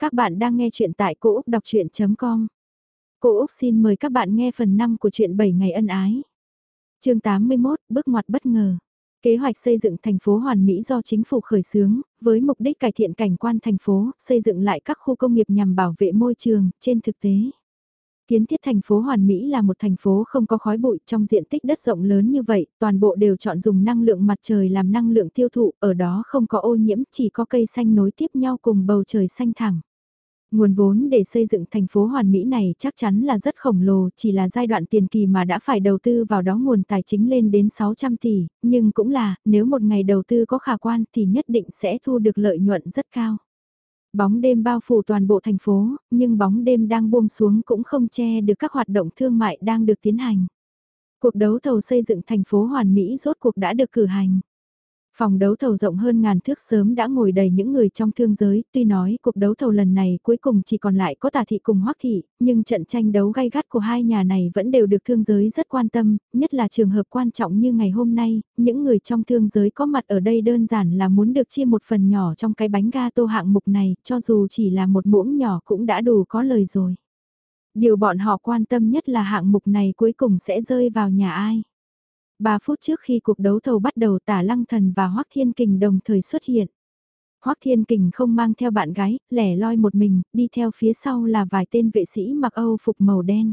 Các bạn đang nghe chuyện tại Cô Úc đọc chuyện.com. Cô Úc xin mời các bạn nghe phần 5 của chuyện 7 ngày ân ái. chương 81, bước ngoặt bất ngờ. Kế hoạch xây dựng thành phố hoàn mỹ do chính phủ khởi xướng, với mục đích cải thiện cảnh quan thành phố, xây dựng lại các khu công nghiệp nhằm bảo vệ môi trường, trên thực tế. Kiến thiết thành phố Hoàn Mỹ là một thành phố không có khói bụi trong diện tích đất rộng lớn như vậy, toàn bộ đều chọn dùng năng lượng mặt trời làm năng lượng tiêu thụ, ở đó không có ô nhiễm, chỉ có cây xanh nối tiếp nhau cùng bầu trời xanh thẳng. Nguồn vốn để xây dựng thành phố hoàn mỹ này chắc chắn là rất khổng lồ, chỉ là giai đoạn tiền kỳ mà đã phải đầu tư vào đó nguồn tài chính lên đến 600 tỷ, nhưng cũng là, nếu một ngày đầu tư có khả quan thì nhất định sẽ thu được lợi nhuận rất cao. Bóng đêm bao phủ toàn bộ thành phố, nhưng bóng đêm đang buông xuống cũng không che được các hoạt động thương mại đang được tiến hành. Cuộc đấu thầu xây dựng thành phố hoàn mỹ rốt cuộc đã được cử hành. Phòng đấu thầu rộng hơn ngàn thước sớm đã ngồi đầy những người trong thương giới, tuy nói cuộc đấu thầu lần này cuối cùng chỉ còn lại có tà thị cùng hoắc thị, nhưng trận tranh đấu gay gắt của hai nhà này vẫn đều được thương giới rất quan tâm, nhất là trường hợp quan trọng như ngày hôm nay, những người trong thương giới có mặt ở đây đơn giản là muốn được chia một phần nhỏ trong cái bánh ga tô hạng mục này, cho dù chỉ là một muỗng nhỏ cũng đã đủ có lời rồi. Điều bọn họ quan tâm nhất là hạng mục này cuối cùng sẽ rơi vào nhà ai. 3 phút trước khi cuộc đấu thầu bắt đầu tả lăng thần và Hoác Thiên Kình đồng thời xuất hiện. Hoác Thiên Kình không mang theo bạn gái, lẻ loi một mình, đi theo phía sau là vài tên vệ sĩ mặc Âu phục màu đen.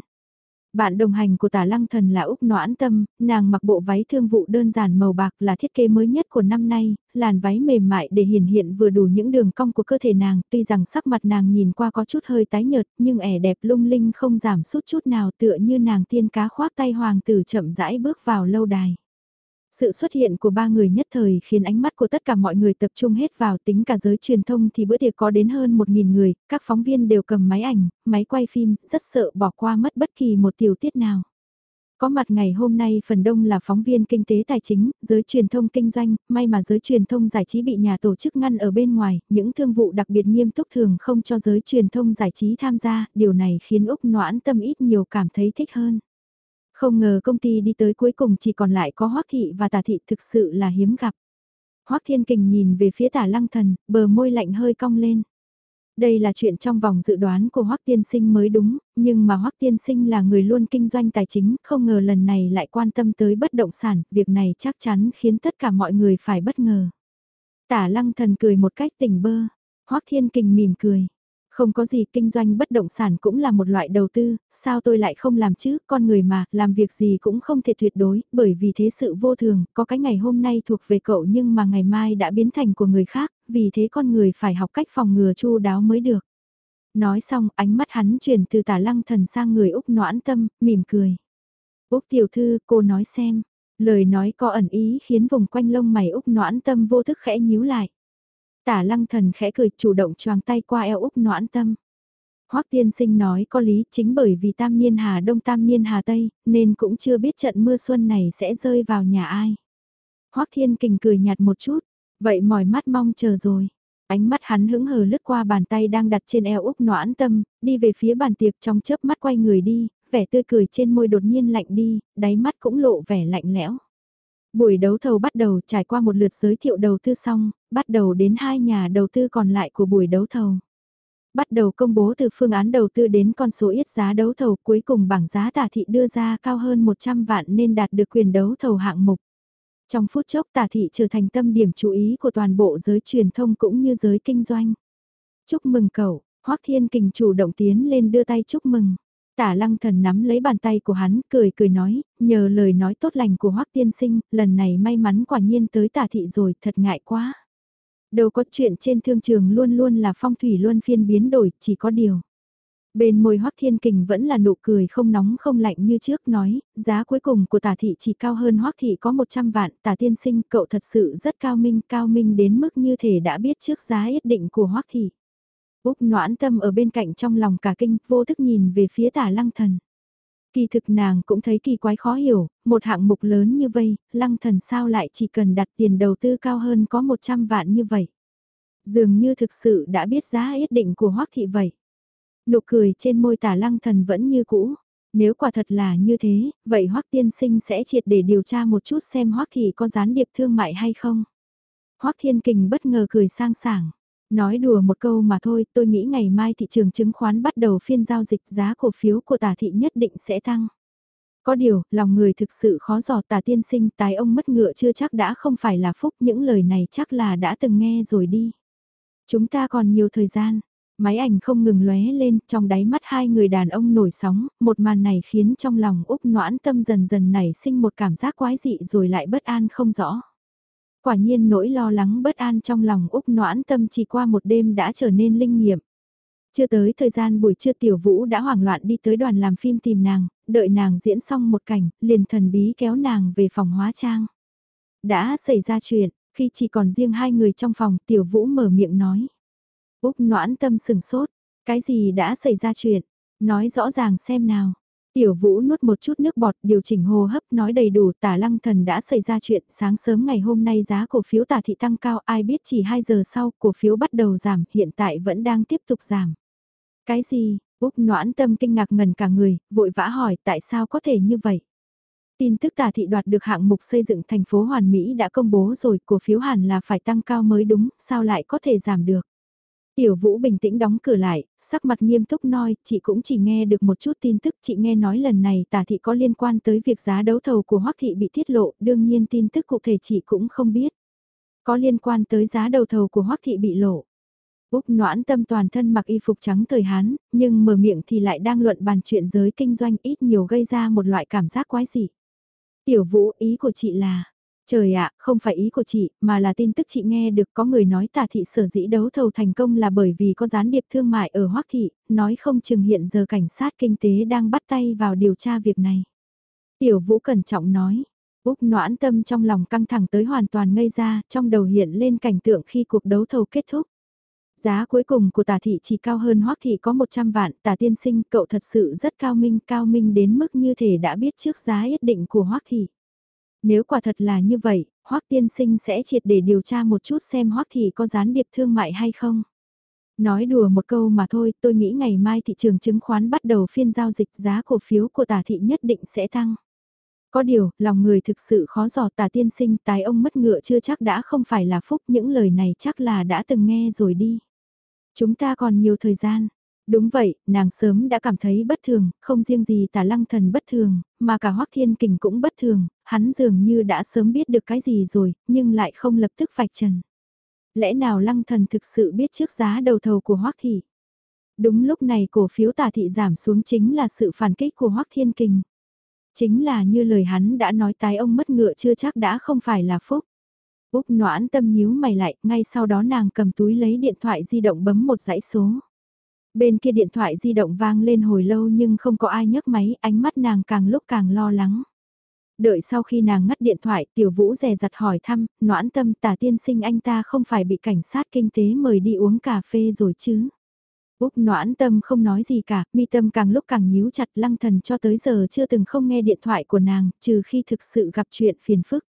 Bạn đồng hành của tả lăng thần là Úc Noãn Tâm, nàng mặc bộ váy thương vụ đơn giản màu bạc là thiết kế mới nhất của năm nay, làn váy mềm mại để hiển hiện vừa đủ những đường cong của cơ thể nàng, tuy rằng sắc mặt nàng nhìn qua có chút hơi tái nhợt, nhưng ẻ đẹp lung linh không giảm sút chút nào tựa như nàng tiên cá khoác tay hoàng tử chậm rãi bước vào lâu đài. Sự xuất hiện của ba người nhất thời khiến ánh mắt của tất cả mọi người tập trung hết vào tính cả giới truyền thông thì bữa tiệc có đến hơn 1.000 người, các phóng viên đều cầm máy ảnh, máy quay phim, rất sợ bỏ qua mất bất kỳ một tiểu tiết nào. Có mặt ngày hôm nay phần đông là phóng viên kinh tế tài chính, giới truyền thông kinh doanh, may mà giới truyền thông giải trí bị nhà tổ chức ngăn ở bên ngoài, những thương vụ đặc biệt nghiêm túc thường không cho giới truyền thông giải trí tham gia, điều này khiến Úc noãn tâm ít nhiều cảm thấy thích hơn. Không ngờ công ty đi tới cuối cùng chỉ còn lại có Hoắc Thị và Tả Thị thực sự là hiếm gặp. Hoắc Thiên Kình nhìn về phía Tả Lăng Thần, bờ môi lạnh hơi cong lên. Đây là chuyện trong vòng dự đoán của Hoắc Tiên Sinh mới đúng, nhưng mà Hoắc Tiên Sinh là người luôn kinh doanh tài chính, không ngờ lần này lại quan tâm tới bất động sản, việc này chắc chắn khiến tất cả mọi người phải bất ngờ. Tả Lăng Thần cười một cách tỉnh bơ, Hoắc Thiên Kình mỉm cười. Không có gì kinh doanh bất động sản cũng là một loại đầu tư, sao tôi lại không làm chứ, con người mà, làm việc gì cũng không thể tuyệt đối, bởi vì thế sự vô thường, có cái ngày hôm nay thuộc về cậu nhưng mà ngày mai đã biến thành của người khác, vì thế con người phải học cách phòng ngừa chu đáo mới được. Nói xong, ánh mắt hắn chuyển từ tả lăng thần sang người Úc noãn tâm, mỉm cười. Úc tiểu thư, cô nói xem. Lời nói có ẩn ý khiến vùng quanh lông mày Úc noãn tâm vô thức khẽ nhíu lại. Tả lăng thần khẽ cười chủ động choàng tay qua eo Úc noãn tâm. Hoắc tiên sinh nói có lý chính bởi vì tam niên hà đông tam niên hà tây, nên cũng chưa biết trận mưa xuân này sẽ rơi vào nhà ai. Hoắc thiên kình cười nhạt một chút, vậy mỏi mắt mong chờ rồi. Ánh mắt hắn hững hờ lướt qua bàn tay đang đặt trên eo Úc noãn tâm, đi về phía bàn tiệc trong chớp mắt quay người đi, vẻ tươi cười trên môi đột nhiên lạnh đi, đáy mắt cũng lộ vẻ lạnh lẽo. Buổi đấu thầu bắt đầu trải qua một lượt giới thiệu đầu tư xong, bắt đầu đến hai nhà đầu tư còn lại của buổi đấu thầu. Bắt đầu công bố từ phương án đầu tư đến con số ít giá đấu thầu cuối cùng bảng giá tả thị đưa ra cao hơn 100 vạn nên đạt được quyền đấu thầu hạng mục. Trong phút chốc tả thị trở thành tâm điểm chú ý của toàn bộ giới truyền thông cũng như giới kinh doanh. Chúc mừng cậu, Hoác Thiên Kình chủ động tiến lên đưa tay chúc mừng. Tả lăng thần nắm lấy bàn tay của hắn, cười cười nói, nhờ lời nói tốt lành của Hoắc tiên sinh, lần này may mắn quả nhiên tới tả thị rồi, thật ngại quá. Đâu có chuyện trên thương trường luôn luôn là phong thủy luôn phiên biến đổi, chỉ có điều. Bên môi Hoắc Thiên Kình vẫn là nụ cười không nóng không lạnh như trước nói, giá cuối cùng của tả thị chỉ cao hơn Hoắc thị có 100 vạn, tả tiên sinh cậu thật sự rất cao minh, cao minh đến mức như thể đã biết trước giá yết định của Hoắc thị. Úc noãn tâm ở bên cạnh trong lòng cả kinh, vô thức nhìn về phía tả lăng thần. Kỳ thực nàng cũng thấy kỳ quái khó hiểu, một hạng mục lớn như vây, lăng thần sao lại chỉ cần đặt tiền đầu tư cao hơn có 100 vạn như vậy. Dường như thực sự đã biết giá yết định của hoắc thị vậy. Nụ cười trên môi tả lăng thần vẫn như cũ. Nếu quả thật là như thế, vậy hoắc tiên sinh sẽ triệt để điều tra một chút xem hoắc thị có gián điệp thương mại hay không. hoắc thiên kình bất ngờ cười sang sảng. Nói đùa một câu mà thôi, tôi nghĩ ngày mai thị trường chứng khoán bắt đầu phiên giao dịch giá cổ phiếu của tả thị nhất định sẽ tăng. Có điều, lòng người thực sự khó dò tả tiên sinh tài ông mất ngựa chưa chắc đã không phải là phúc những lời này chắc là đã từng nghe rồi đi. Chúng ta còn nhiều thời gian, máy ảnh không ngừng lóe lên trong đáy mắt hai người đàn ông nổi sóng, một màn này khiến trong lòng Úc noãn tâm dần dần nảy sinh một cảm giác quái dị rồi lại bất an không rõ. Quả nhiên nỗi lo lắng bất an trong lòng Úc noãn tâm chỉ qua một đêm đã trở nên linh nghiệm. Chưa tới thời gian buổi trưa tiểu vũ đã hoảng loạn đi tới đoàn làm phim tìm nàng, đợi nàng diễn xong một cảnh, liền thần bí kéo nàng về phòng hóa trang. Đã xảy ra chuyện, khi chỉ còn riêng hai người trong phòng tiểu vũ mở miệng nói. Úc noãn tâm sừng sốt, cái gì đã xảy ra chuyện, nói rõ ràng xem nào. Tiểu Vũ nuốt một chút nước bọt, điều chỉnh hô hấp, nói đầy đủ, tả lăng thần đã xảy ra chuyện, sáng sớm ngày hôm nay giá cổ phiếu tả thị tăng cao, ai biết chỉ 2 giờ sau, cổ phiếu bắt đầu giảm, hiện tại vẫn đang tiếp tục giảm. Cái gì, Úc noãn tâm kinh ngạc ngần cả người, vội vã hỏi tại sao có thể như vậy. Tin tức tả thị đoạt được hạng mục xây dựng thành phố Hoàn Mỹ đã công bố rồi, cổ phiếu hẳn là phải tăng cao mới đúng, sao lại có thể giảm được. Tiểu Vũ bình tĩnh đóng cửa lại, sắc mặt nghiêm túc nói, chị cũng chỉ nghe được một chút tin tức, chị nghe nói lần này tả thị có liên quan tới việc giá đấu thầu của Hoắc thị bị tiết lộ, đương nhiên tin tức cụ thể chị cũng không biết. Có liên quan tới giá đầu thầu của Hoắc thị bị lộ. Úc noãn tâm toàn thân mặc y phục trắng thời Hán, nhưng mở miệng thì lại đang luận bàn chuyện giới kinh doanh ít nhiều gây ra một loại cảm giác quái dị. Tiểu Vũ ý của chị là, Trời ạ, không phải ý của chị, mà là tin tức chị nghe được có người nói tà thị sở dĩ đấu thầu thành công là bởi vì có gián điệp thương mại ở Hoắc thị, nói không chừng hiện giờ cảnh sát kinh tế đang bắt tay vào điều tra việc này. Tiểu Vũ cẩn trọng nói, Úc noãn tâm trong lòng căng thẳng tới hoàn toàn ngây ra, trong đầu hiện lên cảnh tượng khi cuộc đấu thầu kết thúc. Giá cuối cùng của tà thị chỉ cao hơn Hoắc thị có 100 vạn, tả tiên sinh cậu thật sự rất cao minh, cao minh đến mức như thể đã biết trước giá nhất định của Hoắc thị. Nếu quả thật là như vậy, Hoắc tiên sinh sẽ triệt để điều tra một chút xem Hoắc thị có gián điệp thương mại hay không. Nói đùa một câu mà thôi, tôi nghĩ ngày mai thị trường chứng khoán bắt đầu phiên giao dịch giá cổ phiếu của tả thị nhất định sẽ tăng. Có điều, lòng người thực sự khó dò tả tiên sinh tài ông mất ngựa chưa chắc đã không phải là phúc những lời này chắc là đã từng nghe rồi đi. Chúng ta còn nhiều thời gian, Đúng vậy, nàng sớm đã cảm thấy bất thường, không riêng gì tả lăng thần bất thường, mà cả hoắc thiên kình cũng bất thường, hắn dường như đã sớm biết được cái gì rồi, nhưng lại không lập tức vạch trần. Lẽ nào lăng thần thực sự biết trước giá đầu thầu của hoắc thị? Đúng lúc này cổ phiếu tả thị giảm xuống chính là sự phản kích của hoắc thiên kình. Chính là như lời hắn đã nói tái ông mất ngựa chưa chắc đã không phải là phúc. Úc noãn tâm nhíu mày lại, ngay sau đó nàng cầm túi lấy điện thoại di động bấm một dãy số. Bên kia điện thoại di động vang lên hồi lâu nhưng không có ai nhấc máy, ánh mắt nàng càng lúc càng lo lắng. Đợi sau khi nàng ngắt điện thoại, tiểu vũ rè rặt hỏi thăm, noãn tâm tả tiên sinh anh ta không phải bị cảnh sát kinh tế mời đi uống cà phê rồi chứ. Úc noãn tâm không nói gì cả, mi tâm càng lúc càng nhíu chặt lăng thần cho tới giờ chưa từng không nghe điện thoại của nàng, trừ khi thực sự gặp chuyện phiền phức.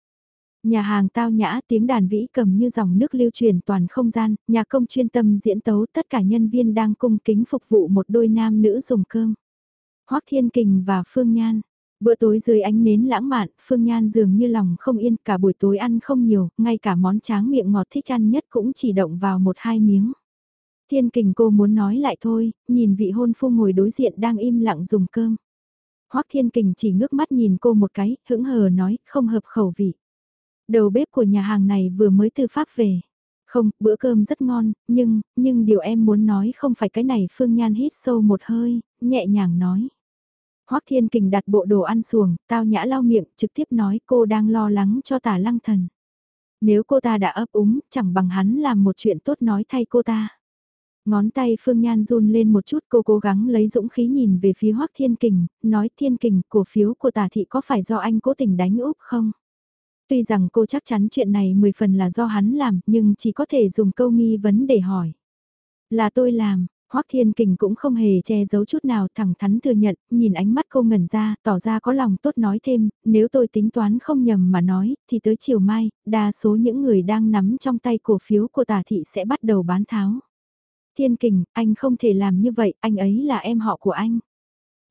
Nhà hàng tao nhã tiếng đàn vĩ cầm như dòng nước lưu truyền toàn không gian, nhà công chuyên tâm diễn tấu tất cả nhân viên đang cung kính phục vụ một đôi nam nữ dùng cơm. Hoác Thiên Kình và Phương Nhan. Bữa tối dưới ánh nến lãng mạn, Phương Nhan dường như lòng không yên cả buổi tối ăn không nhiều, ngay cả món tráng miệng ngọt thích ăn nhất cũng chỉ động vào một hai miếng. Thiên Kình cô muốn nói lại thôi, nhìn vị hôn phu ngồi đối diện đang im lặng dùng cơm. Hoác Thiên Kình chỉ ngước mắt nhìn cô một cái, hững hờ nói, không hợp khẩu vị. Đầu bếp của nhà hàng này vừa mới từ Pháp về. Không, bữa cơm rất ngon, nhưng, nhưng điều em muốn nói không phải cái này Phương Nhan hít sâu một hơi, nhẹ nhàng nói. Hoắc Thiên Kình đặt bộ đồ ăn xuồng, tao nhã lau miệng, trực tiếp nói cô đang lo lắng cho tả lăng thần. Nếu cô ta đã ấp úng, chẳng bằng hắn làm một chuyện tốt nói thay cô ta. Ngón tay Phương Nhan run lên một chút cô cố gắng lấy dũng khí nhìn về phía Hoắc Thiên Kình, nói Thiên Kình cổ phiếu của tả thị có phải do anh cố tình đánh úp không? Tuy rằng cô chắc chắn chuyện này 10 phần là do hắn làm, nhưng chỉ có thể dùng câu nghi vấn để hỏi. Là tôi làm, Hoắc Thiên Kình cũng không hề che giấu chút nào thẳng thắn thừa nhận, nhìn ánh mắt cô ngẩn ra, tỏ ra có lòng tốt nói thêm, nếu tôi tính toán không nhầm mà nói, thì tới chiều mai, đa số những người đang nắm trong tay cổ phiếu của tả thị sẽ bắt đầu bán tháo. Thiên Kình, anh không thể làm như vậy, anh ấy là em họ của anh.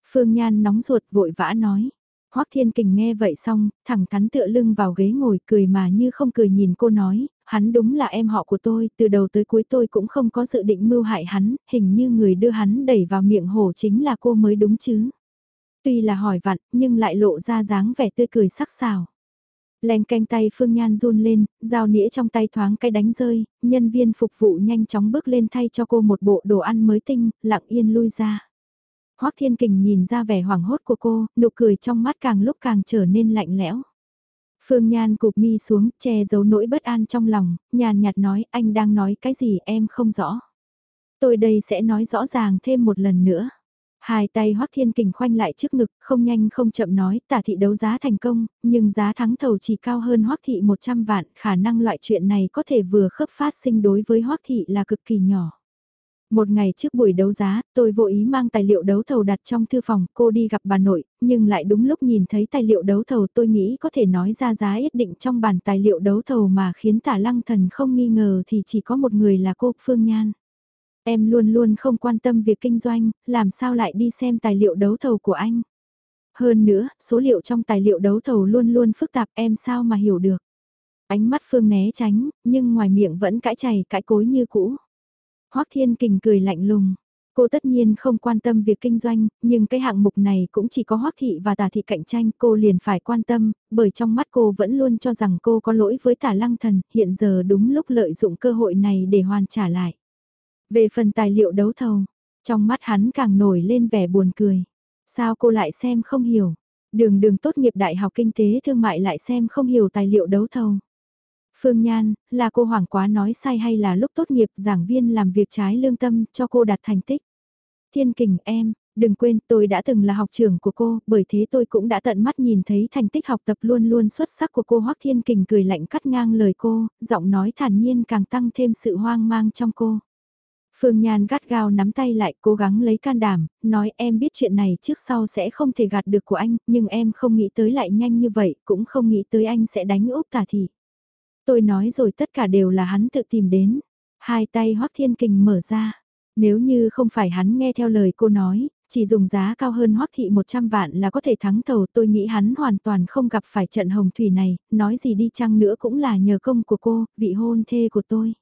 Phương Nhan nóng ruột vội vã nói. Hoắc Thiên Kình nghe vậy xong, thẳng thắn tựa lưng vào ghế ngồi cười mà như không cười nhìn cô nói, hắn đúng là em họ của tôi, từ đầu tới cuối tôi cũng không có dự định mưu hại hắn, hình như người đưa hắn đẩy vào miệng hổ chính là cô mới đúng chứ. Tuy là hỏi vặn, nhưng lại lộ ra dáng vẻ tươi cười sắc sảo. Leng canh tay Phương Nhan run lên, dao nĩa trong tay thoáng cái đánh rơi, nhân viên phục vụ nhanh chóng bước lên thay cho cô một bộ đồ ăn mới tinh, lặng yên lui ra. Hoắc Thiên Kình nhìn ra vẻ hoảng hốt của cô, nụ cười trong mắt càng lúc càng trở nên lạnh lẽo. Phương Nhan cụp mi xuống, che giấu nỗi bất an trong lòng, nhàn nhạt nói anh đang nói cái gì em không rõ. Tôi đây sẽ nói rõ ràng thêm một lần nữa. Hai tay Hoắc Thiên Kình khoanh lại trước ngực, không nhanh không chậm nói, tả thị đấu giá thành công, nhưng giá thắng thầu chỉ cao hơn Hoắc thị 100 vạn, khả năng loại chuyện này có thể vừa khớp phát sinh đối với Hoắc thị là cực kỳ nhỏ. Một ngày trước buổi đấu giá, tôi vô ý mang tài liệu đấu thầu đặt trong thư phòng, cô đi gặp bà nội, nhưng lại đúng lúc nhìn thấy tài liệu đấu thầu tôi nghĩ có thể nói ra giá ít định trong bản tài liệu đấu thầu mà khiến tả lăng thần không nghi ngờ thì chỉ có một người là cô, Phương Nhan. Em luôn luôn không quan tâm việc kinh doanh, làm sao lại đi xem tài liệu đấu thầu của anh. Hơn nữa, số liệu trong tài liệu đấu thầu luôn luôn phức tạp em sao mà hiểu được. Ánh mắt Phương né tránh, nhưng ngoài miệng vẫn cãi chày cãi cối như cũ. Hoác Thiên Kình cười lạnh lùng. Cô tất nhiên không quan tâm việc kinh doanh, nhưng cái hạng mục này cũng chỉ có Hoác Thị và Tả Thị cạnh tranh cô liền phải quan tâm, bởi trong mắt cô vẫn luôn cho rằng cô có lỗi với Tả Lăng Thần, hiện giờ đúng lúc lợi dụng cơ hội này để hoàn trả lại. Về phần tài liệu đấu thầu, trong mắt hắn càng nổi lên vẻ buồn cười. Sao cô lại xem không hiểu? Đường đường tốt nghiệp đại học kinh tế thương mại lại xem không hiểu tài liệu đấu thầu. Phương Nhan, là cô hoảng quá nói sai hay là lúc tốt nghiệp giảng viên làm việc trái lương tâm cho cô đạt thành tích? Thiên kình em, đừng quên tôi đã từng là học trưởng của cô, bởi thế tôi cũng đã tận mắt nhìn thấy thành tích học tập luôn luôn xuất sắc của cô Hoắc Thiên Kình cười lạnh cắt ngang lời cô, giọng nói thản nhiên càng tăng thêm sự hoang mang trong cô. Phương Nhan gắt gao nắm tay lại cố gắng lấy can đảm, nói em biết chuyện này trước sau sẽ không thể gạt được của anh, nhưng em không nghĩ tới lại nhanh như vậy, cũng không nghĩ tới anh sẽ đánh úp tà thị. Tôi nói rồi tất cả đều là hắn tự tìm đến. Hai tay Hoắc Thiên Kình mở ra. Nếu như không phải hắn nghe theo lời cô nói, chỉ dùng giá cao hơn Hoắc Thị 100 vạn là có thể thắng thầu tôi nghĩ hắn hoàn toàn không gặp phải trận hồng thủy này, nói gì đi chăng nữa cũng là nhờ công của cô, vị hôn thê của tôi.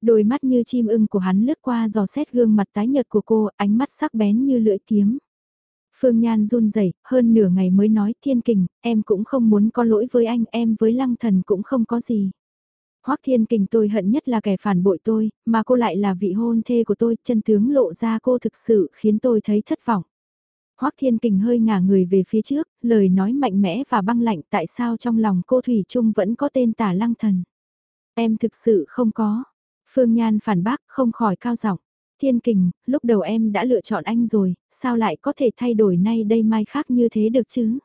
Đôi mắt như chim ưng của hắn lướt qua dò xét gương mặt tái nhợt của cô, ánh mắt sắc bén như lưỡi kiếm. Phương Nhan run rẩy hơn nửa ngày mới nói thiên kình, em cũng không muốn có lỗi với anh, em với lăng thần cũng không có gì. Hoắc Thiên Kình tôi hận nhất là kẻ phản bội tôi, mà cô lại là vị hôn thê của tôi, chân tướng lộ ra cô thực sự khiến tôi thấy thất vọng. Hoắc Thiên Kình hơi ngả người về phía trước, lời nói mạnh mẽ và băng lạnh tại sao trong lòng cô Thủy Trung vẫn có tên tả lăng thần. Em thực sự không có. Phương Nhan phản bác không khỏi cao giọng. Thiên kình, lúc đầu em đã lựa chọn anh rồi, sao lại có thể thay đổi nay đây mai khác như thế được chứ?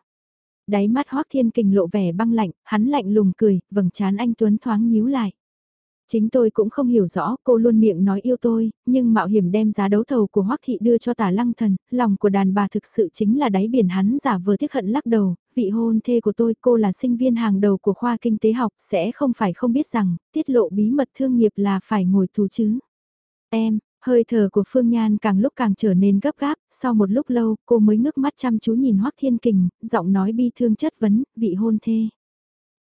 Đáy mắt Hoác Thiên Kình lộ vẻ băng lạnh, hắn lạnh lùng cười, vầng trán anh Tuấn thoáng nhíu lại. Chính tôi cũng không hiểu rõ, cô luôn miệng nói yêu tôi, nhưng mạo hiểm đem giá đấu thầu của Hoắc Thị đưa cho tả lăng thần, lòng của đàn bà thực sự chính là đáy biển hắn giả vờ tiếc hận lắc đầu, vị hôn thê của tôi, cô là sinh viên hàng đầu của khoa kinh tế học, sẽ không phải không biết rằng, tiết lộ bí mật thương nghiệp là phải ngồi tù chứ. Em, Hơi thở của Phương Nhan càng lúc càng trở nên gấp gáp, sau một lúc lâu cô mới ngước mắt chăm chú nhìn Hoác Thiên Kình, giọng nói bi thương chất vấn, vị hôn thê.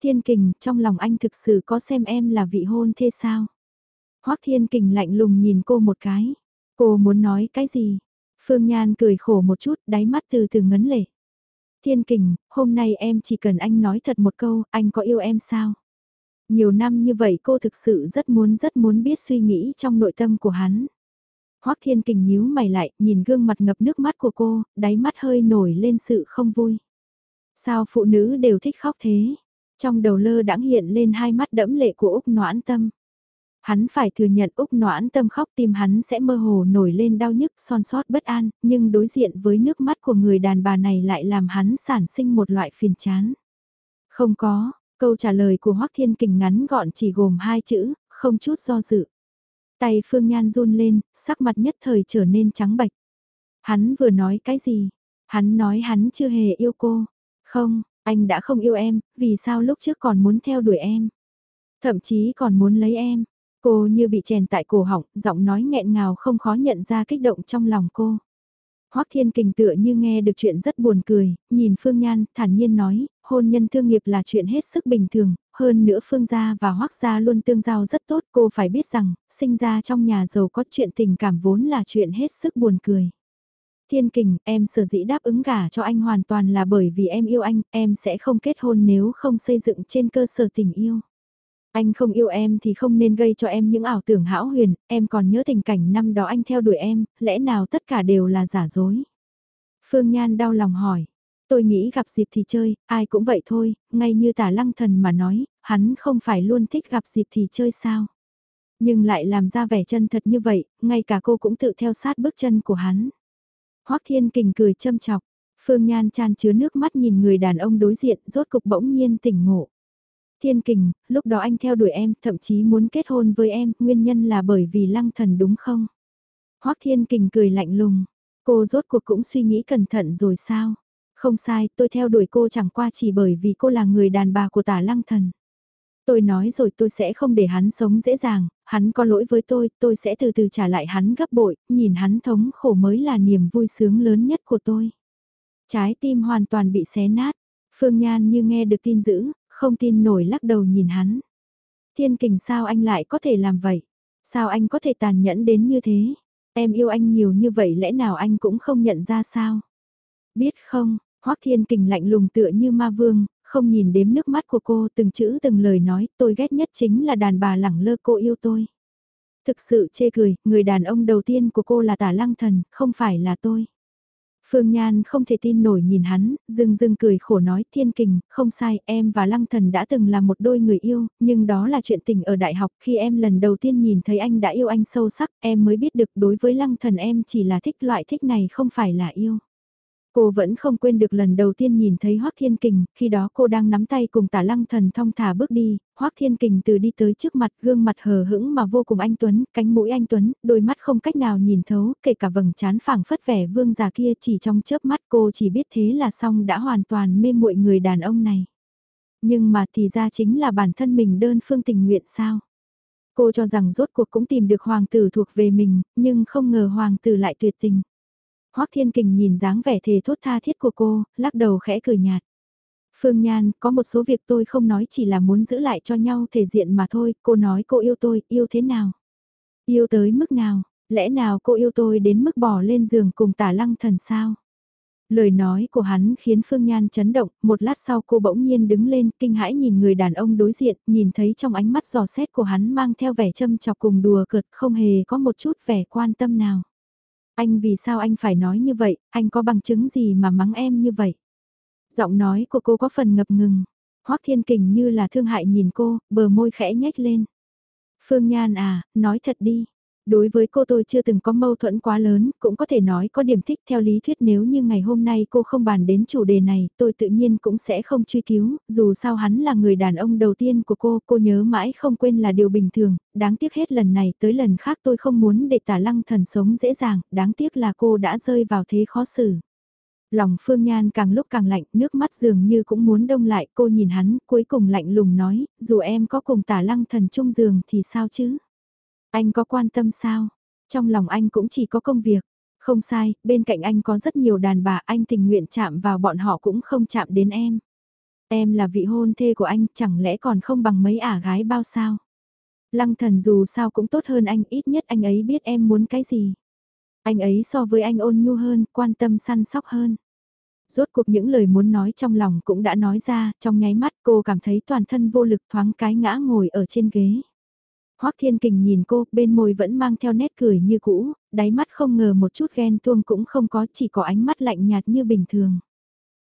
Thiên Kình, trong lòng anh thực sự có xem em là vị hôn thê sao? Hoác Thiên Kình lạnh lùng nhìn cô một cái. Cô muốn nói cái gì? Phương Nhan cười khổ một chút, đáy mắt từ từ ngấn lệ. Thiên Kình, hôm nay em chỉ cần anh nói thật một câu, anh có yêu em sao? Nhiều năm như vậy cô thực sự rất muốn rất muốn biết suy nghĩ trong nội tâm của hắn. Hoắc Thiên Kình nhíu mày lại, nhìn gương mặt ngập nước mắt của cô, đáy mắt hơi nổi lên sự không vui. Sao phụ nữ đều thích khóc thế? Trong đầu lơ đãng hiện lên hai mắt đẫm lệ của Úc Noãn Tâm. Hắn phải thừa nhận Úc Noãn Tâm khóc tim hắn sẽ mơ hồ nổi lên đau nhức son sót bất an, nhưng đối diện với nước mắt của người đàn bà này lại làm hắn sản sinh một loại phiền chán. Không có, câu trả lời của Hoắc Thiên Kình ngắn gọn chỉ gồm hai chữ, không chút do dự. Tay Phương Nhan run lên, sắc mặt nhất thời trở nên trắng bạch. Hắn vừa nói cái gì? Hắn nói hắn chưa hề yêu cô. Không, anh đã không yêu em, vì sao lúc trước còn muốn theo đuổi em? Thậm chí còn muốn lấy em. Cô như bị chèn tại cổ họng, giọng nói nghẹn ngào không khó nhận ra kích động trong lòng cô. Hoắc Thiên Kình tựa như nghe được chuyện rất buồn cười, nhìn Phương Nhan, thản nhiên nói, hôn nhân thương nghiệp là chuyện hết sức bình thường, hơn nữa Phương gia và Hoắc gia luôn tương giao rất tốt, cô phải biết rằng, sinh ra trong nhà giàu có chuyện tình cảm vốn là chuyện hết sức buồn cười. Thiên Kình, em sở dĩ đáp ứng gả cho anh hoàn toàn là bởi vì em yêu anh, em sẽ không kết hôn nếu không xây dựng trên cơ sở tình yêu. Anh không yêu em thì không nên gây cho em những ảo tưởng hão huyền, em còn nhớ tình cảnh năm đó anh theo đuổi em, lẽ nào tất cả đều là giả dối. Phương Nhan đau lòng hỏi, tôi nghĩ gặp dịp thì chơi, ai cũng vậy thôi, ngay như tả lăng thần mà nói, hắn không phải luôn thích gặp dịp thì chơi sao. Nhưng lại làm ra vẻ chân thật như vậy, ngay cả cô cũng tự theo sát bước chân của hắn. Hoắc Thiên Kình cười châm chọc, Phương Nhan chan chứa nước mắt nhìn người đàn ông đối diện rốt cục bỗng nhiên tỉnh ngộ. Thiên Kình, lúc đó anh theo đuổi em, thậm chí muốn kết hôn với em, nguyên nhân là bởi vì lăng thần đúng không? Hoắc Thiên Kình cười lạnh lùng, cô rốt cuộc cũng suy nghĩ cẩn thận rồi sao? Không sai, tôi theo đuổi cô chẳng qua chỉ bởi vì cô là người đàn bà của tả lăng thần. Tôi nói rồi tôi sẽ không để hắn sống dễ dàng, hắn có lỗi với tôi, tôi sẽ từ từ trả lại hắn gấp bội, nhìn hắn thống khổ mới là niềm vui sướng lớn nhất của tôi. Trái tim hoàn toàn bị xé nát, Phương Nhan như nghe được tin dữ, không tin nổi lắc đầu nhìn hắn. Thiên kình sao anh lại có thể làm vậy? Sao anh có thể tàn nhẫn đến như thế? Em yêu anh nhiều như vậy lẽ nào anh cũng không nhận ra sao? Biết không, Hoắc Thiên Kình lạnh lùng tựa như ma vương, không nhìn đếm nước mắt của cô từng chữ từng lời nói tôi ghét nhất chính là đàn bà lẳng lơ cô yêu tôi. Thực sự chê cười, người đàn ông đầu tiên của cô là tả lăng thần, không phải là tôi. Phương Nhan không thể tin nổi nhìn hắn, dưng dưng cười khổ nói thiên kình, không sai, em và Lăng Thần đã từng là một đôi người yêu, nhưng đó là chuyện tình ở đại học khi em lần đầu tiên nhìn thấy anh đã yêu anh sâu sắc, em mới biết được đối với Lăng Thần em chỉ là thích loại thích này không phải là yêu. Cô vẫn không quên được lần đầu tiên nhìn thấy Hoác Thiên Kình, khi đó cô đang nắm tay cùng tả lăng thần thong thả bước đi, Hoác Thiên Kình từ đi tới trước mặt gương mặt hờ hững mà vô cùng anh Tuấn, cánh mũi anh Tuấn, đôi mắt không cách nào nhìn thấu, kể cả vầng trán phẳng phất vẻ vương già kia chỉ trong chớp mắt cô chỉ biết thế là xong đã hoàn toàn mê muội người đàn ông này. Nhưng mà thì ra chính là bản thân mình đơn phương tình nguyện sao? Cô cho rằng rốt cuộc cũng tìm được hoàng tử thuộc về mình, nhưng không ngờ hoàng tử lại tuyệt tình. Hoắc Thiên Kình nhìn dáng vẻ thề thốt tha thiết của cô, lắc đầu khẽ cười nhạt. Phương Nhan, có một số việc tôi không nói chỉ là muốn giữ lại cho nhau thể diện mà thôi, cô nói cô yêu tôi, yêu thế nào? Yêu tới mức nào? Lẽ nào cô yêu tôi đến mức bỏ lên giường cùng tả lăng thần sao? Lời nói của hắn khiến Phương Nhan chấn động, một lát sau cô bỗng nhiên đứng lên, kinh hãi nhìn người đàn ông đối diện, nhìn thấy trong ánh mắt giò xét của hắn mang theo vẻ châm chọc cùng đùa cợt, không hề có một chút vẻ quan tâm nào. Anh vì sao anh phải nói như vậy, anh có bằng chứng gì mà mắng em như vậy? Giọng nói của cô có phần ngập ngừng. Hoắc Thiên Kình như là thương hại nhìn cô, bờ môi khẽ nhếch lên. Phương Nhan à, nói thật đi, Đối với cô tôi chưa từng có mâu thuẫn quá lớn, cũng có thể nói có điểm thích theo lý thuyết nếu như ngày hôm nay cô không bàn đến chủ đề này, tôi tự nhiên cũng sẽ không truy cứu, dù sao hắn là người đàn ông đầu tiên của cô, cô nhớ mãi không quên là điều bình thường, đáng tiếc hết lần này tới lần khác tôi không muốn để tả lăng thần sống dễ dàng, đáng tiếc là cô đã rơi vào thế khó xử. Lòng Phương Nhan càng lúc càng lạnh, nước mắt dường như cũng muốn đông lại, cô nhìn hắn, cuối cùng lạnh lùng nói, dù em có cùng tả lăng thần chung giường thì sao chứ? Anh có quan tâm sao? Trong lòng anh cũng chỉ có công việc. Không sai, bên cạnh anh có rất nhiều đàn bà anh tình nguyện chạm vào bọn họ cũng không chạm đến em. Em là vị hôn thê của anh chẳng lẽ còn không bằng mấy ả gái bao sao? Lăng thần dù sao cũng tốt hơn anh ít nhất anh ấy biết em muốn cái gì. Anh ấy so với anh ôn nhu hơn, quan tâm săn sóc hơn. Rốt cuộc những lời muốn nói trong lòng cũng đã nói ra, trong nháy mắt cô cảm thấy toàn thân vô lực thoáng cái ngã ngồi ở trên ghế. Hoắc Thiên Kình nhìn cô, bên môi vẫn mang theo nét cười như cũ, đáy mắt không ngờ một chút ghen tuông cũng không có, chỉ có ánh mắt lạnh nhạt như bình thường.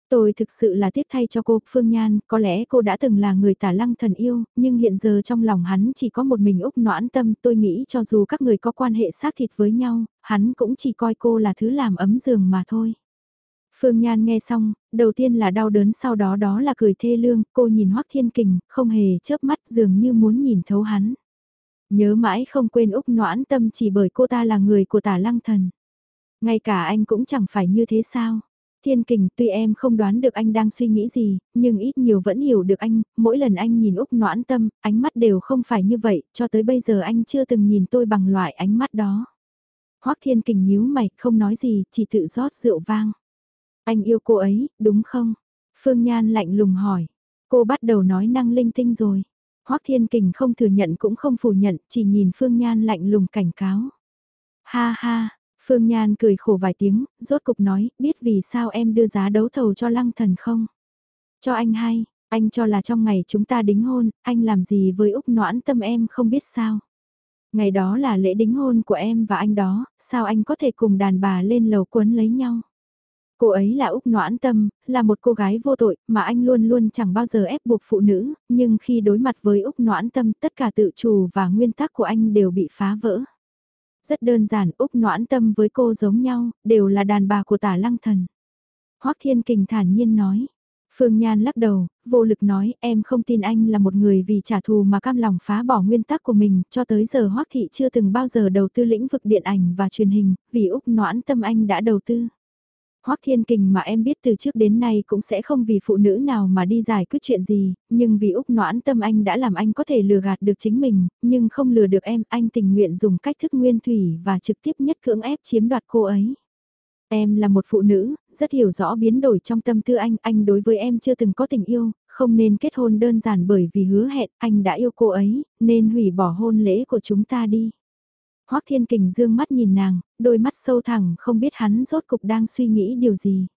Tôi thực sự là tiếc thay cho cô, Phương Nhan, có lẽ cô đã từng là người tả lăng thần yêu, nhưng hiện giờ trong lòng hắn chỉ có một mình Úc noãn tâm, tôi nghĩ cho dù các người có quan hệ xác thịt với nhau, hắn cũng chỉ coi cô là thứ làm ấm giường mà thôi. Phương Nhan nghe xong, đầu tiên là đau đớn sau đó đó là cười thê lương, cô nhìn Hoắc Thiên Kình, không hề chớp mắt dường như muốn nhìn thấu hắn. Nhớ mãi không quên Úc noãn tâm chỉ bởi cô ta là người của tả lăng thần. Ngay cả anh cũng chẳng phải như thế sao. Thiên kình tuy em không đoán được anh đang suy nghĩ gì, nhưng ít nhiều vẫn hiểu được anh, mỗi lần anh nhìn Úc noãn tâm, ánh mắt đều không phải như vậy, cho tới bây giờ anh chưa từng nhìn tôi bằng loại ánh mắt đó. Hoắc Thiên Kình nhíu mày, không nói gì, chỉ tự rót rượu vang. Anh yêu cô ấy, đúng không? Phương Nhan lạnh lùng hỏi. Cô bắt đầu nói năng linh tinh rồi. Hoắc Thiên Kình không thừa nhận cũng không phủ nhận, chỉ nhìn Phương Nhan lạnh lùng cảnh cáo. Ha ha, Phương Nhan cười khổ vài tiếng, rốt cục nói, biết vì sao em đưa giá đấu thầu cho lăng thần không? Cho anh hay, anh cho là trong ngày chúng ta đính hôn, anh làm gì với Úc noãn tâm em không biết sao? Ngày đó là lễ đính hôn của em và anh đó, sao anh có thể cùng đàn bà lên lầu quấn lấy nhau? Cô ấy là Úc Noãn Tâm, là một cô gái vô tội, mà anh luôn luôn chẳng bao giờ ép buộc phụ nữ, nhưng khi đối mặt với Úc Noãn Tâm tất cả tự chủ và nguyên tắc của anh đều bị phá vỡ. Rất đơn giản, Úc Noãn Tâm với cô giống nhau, đều là đàn bà của tả lăng thần. Hoác Thiên Kình thản nhiên nói. Phương Nhan lắc đầu, vô lực nói em không tin anh là một người vì trả thù mà cam lòng phá bỏ nguyên tắc của mình, cho tới giờ Hoác Thị chưa từng bao giờ đầu tư lĩnh vực điện ảnh và truyền hình, vì Úc Noãn Tâm anh đã đầu tư. Hoắc Thiên Kình mà em biết từ trước đến nay cũng sẽ không vì phụ nữ nào mà đi giải quyết chuyện gì, nhưng vì Úc noãn tâm anh đã làm anh có thể lừa gạt được chính mình, nhưng không lừa được em, anh tình nguyện dùng cách thức nguyên thủy và trực tiếp nhất cưỡng ép chiếm đoạt cô ấy. Em là một phụ nữ, rất hiểu rõ biến đổi trong tâm tư anh, anh đối với em chưa từng có tình yêu, không nên kết hôn đơn giản bởi vì hứa hẹn anh đã yêu cô ấy, nên hủy bỏ hôn lễ của chúng ta đi. Hoắc Thiên Kình dương mắt nhìn nàng, đôi mắt sâu thẳng không biết hắn rốt cục đang suy nghĩ điều gì.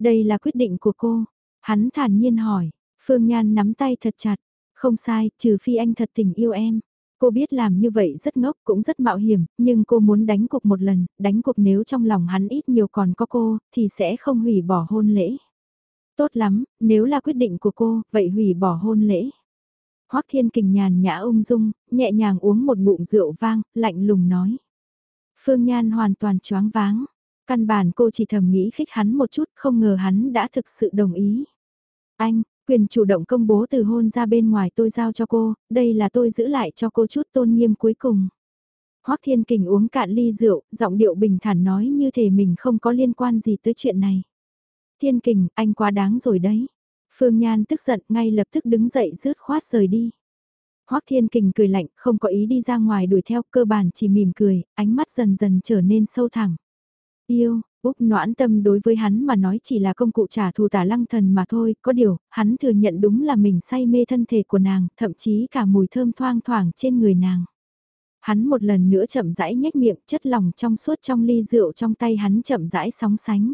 Đây là quyết định của cô. Hắn thản nhiên hỏi, Phương Nhan nắm tay thật chặt. Không sai, trừ phi anh thật tình yêu em. Cô biết làm như vậy rất ngốc cũng rất mạo hiểm, nhưng cô muốn đánh cuộc một lần, đánh cuộc nếu trong lòng hắn ít nhiều còn có cô, thì sẽ không hủy bỏ hôn lễ. Tốt lắm, nếu là quyết định của cô, vậy hủy bỏ hôn lễ. Hoắc Thiên Kình nhàn nhã ung dung, nhẹ nhàng uống một ngụm rượu vang, lạnh lùng nói. Phương Nhan hoàn toàn choáng váng. Căn bản cô chỉ thầm nghĩ khích hắn một chút, không ngờ hắn đã thực sự đồng ý. Anh, quyền chủ động công bố từ hôn ra bên ngoài tôi giao cho cô, đây là tôi giữ lại cho cô chút tôn nghiêm cuối cùng. Hoắc Thiên Kình uống cạn ly rượu, giọng điệu bình thản nói như thể mình không có liên quan gì tới chuyện này. Thiên Kình, anh quá đáng rồi đấy. Phương Nhan tức giận ngay lập tức đứng dậy rứt khoát rời đi. Hoắc Thiên Kình cười lạnh, không có ý đi ra ngoài đuổi theo, cơ bản chỉ mỉm cười, ánh mắt dần dần trở nên sâu thẳng. Yêu, Úc noãn tâm đối với hắn mà nói chỉ là công cụ trả thù tả lăng thần mà thôi, có điều, hắn thừa nhận đúng là mình say mê thân thể của nàng, thậm chí cả mùi thơm thoang thoảng trên người nàng. Hắn một lần nữa chậm rãi nhếch miệng, chất lòng trong suốt trong ly rượu trong tay hắn chậm rãi sóng sánh.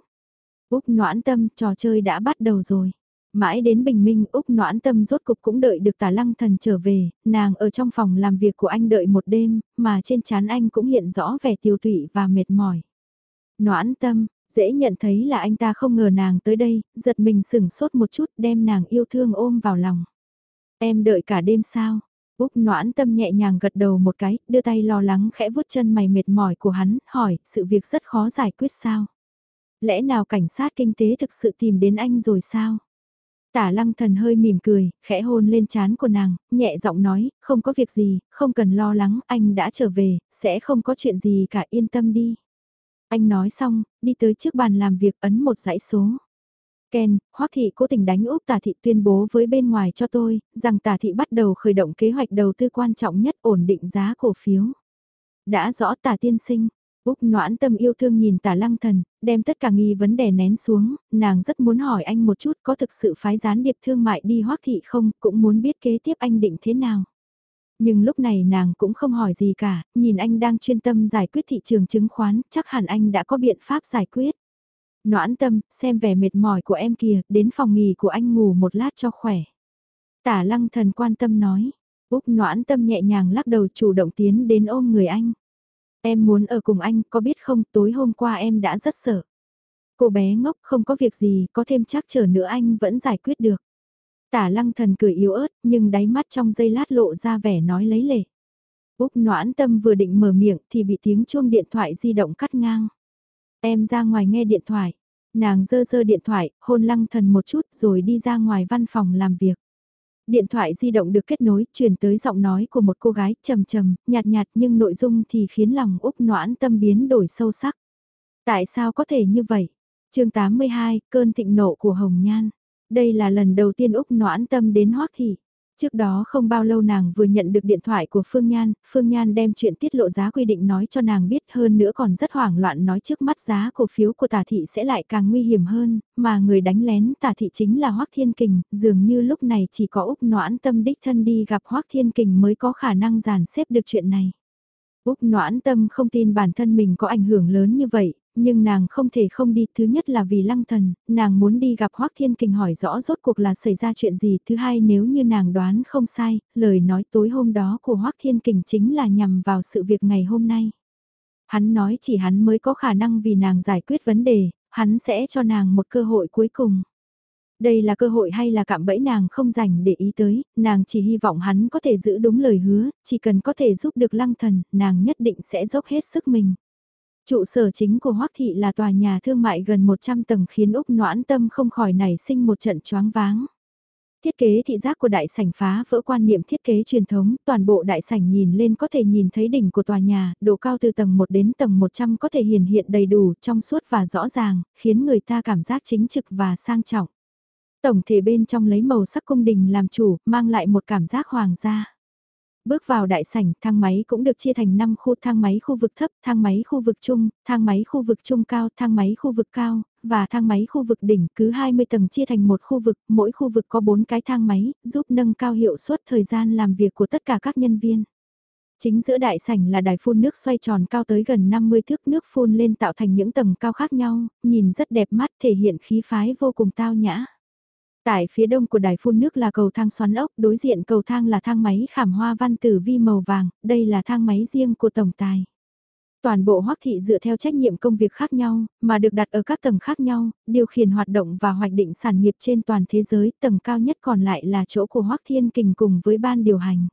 Úc noãn tâm, trò chơi đã bắt đầu rồi. Mãi đến bình minh Úc noãn tâm rốt cục cũng đợi được tả lăng thần trở về, nàng ở trong phòng làm việc của anh đợi một đêm, mà trên trán anh cũng hiện rõ vẻ tiêu tụy và mệt mỏi. Noãn tâm, dễ nhận thấy là anh ta không ngờ nàng tới đây, giật mình sửng sốt một chút đem nàng yêu thương ôm vào lòng. Em đợi cả đêm sao? Úc noãn tâm nhẹ nhàng gật đầu một cái, đưa tay lo lắng khẽ vuốt chân mày mệt mỏi của hắn, hỏi, sự việc rất khó giải quyết sao? Lẽ nào cảnh sát kinh tế thực sự tìm đến anh rồi sao? Tả lăng thần hơi mỉm cười, khẽ hôn lên trán của nàng, nhẹ giọng nói, không có việc gì, không cần lo lắng, anh đã trở về, sẽ không có chuyện gì cả yên tâm đi. Anh nói xong, đi tới trước bàn làm việc ấn một dãy số. Ken, Hoắc Thị cố tình đánh úp Tả Thị tuyên bố với bên ngoài cho tôi, rằng Tả Thị bắt đầu khởi động kế hoạch đầu tư quan trọng nhất ổn định giá cổ phiếu. Đã rõ Tả Tiên Sinh, Úc noãn tâm yêu thương nhìn tả lăng thần, đem tất cả nghi vấn đè nén xuống, nàng rất muốn hỏi anh một chút có thực sự phái gián điệp thương mại đi hoác thị không, cũng muốn biết kế tiếp anh định thế nào. Nhưng lúc này nàng cũng không hỏi gì cả, nhìn anh đang chuyên tâm giải quyết thị trường chứng khoán, chắc hẳn anh đã có biện pháp giải quyết. Noãn tâm, xem vẻ mệt mỏi của em kìa, đến phòng nghỉ của anh ngủ một lát cho khỏe. Tả lăng thần quan tâm nói, Úc noãn tâm nhẹ nhàng lắc đầu chủ động tiến đến ôm người anh. Em muốn ở cùng anh, có biết không, tối hôm qua em đã rất sợ. Cô bé ngốc không có việc gì, có thêm chắc chờ nữa anh vẫn giải quyết được. Tả lăng thần cười yếu ớt, nhưng đáy mắt trong giây lát lộ ra vẻ nói lấy lệ. Úc noãn tâm vừa định mở miệng thì bị tiếng chuông điện thoại di động cắt ngang. Em ra ngoài nghe điện thoại. Nàng dơ dơ điện thoại, hôn lăng thần một chút rồi đi ra ngoài văn phòng làm việc. Điện thoại di động được kết nối, truyền tới giọng nói của một cô gái trầm trầm, nhạt nhạt nhưng nội dung thì khiến lòng Úc noãn tâm biến đổi sâu sắc. Tại sao có thể như vậy? chương 82, cơn thịnh nộ của Hồng Nhan. Đây là lần đầu tiên Úc noãn tâm đến Hoác Thị. Trước đó không bao lâu nàng vừa nhận được điện thoại của Phương Nhan, Phương Nhan đem chuyện tiết lộ giá quy định nói cho nàng biết hơn nữa còn rất hoảng loạn nói trước mắt giá cổ phiếu của tà thị sẽ lại càng nguy hiểm hơn, mà người đánh lén tà thị chính là Hoác Thiên Kình, dường như lúc này chỉ có Úc Noãn Tâm đích thân đi gặp Hoác Thiên Kình mới có khả năng giàn xếp được chuyện này. Úc Noãn Tâm không tin bản thân mình có ảnh hưởng lớn như vậy, nhưng nàng không thể không đi, thứ nhất là vì lăng thần, nàng muốn đi gặp Hoác Thiên Kình hỏi rõ rốt cuộc là xảy ra chuyện gì, thứ hai nếu như nàng đoán không sai, lời nói tối hôm đó của Hoác Thiên Kình chính là nhằm vào sự việc ngày hôm nay. Hắn nói chỉ hắn mới có khả năng vì nàng giải quyết vấn đề, hắn sẽ cho nàng một cơ hội cuối cùng. Đây là cơ hội hay là cạm bẫy nàng không dành để ý tới, nàng chỉ hy vọng hắn có thể giữ đúng lời hứa, chỉ cần có thể giúp được lăng thần, nàng nhất định sẽ dốc hết sức mình. Trụ sở chính của Hoắc Thị là tòa nhà thương mại gần 100 tầng khiến Úc Noãn Tâm không khỏi nảy sinh một trận choáng váng. Thiết kế thị giác của đại sảnh phá vỡ quan niệm thiết kế truyền thống, toàn bộ đại sảnh nhìn lên có thể nhìn thấy đỉnh của tòa nhà, độ cao từ tầng 1 đến tầng 100 có thể hiển hiện đầy đủ, trong suốt và rõ ràng, khiến người ta cảm giác chính trực và sang trọng. Tổng thể bên trong lấy màu sắc cung đình làm chủ, mang lại một cảm giác hoàng gia. Bước vào đại sảnh, thang máy cũng được chia thành 5 khu thang máy khu vực thấp, thang máy khu vực trung, thang máy khu vực trung cao, thang máy khu vực cao, và thang máy khu vực đỉnh cứ 20 tầng chia thành một khu vực, mỗi khu vực có 4 cái thang máy, giúp nâng cao hiệu suất thời gian làm việc của tất cả các nhân viên. Chính giữa đại sảnh là đài phun nước xoay tròn cao tới gần 50 thước nước phun lên tạo thành những tầng cao khác nhau, nhìn rất đẹp mắt thể hiện khí phái vô cùng tao nhã. Tại phía đông của đài phun nước là cầu thang xoắn ốc, đối diện cầu thang là thang máy khảm hoa văn tử vi màu vàng, đây là thang máy riêng của tổng tài. Toàn bộ hoắc thị dựa theo trách nhiệm công việc khác nhau, mà được đặt ở các tầng khác nhau, điều khiển hoạt động và hoạch định sản nghiệp trên toàn thế giới, tầng cao nhất còn lại là chỗ của hoắc thiên kình cùng với ban điều hành.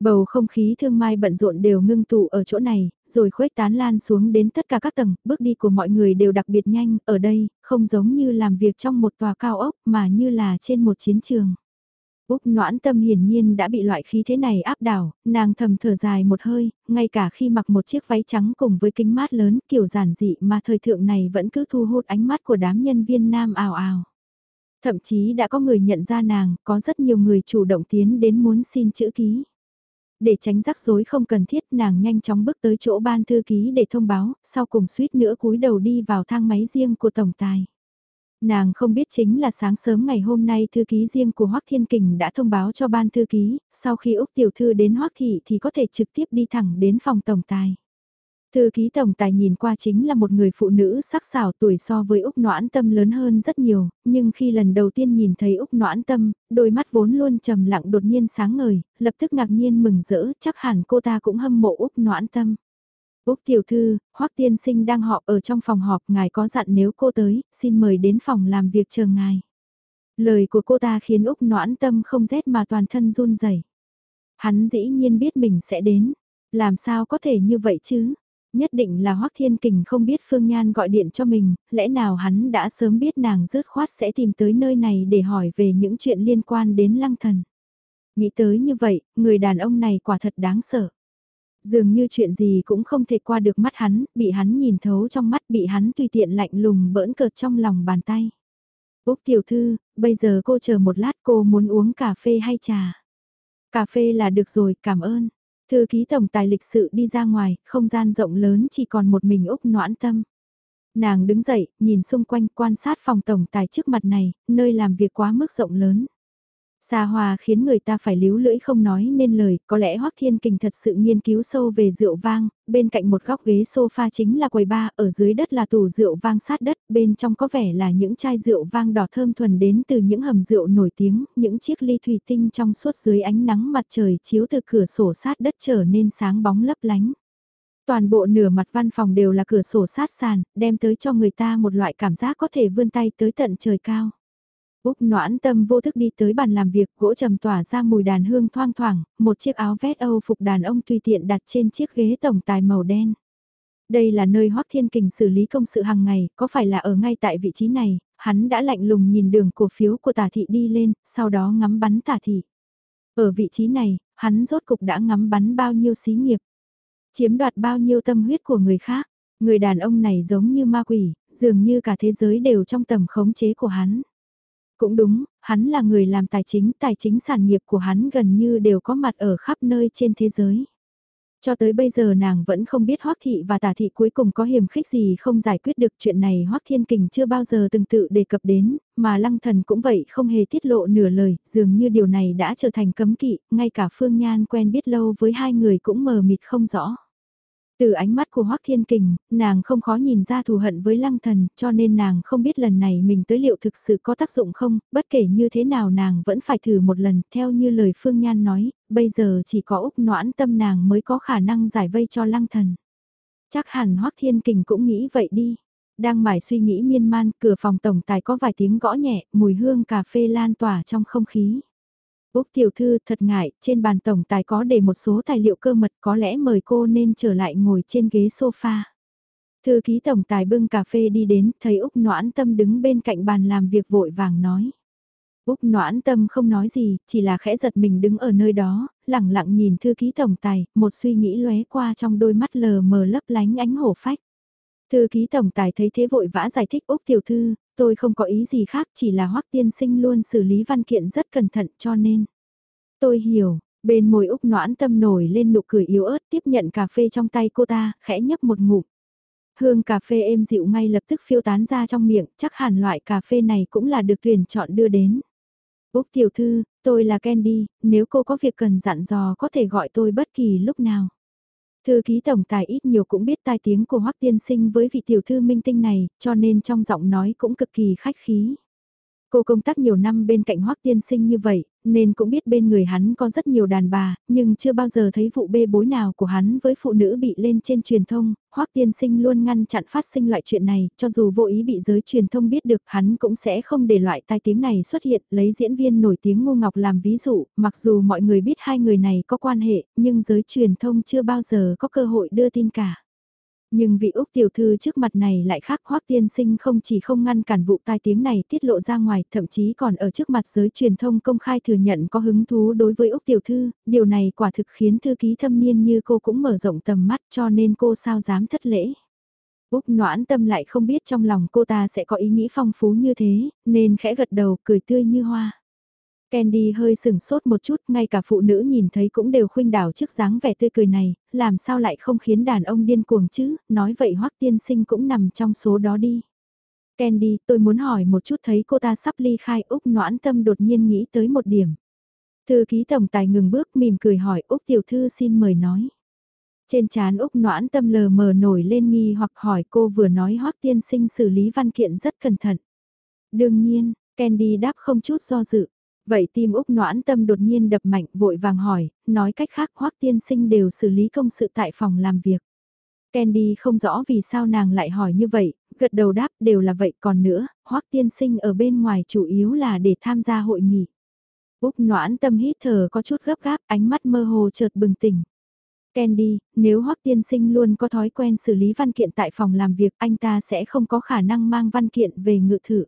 Bầu không khí thương mai bận rộn đều ngưng tụ ở chỗ này, rồi khuếch tán lan xuống đến tất cả các tầng, bước đi của mọi người đều đặc biệt nhanh, ở đây, không giống như làm việc trong một tòa cao ốc mà như là trên một chiến trường. Úc noãn tâm hiển nhiên đã bị loại khí thế này áp đảo, nàng thầm thở dài một hơi, ngay cả khi mặc một chiếc váy trắng cùng với kính mát lớn kiểu giản dị mà thời thượng này vẫn cứ thu hút ánh mắt của đám nhân viên nam ảo ảo. Thậm chí đã có người nhận ra nàng, có rất nhiều người chủ động tiến đến muốn xin chữ ký. Để tránh rắc rối không cần thiết nàng nhanh chóng bước tới chỗ ban thư ký để thông báo, sau cùng suýt nữa cúi đầu đi vào thang máy riêng của tổng tài. Nàng không biết chính là sáng sớm ngày hôm nay thư ký riêng của Hoắc Thiên Kình đã thông báo cho ban thư ký, sau khi Úc Tiểu Thư đến Hoắc Thị thì có thể trực tiếp đi thẳng đến phòng tổng tài. Thư ký tổng tài nhìn qua chính là một người phụ nữ sắc sảo tuổi so với Úc Noãn Tâm lớn hơn rất nhiều, nhưng khi lần đầu tiên nhìn thấy Úc Noãn Tâm, đôi mắt vốn luôn trầm lặng đột nhiên sáng ngời, lập tức ngạc nhiên mừng rỡ, chắc hẳn cô ta cũng hâm mộ Úc Noãn Tâm. Úc tiểu thư, Hoắc tiên sinh đang họp ở trong phòng họp, ngài có dặn nếu cô tới, xin mời đến phòng làm việc chờ ngài. Lời của cô ta khiến Úc Noãn Tâm không rét mà toàn thân run rẩy. Hắn dĩ nhiên biết mình sẽ đến, làm sao có thể như vậy chứ? Nhất định là Hoắc Thiên Kình không biết Phương Nhan gọi điện cho mình, lẽ nào hắn đã sớm biết nàng rớt khoát sẽ tìm tới nơi này để hỏi về những chuyện liên quan đến lăng thần. Nghĩ tới như vậy, người đàn ông này quả thật đáng sợ. Dường như chuyện gì cũng không thể qua được mắt hắn, bị hắn nhìn thấu trong mắt bị hắn tùy tiện lạnh lùng bỡn cợt trong lòng bàn tay. Úc tiểu thư, bây giờ cô chờ một lát cô muốn uống cà phê hay trà? Cà phê là được rồi, cảm ơn. Thư ký tổng tài lịch sự đi ra ngoài, không gian rộng lớn chỉ còn một mình Úc noãn tâm. Nàng đứng dậy, nhìn xung quanh quan sát phòng tổng tài trước mặt này, nơi làm việc quá mức rộng lớn. Xa hòa khiến người ta phải líu lưỡi không nói nên lời, có lẽ Hoắc Thiên Kình thật sự nghiên cứu sâu về rượu vang, bên cạnh một góc ghế sofa chính là quầy bar, ở dưới đất là tủ rượu vang sát đất, bên trong có vẻ là những chai rượu vang đỏ thơm thuần đến từ những hầm rượu nổi tiếng, những chiếc ly thủy tinh trong suốt dưới ánh nắng mặt trời chiếu từ cửa sổ sát đất trở nên sáng bóng lấp lánh. Toàn bộ nửa mặt văn phòng đều là cửa sổ sát sàn, đem tới cho người ta một loại cảm giác có thể vươn tay tới tận trời cao. Úc noãn tâm vô thức đi tới bàn làm việc, gỗ trầm tỏa ra mùi đàn hương thoang thoảng, một chiếc áo vest Âu phục đàn ông tùy tiện đặt trên chiếc ghế tổng tài màu đen. Đây là nơi Hoắc Thiên Kình xử lý công sự hàng ngày, có phải là ở ngay tại vị trí này, hắn đã lạnh lùng nhìn đường cổ phiếu của tả thị đi lên, sau đó ngắm bắn tả thị. Ở vị trí này, hắn rốt cục đã ngắm bắn bao nhiêu xí nghiệp, chiếm đoạt bao nhiêu tâm huyết của người khác. Người đàn ông này giống như ma quỷ, dường như cả thế giới đều trong tầm khống chế của hắn. Cũng đúng, hắn là người làm tài chính, tài chính sản nghiệp của hắn gần như đều có mặt ở khắp nơi trên thế giới. Cho tới bây giờ nàng vẫn không biết Hoắc Thị và Tả Thị cuối cùng có hiểm khích gì không giải quyết được chuyện này Hoắc Thiên Kình chưa bao giờ từng tự đề cập đến, mà Lăng Thần cũng vậy không hề tiết lộ nửa lời, dường như điều này đã trở thành cấm kỵ, ngay cả Phương Nhan quen biết lâu với hai người cũng mờ mịt không rõ. Từ ánh mắt của Hoắc Thiên Kình, nàng không khó nhìn ra thù hận với lăng thần, cho nên nàng không biết lần này mình tới liệu thực sự có tác dụng không, bất kể như thế nào nàng vẫn phải thử một lần, theo như lời Phương Nhan nói, bây giờ chỉ có Úc noãn tâm nàng mới có khả năng giải vây cho lăng thần. Chắc hẳn Hoắc Thiên Kình cũng nghĩ vậy đi. Đang mải suy nghĩ miên man, cửa phòng tổng tài có vài tiếng gõ nhẹ, mùi hương cà phê lan tỏa trong không khí. Úc tiểu thư thật ngại, trên bàn tổng tài có để một số tài liệu cơ mật có lẽ mời cô nên trở lại ngồi trên ghế sofa. Thư ký tổng tài bưng cà phê đi đến, thấy Úc noãn tâm đứng bên cạnh bàn làm việc vội vàng nói. Úc noãn tâm không nói gì, chỉ là khẽ giật mình đứng ở nơi đó, lặng lặng nhìn thư ký tổng tài, một suy nghĩ lóe qua trong đôi mắt lờ mờ lấp lánh ánh hổ phách. Thư ký tổng tài thấy thế vội vã giải thích Úc tiểu thư, tôi không có ý gì khác chỉ là hoắc tiên sinh luôn xử lý văn kiện rất cẩn thận cho nên. Tôi hiểu, bên môi Úc noãn tâm nổi lên nụ cười yếu ớt tiếp nhận cà phê trong tay cô ta, khẽ nhấp một ngụm. Hương cà phê êm dịu ngay lập tức phiêu tán ra trong miệng, chắc hẳn loại cà phê này cũng là được tuyển chọn đưa đến. Úc tiểu thư, tôi là Candy, nếu cô có việc cần dặn dò có thể gọi tôi bất kỳ lúc nào. Thư ký tổng tài ít nhiều cũng biết tai tiếng của Hoắc tiên sinh với vị tiểu thư minh tinh này, cho nên trong giọng nói cũng cực kỳ khách khí. Cô công tác nhiều năm bên cạnh Hoắc tiên sinh như vậy, nên cũng biết bên người hắn có rất nhiều đàn bà, nhưng chưa bao giờ thấy vụ bê bối nào của hắn với phụ nữ bị lên trên truyền thông, Hoắc tiên sinh luôn ngăn chặn phát sinh loại chuyện này, cho dù vô ý bị giới truyền thông biết được hắn cũng sẽ không để loại tai tiếng này xuất hiện, lấy diễn viên nổi tiếng Ngô Ngọc làm ví dụ, mặc dù mọi người biết hai người này có quan hệ, nhưng giới truyền thông chưa bao giờ có cơ hội đưa tin cả. Nhưng vị Úc tiểu thư trước mặt này lại khác hoắc tiên sinh không chỉ không ngăn cản vụ tai tiếng này tiết lộ ra ngoài, thậm chí còn ở trước mặt giới truyền thông công khai thừa nhận có hứng thú đối với Úc tiểu thư, điều này quả thực khiến thư ký thâm niên như cô cũng mở rộng tầm mắt cho nên cô sao dám thất lễ. Úc noãn tâm lại không biết trong lòng cô ta sẽ có ý nghĩ phong phú như thế, nên khẽ gật đầu cười tươi như hoa. Candy hơi sừng sốt một chút, ngay cả phụ nữ nhìn thấy cũng đều khuynh đảo trước dáng vẻ tươi cười này, làm sao lại không khiến đàn ông điên cuồng chứ, nói vậy hoắc tiên sinh cũng nằm trong số đó đi. Candy, tôi muốn hỏi một chút thấy cô ta sắp ly khai Úc noãn tâm đột nhiên nghĩ tới một điểm. Thư ký tổng tài ngừng bước mỉm cười hỏi Úc tiểu thư xin mời nói. Trên chán Úc noãn tâm lờ mờ nổi lên nghi hoặc hỏi cô vừa nói hoắc tiên sinh xử lý văn kiện rất cẩn thận. Đương nhiên, Candy đáp không chút do dự. Vậy tim Úc noãn tâm đột nhiên đập mạnh vội vàng hỏi, nói cách khác hoắc tiên sinh đều xử lý công sự tại phòng làm việc. Candy không rõ vì sao nàng lại hỏi như vậy, gật đầu đáp đều là vậy còn nữa, hoắc tiên sinh ở bên ngoài chủ yếu là để tham gia hội nghị. Úc noãn tâm hít thở có chút gấp gáp, ánh mắt mơ hồ chợt bừng tỉnh. Candy, nếu Hoắc tiên sinh luôn có thói quen xử lý văn kiện tại phòng làm việc, anh ta sẽ không có khả năng mang văn kiện về ngự thự.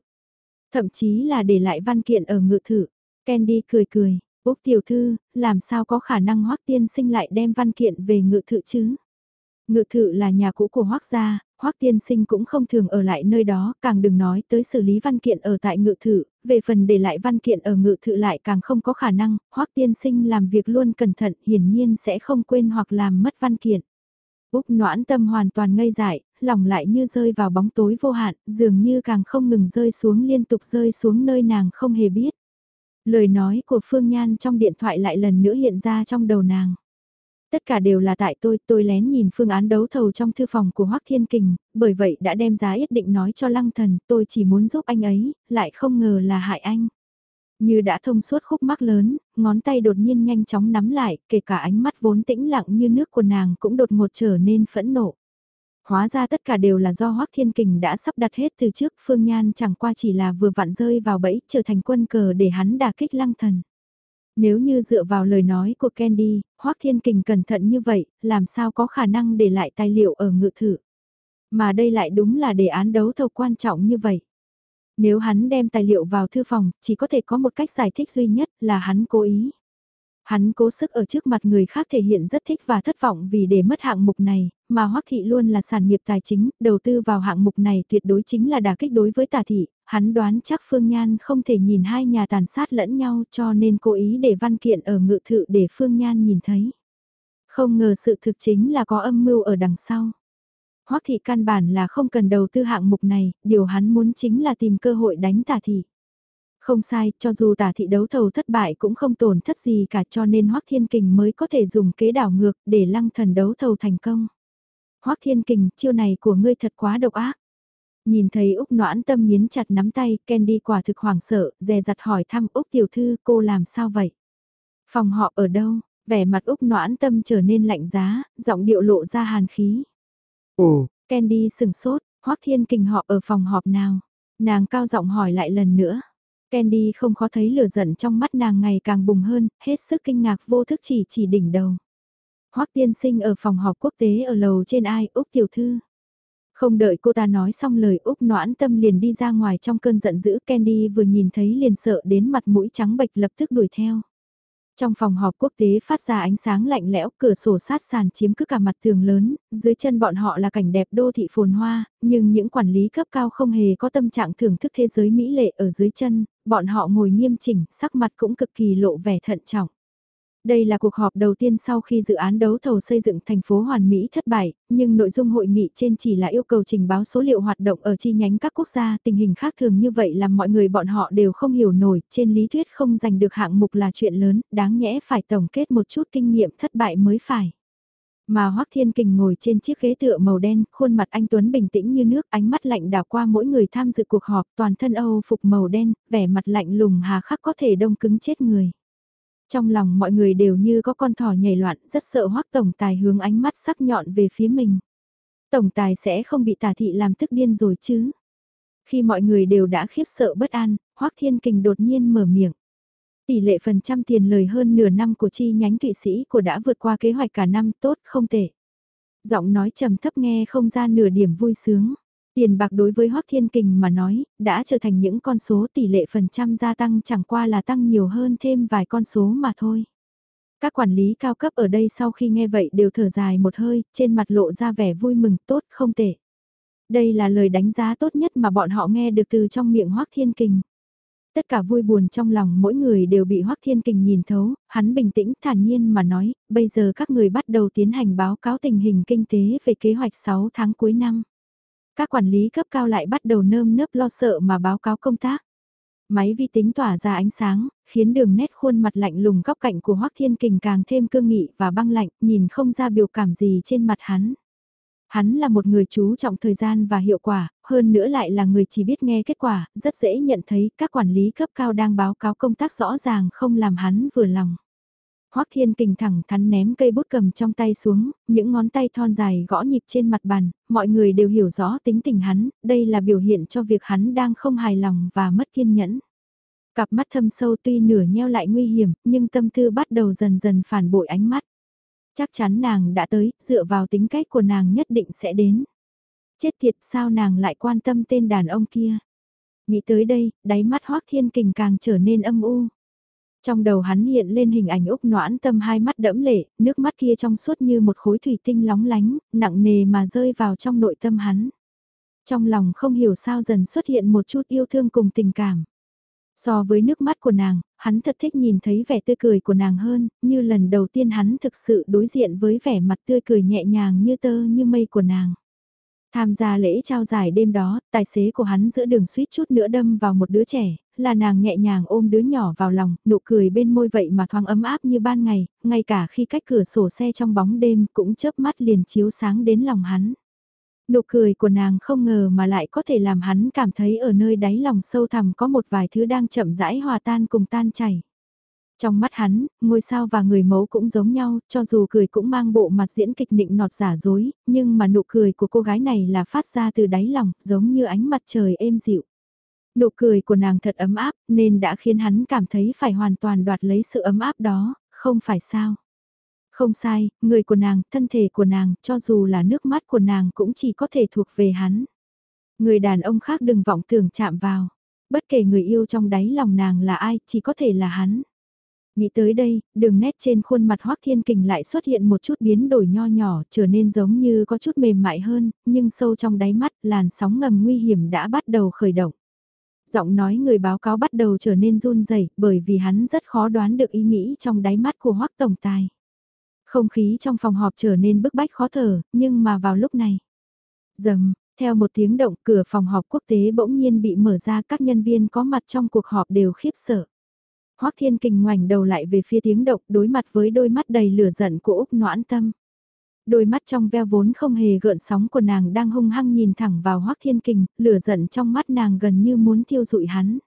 Thậm chí là để lại văn kiện ở ngự thự. Candy cười cười, Úc tiểu thư, làm sao có khả năng Hoắc tiên sinh lại đem văn kiện về ngự thự chứ? Ngự thự là nhà cũ của Hoắc gia, Hoắc tiên sinh cũng không thường ở lại nơi đó, càng đừng nói tới xử lý văn kiện ở tại ngự thự, về phần để lại văn kiện ở ngự thự lại càng không có khả năng, Hoắc tiên sinh làm việc luôn cẩn thận, hiển nhiên sẽ không quên hoặc làm mất văn kiện. Úc noãn tâm hoàn toàn ngây dại, lòng lại như rơi vào bóng tối vô hạn, dường như càng không ngừng rơi xuống liên tục rơi xuống nơi nàng không hề biết. Lời nói của Phương Nhan trong điện thoại lại lần nữa hiện ra trong đầu nàng. Tất cả đều là tại tôi, tôi lén nhìn phương án đấu thầu trong thư phòng của Hoắc Thiên Kình, bởi vậy đã đem giá yết định nói cho Lăng Thần, tôi chỉ muốn giúp anh ấy, lại không ngờ là hại anh. Như đã thông suốt khúc mắc lớn, ngón tay đột nhiên nhanh chóng nắm lại, kể cả ánh mắt vốn tĩnh lặng như nước của nàng cũng đột ngột trở nên phẫn nộ. Hóa ra tất cả đều là do Hoắc Thiên Kình đã sắp đặt hết từ trước, Phương Nhan chẳng qua chỉ là vừa vặn rơi vào bẫy, trở thành quân cờ để hắn đả kích lăng thần. Nếu như dựa vào lời nói của Candy, Hoắc Thiên Kình cẩn thận như vậy, làm sao có khả năng để lại tài liệu ở ngự thự. Mà đây lại đúng là đề án đấu thầu quan trọng như vậy. Nếu hắn đem tài liệu vào thư phòng, chỉ có thể có một cách giải thích duy nhất là hắn cố ý. Hắn cố sức ở trước mặt người khác thể hiện rất thích và thất vọng vì để mất hạng mục này, mà Hoắc Thị luôn là sản nghiệp tài chính, đầu tư vào hạng mục này tuyệt đối chính là đả kích đối với Tả Thị, hắn đoán chắc Phương Nhan không thể nhìn hai nhà tàn sát lẫn nhau cho nên cố ý để văn kiện ở ngự thự để Phương Nhan nhìn thấy. Không ngờ sự thực chính là có âm mưu ở đằng sau. Hoắc Thị căn bản là không cần đầu tư hạng mục này, điều hắn muốn chính là tìm cơ hội đánh Tả Thị. Không sai, cho dù tả thị đấu thầu thất bại cũng không tổn thất gì cả cho nên Hoắc Thiên Kình mới có thể dùng kế đảo ngược để lăng thần đấu thầu thành công. Hoắc Thiên Kình, chiêu này của ngươi thật quá độc ác. Nhìn thấy Úc noãn tâm nghiến chặt nắm tay, Candy quả thực hoảng sợ, dè dặt hỏi thăm Úc tiểu thư cô làm sao vậy? Phòng họ ở đâu? Vẻ mặt Úc noãn tâm trở nên lạnh giá, giọng điệu lộ ra hàn khí. Ồ, Candy sừng sốt, Hoắc Thiên Kình họ ở phòng họp nào? Nàng cao giọng hỏi lại lần nữa. Candy không khó thấy lửa giận trong mắt nàng ngày càng bùng hơn, hết sức kinh ngạc vô thức chỉ chỉ đỉnh đầu. Hoắc tiên sinh ở phòng họp quốc tế ở lầu trên ai, Úc tiểu thư. Không đợi cô ta nói xong lời Úc noãn tâm liền đi ra ngoài trong cơn giận dữ Candy vừa nhìn thấy liền sợ đến mặt mũi trắng bệch lập tức đuổi theo. Trong phòng họp quốc tế phát ra ánh sáng lạnh lẽo, cửa sổ sát sàn chiếm cứ cả mặt tường lớn, dưới chân bọn họ là cảnh đẹp đô thị phồn hoa, nhưng những quản lý cấp cao không hề có tâm trạng thưởng thức thế giới mỹ lệ ở dưới chân, bọn họ ngồi nghiêm chỉnh, sắc mặt cũng cực kỳ lộ vẻ thận trọng. Đây là cuộc họp đầu tiên sau khi dự án đấu thầu xây dựng thành phố Hoàn Mỹ thất bại, nhưng nội dung hội nghị trên chỉ là yêu cầu trình báo số liệu hoạt động ở chi nhánh các quốc gia, tình hình khác thường như vậy làm mọi người bọn họ đều không hiểu nổi, trên lý thuyết không giành được hạng mục là chuyện lớn, đáng nhẽ phải tổng kết một chút kinh nghiệm thất bại mới phải. Mà Hoắc Thiên Kình ngồi trên chiếc ghế tựa màu đen, khuôn mặt anh Tuấn bình tĩnh như nước, ánh mắt lạnh đảo qua mỗi người tham dự cuộc họp, toàn thân Âu phục màu đen, vẻ mặt lạnh lùng hà khắc có thể đông cứng chết người. Trong lòng mọi người đều như có con thỏ nhảy loạn, rất sợ hoắc tổng tài hướng ánh mắt sắc nhọn về phía mình. Tổng tài sẽ không bị tà thị làm tức điên rồi chứ. Khi mọi người đều đã khiếp sợ bất an, hoắc thiên kình đột nhiên mở miệng. Tỷ lệ phần trăm tiền lời hơn nửa năm của chi nhánh Thụy Sĩ của đã vượt qua kế hoạch cả năm tốt không tệ. Giọng nói trầm thấp nghe không ra nửa điểm vui sướng. Tiền bạc đối với Hoác Thiên Kình mà nói, đã trở thành những con số tỷ lệ phần trăm gia tăng chẳng qua là tăng nhiều hơn thêm vài con số mà thôi. Các quản lý cao cấp ở đây sau khi nghe vậy đều thở dài một hơi, trên mặt lộ ra vẻ vui mừng tốt không tệ. Đây là lời đánh giá tốt nhất mà bọn họ nghe được từ trong miệng Hoác Thiên Kình. Tất cả vui buồn trong lòng mỗi người đều bị Hoác Thiên Kình nhìn thấu, hắn bình tĩnh thản nhiên mà nói, bây giờ các người bắt đầu tiến hành báo cáo tình hình kinh tế về kế hoạch 6 tháng cuối năm. Các quản lý cấp cao lại bắt đầu nơm nớp lo sợ mà báo cáo công tác. Máy vi tính tỏa ra ánh sáng, khiến đường nét khuôn mặt lạnh lùng góc cạnh của Hoắc Thiên Kình càng thêm cương nghị và băng lạnh, nhìn không ra biểu cảm gì trên mặt hắn. Hắn là một người chú trọng thời gian và hiệu quả, hơn nữa lại là người chỉ biết nghe kết quả, rất dễ nhận thấy các quản lý cấp cao đang báo cáo công tác rõ ràng không làm hắn vừa lòng. Hoắc Thiên Kình thẳng thắn ném cây bút cầm trong tay xuống, những ngón tay thon dài gõ nhịp trên mặt bàn, mọi người đều hiểu rõ tính tình hắn, đây là biểu hiện cho việc hắn đang không hài lòng và mất kiên nhẫn. Cặp mắt thâm sâu tuy nửa nheo lại nguy hiểm, nhưng tâm tư bắt đầu dần dần phản bội ánh mắt. Chắc chắn nàng đã tới, dựa vào tính cách của nàng nhất định sẽ đến. Chết thiệt sao nàng lại quan tâm tên đàn ông kia. Nghĩ tới đây, đáy mắt Hoắc Thiên Kình càng trở nên âm u. Trong đầu hắn hiện lên hình ảnh Úc noãn tâm hai mắt đẫm lệ, nước mắt kia trong suốt như một khối thủy tinh lóng lánh, nặng nề mà rơi vào trong nội tâm hắn. Trong lòng không hiểu sao dần xuất hiện một chút yêu thương cùng tình cảm. So với nước mắt của nàng, hắn thật thích nhìn thấy vẻ tươi cười của nàng hơn, như lần đầu tiên hắn thực sự đối diện với vẻ mặt tươi cười nhẹ nhàng như tơ như mây của nàng. Tham gia lễ trao giải đêm đó, tài xế của hắn giữa đường suýt chút nữa đâm vào một đứa trẻ, là nàng nhẹ nhàng ôm đứa nhỏ vào lòng, nụ cười bên môi vậy mà thoáng ấm áp như ban ngày, ngay cả khi cách cửa sổ xe trong bóng đêm cũng chớp mắt liền chiếu sáng đến lòng hắn. Nụ cười của nàng không ngờ mà lại có thể làm hắn cảm thấy ở nơi đáy lòng sâu thẳm có một vài thứ đang chậm rãi hòa tan cùng tan chảy. Trong mắt hắn, ngôi sao và người mẫu cũng giống nhau, cho dù cười cũng mang bộ mặt diễn kịch nịnh nọt giả dối, nhưng mà nụ cười của cô gái này là phát ra từ đáy lòng, giống như ánh mặt trời êm dịu. Nụ cười của nàng thật ấm áp, nên đã khiến hắn cảm thấy phải hoàn toàn đoạt lấy sự ấm áp đó, không phải sao. Không sai, người của nàng, thân thể của nàng, cho dù là nước mắt của nàng cũng chỉ có thể thuộc về hắn. Người đàn ông khác đừng vọng tưởng chạm vào. Bất kể người yêu trong đáy lòng nàng là ai, chỉ có thể là hắn. Nghĩ tới đây, đường nét trên khuôn mặt Hoác Thiên Kình lại xuất hiện một chút biến đổi nho nhỏ, trở nên giống như có chút mềm mại hơn, nhưng sâu trong đáy mắt, làn sóng ngầm nguy hiểm đã bắt đầu khởi động. Giọng nói người báo cáo bắt đầu trở nên run rẩy bởi vì hắn rất khó đoán được ý nghĩ trong đáy mắt của Hoác Tổng Tài. Không khí trong phòng họp trở nên bức bách khó thở, nhưng mà vào lúc này. Dầm, theo một tiếng động cửa phòng họp quốc tế bỗng nhiên bị mở ra các nhân viên có mặt trong cuộc họp đều khiếp sợ. Hoắc Thiên Kình ngoảnh đầu lại về phía tiếng động đối mặt với đôi mắt đầy lửa giận của Úc Noãn Tâm. Đôi mắt trong veo vốn không hề gợn sóng của nàng đang hung hăng nhìn thẳng vào Hoắc Thiên Kình, lửa giận trong mắt nàng gần như muốn thiêu dụi hắn.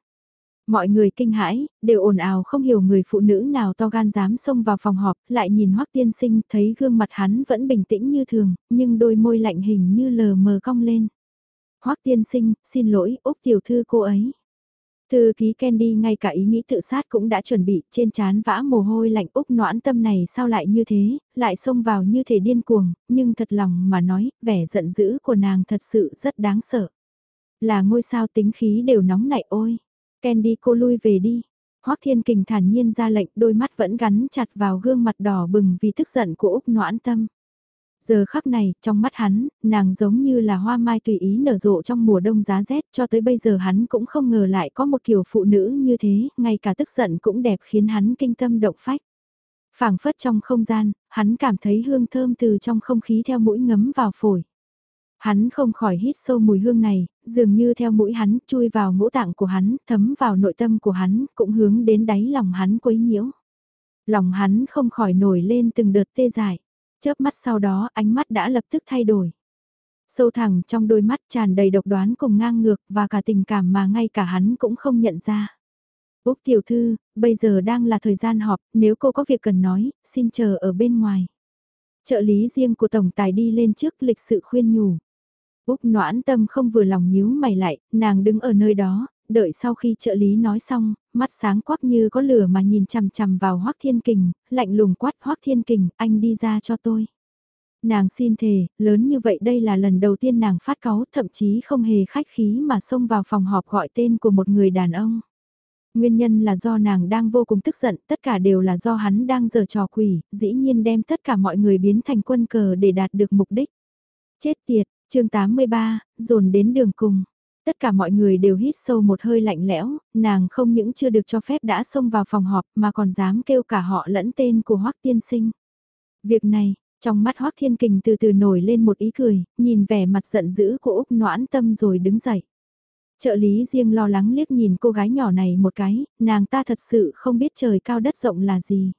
Mọi người kinh hãi, đều ồn ào không hiểu người phụ nữ nào to gan dám xông vào phòng họp, lại nhìn Hoắc Tiên Sinh thấy gương mặt hắn vẫn bình tĩnh như thường, nhưng đôi môi lạnh hình như lờ mờ cong lên. Hoắc Tiên Sinh, xin lỗi, Úc tiểu thư cô ấy. Thư ký Candy ngay cả ý nghĩ tự sát cũng đã chuẩn bị, trên chán vã mồ hôi lạnh Úc noãn tâm này sao lại như thế, lại xông vào như thể điên cuồng, nhưng thật lòng mà nói, vẻ giận dữ của nàng thật sự rất đáng sợ. Là ngôi sao tính khí đều nóng nảy ôi. Candy cô lui về đi. Hoác Thiên Kình thản nhiên ra lệnh đôi mắt vẫn gắn chặt vào gương mặt đỏ bừng vì tức giận của Úc Noãn Tâm. Giờ khắc này, trong mắt hắn, nàng giống như là hoa mai tùy ý nở rộ trong mùa đông giá rét cho tới bây giờ hắn cũng không ngờ lại có một kiểu phụ nữ như thế, ngay cả tức giận cũng đẹp khiến hắn kinh tâm động phách. phảng phất trong không gian, hắn cảm thấy hương thơm từ trong không khí theo mũi ngấm vào phổi. Hắn không khỏi hít sâu mùi hương này, dường như theo mũi hắn chui vào ngũ tạng của hắn, thấm vào nội tâm của hắn, cũng hướng đến đáy lòng hắn quấy nhiễu. Lòng hắn không khỏi nổi lên từng đợt tê dại. Chớp mắt sau đó ánh mắt đã lập tức thay đổi. Sâu thẳng trong đôi mắt tràn đầy độc đoán cùng ngang ngược và cả tình cảm mà ngay cả hắn cũng không nhận ra. Úc tiểu thư, bây giờ đang là thời gian họp, nếu cô có việc cần nói, xin chờ ở bên ngoài. Trợ lý riêng của tổng tài đi lên trước lịch sự khuyên nhủ. Úc noãn tâm không vừa lòng nhíu mày lại, nàng đứng ở nơi đó, đợi sau khi trợ lý nói xong, mắt sáng quắc như có lửa mà nhìn chằm chằm vào Hoác Thiên Kình, lạnh lùng quát Hoác Thiên Kình, anh đi ra cho tôi. Nàng xin thề, lớn như vậy đây là lần đầu tiên nàng phát cáu, thậm chí không hề khách khí mà xông vào phòng họp gọi tên của một người đàn ông. Nguyên nhân là do nàng đang vô cùng tức giận, tất cả đều là do hắn đang giở trò quỷ, dĩ nhiên đem tất cả mọi người biến thành quân cờ để đạt được mục đích. Chết tiệt, chương 83, dồn đến đường cùng. Tất cả mọi người đều hít sâu một hơi lạnh lẽo, nàng không những chưa được cho phép đã xông vào phòng họp mà còn dám kêu cả họ lẫn tên của Hoắc Tiên Sinh. Việc này, trong mắt Hoắc Thiên Kình từ từ nổi lên một ý cười, nhìn vẻ mặt giận dữ của Úc noãn tâm rồi đứng dậy. Trợ lý riêng lo lắng liếc nhìn cô gái nhỏ này một cái, nàng ta thật sự không biết trời cao đất rộng là gì.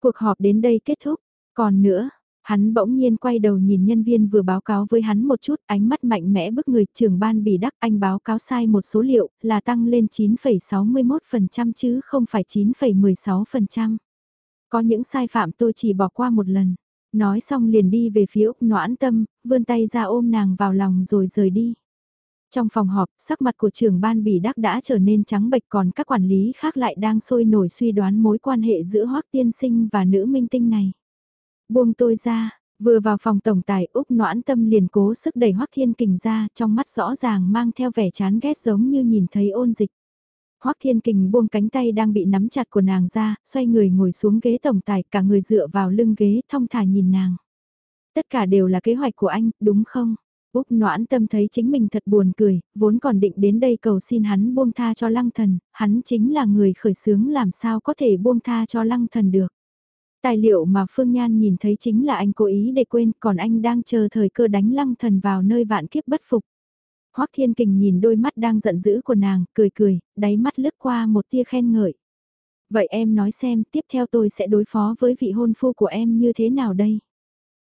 Cuộc họp đến đây kết thúc, còn nữa, Hắn bỗng nhiên quay đầu nhìn nhân viên vừa báo cáo với hắn một chút, ánh mắt mạnh mẽ bức người trưởng ban bị đắc anh báo cáo sai một số liệu là tăng lên 9,61% chứ không phải 9,16%. Có những sai phạm tôi chỉ bỏ qua một lần. Nói xong liền đi về phía Úc noãn tâm, vươn tay ra ôm nàng vào lòng rồi rời đi. Trong phòng họp, sắc mặt của trưởng ban bỉ đắc đã trở nên trắng bệch còn các quản lý khác lại đang sôi nổi suy đoán mối quan hệ giữa hoắc tiên sinh và nữ minh tinh này. Buông tôi ra, vừa vào phòng tổng tài Úc noãn tâm liền cố sức đẩy Hoắc Thiên Kình ra, trong mắt rõ ràng mang theo vẻ chán ghét giống như nhìn thấy ôn dịch. Hoắc Thiên Kình buông cánh tay đang bị nắm chặt của nàng ra, xoay người ngồi xuống ghế tổng tài, cả người dựa vào lưng ghế thong thả nhìn nàng. Tất cả đều là kế hoạch của anh, đúng không? Úc noãn tâm thấy chính mình thật buồn cười, vốn còn định đến đây cầu xin hắn buông tha cho lăng thần, hắn chính là người khởi xướng làm sao có thể buông tha cho lăng thần được. Tài liệu mà Phương Nhan nhìn thấy chính là anh cố ý để quên, còn anh đang chờ thời cơ đánh lăng thần vào nơi vạn kiếp bất phục. Hoắc Thiên Kình nhìn đôi mắt đang giận dữ của nàng, cười cười, đáy mắt lướt qua một tia khen ngợi. Vậy em nói xem, tiếp theo tôi sẽ đối phó với vị hôn phu của em như thế nào đây?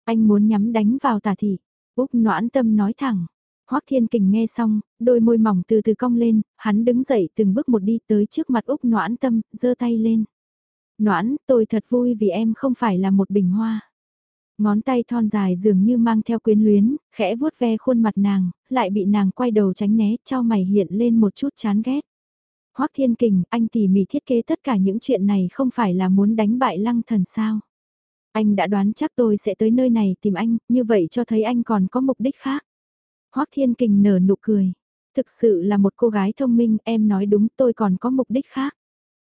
Anh muốn nhắm đánh vào tà thị. Úc noãn tâm nói thẳng. Hoắc Thiên Kình nghe xong, đôi môi mỏng từ từ cong lên, hắn đứng dậy từng bước một đi tới trước mặt Úc noãn tâm, giơ tay lên. Noãn, tôi thật vui vì em không phải là một bình hoa. Ngón tay thon dài dường như mang theo quyến luyến, khẽ vuốt ve khuôn mặt nàng, lại bị nàng quay đầu tránh né, cho mày hiện lên một chút chán ghét. Hoắc Thiên Kình, anh tỉ mỉ thiết kế tất cả những chuyện này không phải là muốn đánh bại lăng thần sao. Anh đã đoán chắc tôi sẽ tới nơi này tìm anh, như vậy cho thấy anh còn có mục đích khác. Hoắc Thiên Kình nở nụ cười. Thực sự là một cô gái thông minh, em nói đúng tôi còn có mục đích khác.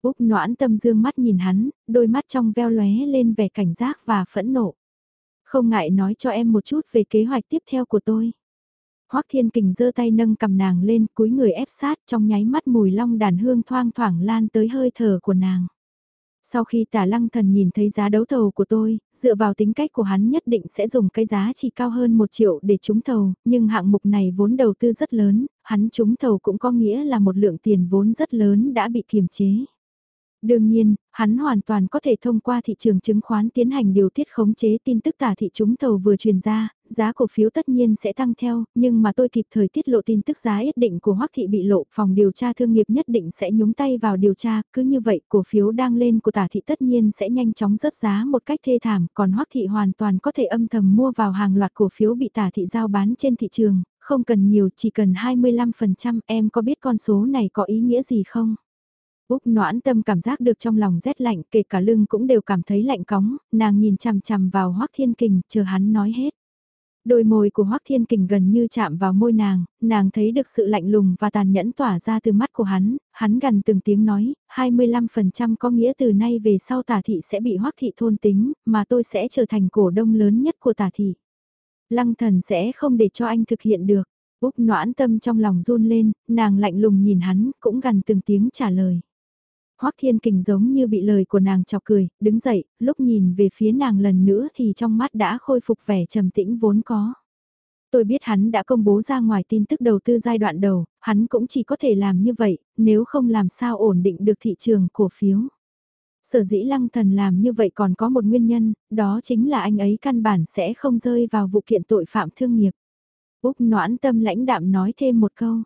Úc noãn tâm dương mắt nhìn hắn, đôi mắt trong veo lóe lên vẻ cảnh giác và phẫn nộ. Không ngại nói cho em một chút về kế hoạch tiếp theo của tôi. Hoắc Thiên Kình giơ tay nâng cầm nàng lên, cúi người ép sát trong nháy mắt mùi long đàn hương thoang thoảng lan tới hơi thở của nàng. Sau khi tả lăng thần nhìn thấy giá đấu thầu của tôi, dựa vào tính cách của hắn nhất định sẽ dùng cái giá chỉ cao hơn một triệu để trúng thầu, nhưng hạng mục này vốn đầu tư rất lớn, hắn trúng thầu cũng có nghĩa là một lượng tiền vốn rất lớn đã bị kiềm chế. Đương nhiên, hắn hoàn toàn có thể thông qua thị trường chứng khoán tiến hành điều tiết khống chế tin tức tả thị trúng thầu vừa truyền ra, giá cổ phiếu tất nhiên sẽ tăng theo, nhưng mà tôi kịp thời tiết lộ tin tức giá ít định của Hoắc thị bị lộ, phòng điều tra thương nghiệp nhất định sẽ nhúng tay vào điều tra, cứ như vậy cổ phiếu đang lên của tả thị tất nhiên sẽ nhanh chóng rớt giá một cách thê thảm, còn Hoắc thị hoàn toàn có thể âm thầm mua vào hàng loạt cổ phiếu bị tả thị giao bán trên thị trường, không cần nhiều, chỉ cần 25%, em có biết con số này có ý nghĩa gì không? Úc noãn tâm cảm giác được trong lòng rét lạnh, kể cả lưng cũng đều cảm thấy lạnh cóng, nàng nhìn chằm chằm vào Hoác Thiên Kình, chờ hắn nói hết. Đôi môi của Hoác Thiên Kình gần như chạm vào môi nàng, nàng thấy được sự lạnh lùng và tàn nhẫn tỏa ra từ mắt của hắn, hắn gần từng tiếng nói, 25% có nghĩa từ nay về sau tả thị sẽ bị Hoác thị thôn tính, mà tôi sẽ trở thành cổ đông lớn nhất của tả thị. Lăng thần sẽ không để cho anh thực hiện được. Úc noãn tâm trong lòng run lên, nàng lạnh lùng nhìn hắn, cũng gần từng tiếng trả lời. Hoắc Thiên Kình giống như bị lời của nàng chọc cười, đứng dậy, lúc nhìn về phía nàng lần nữa thì trong mắt đã khôi phục vẻ trầm tĩnh vốn có. Tôi biết hắn đã công bố ra ngoài tin tức đầu tư giai đoạn đầu, hắn cũng chỉ có thể làm như vậy, nếu không làm sao ổn định được thị trường cổ phiếu. Sở dĩ lăng thần làm như vậy còn có một nguyên nhân, đó chính là anh ấy căn bản sẽ không rơi vào vụ kiện tội phạm thương nghiệp. Úc noãn tâm lãnh đạm nói thêm một câu.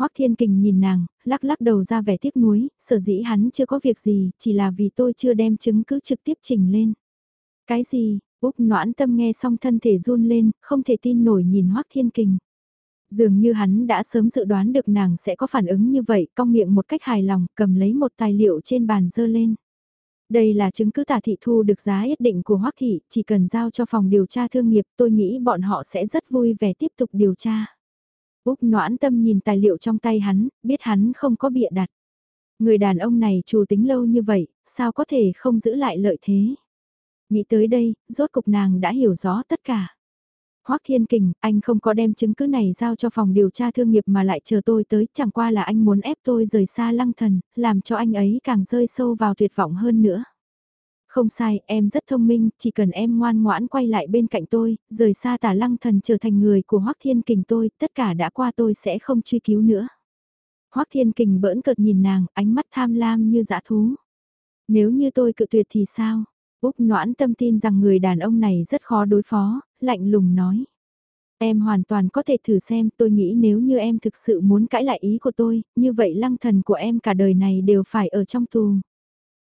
Hoắc Thiên Kình nhìn nàng, lắc lắc đầu ra vẻ tiếc nuối, sở dĩ hắn chưa có việc gì, chỉ là vì tôi chưa đem chứng cứ trực tiếp trình lên. Cái gì? Úc noãn tâm nghe xong thân thể run lên, không thể tin nổi nhìn Hoắc Thiên Kình. Dường như hắn đã sớm dự đoán được nàng sẽ có phản ứng như vậy, cong miệng một cách hài lòng, cầm lấy một tài liệu trên bàn dơ lên. Đây là chứng cứ tả thị thu được giá nhất định của Hoắc thị, chỉ cần giao cho phòng điều tra thương nghiệp tôi nghĩ bọn họ sẽ rất vui vẻ tiếp tục điều tra. Úc noãn tâm nhìn tài liệu trong tay hắn, biết hắn không có bịa đặt. Người đàn ông này chủ tính lâu như vậy, sao có thể không giữ lại lợi thế. Nghĩ tới đây, rốt cục nàng đã hiểu rõ tất cả. Hoắc Thiên Kình, anh không có đem chứng cứ này giao cho phòng điều tra thương nghiệp mà lại chờ tôi tới, chẳng qua là anh muốn ép tôi rời xa lăng thần, làm cho anh ấy càng rơi sâu vào tuyệt vọng hơn nữa. Không sai, em rất thông minh, chỉ cần em ngoan ngoãn quay lại bên cạnh tôi, rời xa tả lăng thần trở thành người của Hoác Thiên Kình tôi, tất cả đã qua tôi sẽ không truy cứu nữa. Hoác Thiên Kình bỡn cợt nhìn nàng, ánh mắt tham lam như dã thú. Nếu như tôi cự tuyệt thì sao? Úc noãn tâm tin rằng người đàn ông này rất khó đối phó, lạnh lùng nói. Em hoàn toàn có thể thử xem, tôi nghĩ nếu như em thực sự muốn cãi lại ý của tôi, như vậy lăng thần của em cả đời này đều phải ở trong tù.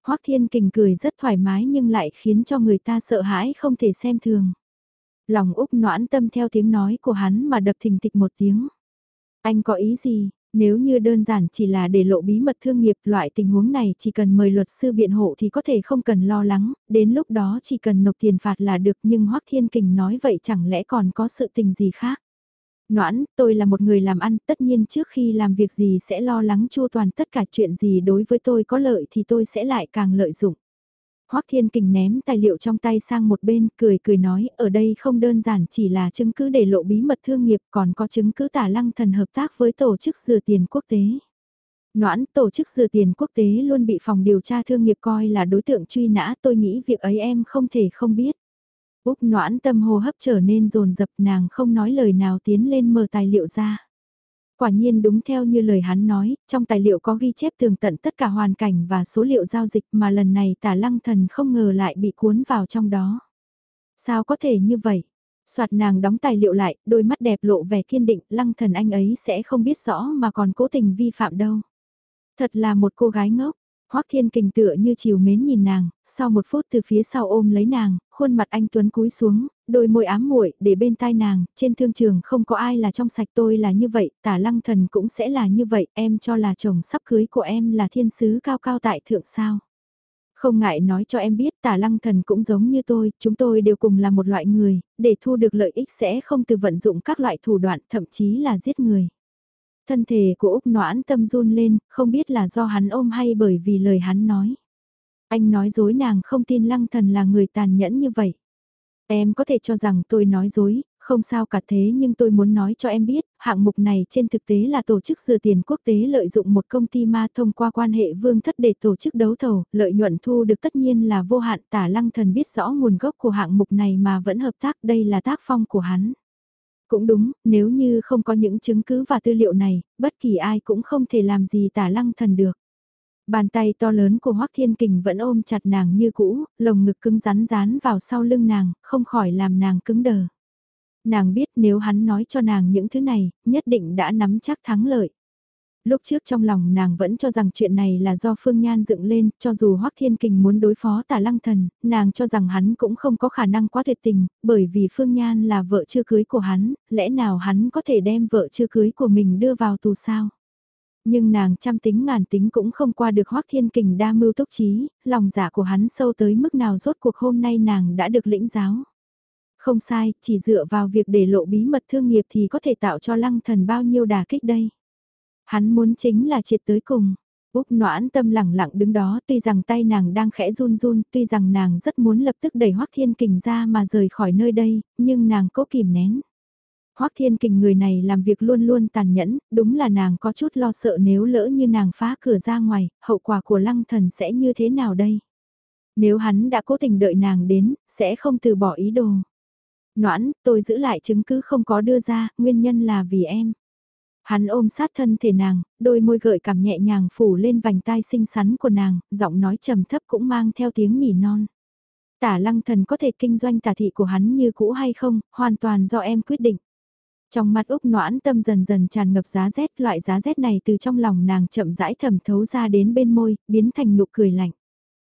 Hoắc Thiên Kình cười rất thoải mái nhưng lại khiến cho người ta sợ hãi không thể xem thường. Lòng Úc noãn tâm theo tiếng nói của hắn mà đập thình thịch một tiếng. Anh có ý gì, nếu như đơn giản chỉ là để lộ bí mật thương nghiệp loại tình huống này chỉ cần mời luật sư biện hộ thì có thể không cần lo lắng, đến lúc đó chỉ cần nộp tiền phạt là được nhưng Hoắc Thiên Kình nói vậy chẳng lẽ còn có sự tình gì khác. Noãn, tôi là một người làm ăn, tất nhiên trước khi làm việc gì sẽ lo lắng chu toàn tất cả chuyện gì đối với tôi có lợi thì tôi sẽ lại càng lợi dụng. Hoắc Thiên Kình ném tài liệu trong tay sang một bên, cười cười nói, ở đây không đơn giản chỉ là chứng cứ để lộ bí mật thương nghiệp, còn có chứng cứ tả lăng thần hợp tác với tổ chức dừa tiền quốc tế. Noãn, tổ chức dừa tiền quốc tế luôn bị phòng điều tra thương nghiệp coi là đối tượng truy nã, tôi nghĩ việc ấy em không thể không biết. Úc noãn tâm hô hấp trở nên rồn rập nàng không nói lời nào tiến lên mở tài liệu ra. Quả nhiên đúng theo như lời hắn nói, trong tài liệu có ghi chép tường tận tất cả hoàn cảnh và số liệu giao dịch mà lần này tả lăng thần không ngờ lại bị cuốn vào trong đó. Sao có thể như vậy? Soạt nàng đóng tài liệu lại, đôi mắt đẹp lộ vẻ kiên định, lăng thần anh ấy sẽ không biết rõ mà còn cố tình vi phạm đâu. Thật là một cô gái ngốc, Hoắc Thiên Kình tựa như chiều mến nhìn nàng, sau một phút từ phía sau ôm lấy nàng, khuôn mặt anh Tuấn cúi xuống, đôi môi ám muội để bên tai nàng, trên thương trường không có ai là trong sạch tôi là như vậy, tả lăng thần cũng sẽ là như vậy, em cho là chồng sắp cưới của em là thiên sứ cao cao tại thượng sao. Không ngại nói cho em biết tả lăng thần cũng giống như tôi, chúng tôi đều cùng là một loại người, để thu được lợi ích sẽ không từ vận dụng các loại thủ đoạn thậm chí là giết người. Thân thể của Úc noãn tâm run lên, không biết là do hắn ôm hay bởi vì lời hắn nói. Anh nói dối nàng không tin lăng thần là người tàn nhẫn như vậy. Em có thể cho rằng tôi nói dối, không sao cả thế nhưng tôi muốn nói cho em biết, hạng mục này trên thực tế là tổ chức dừa tiền quốc tế lợi dụng một công ty ma thông qua quan hệ vương thất để tổ chức đấu thầu, lợi nhuận thu được tất nhiên là vô hạn tả lăng thần biết rõ nguồn gốc của hạng mục này mà vẫn hợp tác đây là tác phong của hắn. Cũng đúng, nếu như không có những chứng cứ và tư liệu này, bất kỳ ai cũng không thể làm gì tả lăng thần được. Bàn tay to lớn của Hoắc Thiên Kình vẫn ôm chặt nàng như cũ, lồng ngực cứng rắn rán vào sau lưng nàng, không khỏi làm nàng cứng đờ. Nàng biết nếu hắn nói cho nàng những thứ này, nhất định đã nắm chắc thắng lợi. Lúc trước trong lòng nàng vẫn cho rằng chuyện này là do Phương Nhan dựng lên, cho dù Hoắc Thiên Kình muốn đối phó tả lăng thần, nàng cho rằng hắn cũng không có khả năng quá tuyệt tình, bởi vì Phương Nhan là vợ chưa cưới của hắn, lẽ nào hắn có thể đem vợ chưa cưới của mình đưa vào tù sao? Nhưng nàng trăm tính ngàn tính cũng không qua được Hoắc Thiên Kình đa mưu túc trí, lòng giả của hắn sâu tới mức nào rốt cuộc hôm nay nàng đã được lĩnh giáo. Không sai, chỉ dựa vào việc để lộ bí mật thương nghiệp thì có thể tạo cho lăng thần bao nhiêu đà kích đây. Hắn muốn chính là triệt tới cùng. Úc noãn tâm lẳng lặng đứng đó tuy rằng tay nàng đang khẽ run run, tuy rằng nàng rất muốn lập tức đẩy Hoắc Thiên Kình ra mà rời khỏi nơi đây, nhưng nàng cố kìm nén. Hoắc Thiên Kình người này làm việc luôn luôn tàn nhẫn, đúng là nàng có chút lo sợ nếu lỡ như nàng phá cửa ra ngoài, hậu quả của lăng thần sẽ như thế nào đây? Nếu hắn đã cố tình đợi nàng đến, sẽ không từ bỏ ý đồ. Noãn, tôi giữ lại chứng cứ không có đưa ra, nguyên nhân là vì em. Hắn ôm sát thân thể nàng, đôi môi gợi cảm nhẹ nhàng phủ lên vành tai xinh xắn của nàng, giọng nói trầm thấp cũng mang theo tiếng nỉ non. Tả lăng thần có thể kinh doanh tả thị của hắn như cũ hay không, hoàn toàn do em quyết định. Trong mắt Úc noãn tâm dần dần tràn ngập giá rét, loại giá rét này từ trong lòng nàng chậm rãi thẩm thấu ra đến bên môi, biến thành nụ cười lạnh.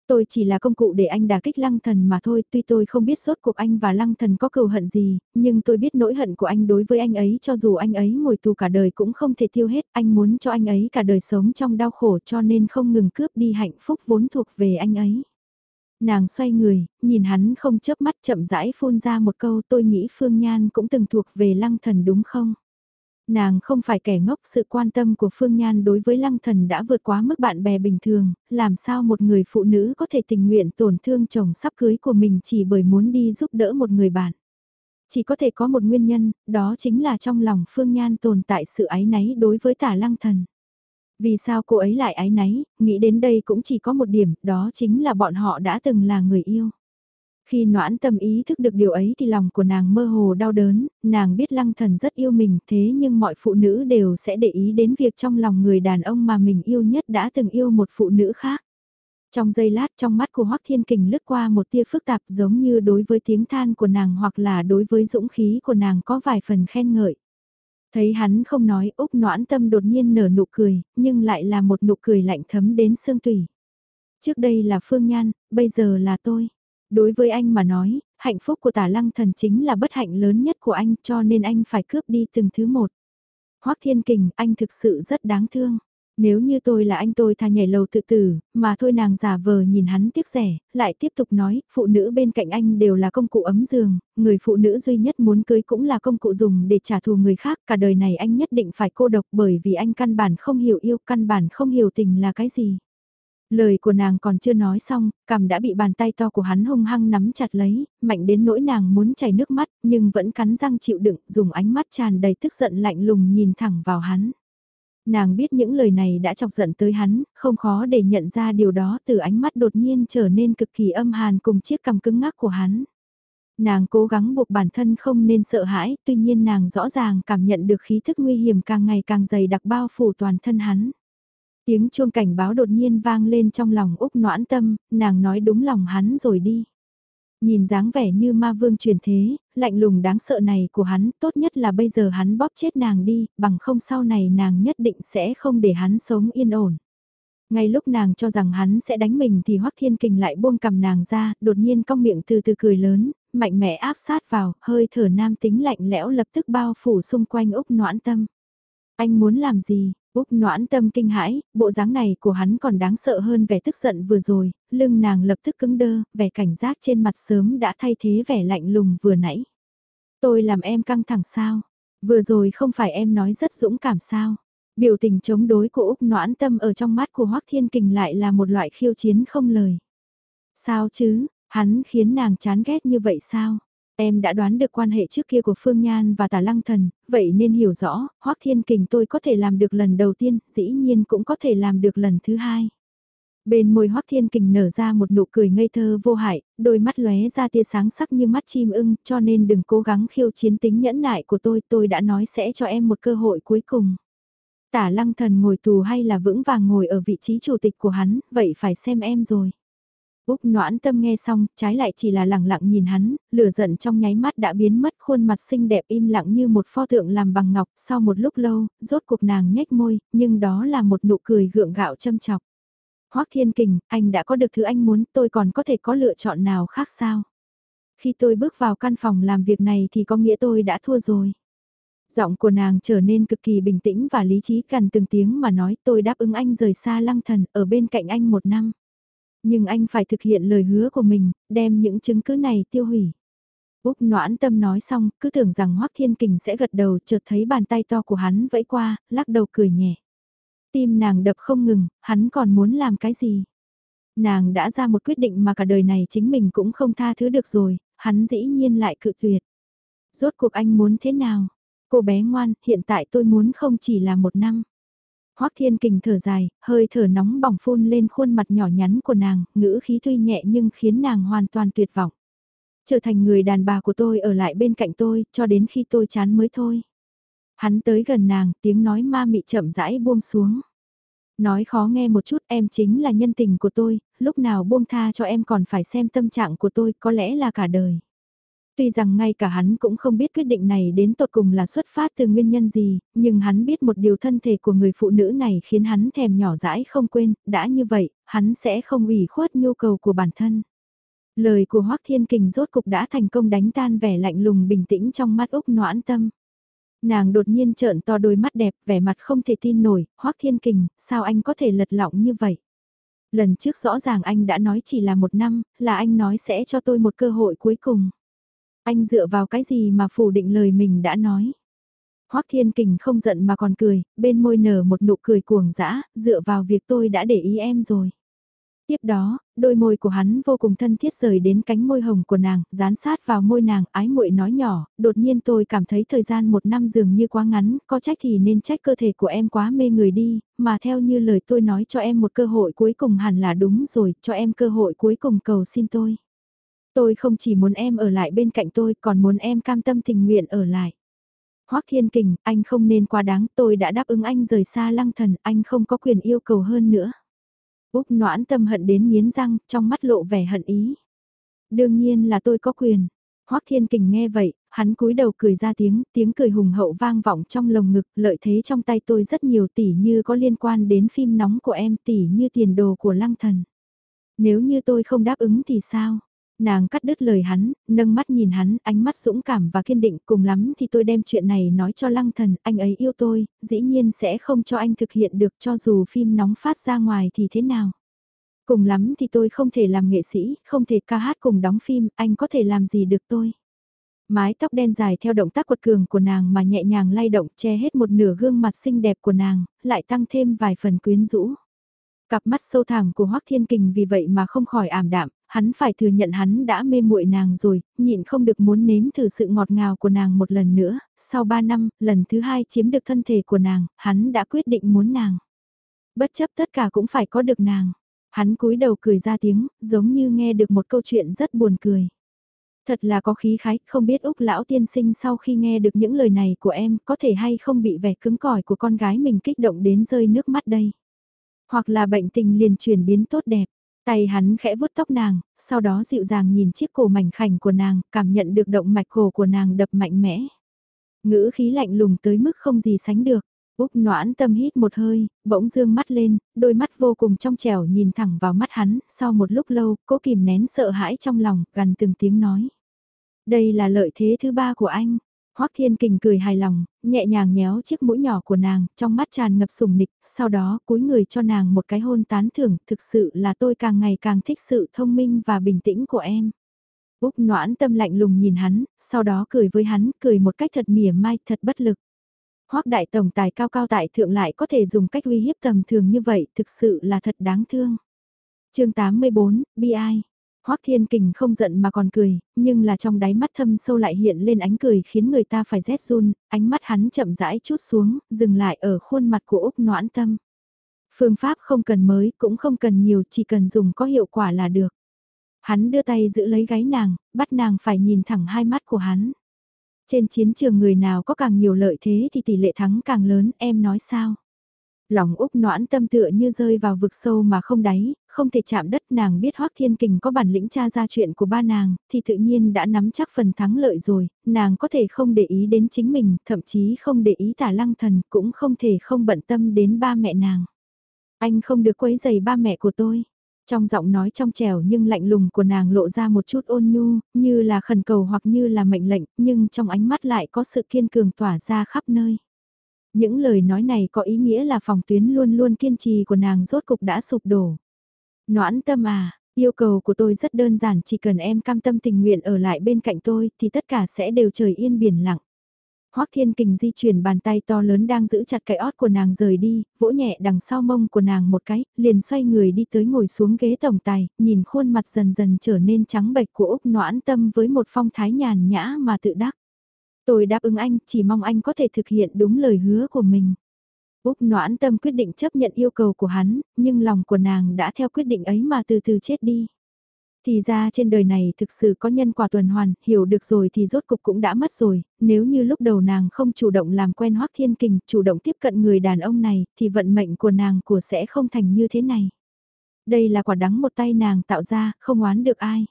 Tôi chỉ là công cụ để anh đả kích lăng thần mà thôi, tuy tôi không biết sốt cuộc anh và lăng thần có cừu hận gì, nhưng tôi biết nỗi hận của anh đối với anh ấy cho dù anh ấy ngồi tù cả đời cũng không thể tiêu hết, anh muốn cho anh ấy cả đời sống trong đau khổ cho nên không ngừng cướp đi hạnh phúc vốn thuộc về anh ấy. Nàng xoay người, nhìn hắn không chớp mắt chậm rãi phun ra một câu tôi nghĩ Phương Nhan cũng từng thuộc về lăng thần đúng không? Nàng không phải kẻ ngốc sự quan tâm của Phương Nhan đối với lăng thần đã vượt quá mức bạn bè bình thường, làm sao một người phụ nữ có thể tình nguyện tổn thương chồng sắp cưới của mình chỉ bởi muốn đi giúp đỡ một người bạn. Chỉ có thể có một nguyên nhân, đó chính là trong lòng Phương Nhan tồn tại sự ái náy đối với tả lăng thần. Vì sao cô ấy lại ái náy, nghĩ đến đây cũng chỉ có một điểm, đó chính là bọn họ đã từng là người yêu. Khi noãn tâm ý thức được điều ấy thì lòng của nàng mơ hồ đau đớn, nàng biết lăng thần rất yêu mình thế nhưng mọi phụ nữ đều sẽ để ý đến việc trong lòng người đàn ông mà mình yêu nhất đã từng yêu một phụ nữ khác. Trong giây lát trong mắt của Hoắc Thiên Kình lướt qua một tia phức tạp giống như đối với tiếng than của nàng hoặc là đối với dũng khí của nàng có vài phần khen ngợi. Thấy hắn không nói Úc noãn tâm đột nhiên nở nụ cười, nhưng lại là một nụ cười lạnh thấm đến xương tủy. Trước đây là Phương Nhan, bây giờ là tôi. Đối với anh mà nói, hạnh phúc của tả lăng thần chính là bất hạnh lớn nhất của anh cho nên anh phải cướp đi từng thứ một. Hoác Thiên Kình, anh thực sự rất đáng thương. Nếu như tôi là anh tôi thà nhảy lầu tự tử, mà thôi nàng giả vờ nhìn hắn tiếc rẻ, lại tiếp tục nói, phụ nữ bên cạnh anh đều là công cụ ấm giường, người phụ nữ duy nhất muốn cưới cũng là công cụ dùng để trả thù người khác, cả đời này anh nhất định phải cô độc bởi vì anh căn bản không hiểu yêu, căn bản không hiểu tình là cái gì. Lời của nàng còn chưa nói xong, cằm đã bị bàn tay to của hắn hung hăng nắm chặt lấy, mạnh đến nỗi nàng muốn chảy nước mắt, nhưng vẫn cắn răng chịu đựng, dùng ánh mắt tràn đầy tức giận lạnh lùng nhìn thẳng vào hắn. Nàng biết những lời này đã chọc giận tới hắn, không khó để nhận ra điều đó từ ánh mắt đột nhiên trở nên cực kỳ âm hàn cùng chiếc cằm cứng ngắc của hắn. Nàng cố gắng buộc bản thân không nên sợ hãi, tuy nhiên nàng rõ ràng cảm nhận được khí thức nguy hiểm càng ngày càng dày đặc bao phủ toàn thân hắn. Tiếng chuông cảnh báo đột nhiên vang lên trong lòng Úc noãn tâm, nàng nói đúng lòng hắn rồi đi. Nhìn dáng vẻ như ma vương truyền thế, lạnh lùng đáng sợ này của hắn, tốt nhất là bây giờ hắn bóp chết nàng đi, bằng không sau này nàng nhất định sẽ không để hắn sống yên ổn. Ngay lúc nàng cho rằng hắn sẽ đánh mình thì Hoắc Thiên Kình lại buông cầm nàng ra, đột nhiên cong miệng từ từ cười lớn, mạnh mẽ áp sát vào, hơi thở nam tính lạnh lẽo lập tức bao phủ xung quanh Úc noãn tâm. Anh muốn làm gì? Úc noãn tâm kinh hãi, bộ dáng này của hắn còn đáng sợ hơn vẻ tức giận vừa rồi, lưng nàng lập tức cứng đơ, vẻ cảnh giác trên mặt sớm đã thay thế vẻ lạnh lùng vừa nãy. Tôi làm em căng thẳng sao? Vừa rồi không phải em nói rất dũng cảm sao? Biểu tình chống đối của Úc noãn tâm ở trong mắt của Hoác Thiên Kình lại là một loại khiêu chiến không lời. Sao chứ, hắn khiến nàng chán ghét như vậy sao? Em đã đoán được quan hệ trước kia của Phương Nhan và Tả Lăng Thần, vậy nên hiểu rõ, Hoác Thiên Kình tôi có thể làm được lần đầu tiên, dĩ nhiên cũng có thể làm được lần thứ hai. Bên môi Hoác Thiên Kình nở ra một nụ cười ngây thơ vô hại, đôi mắt lóe ra tia sáng sắc như mắt chim ưng, cho nên đừng cố gắng khiêu chiến tính nhẫn nại của tôi, tôi đã nói sẽ cho em một cơ hội cuối cùng. Tả lăng thần ngồi tù hay là vững vàng ngồi ở vị trí chủ tịch của hắn, vậy phải xem em rồi. Úc noãn tâm nghe xong, trái lại chỉ là lẳng lặng nhìn hắn, lửa giận trong nháy mắt đã biến mất khuôn mặt xinh đẹp im lặng như một pho tượng làm bằng ngọc, sau một lúc lâu, rốt cuộc nàng nhếch môi, nhưng đó là một nụ cười gượng gạo châm chọc. Hoắc Thiên Kình, anh đã có được thứ anh muốn, tôi còn có thể có lựa chọn nào khác sao? Khi tôi bước vào căn phòng làm việc này thì có nghĩa tôi đã thua rồi. Giọng của nàng trở nên cực kỳ bình tĩnh và lý trí cần từng tiếng mà nói tôi đáp ứng anh rời xa lăng thần ở bên cạnh anh một năm. Nhưng anh phải thực hiện lời hứa của mình, đem những chứng cứ này tiêu hủy. Úc noãn tâm nói xong, cứ tưởng rằng Hoắc Thiên Kình sẽ gật đầu chợt thấy bàn tay to của hắn vẫy qua, lắc đầu cười nhẹ. Tim nàng đập không ngừng, hắn còn muốn làm cái gì? Nàng đã ra một quyết định mà cả đời này chính mình cũng không tha thứ được rồi, hắn dĩ nhiên lại cự tuyệt. Rốt cuộc anh muốn thế nào? Cô bé ngoan, hiện tại tôi muốn không chỉ là một năm. Hoắc Thiên Kình thở dài, hơi thở nóng bỏng phun lên khuôn mặt nhỏ nhắn của nàng, ngữ khí tuy nhẹ nhưng khiến nàng hoàn toàn tuyệt vọng. Trở thành người đàn bà của tôi ở lại bên cạnh tôi, cho đến khi tôi chán mới thôi. Hắn tới gần nàng, tiếng nói ma mị chậm rãi buông xuống. Nói khó nghe một chút em chính là nhân tình của tôi, lúc nào buông tha cho em còn phải xem tâm trạng của tôi có lẽ là cả đời. Tuy rằng ngay cả hắn cũng không biết quyết định này đến tột cùng là xuất phát từ nguyên nhân gì, nhưng hắn biết một điều thân thể của người phụ nữ này khiến hắn thèm nhỏ dãi không quên, đã như vậy, hắn sẽ không ủy khuất nhu cầu của bản thân. Lời của Hoác Thiên Kình rốt cục đã thành công đánh tan vẻ lạnh lùng bình tĩnh trong mắt Úc noãn tâm. Nàng đột nhiên trợn to đôi mắt đẹp, vẻ mặt không thể tin nổi, Hoác Thiên Kình, sao anh có thể lật lọng như vậy? Lần trước rõ ràng anh đã nói chỉ là một năm, là anh nói sẽ cho tôi một cơ hội cuối cùng. Anh dựa vào cái gì mà phủ định lời mình đã nói? Hoác Thiên Kình không giận mà còn cười, bên môi nở một nụ cười cuồng dã, dựa vào việc tôi đã để ý em rồi. Tiếp đó, đôi môi của hắn vô cùng thân thiết rời đến cánh môi hồng của nàng, dán sát vào môi nàng, ái muội nói nhỏ, đột nhiên tôi cảm thấy thời gian một năm dường như quá ngắn, có trách thì nên trách cơ thể của em quá mê người đi, mà theo như lời tôi nói cho em một cơ hội cuối cùng hẳn là đúng rồi, cho em cơ hội cuối cùng cầu xin tôi. Tôi không chỉ muốn em ở lại bên cạnh tôi, còn muốn em cam tâm tình nguyện ở lại. Hoắc Thiên Kình, anh không nên quá đáng, tôi đã đáp ứng anh rời xa lăng thần, anh không có quyền yêu cầu hơn nữa. Úc noãn tâm hận đến nghiến răng, trong mắt lộ vẻ hận ý. Đương nhiên là tôi có quyền. Hoắc Thiên Kình nghe vậy, hắn cúi đầu cười ra tiếng, tiếng cười hùng hậu vang vọng trong lồng ngực, lợi thế trong tay tôi rất nhiều tỷ như có liên quan đến phim nóng của em tỷ như tiền đồ của lăng thần. Nếu như tôi không đáp ứng thì sao? Nàng cắt đứt lời hắn, nâng mắt nhìn hắn, ánh mắt dũng cảm và kiên định cùng lắm thì tôi đem chuyện này nói cho lăng thần, anh ấy yêu tôi, dĩ nhiên sẽ không cho anh thực hiện được cho dù phim nóng phát ra ngoài thì thế nào. Cùng lắm thì tôi không thể làm nghệ sĩ, không thể ca hát cùng đóng phim, anh có thể làm gì được tôi. Mái tóc đen dài theo động tác quật cường của nàng mà nhẹ nhàng lay động che hết một nửa gương mặt xinh đẹp của nàng, lại tăng thêm vài phần quyến rũ. Cặp mắt sâu thẳm của Hoắc Thiên Kình vì vậy mà không khỏi ảm đạm, hắn phải thừa nhận hắn đã mê muội nàng rồi, nhịn không được muốn nếm thử sự ngọt ngào của nàng một lần nữa, sau ba năm, lần thứ hai chiếm được thân thể của nàng, hắn đã quyết định muốn nàng. Bất chấp tất cả cũng phải có được nàng. Hắn cúi đầu cười ra tiếng, giống như nghe được một câu chuyện rất buồn cười. Thật là có khí khái, không biết Úc lão tiên sinh sau khi nghe được những lời này của em có thể hay không bị vẻ cứng cỏi của con gái mình kích động đến rơi nước mắt đây. Hoặc là bệnh tình liền chuyển biến tốt đẹp. Tay hắn khẽ vuốt tóc nàng, sau đó dịu dàng nhìn chiếc cổ mảnh khảnh của nàng, cảm nhận được động mạch cổ của nàng đập mạnh mẽ. Ngữ khí lạnh lùng tới mức không gì sánh được. Úc noãn tâm hít một hơi, bỗng dương mắt lên, đôi mắt vô cùng trong trẻo nhìn thẳng vào mắt hắn, sau một lúc lâu, cố kìm nén sợ hãi trong lòng, gần từng tiếng nói. Đây là lợi thế thứ ba của anh, Hoắc Thiên Kình cười hài lòng, nhẹ nhàng nhéo chiếc mũi nhỏ của nàng, trong mắt tràn ngập sùng nịch, sau đó cúi người cho nàng một cái hôn tán thưởng, thực sự là tôi càng ngày càng thích sự thông minh và bình tĩnh của em. Úc noãn tâm lạnh lùng nhìn hắn, sau đó cười với hắn, cười một cách thật mỉa mai, thật bất lực. Hoắc đại tổng tài cao cao tại thượng lại có thể dùng cách uy hiếp tầm thường như vậy, thực sự là thật đáng thương. chương 84, bi ai. Hoắc Thiên Kình không giận mà còn cười, nhưng là trong đáy mắt thâm sâu lại hiện lên ánh cười khiến người ta phải rét run, ánh mắt hắn chậm rãi chút xuống, dừng lại ở khuôn mặt của Úc Noãn Tâm. Phương pháp không cần mới, cũng không cần nhiều, chỉ cần dùng có hiệu quả là được. Hắn đưa tay giữ lấy gáy nàng, bắt nàng phải nhìn thẳng hai mắt của hắn. Trên chiến trường người nào có càng nhiều lợi thế thì tỷ lệ thắng càng lớn, em nói sao? Lòng Úc noãn tâm tựa như rơi vào vực sâu mà không đáy, không thể chạm đất nàng biết Hoác Thiên Kình có bản lĩnh tra ra chuyện của ba nàng, thì tự nhiên đã nắm chắc phần thắng lợi rồi, nàng có thể không để ý đến chính mình, thậm chí không để ý tả lăng thần, cũng không thể không bận tâm đến ba mẹ nàng. Anh không được quấy giày ba mẹ của tôi. Trong giọng nói trong trẻo nhưng lạnh lùng của nàng lộ ra một chút ôn nhu, như là khẩn cầu hoặc như là mệnh lệnh, nhưng trong ánh mắt lại có sự kiên cường tỏa ra khắp nơi. Những lời nói này có ý nghĩa là phòng tuyến luôn luôn kiên trì của nàng rốt cục đã sụp đổ. Noãn tâm à, yêu cầu của tôi rất đơn giản chỉ cần em cam tâm tình nguyện ở lại bên cạnh tôi thì tất cả sẽ đều trời yên biển lặng. Hoắc Thiên Kình di chuyển bàn tay to lớn đang giữ chặt cái ót của nàng rời đi, vỗ nhẹ đằng sau mông của nàng một cái, liền xoay người đi tới ngồi xuống ghế tổng tài, nhìn khuôn mặt dần dần trở nên trắng bệch của Úc noãn tâm với một phong thái nhàn nhã mà tự đắc. Tôi đáp ứng anh, chỉ mong anh có thể thực hiện đúng lời hứa của mình. Úc noãn tâm quyết định chấp nhận yêu cầu của hắn, nhưng lòng của nàng đã theo quyết định ấy mà từ từ chết đi. Thì ra trên đời này thực sự có nhân quả tuần hoàn, hiểu được rồi thì rốt cục cũng đã mất rồi, nếu như lúc đầu nàng không chủ động làm quen Hoắc Thiên Kình, chủ động tiếp cận người đàn ông này, thì vận mệnh của nàng của sẽ không thành như thế này. Đây là quả đắng một tay nàng tạo ra, không oán được ai.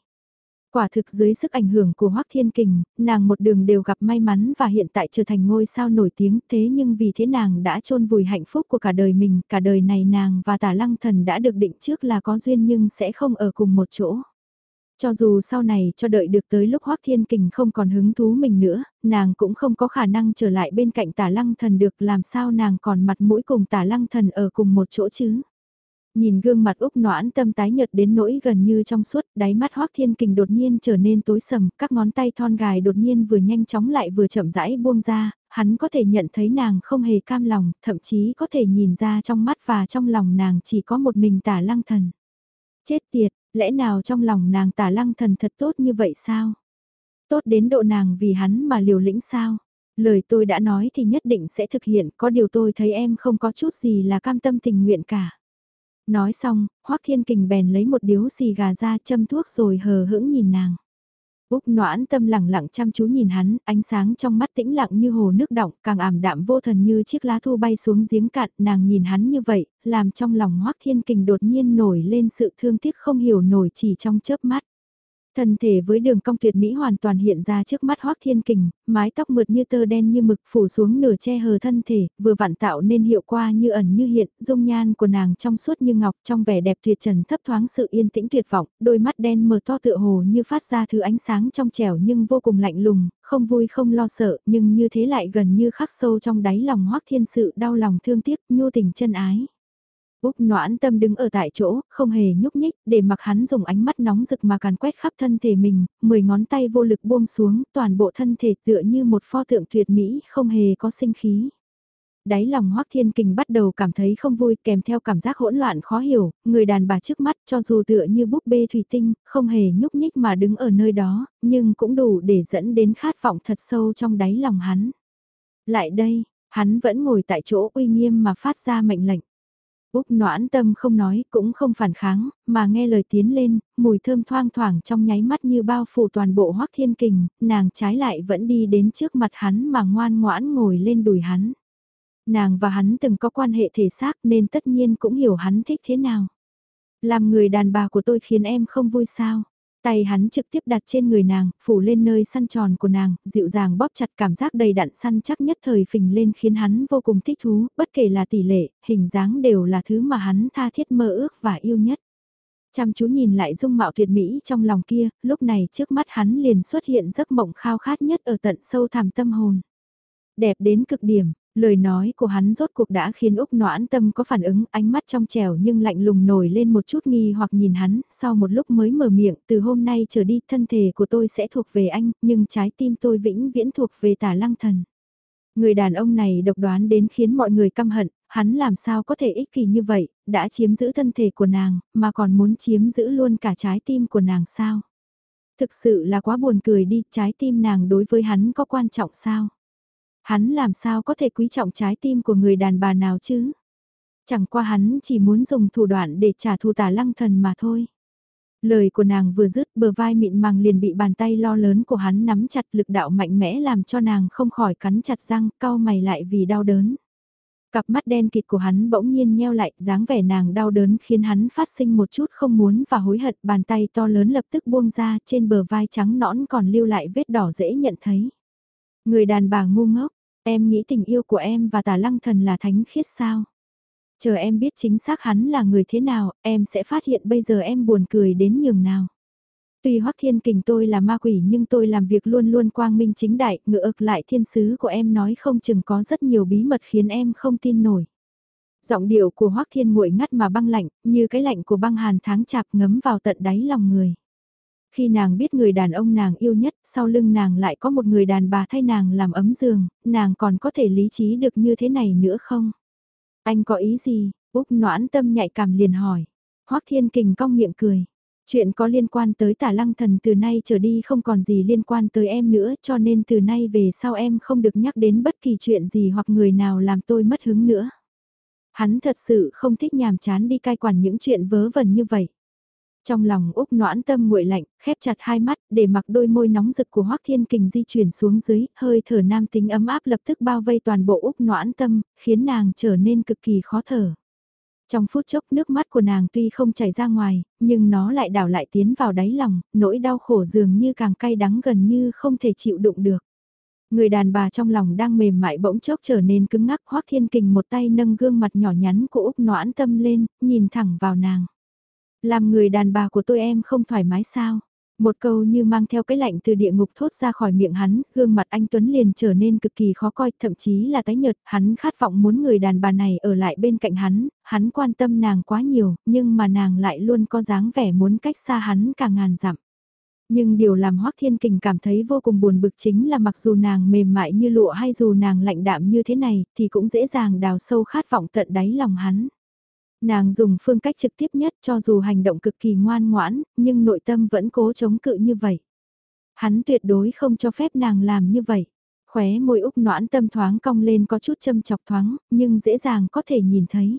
Quả thực dưới sức ảnh hưởng của Hoắc Thiên Kình, nàng một đường đều gặp may mắn và hiện tại trở thành ngôi sao nổi tiếng thế nhưng vì thế nàng đã chôn vùi hạnh phúc của cả đời mình, cả đời này nàng và tả lăng thần đã được định trước là có duyên nhưng sẽ không ở cùng một chỗ. Cho dù sau này cho đợi được tới lúc Hoác Thiên Kình không còn hứng thú mình nữa, nàng cũng không có khả năng trở lại bên cạnh tả lăng thần được làm sao nàng còn mặt mũi cùng tả lăng thần ở cùng một chỗ chứ. Nhìn gương mặt Úc noãn tâm tái nhợt đến nỗi gần như trong suốt, đáy mắt Hoác Thiên Kình đột nhiên trở nên tối sầm, các ngón tay thon gài đột nhiên vừa nhanh chóng lại vừa chậm rãi buông ra, hắn có thể nhận thấy nàng không hề cam lòng, thậm chí có thể nhìn ra trong mắt và trong lòng nàng chỉ có một mình tả lăng thần. Chết tiệt, lẽ nào trong lòng nàng tả lăng thần thật tốt như vậy sao? Tốt đến độ nàng vì hắn mà liều lĩnh sao? Lời tôi đã nói thì nhất định sẽ thực hiện, có điều tôi thấy em không có chút gì là cam tâm tình nguyện cả. Nói xong, Hoác Thiên Kình bèn lấy một điếu xì gà ra châm thuốc rồi hờ hững nhìn nàng. Úc noãn tâm lặng lặng chăm chú nhìn hắn, ánh sáng trong mắt tĩnh lặng như hồ nước động, càng ảm đạm vô thần như chiếc lá thu bay xuống giếng cạn, nàng nhìn hắn như vậy, làm trong lòng hoắc thiên kình đột nhiên nổi lên sự thương tiếc không hiểu nổi chỉ trong chớp mắt. Thân thể với đường cong tuyệt mỹ hoàn toàn hiện ra trước mắt Hoác Thiên Kình, mái tóc mượt như tơ đen như mực phủ xuống nửa che hờ thân thể, vừa vặn tạo nên hiệu quả như ẩn như hiện, dung nhan của nàng trong suốt như ngọc trong vẻ đẹp tuyệt trần thấp thoáng sự yên tĩnh tuyệt vọng, đôi mắt đen mờ to tựa hồ như phát ra thứ ánh sáng trong trẻo nhưng vô cùng lạnh lùng, không vui không lo sợ, nhưng như thế lại gần như khắc sâu trong đáy lòng Hoác Thiên sự đau lòng thương tiếc, nhu tình chân ái. Úc noãn tâm đứng ở tại chỗ, không hề nhúc nhích, để mặc hắn dùng ánh mắt nóng rực mà càn quét khắp thân thể mình, mười ngón tay vô lực buông xuống, toàn bộ thân thể tựa như một pho tượng tuyệt mỹ, không hề có sinh khí. Đáy lòng Hoắc Thiên Kình bắt đầu cảm thấy không vui kèm theo cảm giác hỗn loạn khó hiểu, người đàn bà trước mắt cho dù tựa như búp bê thủy tinh, không hề nhúc nhích mà đứng ở nơi đó, nhưng cũng đủ để dẫn đến khát vọng thật sâu trong đáy lòng hắn. Lại đây, hắn vẫn ngồi tại chỗ uy nghiêm mà phát ra mệnh lệnh. Úc noãn tâm không nói, cũng không phản kháng, mà nghe lời tiến lên, mùi thơm thoang thoảng trong nháy mắt như bao phủ toàn bộ hoắc thiên kình, nàng trái lại vẫn đi đến trước mặt hắn mà ngoan ngoãn ngồi lên đùi hắn. Nàng và hắn từng có quan hệ thể xác nên tất nhiên cũng hiểu hắn thích thế nào. Làm người đàn bà của tôi khiến em không vui sao? Tay hắn trực tiếp đặt trên người nàng, phủ lên nơi săn tròn của nàng, dịu dàng bóp chặt cảm giác đầy đặn săn chắc nhất thời phình lên khiến hắn vô cùng thích thú, bất kể là tỷ lệ, hình dáng đều là thứ mà hắn tha thiết mơ ước và yêu nhất. Chăm chú nhìn lại dung mạo tuyệt mỹ trong lòng kia, lúc này trước mắt hắn liền xuất hiện giấc mộng khao khát nhất ở tận sâu thẳm tâm hồn. Đẹp đến cực điểm, Lời nói của hắn rốt cuộc đã khiến Úc noãn tâm có phản ứng, ánh mắt trong trẻo nhưng lạnh lùng nổi lên một chút nghi hoặc nhìn hắn, sau một lúc mới mở miệng, từ hôm nay trở đi thân thể của tôi sẽ thuộc về anh, nhưng trái tim tôi vĩnh viễn thuộc về tả lăng thần. Người đàn ông này độc đoán đến khiến mọi người căm hận, hắn làm sao có thể ích kỷ như vậy, đã chiếm giữ thân thể của nàng, mà còn muốn chiếm giữ luôn cả trái tim của nàng sao? Thực sự là quá buồn cười đi, trái tim nàng đối với hắn có quan trọng sao? Hắn làm sao có thể quý trọng trái tim của người đàn bà nào chứ? Chẳng qua hắn chỉ muốn dùng thủ đoạn để trả thù tả lăng thần mà thôi. Lời của nàng vừa dứt bờ vai mịn màng liền bị bàn tay lo lớn của hắn nắm chặt lực đạo mạnh mẽ làm cho nàng không khỏi cắn chặt răng, cau mày lại vì đau đớn. Cặp mắt đen kịt của hắn bỗng nhiên nheo lại, dáng vẻ nàng đau đớn khiến hắn phát sinh một chút không muốn và hối hận, bàn tay to lớn lập tức buông ra, trên bờ vai trắng nõn còn lưu lại vết đỏ dễ nhận thấy. Người đàn bà ngu ngốc, em nghĩ tình yêu của em và tà lăng thần là thánh khiết sao? Chờ em biết chính xác hắn là người thế nào, em sẽ phát hiện bây giờ em buồn cười đến nhường nào. Tuy Hoắc Thiên Kình tôi là ma quỷ nhưng tôi làm việc luôn luôn quang minh chính đại, ngựa ực lại thiên sứ của em nói không chừng có rất nhiều bí mật khiến em không tin nổi. Giọng điệu của Hoắc Thiên nguội ngắt mà băng lạnh, như cái lạnh của băng hàn tháng chạp ngấm vào tận đáy lòng người. Khi nàng biết người đàn ông nàng yêu nhất, sau lưng nàng lại có một người đàn bà thay nàng làm ấm giường, nàng còn có thể lý trí được như thế này nữa không? Anh có ý gì? Úc noãn tâm nhạy cảm liền hỏi. Hoắc Thiên Kình cong miệng cười. Chuyện có liên quan tới tả lăng thần từ nay trở đi không còn gì liên quan tới em nữa cho nên từ nay về sau em không được nhắc đến bất kỳ chuyện gì hoặc người nào làm tôi mất hứng nữa. Hắn thật sự không thích nhàm chán đi cai quản những chuyện vớ vẩn như vậy. Trong lòng Úc noãn tâm nguội lạnh, khép chặt hai mắt để mặc đôi môi nóng rực của Hoác Thiên Kình di chuyển xuống dưới, hơi thở nam tính ấm áp lập tức bao vây toàn bộ Úc noãn tâm, khiến nàng trở nên cực kỳ khó thở. Trong phút chốc nước mắt của nàng tuy không chảy ra ngoài, nhưng nó lại đảo lại tiến vào đáy lòng, nỗi đau khổ dường như càng cay đắng gần như không thể chịu đựng được. Người đàn bà trong lòng đang mềm mại bỗng chốc trở nên cứng ngắc hoác thiên kình một tay nâng gương mặt nhỏ nhắn của Úc noãn tâm lên, nhìn thẳng vào nàng. Làm người đàn bà của tôi em không thoải mái sao? Một câu như mang theo cái lạnh từ địa ngục thốt ra khỏi miệng hắn, gương mặt anh Tuấn liền trở nên cực kỳ khó coi, thậm chí là tái nhợt, hắn khát vọng muốn người đàn bà này ở lại bên cạnh hắn, hắn quan tâm nàng quá nhiều, nhưng mà nàng lại luôn có dáng vẻ muốn cách xa hắn cả ngàn dặm. Nhưng điều làm Hoác Thiên Kình cảm thấy vô cùng buồn bực chính là mặc dù nàng mềm mại như lụa hay dù nàng lạnh đạm như thế này, thì cũng dễ dàng đào sâu khát vọng tận đáy lòng hắn. Nàng dùng phương cách trực tiếp nhất cho dù hành động cực kỳ ngoan ngoãn, nhưng nội tâm vẫn cố chống cự như vậy. Hắn tuyệt đối không cho phép nàng làm như vậy. Khóe môi úc noãn tâm thoáng cong lên có chút châm chọc thoáng, nhưng dễ dàng có thể nhìn thấy.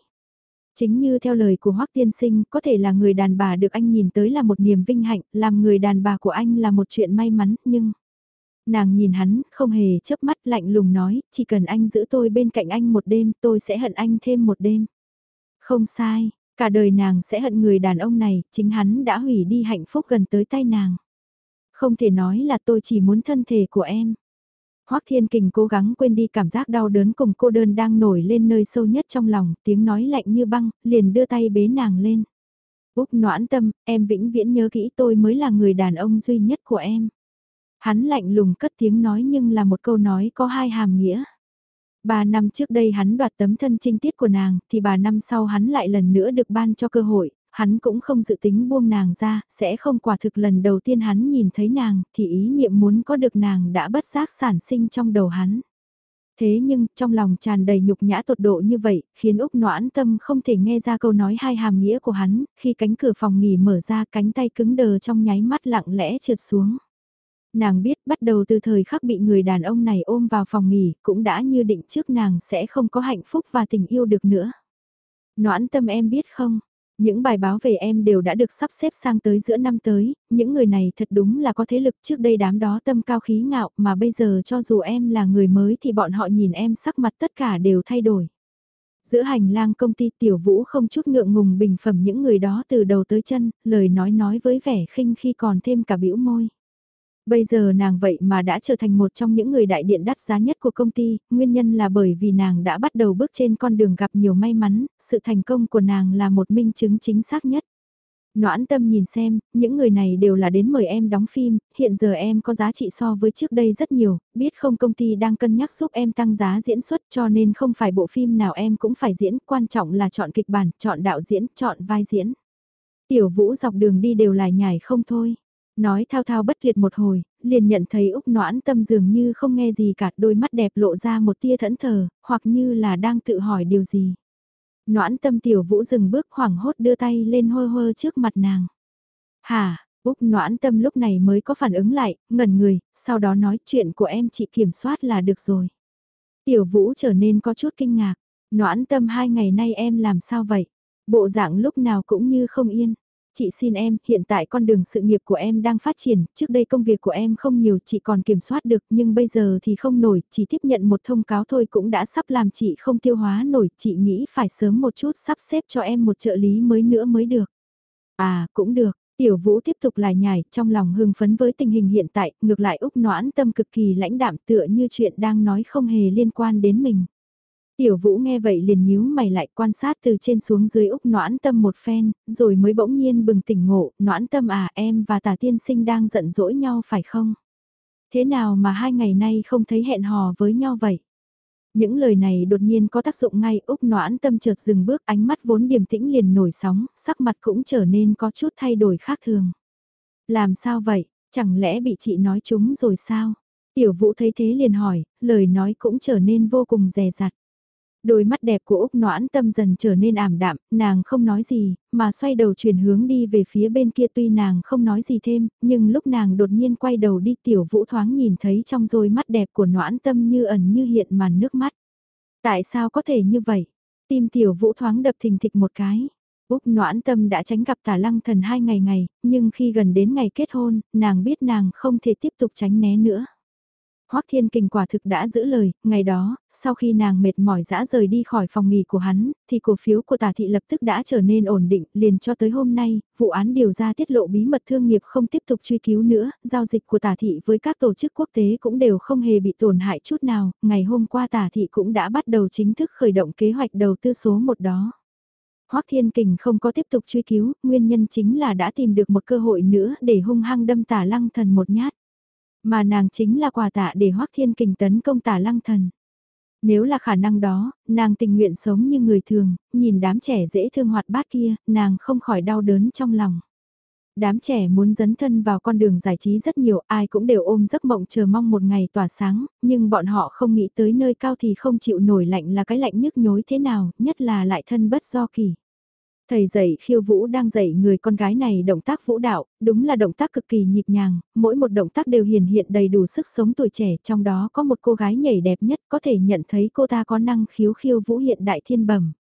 Chính như theo lời của Hoắc Tiên Sinh, có thể là người đàn bà được anh nhìn tới là một niềm vinh hạnh, làm người đàn bà của anh là một chuyện may mắn, nhưng... Nàng nhìn hắn, không hề chớp mắt lạnh lùng nói, chỉ cần anh giữ tôi bên cạnh anh một đêm, tôi sẽ hận anh thêm một đêm. Không sai, cả đời nàng sẽ hận người đàn ông này, chính hắn đã hủy đi hạnh phúc gần tới tay nàng. Không thể nói là tôi chỉ muốn thân thể của em. Hoắc Thiên Kình cố gắng quên đi cảm giác đau đớn cùng cô đơn đang nổi lên nơi sâu nhất trong lòng, tiếng nói lạnh như băng, liền đưa tay bế nàng lên. Úc noãn tâm, em vĩnh viễn nhớ kỹ tôi mới là người đàn ông duy nhất của em. Hắn lạnh lùng cất tiếng nói nhưng là một câu nói có hai hàm nghĩa. Ba năm trước đây hắn đoạt tấm thân trinh tiết của nàng, thì bà năm sau hắn lại lần nữa được ban cho cơ hội, hắn cũng không dự tính buông nàng ra, sẽ không quả thực lần đầu tiên hắn nhìn thấy nàng, thì ý niệm muốn có được nàng đã bất giác sản sinh trong đầu hắn. Thế nhưng, trong lòng tràn đầy nhục nhã tột độ như vậy, khiến Úc noãn tâm không thể nghe ra câu nói hai hàm nghĩa của hắn, khi cánh cửa phòng nghỉ mở ra cánh tay cứng đờ trong nháy mắt lặng lẽ trượt xuống. Nàng biết bắt đầu từ thời khắc bị người đàn ông này ôm vào phòng nghỉ cũng đã như định trước nàng sẽ không có hạnh phúc và tình yêu được nữa. Noãn tâm em biết không, những bài báo về em đều đã được sắp xếp sang tới giữa năm tới, những người này thật đúng là có thế lực trước đây đám đó tâm cao khí ngạo mà bây giờ cho dù em là người mới thì bọn họ nhìn em sắc mặt tất cả đều thay đổi. Giữa hành lang công ty tiểu vũ không chút ngượng ngùng bình phẩm những người đó từ đầu tới chân, lời nói nói với vẻ khinh khi còn thêm cả bĩu môi. Bây giờ nàng vậy mà đã trở thành một trong những người đại điện đắt giá nhất của công ty, nguyên nhân là bởi vì nàng đã bắt đầu bước trên con đường gặp nhiều may mắn, sự thành công của nàng là một minh chứng chính xác nhất. Noãn tâm nhìn xem, những người này đều là đến mời em đóng phim, hiện giờ em có giá trị so với trước đây rất nhiều, biết không công ty đang cân nhắc giúp em tăng giá diễn xuất cho nên không phải bộ phim nào em cũng phải diễn, quan trọng là chọn kịch bản, chọn đạo diễn, chọn vai diễn. Tiểu vũ dọc đường đi đều lại nhảy không thôi. Nói thao thao bất tuyệt một hồi, liền nhận thấy Úc noãn tâm dường như không nghe gì cả đôi mắt đẹp lộ ra một tia thẫn thờ, hoặc như là đang tự hỏi điều gì. Noãn tâm tiểu vũ dừng bước hoảng hốt đưa tay lên hôi hơ trước mặt nàng. hà Úc noãn tâm lúc này mới có phản ứng lại, ngẩn người, sau đó nói chuyện của em chị kiểm soát là được rồi. Tiểu vũ trở nên có chút kinh ngạc, noãn tâm hai ngày nay em làm sao vậy? Bộ dạng lúc nào cũng như không yên. Chị xin em, hiện tại con đường sự nghiệp của em đang phát triển, trước đây công việc của em không nhiều, chị còn kiểm soát được, nhưng bây giờ thì không nổi, chỉ tiếp nhận một thông cáo thôi cũng đã sắp làm chị không tiêu hóa nổi, chị nghĩ phải sớm một chút sắp xếp cho em một trợ lý mới nữa mới được. À, cũng được, Tiểu Vũ tiếp tục lại nhảy, trong lòng hưng phấn với tình hình hiện tại, ngược lại Úc noãn tâm cực kỳ lãnh đạm tựa như chuyện đang nói không hề liên quan đến mình. Tiểu Vũ nghe vậy liền nhíu mày lại quan sát từ trên xuống dưới Úc noãn tâm một phen, rồi mới bỗng nhiên bừng tỉnh ngộ, noãn tâm à em và tà tiên sinh đang giận dỗi nhau phải không? Thế nào mà hai ngày nay không thấy hẹn hò với nhau vậy? Những lời này đột nhiên có tác dụng ngay Úc noãn tâm chợt dừng bước ánh mắt vốn điềm tĩnh liền nổi sóng, sắc mặt cũng trở nên có chút thay đổi khác thường. Làm sao vậy, chẳng lẽ bị chị nói chúng rồi sao? Tiểu vũ thấy thế liền hỏi, lời nói cũng trở nên vô cùng dè dặt. Đôi mắt đẹp của Úc noãn tâm dần trở nên ảm đạm, nàng không nói gì, mà xoay đầu chuyển hướng đi về phía bên kia tuy nàng không nói gì thêm, nhưng lúc nàng đột nhiên quay đầu đi tiểu vũ thoáng nhìn thấy trong đôi mắt đẹp của noãn tâm như ẩn như hiện màn nước mắt. Tại sao có thể như vậy? Tim tiểu vũ thoáng đập thình thịch một cái. Úc noãn tâm đã tránh gặp tả lăng thần hai ngày ngày, nhưng khi gần đến ngày kết hôn, nàng biết nàng không thể tiếp tục tránh né nữa. Hoắc Thiên Kình quả thực đã giữ lời, ngày đó, sau khi nàng mệt mỏi dã rời đi khỏi phòng nghỉ của hắn, thì cổ phiếu của Tả thị lập tức đã trở nên ổn định, liền cho tới hôm nay, vụ án điều ra tiết lộ bí mật thương nghiệp không tiếp tục truy cứu nữa, giao dịch của Tả thị với các tổ chức quốc tế cũng đều không hề bị tổn hại chút nào, ngày hôm qua Tả thị cũng đã bắt đầu chính thức khởi động kế hoạch đầu tư số một đó. Hoắc Thiên Kình không có tiếp tục truy cứu, nguyên nhân chính là đã tìm được một cơ hội nữa để hung hăng đâm tả lăng thần một nhát. Mà nàng chính là quà tạ để Hoắc Thiên Kình tấn công tả lăng thần. Nếu là khả năng đó, nàng tình nguyện sống như người thường, nhìn đám trẻ dễ thương hoạt bát kia, nàng không khỏi đau đớn trong lòng. Đám trẻ muốn dấn thân vào con đường giải trí rất nhiều, ai cũng đều ôm giấc mộng chờ mong một ngày tỏa sáng, nhưng bọn họ không nghĩ tới nơi cao thì không chịu nổi lạnh là cái lạnh nhức nhối thế nào, nhất là lại thân bất do kỳ. Thầy dạy khiêu vũ đang dạy người con gái này động tác vũ đạo, đúng là động tác cực kỳ nhịp nhàng, mỗi một động tác đều hiển hiện đầy đủ sức sống tuổi trẻ, trong đó có một cô gái nhảy đẹp nhất có thể nhận thấy cô ta có năng khiếu khiêu vũ hiện đại thiên bẩm.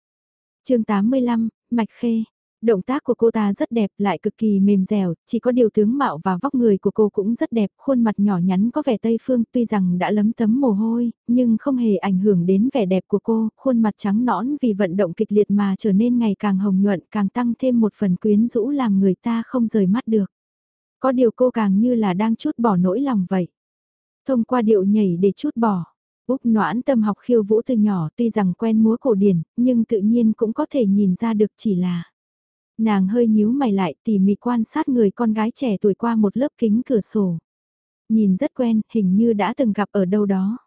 chương 85, Mạch Khê Động tác của cô ta rất đẹp lại cực kỳ mềm dẻo, chỉ có điều tướng mạo và vóc người của cô cũng rất đẹp, khuôn mặt nhỏ nhắn có vẻ Tây Phương tuy rằng đã lấm tấm mồ hôi, nhưng không hề ảnh hưởng đến vẻ đẹp của cô, khuôn mặt trắng nõn vì vận động kịch liệt mà trở nên ngày càng hồng nhuận, càng tăng thêm một phần quyến rũ làm người ta không rời mắt được. Có điều cô càng như là đang chút bỏ nỗi lòng vậy. Thông qua điệu nhảy để chút bỏ. Úc noãn tâm học khiêu vũ từ nhỏ tuy rằng quen múa cổ điển, nhưng tự nhiên cũng có thể nhìn ra được chỉ là Nàng hơi nhíu mày lại tỉ mỉ quan sát người con gái trẻ tuổi qua một lớp kính cửa sổ. Nhìn rất quen, hình như đã từng gặp ở đâu đó.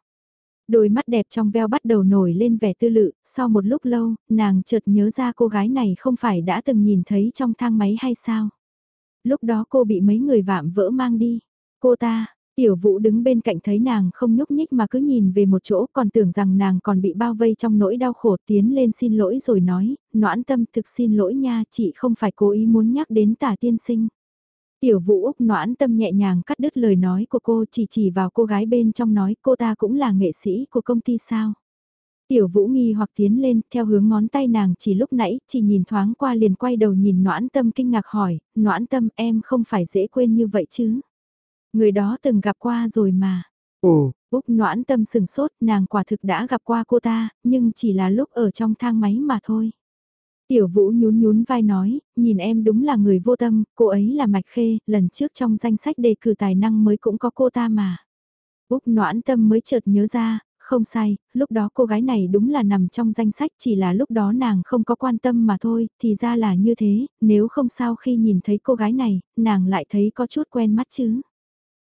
Đôi mắt đẹp trong veo bắt đầu nổi lên vẻ tư lự, sau một lúc lâu, nàng chợt nhớ ra cô gái này không phải đã từng nhìn thấy trong thang máy hay sao. Lúc đó cô bị mấy người vạm vỡ mang đi. Cô ta, Tiểu vũ đứng bên cạnh thấy nàng không nhúc nhích mà cứ nhìn về một chỗ còn tưởng rằng nàng còn bị bao vây trong nỗi đau khổ tiến lên xin lỗi rồi nói, noãn tâm thực xin lỗi nha chị không phải cố ý muốn nhắc đến tả tiên sinh. Tiểu vũ Úc noãn tâm nhẹ nhàng cắt đứt lời nói của cô chỉ chỉ vào cô gái bên trong nói cô ta cũng là nghệ sĩ của công ty sao. Tiểu vũ nghi hoặc tiến lên theo hướng ngón tay nàng chỉ lúc nãy chỉ nhìn thoáng qua liền quay đầu nhìn noãn tâm kinh ngạc hỏi, noãn tâm em không phải dễ quên như vậy chứ. Người đó từng gặp qua rồi mà. Ồ, Úc noãn tâm sừng sốt, nàng quả thực đã gặp qua cô ta, nhưng chỉ là lúc ở trong thang máy mà thôi. Tiểu vũ nhún nhún vai nói, nhìn em đúng là người vô tâm, cô ấy là Mạch Khê, lần trước trong danh sách đề cử tài năng mới cũng có cô ta mà. Úc noãn tâm mới chợt nhớ ra, không sai, lúc đó cô gái này đúng là nằm trong danh sách chỉ là lúc đó nàng không có quan tâm mà thôi, thì ra là như thế, nếu không sao khi nhìn thấy cô gái này, nàng lại thấy có chút quen mắt chứ.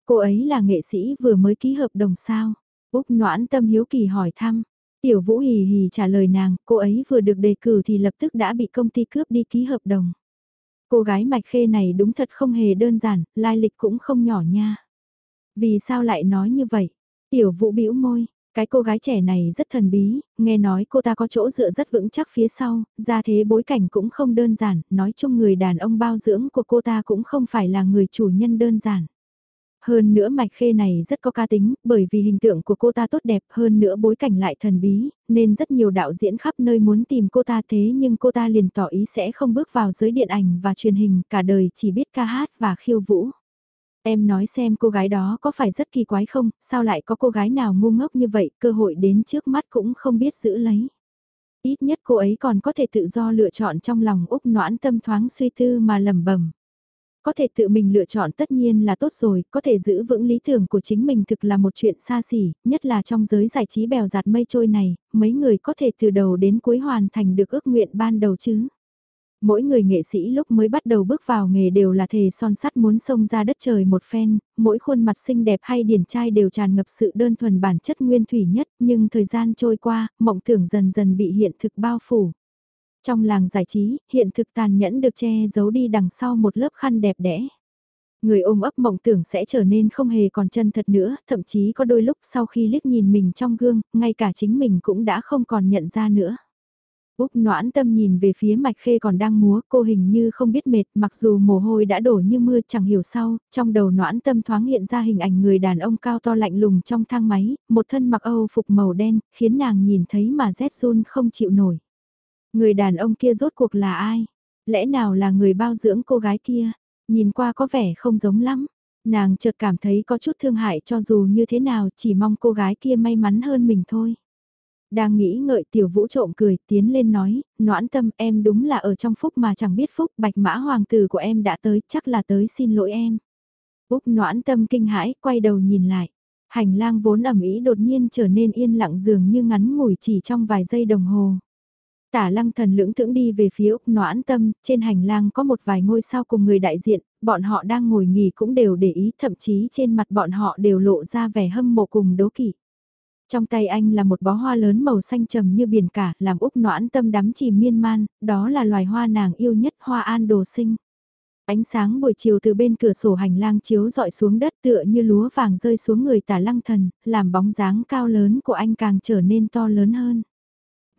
Cô ấy là nghệ sĩ vừa mới ký hợp đồng sao? Úc noãn tâm hiếu kỳ hỏi thăm. Tiểu Vũ hì hì trả lời nàng, cô ấy vừa được đề cử thì lập tức đã bị công ty cướp đi ký hợp đồng. Cô gái mạch khê này đúng thật không hề đơn giản, lai lịch cũng không nhỏ nha. Vì sao lại nói như vậy? Tiểu vũ bĩu môi, cái cô gái trẻ này rất thần bí, nghe nói cô ta có chỗ dựa rất vững chắc phía sau, ra thế bối cảnh cũng không đơn giản, nói chung người đàn ông bao dưỡng của cô ta cũng không phải là người chủ nhân đơn giản. Hơn nữa mạch khê này rất có ca tính, bởi vì hình tượng của cô ta tốt đẹp hơn nữa bối cảnh lại thần bí, nên rất nhiều đạo diễn khắp nơi muốn tìm cô ta thế nhưng cô ta liền tỏ ý sẽ không bước vào giới điện ảnh và truyền hình, cả đời chỉ biết ca hát và khiêu vũ. Em nói xem cô gái đó có phải rất kỳ quái không, sao lại có cô gái nào ngu ngốc như vậy, cơ hội đến trước mắt cũng không biết giữ lấy. Ít nhất cô ấy còn có thể tự do lựa chọn trong lòng Úc noãn tâm thoáng suy tư mà lẩm bẩm có thể tự mình lựa chọn tất nhiên là tốt rồi, có thể giữ vững lý tưởng của chính mình thực là một chuyện xa xỉ, nhất là trong giới giải trí bèo giạt mây trôi này, mấy người có thể từ đầu đến cuối hoàn thành được ước nguyện ban đầu chứ. Mỗi người nghệ sĩ lúc mới bắt đầu bước vào nghề đều là thề son sắt muốn xông ra đất trời một phen, mỗi khuôn mặt xinh đẹp hay điển trai đều tràn ngập sự đơn thuần bản chất nguyên thủy nhất, nhưng thời gian trôi qua, mộng tưởng dần dần bị hiện thực bao phủ. Trong làng giải trí, hiện thực tàn nhẫn được che giấu đi đằng sau một lớp khăn đẹp đẽ. Người ôm ấp mộng tưởng sẽ trở nên không hề còn chân thật nữa, thậm chí có đôi lúc sau khi liếc nhìn mình trong gương, ngay cả chính mình cũng đã không còn nhận ra nữa. Úc noãn tâm nhìn về phía mạch khê còn đang múa, cô hình như không biết mệt, mặc dù mồ hôi đã đổ như mưa chẳng hiểu sao, trong đầu noãn tâm thoáng hiện ra hình ảnh người đàn ông cao to lạnh lùng trong thang máy, một thân mặc âu phục màu đen, khiến nàng nhìn thấy mà rét run không chịu nổi. Người đàn ông kia rốt cuộc là ai? Lẽ nào là người bao dưỡng cô gái kia? Nhìn qua có vẻ không giống lắm. Nàng chợt cảm thấy có chút thương hại cho dù như thế nào chỉ mong cô gái kia may mắn hơn mình thôi. Đang nghĩ ngợi tiểu vũ trộm cười tiến lên nói, noãn tâm em đúng là ở trong phúc mà chẳng biết phúc bạch mã hoàng tử của em đã tới chắc là tới xin lỗi em. Úc noãn tâm kinh hãi quay đầu nhìn lại. Hành lang vốn ẩm ý đột nhiên trở nên yên lặng dường như ngắn ngủi chỉ trong vài giây đồng hồ. Tả lăng thần lưỡng thưởng đi về phía Úc noãn tâm, trên hành lang có một vài ngôi sao cùng người đại diện, bọn họ đang ngồi nghỉ cũng đều để ý, thậm chí trên mặt bọn họ đều lộ ra vẻ hâm mộ cùng đố kỵ. Trong tay anh là một bó hoa lớn màu xanh trầm như biển cả, làm Úc noãn tâm đắm chìm miên man, đó là loài hoa nàng yêu nhất hoa an đồ sinh. Ánh sáng buổi chiều từ bên cửa sổ hành lang chiếu dọi xuống đất tựa như lúa vàng rơi xuống người tả lăng thần, làm bóng dáng cao lớn của anh càng trở nên to lớn hơn.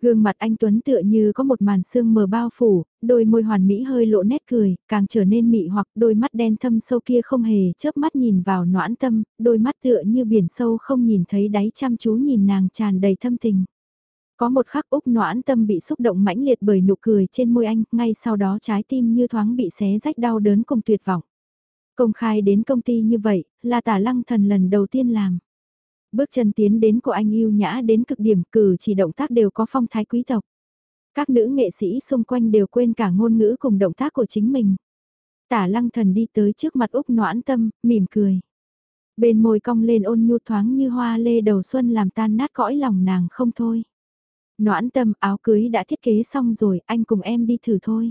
Gương mặt anh Tuấn tựa như có một màn sương mờ bao phủ, đôi môi hoàn mỹ hơi lộ nét cười, càng trở nên mị hoặc đôi mắt đen thâm sâu kia không hề chớp mắt nhìn vào noãn tâm, đôi mắt tựa như biển sâu không nhìn thấy đáy chăm chú nhìn nàng tràn đầy thâm tình. Có một khắc Úc noãn tâm bị xúc động mãnh liệt bởi nụ cười trên môi anh, ngay sau đó trái tim như thoáng bị xé rách đau đớn cùng tuyệt vọng. Công khai đến công ty như vậy, là tả lăng thần lần đầu tiên làm. Bước chân tiến đến của anh yêu nhã đến cực điểm cử chỉ động tác đều có phong thái quý tộc. Các nữ nghệ sĩ xung quanh đều quên cả ngôn ngữ cùng động tác của chính mình. Tả lăng thần đi tới trước mặt Úc noãn tâm, mỉm cười. Bên môi cong lên ôn nhu thoáng như hoa lê đầu xuân làm tan nát cõi lòng nàng không thôi. Noãn tâm áo cưới đã thiết kế xong rồi, anh cùng em đi thử thôi.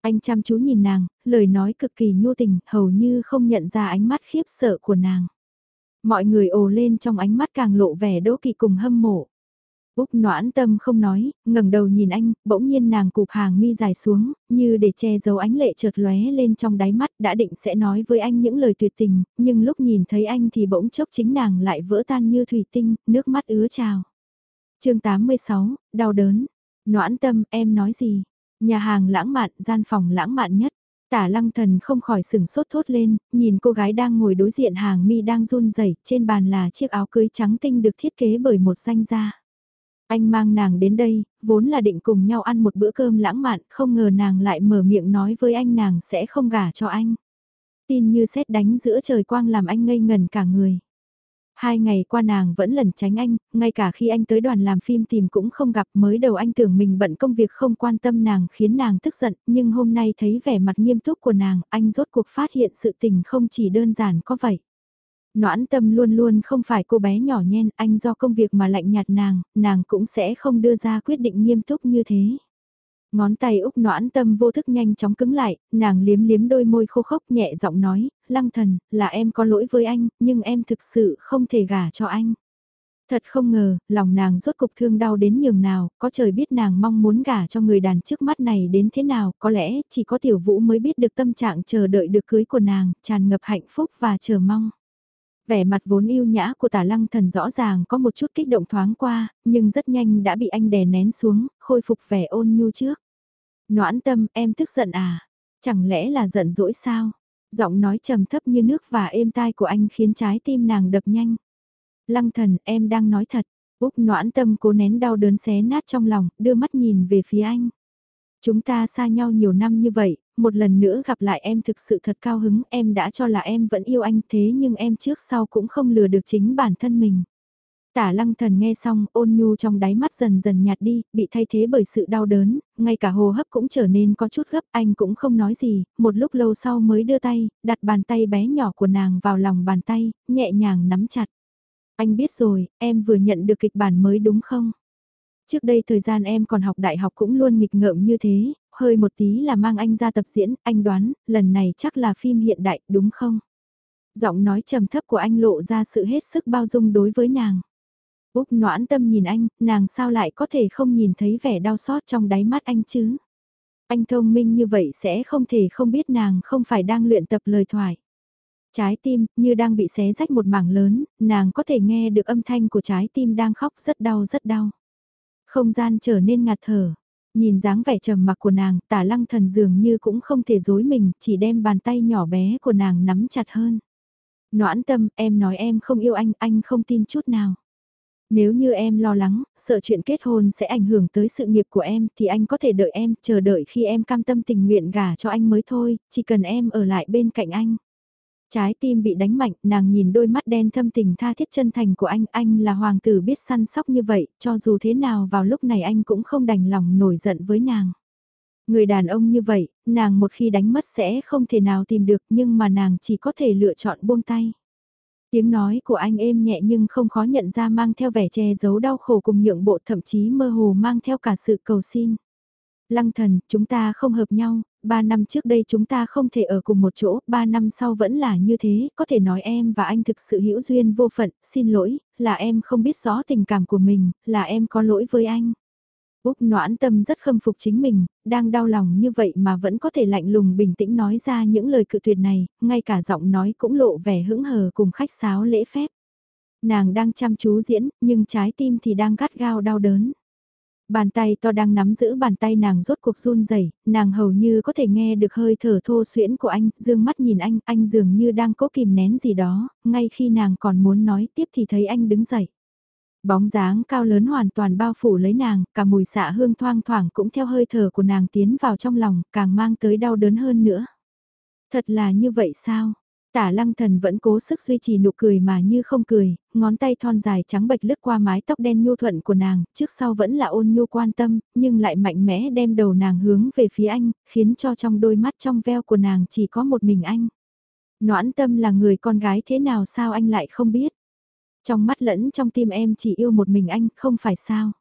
Anh chăm chú nhìn nàng, lời nói cực kỳ nhu tình, hầu như không nhận ra ánh mắt khiếp sợ của nàng. Mọi người ồ lên trong ánh mắt càng lộ vẻ đỗ kỵ cùng hâm mộ. Úc noãn tâm không nói, ngẩng đầu nhìn anh, bỗng nhiên nàng cụp hàng mi dài xuống, như để che giấu ánh lệ chợt lóe lên trong đáy mắt đã định sẽ nói với anh những lời tuyệt tình, nhưng lúc nhìn thấy anh thì bỗng chốc chính nàng lại vỡ tan như thủy tinh, nước mắt ứa trào. chương 86, đau đớn. Noãn tâm, em nói gì? Nhà hàng lãng mạn, gian phòng lãng mạn nhất. Tả lăng thần không khỏi sừng sốt thốt lên, nhìn cô gái đang ngồi đối diện hàng mi đang run rẩy trên bàn là chiếc áo cưới trắng tinh được thiết kế bởi một danh gia. Anh mang nàng đến đây, vốn là định cùng nhau ăn một bữa cơm lãng mạn, không ngờ nàng lại mở miệng nói với anh nàng sẽ không gả cho anh. Tin như xét đánh giữa trời quang làm anh ngây ngần cả người. Hai ngày qua nàng vẫn lẩn tránh anh, ngay cả khi anh tới đoàn làm phim tìm cũng không gặp mới đầu anh tưởng mình bận công việc không quan tâm nàng khiến nàng tức giận, nhưng hôm nay thấy vẻ mặt nghiêm túc của nàng, anh rốt cuộc phát hiện sự tình không chỉ đơn giản có vậy. Noãn tâm luôn luôn không phải cô bé nhỏ nhen, anh do công việc mà lạnh nhạt nàng, nàng cũng sẽ không đưa ra quyết định nghiêm túc như thế. Ngón tay Úc noãn tâm vô thức nhanh chóng cứng lại, nàng liếm liếm đôi môi khô khốc nhẹ giọng nói, lăng thần, là em có lỗi với anh, nhưng em thực sự không thể gả cho anh. Thật không ngờ, lòng nàng rốt cục thương đau đến nhường nào, có trời biết nàng mong muốn gả cho người đàn trước mắt này đến thế nào, có lẽ chỉ có tiểu vũ mới biết được tâm trạng chờ đợi được cưới của nàng, tràn ngập hạnh phúc và chờ mong. Vẻ mặt vốn yêu nhã của tả lăng thần rõ ràng có một chút kích động thoáng qua, nhưng rất nhanh đã bị anh đè nén xuống, khôi phục vẻ ôn nhu trước. Noãn tâm, em tức giận à? Chẳng lẽ là giận dỗi sao? Giọng nói trầm thấp như nước và êm tai của anh khiến trái tim nàng đập nhanh. Lăng thần, em đang nói thật. Úc noãn tâm cố nén đau đớn xé nát trong lòng, đưa mắt nhìn về phía anh. Chúng ta xa nhau nhiều năm như vậy, một lần nữa gặp lại em thực sự thật cao hứng, em đã cho là em vẫn yêu anh thế nhưng em trước sau cũng không lừa được chính bản thân mình. Tả lăng thần nghe xong ôn nhu trong đáy mắt dần dần nhạt đi, bị thay thế bởi sự đau đớn, ngay cả hồ hấp cũng trở nên có chút gấp, anh cũng không nói gì, một lúc lâu sau mới đưa tay, đặt bàn tay bé nhỏ của nàng vào lòng bàn tay, nhẹ nhàng nắm chặt. Anh biết rồi, em vừa nhận được kịch bản mới đúng không? Trước đây thời gian em còn học đại học cũng luôn nghịch ngợm như thế, hơi một tí là mang anh ra tập diễn, anh đoán, lần này chắc là phim hiện đại, đúng không? Giọng nói trầm thấp của anh lộ ra sự hết sức bao dung đối với nàng. Úc noãn tâm nhìn anh, nàng sao lại có thể không nhìn thấy vẻ đau xót trong đáy mắt anh chứ? Anh thông minh như vậy sẽ không thể không biết nàng không phải đang luyện tập lời thoại. Trái tim, như đang bị xé rách một mảng lớn, nàng có thể nghe được âm thanh của trái tim đang khóc rất đau rất đau. Không gian trở nên ngạt thở. Nhìn dáng vẻ trầm mặc của nàng, tả lăng thần dường như cũng không thể dối mình, chỉ đem bàn tay nhỏ bé của nàng nắm chặt hơn. Noãn tâm, em nói em không yêu anh, anh không tin chút nào. Nếu như em lo lắng, sợ chuyện kết hôn sẽ ảnh hưởng tới sự nghiệp của em thì anh có thể đợi em, chờ đợi khi em cam tâm tình nguyện gả cho anh mới thôi, chỉ cần em ở lại bên cạnh anh. Trái tim bị đánh mạnh, nàng nhìn đôi mắt đen thâm tình tha thiết chân thành của anh, anh là hoàng tử biết săn sóc như vậy, cho dù thế nào vào lúc này anh cũng không đành lòng nổi giận với nàng. Người đàn ông như vậy, nàng một khi đánh mất sẽ không thể nào tìm được nhưng mà nàng chỉ có thể lựa chọn buông tay. Tiếng nói của anh êm nhẹ nhưng không khó nhận ra mang theo vẻ che giấu đau khổ cùng nhượng bộ thậm chí mơ hồ mang theo cả sự cầu xin. Lăng thần, chúng ta không hợp nhau, ba năm trước đây chúng ta không thể ở cùng một chỗ, ba năm sau vẫn là như thế, có thể nói em và anh thực sự hữu duyên vô phận, xin lỗi, là em không biết rõ tình cảm của mình, là em có lỗi với anh. Úc noãn tâm rất khâm phục chính mình, đang đau lòng như vậy mà vẫn có thể lạnh lùng bình tĩnh nói ra những lời cự tuyệt này, ngay cả giọng nói cũng lộ vẻ hững hờ cùng khách sáo lễ phép. Nàng đang chăm chú diễn, nhưng trái tim thì đang gắt gao đau đớn. Bàn tay to đang nắm giữ bàn tay nàng rốt cuộc run rẩy, nàng hầu như có thể nghe được hơi thở thô xuyễn của anh, dương mắt nhìn anh, anh dường như đang cố kìm nén gì đó, ngay khi nàng còn muốn nói tiếp thì thấy anh đứng dậy. Bóng dáng cao lớn hoàn toàn bao phủ lấy nàng, cả mùi xạ hương thoang thoảng cũng theo hơi thở của nàng tiến vào trong lòng, càng mang tới đau đớn hơn nữa. Thật là như vậy sao? Tả lăng thần vẫn cố sức duy trì nụ cười mà như không cười, ngón tay thon dài trắng bạch lướt qua mái tóc đen nhu thuận của nàng, trước sau vẫn là ôn nhu quan tâm, nhưng lại mạnh mẽ đem đầu nàng hướng về phía anh, khiến cho trong đôi mắt trong veo của nàng chỉ có một mình anh. Noãn tâm là người con gái thế nào sao anh lại không biết? Trong mắt lẫn trong tim em chỉ yêu một mình anh, không phải sao?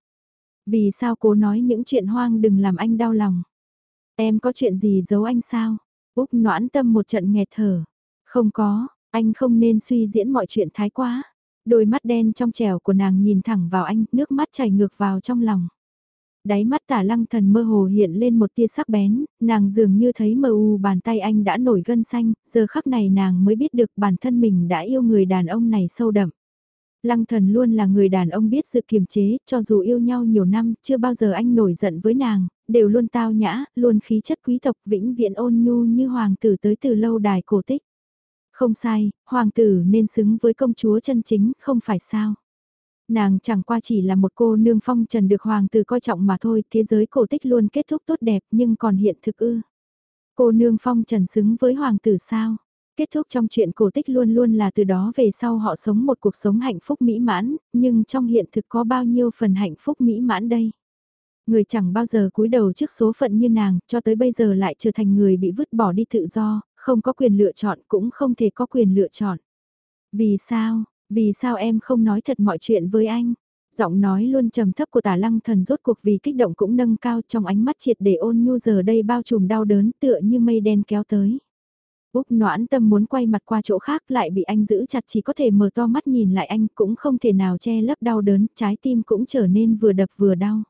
Vì sao cố nói những chuyện hoang đừng làm anh đau lòng? Em có chuyện gì giấu anh sao? Úc noãn tâm một trận nghẹt thở. Không có, anh không nên suy diễn mọi chuyện thái quá. Đôi mắt đen trong trẻo của nàng nhìn thẳng vào anh, nước mắt chảy ngược vào trong lòng. Đáy mắt tả lăng thần mơ hồ hiện lên một tia sắc bén, nàng dường như thấy mờ u bàn tay anh đã nổi gân xanh, giờ khắc này nàng mới biết được bản thân mình đã yêu người đàn ông này sâu đậm. Lăng thần luôn là người đàn ông biết sự kiềm chế, cho dù yêu nhau nhiều năm, chưa bao giờ anh nổi giận với nàng, đều luôn tao nhã, luôn khí chất quý tộc vĩnh viễn ôn nhu như hoàng tử tới từ lâu đài cổ tích. Không sai, hoàng tử nên xứng với công chúa chân chính, không phải sao. Nàng chẳng qua chỉ là một cô nương phong trần được hoàng tử coi trọng mà thôi, thế giới cổ tích luôn kết thúc tốt đẹp nhưng còn hiện thực ư. Cô nương phong trần xứng với hoàng tử sao? Kết thúc trong chuyện cổ tích luôn luôn là từ đó về sau họ sống một cuộc sống hạnh phúc mỹ mãn, nhưng trong hiện thực có bao nhiêu phần hạnh phúc mỹ mãn đây? Người chẳng bao giờ cúi đầu trước số phận như nàng, cho tới bây giờ lại trở thành người bị vứt bỏ đi tự do, không có quyền lựa chọn cũng không thể có quyền lựa chọn. Vì sao, vì sao em không nói thật mọi chuyện với anh? Giọng nói luôn trầm thấp của tả lăng thần rốt cuộc vì kích động cũng nâng cao trong ánh mắt triệt để ôn nhu giờ đây bao trùm đau đớn tựa như mây đen kéo tới. Úc noãn tâm muốn quay mặt qua chỗ khác lại bị anh giữ chặt chỉ có thể mở to mắt nhìn lại anh cũng không thể nào che lấp đau đớn, trái tim cũng trở nên vừa đập vừa đau.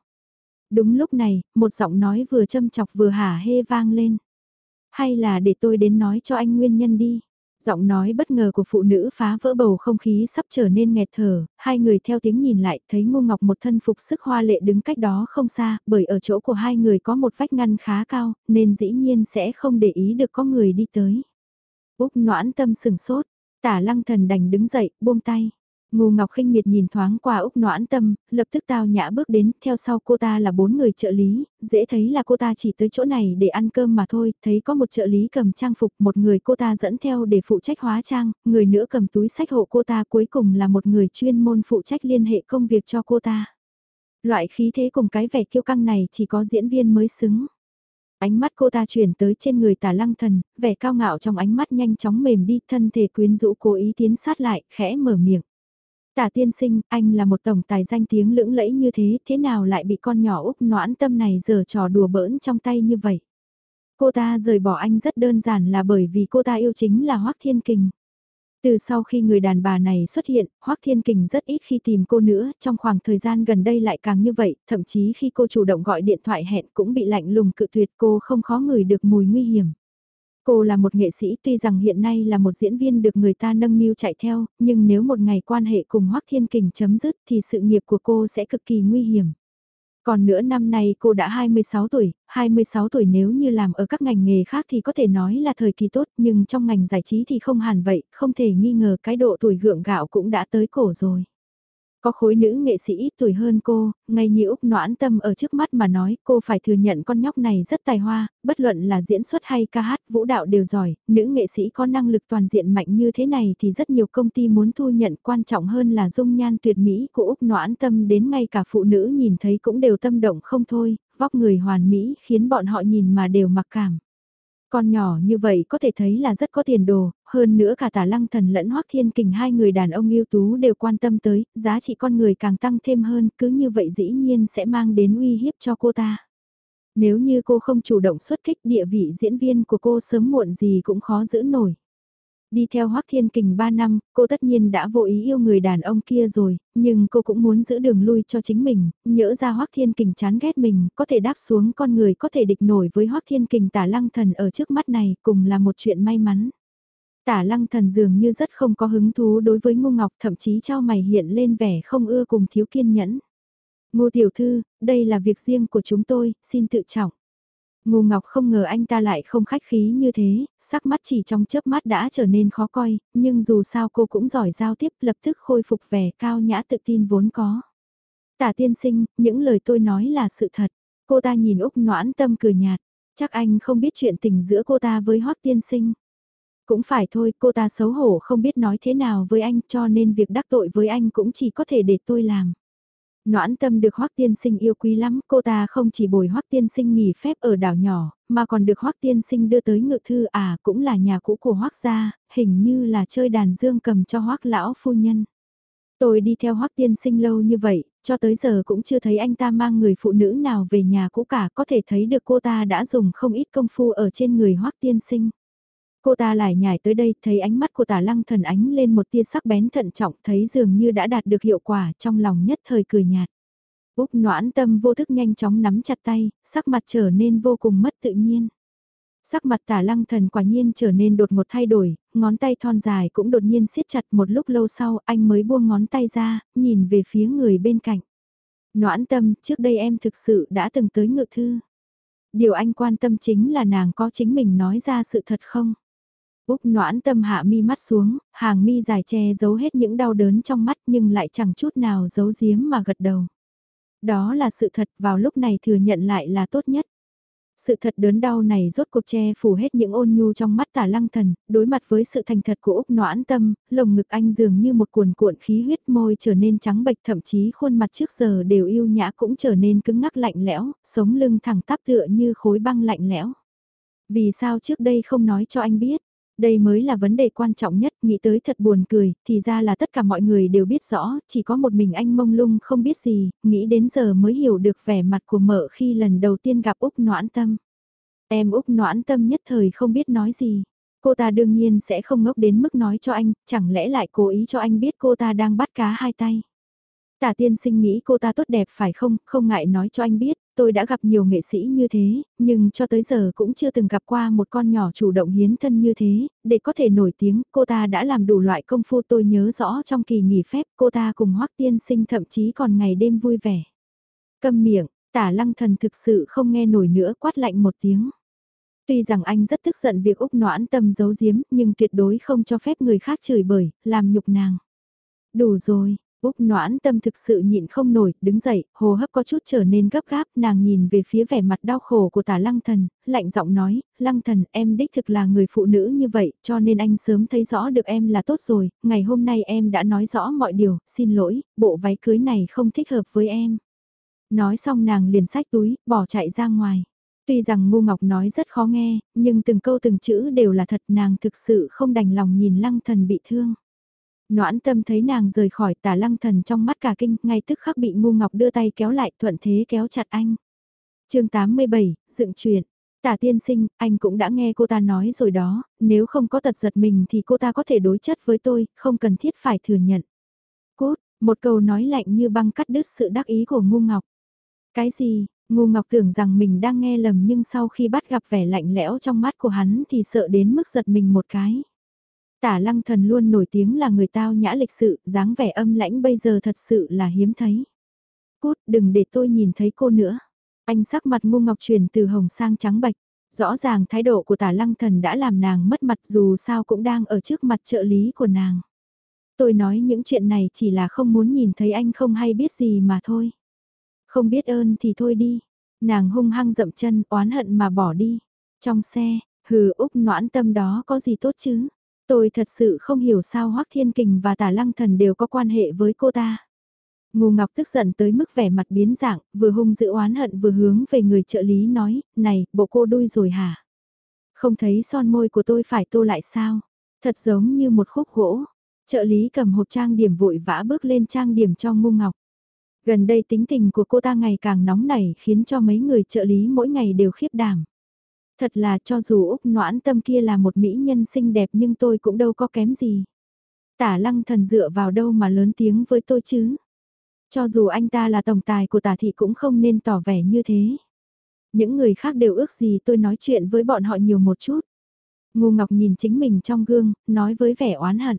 Đúng lúc này, một giọng nói vừa châm chọc vừa hả hê vang lên. Hay là để tôi đến nói cho anh nguyên nhân đi. Giọng nói bất ngờ của phụ nữ phá vỡ bầu không khí sắp trở nên nghẹt thở, hai người theo tiếng nhìn lại thấy Ngô Ngọc một thân phục sức hoa lệ đứng cách đó không xa, bởi ở chỗ của hai người có một vách ngăn khá cao, nên dĩ nhiên sẽ không để ý được có người đi tới. Úc noãn tâm sừng sốt, tả lăng thần đành đứng dậy, buông tay. Ngô Ngọc khinh miệt nhìn thoáng qua Úc Noãn Tâm, lập tức tao nhã bước đến, theo sau cô ta là bốn người trợ lý, dễ thấy là cô ta chỉ tới chỗ này để ăn cơm mà thôi, thấy có một trợ lý cầm trang phục, một người cô ta dẫn theo để phụ trách hóa trang, người nữa cầm túi sách hộ cô ta, cuối cùng là một người chuyên môn phụ trách liên hệ công việc cho cô ta. Loại khí thế cùng cái vẻ kiêu căng này chỉ có diễn viên mới xứng. Ánh mắt cô ta chuyển tới trên người tả lăng thần, vẻ cao ngạo trong ánh mắt nhanh chóng mềm đi, thân thể quyến rũ cố ý tiến sát lại, khẽ mở miệng. Tả tiên sinh, anh là một tổng tài danh tiếng lưỡng lẫy như thế, thế nào lại bị con nhỏ Úc noãn tâm này giờ trò đùa bỡn trong tay như vậy? Cô ta rời bỏ anh rất đơn giản là bởi vì cô ta yêu chính là Hoác Thiên Kình. Từ sau khi người đàn bà này xuất hiện, Hoác Thiên Kình rất ít khi tìm cô nữa, trong khoảng thời gian gần đây lại càng như vậy, thậm chí khi cô chủ động gọi điện thoại hẹn cũng bị lạnh lùng cự tuyệt cô không khó ngửi được mùi nguy hiểm. Cô là một nghệ sĩ tuy rằng hiện nay là một diễn viên được người ta nâng niu chạy theo, nhưng nếu một ngày quan hệ cùng Hoắc Thiên Kình chấm dứt thì sự nghiệp của cô sẽ cực kỳ nguy hiểm. Còn nữa năm nay cô đã 26 tuổi, 26 tuổi nếu như làm ở các ngành nghề khác thì có thể nói là thời kỳ tốt nhưng trong ngành giải trí thì không hẳn vậy, không thể nghi ngờ cái độ tuổi gượng gạo cũng đã tới cổ rồi. Có khối nữ nghệ sĩ ít tuổi hơn cô, ngay như Úc noãn tâm ở trước mắt mà nói cô phải thừa nhận con nhóc này rất tài hoa, bất luận là diễn xuất hay ca hát, vũ đạo đều giỏi, nữ nghệ sĩ có năng lực toàn diện mạnh như thế này thì rất nhiều công ty muốn thu nhận quan trọng hơn là dung nhan tuyệt mỹ của Úc noãn tâm đến ngay cả phụ nữ nhìn thấy cũng đều tâm động không thôi, vóc người hoàn mỹ khiến bọn họ nhìn mà đều mặc cảm. Con nhỏ như vậy có thể thấy là rất có tiền đồ, hơn nữa cả tả lăng thần lẫn hoắc thiên kình hai người đàn ông ưu tú đều quan tâm tới, giá trị con người càng tăng thêm hơn, cứ như vậy dĩ nhiên sẽ mang đến uy hiếp cho cô ta. Nếu như cô không chủ động xuất kích địa vị diễn viên của cô sớm muộn gì cũng khó giữ nổi. Đi theo Hoắc Thiên Kình 3 năm, cô tất nhiên đã vô ý yêu người đàn ông kia rồi, nhưng cô cũng muốn giữ đường lui cho chính mình, nhỡ ra Hoắc Thiên Kình chán ghét mình, có thể đáp xuống con người có thể địch nổi với Hoắc Thiên Kình tả lăng thần ở trước mắt này, cùng là một chuyện may mắn. Tả lăng thần dường như rất không có hứng thú đối với ngu ngọc thậm chí trao mày hiện lên vẻ không ưa cùng thiếu kiên nhẫn. Ngô tiểu thư, đây là việc riêng của chúng tôi, xin tự trọng. Ngô Ngọc không ngờ anh ta lại không khách khí như thế, sắc mắt chỉ trong chớp mắt đã trở nên khó coi, nhưng dù sao cô cũng giỏi giao tiếp lập tức khôi phục vẻ cao nhã tự tin vốn có. Tả tiên sinh, những lời tôi nói là sự thật. Cô ta nhìn Úc noãn tâm cười nhạt, chắc anh không biết chuyện tình giữa cô ta với Hoác tiên sinh. Cũng phải thôi, cô ta xấu hổ không biết nói thế nào với anh cho nên việc đắc tội với anh cũng chỉ có thể để tôi làm. Noãn tâm được Hoắc Tiên Sinh yêu quý lắm, cô ta không chỉ bồi Hoắc Tiên Sinh nghỉ phép ở đảo nhỏ, mà còn được Hoắc Tiên Sinh đưa tới ngự thư à cũng là nhà cũ của Hoắc gia, hình như là chơi đàn dương cầm cho Hoắc lão phu nhân. Tôi đi theo Hoắc Tiên Sinh lâu như vậy, cho tới giờ cũng chưa thấy anh ta mang người phụ nữ nào về nhà cũ cả, có thể thấy được cô ta đã dùng không ít công phu ở trên người Hoắc Tiên Sinh. Cô ta lại nhảy tới đây, thấy ánh mắt của tả lăng thần ánh lên một tia sắc bén thận trọng, thấy dường như đã đạt được hiệu quả, trong lòng nhất thời cười nhạt. Úc noãn tâm vô thức nhanh chóng nắm chặt tay, sắc mặt trở nên vô cùng mất tự nhiên. Sắc mặt tả lăng thần quả nhiên trở nên đột một thay đổi, ngón tay thon dài cũng đột nhiên siết chặt một lúc lâu sau anh mới buông ngón tay ra, nhìn về phía người bên cạnh. Noãn tâm, trước đây em thực sự đã từng tới ngự thư. Điều anh quan tâm chính là nàng có chính mình nói ra sự thật không? Úc noãn tâm hạ mi mắt xuống, hàng mi dài che giấu hết những đau đớn trong mắt nhưng lại chẳng chút nào giấu giếm mà gật đầu. Đó là sự thật vào lúc này thừa nhận lại là tốt nhất. Sự thật đớn đau này rốt cuộc che phủ hết những ôn nhu trong mắt tả lăng thần, đối mặt với sự thành thật của Úc noãn tâm, lồng ngực anh dường như một cuồn cuộn khí huyết môi trở nên trắng bệch thậm chí khuôn mặt trước giờ đều yêu nhã cũng trở nên cứng ngắc lạnh lẽo, sống lưng thẳng tắp tựa như khối băng lạnh lẽo. Vì sao trước đây không nói cho anh biết? Đây mới là vấn đề quan trọng nhất, nghĩ tới thật buồn cười, thì ra là tất cả mọi người đều biết rõ, chỉ có một mình anh mông lung không biết gì, nghĩ đến giờ mới hiểu được vẻ mặt của mợ khi lần đầu tiên gặp Úc Noãn Tâm. Em Úc Noãn Tâm nhất thời không biết nói gì. Cô ta đương nhiên sẽ không ngốc đến mức nói cho anh, chẳng lẽ lại cố ý cho anh biết cô ta đang bắt cá hai tay. Tả tiên sinh nghĩ cô ta tốt đẹp phải không, không ngại nói cho anh biết, tôi đã gặp nhiều nghệ sĩ như thế, nhưng cho tới giờ cũng chưa từng gặp qua một con nhỏ chủ động hiến thân như thế, để có thể nổi tiếng, cô ta đã làm đủ loại công phu tôi nhớ rõ trong kỳ nghỉ phép, cô ta cùng hoắc tiên sinh thậm chí còn ngày đêm vui vẻ. Câm miệng, tả lăng thần thực sự không nghe nổi nữa quát lạnh một tiếng. Tuy rằng anh rất tức giận việc Úc noãn tâm giấu giếm, nhưng tuyệt đối không cho phép người khác chửi bới, làm nhục nàng. Đủ rồi, Úc noãn tâm thực sự nhịn không nổi, đứng dậy, hồ hấp có chút trở nên gấp gáp, nàng nhìn về phía vẻ mặt đau khổ của tả lăng thần, lạnh giọng nói, lăng thần em đích thực là người phụ nữ như vậy, cho nên anh sớm thấy rõ được em là tốt rồi, ngày hôm nay em đã nói rõ mọi điều, xin lỗi, bộ váy cưới này không thích hợp với em. Nói xong nàng liền sách túi, bỏ chạy ra ngoài. Tuy rằng Ngu Ngọc nói rất khó nghe, nhưng từng câu từng chữ đều là thật nàng thực sự không đành lòng nhìn lăng thần bị thương. Noãn tâm thấy nàng rời khỏi tả lăng thần trong mắt cả kinh, ngay tức khắc bị ngu ngọc đưa tay kéo lại thuận thế kéo chặt anh. chương 87, dựng chuyện. Tả tiên sinh, anh cũng đã nghe cô ta nói rồi đó, nếu không có tật giật mình thì cô ta có thể đối chất với tôi, không cần thiết phải thừa nhận. Cốt, một câu nói lạnh như băng cắt đứt sự đắc ý của ngu ngọc. Cái gì, ngu ngọc tưởng rằng mình đang nghe lầm nhưng sau khi bắt gặp vẻ lạnh lẽo trong mắt của hắn thì sợ đến mức giật mình một cái. Tả lăng thần luôn nổi tiếng là người tao nhã lịch sự, dáng vẻ âm lãnh bây giờ thật sự là hiếm thấy. Cút, đừng để tôi nhìn thấy cô nữa. Anh sắc mặt ngu ngọc chuyển từ hồng sang trắng bạch. Rõ ràng thái độ của tả lăng thần đã làm nàng mất mặt dù sao cũng đang ở trước mặt trợ lý của nàng. Tôi nói những chuyện này chỉ là không muốn nhìn thấy anh không hay biết gì mà thôi. Không biết ơn thì thôi đi. Nàng hung hăng dậm chân oán hận mà bỏ đi. Trong xe, hừ úc noãn tâm đó có gì tốt chứ? Tôi thật sự không hiểu sao Hoắc Thiên Kình và Tả Lăng Thần đều có quan hệ với cô ta. Ngô Ngọc tức giận tới mức vẻ mặt biến dạng, vừa hung dữ oán hận vừa hướng về người trợ lý nói, này, bộ cô đuôi rồi hả? Không thấy son môi của tôi phải tô lại sao? Thật giống như một khúc gỗ. Trợ lý cầm hộp trang điểm vội vã bước lên trang điểm cho Ngô Ngọc. Gần đây tính tình của cô ta ngày càng nóng nảy khiến cho mấy người trợ lý mỗi ngày đều khiếp đảm. Thật là cho dù Úc noãn tâm kia là một mỹ nhân xinh đẹp nhưng tôi cũng đâu có kém gì. Tả lăng thần dựa vào đâu mà lớn tiếng với tôi chứ. Cho dù anh ta là tổng tài của tả thị cũng không nên tỏ vẻ như thế. Những người khác đều ước gì tôi nói chuyện với bọn họ nhiều một chút. Ngu Ngọc nhìn chính mình trong gương, nói với vẻ oán hận.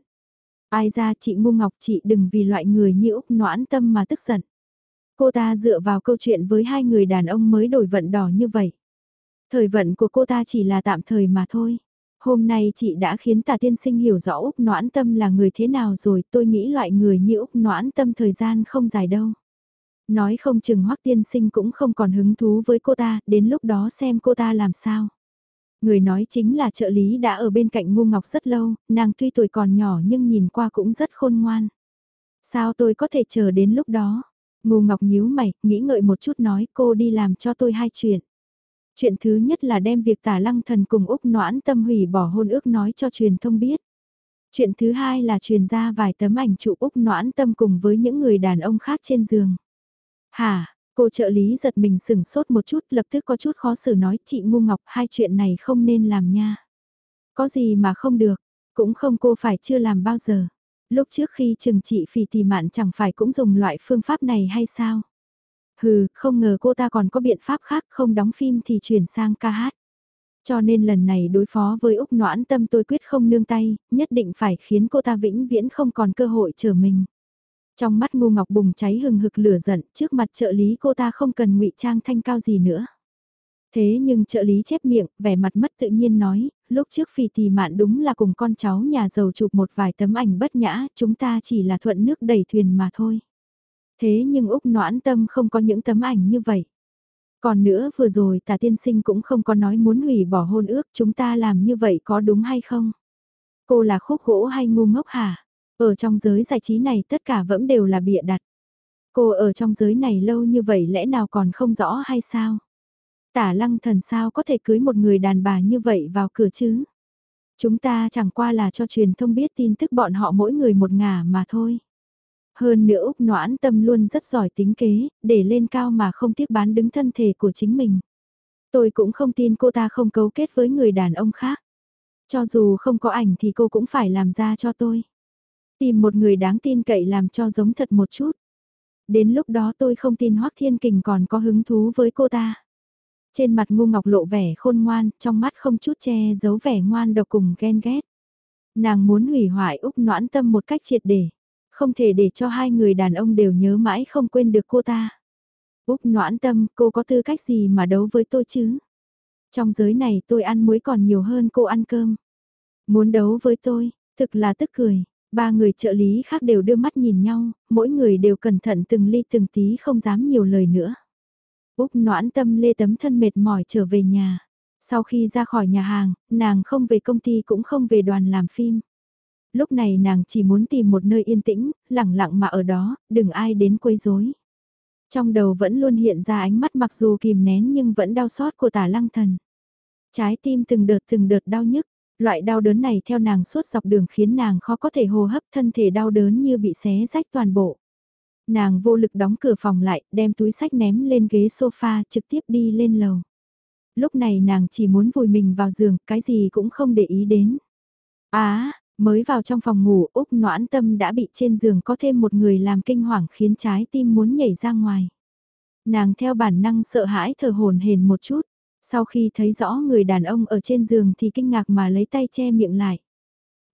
Ai ra chị Ngu Ngọc chị đừng vì loại người như Úc noãn tâm mà tức giận. Cô ta dựa vào câu chuyện với hai người đàn ông mới đổi vận đỏ như vậy. Thời vận của cô ta chỉ là tạm thời mà thôi. Hôm nay chị đã khiến tà tiên sinh hiểu rõ Úc Noãn Tâm là người thế nào rồi tôi nghĩ loại người như Úc Noãn Tâm thời gian không dài đâu. Nói không chừng hoắc tiên sinh cũng không còn hứng thú với cô ta, đến lúc đó xem cô ta làm sao. Người nói chính là trợ lý đã ở bên cạnh ngu ngọc rất lâu, nàng tuy tuổi còn nhỏ nhưng nhìn qua cũng rất khôn ngoan. Sao tôi có thể chờ đến lúc đó? Ngu ngọc nhíu mày, nghĩ ngợi một chút nói cô đi làm cho tôi hai chuyện. Chuyện thứ nhất là đem việc tả lăng thần cùng Úc noãn tâm hủy bỏ hôn ước nói cho truyền thông biết. Chuyện thứ hai là truyền ra vài tấm ảnh chụp Úc noãn tâm cùng với những người đàn ông khác trên giường. Hả, cô trợ lý giật mình sừng sốt một chút lập tức có chút khó xử nói chị ngu ngọc hai chuyện này không nên làm nha. Có gì mà không được, cũng không cô phải chưa làm bao giờ. Lúc trước khi chừng chị phì tì mạn chẳng phải cũng dùng loại phương pháp này hay sao? Hừ, không ngờ cô ta còn có biện pháp khác không đóng phim thì chuyển sang ca hát. Cho nên lần này đối phó với Úc Noãn Tâm tôi quyết không nương tay, nhất định phải khiến cô ta vĩnh viễn không còn cơ hội trở mình. Trong mắt Ngô ngọc bùng cháy hừng hực lửa giận, trước mặt trợ lý cô ta không cần ngụy trang thanh cao gì nữa. Thế nhưng trợ lý chép miệng, vẻ mặt mất tự nhiên nói, lúc trước phì tì mạn đúng là cùng con cháu nhà giàu chụp một vài tấm ảnh bất nhã, chúng ta chỉ là thuận nước đẩy thuyền mà thôi. Thế nhưng Úc noãn tâm không có những tấm ảnh như vậy. Còn nữa vừa rồi tà tiên sinh cũng không có nói muốn hủy bỏ hôn ước, chúng ta làm như vậy có đúng hay không? Cô là khúc gỗ hay ngu ngốc hả? Ở trong giới giải trí này tất cả vẫn đều là bịa đặt. Cô ở trong giới này lâu như vậy lẽ nào còn không rõ hay sao? Tả lăng thần sao có thể cưới một người đàn bà như vậy vào cửa chứ? Chúng ta chẳng qua là cho truyền thông biết tin tức bọn họ mỗi người một ngả mà thôi. Hơn nữa Úc Noãn Tâm luôn rất giỏi tính kế, để lên cao mà không tiếc bán đứng thân thể của chính mình. Tôi cũng không tin cô ta không cấu kết với người đàn ông khác. Cho dù không có ảnh thì cô cũng phải làm ra cho tôi. Tìm một người đáng tin cậy làm cho giống thật một chút. Đến lúc đó tôi không tin Hoác Thiên Kình còn có hứng thú với cô ta. Trên mặt ngu ngọc lộ vẻ khôn ngoan, trong mắt không chút che giấu vẻ ngoan độc cùng ghen ghét. Nàng muốn hủy hoại Úc noãn tâm một cách triệt để. Không thể để cho hai người đàn ông đều nhớ mãi không quên được cô ta. Úc noãn tâm, cô có tư cách gì mà đấu với tôi chứ? Trong giới này tôi ăn muối còn nhiều hơn cô ăn cơm. Muốn đấu với tôi, thực là tức cười. Ba người trợ lý khác đều đưa mắt nhìn nhau, mỗi người đều cẩn thận từng ly từng tí không dám nhiều lời nữa. Úc noãn tâm lê tấm thân mệt mỏi trở về nhà. Sau khi ra khỏi nhà hàng, nàng không về công ty cũng không về đoàn làm phim. Lúc này nàng chỉ muốn tìm một nơi yên tĩnh, lặng lặng mà ở đó, đừng ai đến quấy rối. Trong đầu vẫn luôn hiện ra ánh mắt mặc dù kìm nén nhưng vẫn đau xót của tả lăng thần. Trái tim từng đợt từng đợt đau nhức, loại đau đớn này theo nàng suốt dọc đường khiến nàng khó có thể hô hấp thân thể đau đớn như bị xé rách toàn bộ. Nàng vô lực đóng cửa phòng lại, đem túi sách ném lên ghế sofa trực tiếp đi lên lầu. Lúc này nàng chỉ muốn vùi mình vào giường, cái gì cũng không để ý đến. Á, mới vào trong phòng ngủ, Úc noãn tâm đã bị trên giường có thêm một người làm kinh hoàng khiến trái tim muốn nhảy ra ngoài. Nàng theo bản năng sợ hãi thở hồn hền một chút, sau khi thấy rõ người đàn ông ở trên giường thì kinh ngạc mà lấy tay che miệng lại.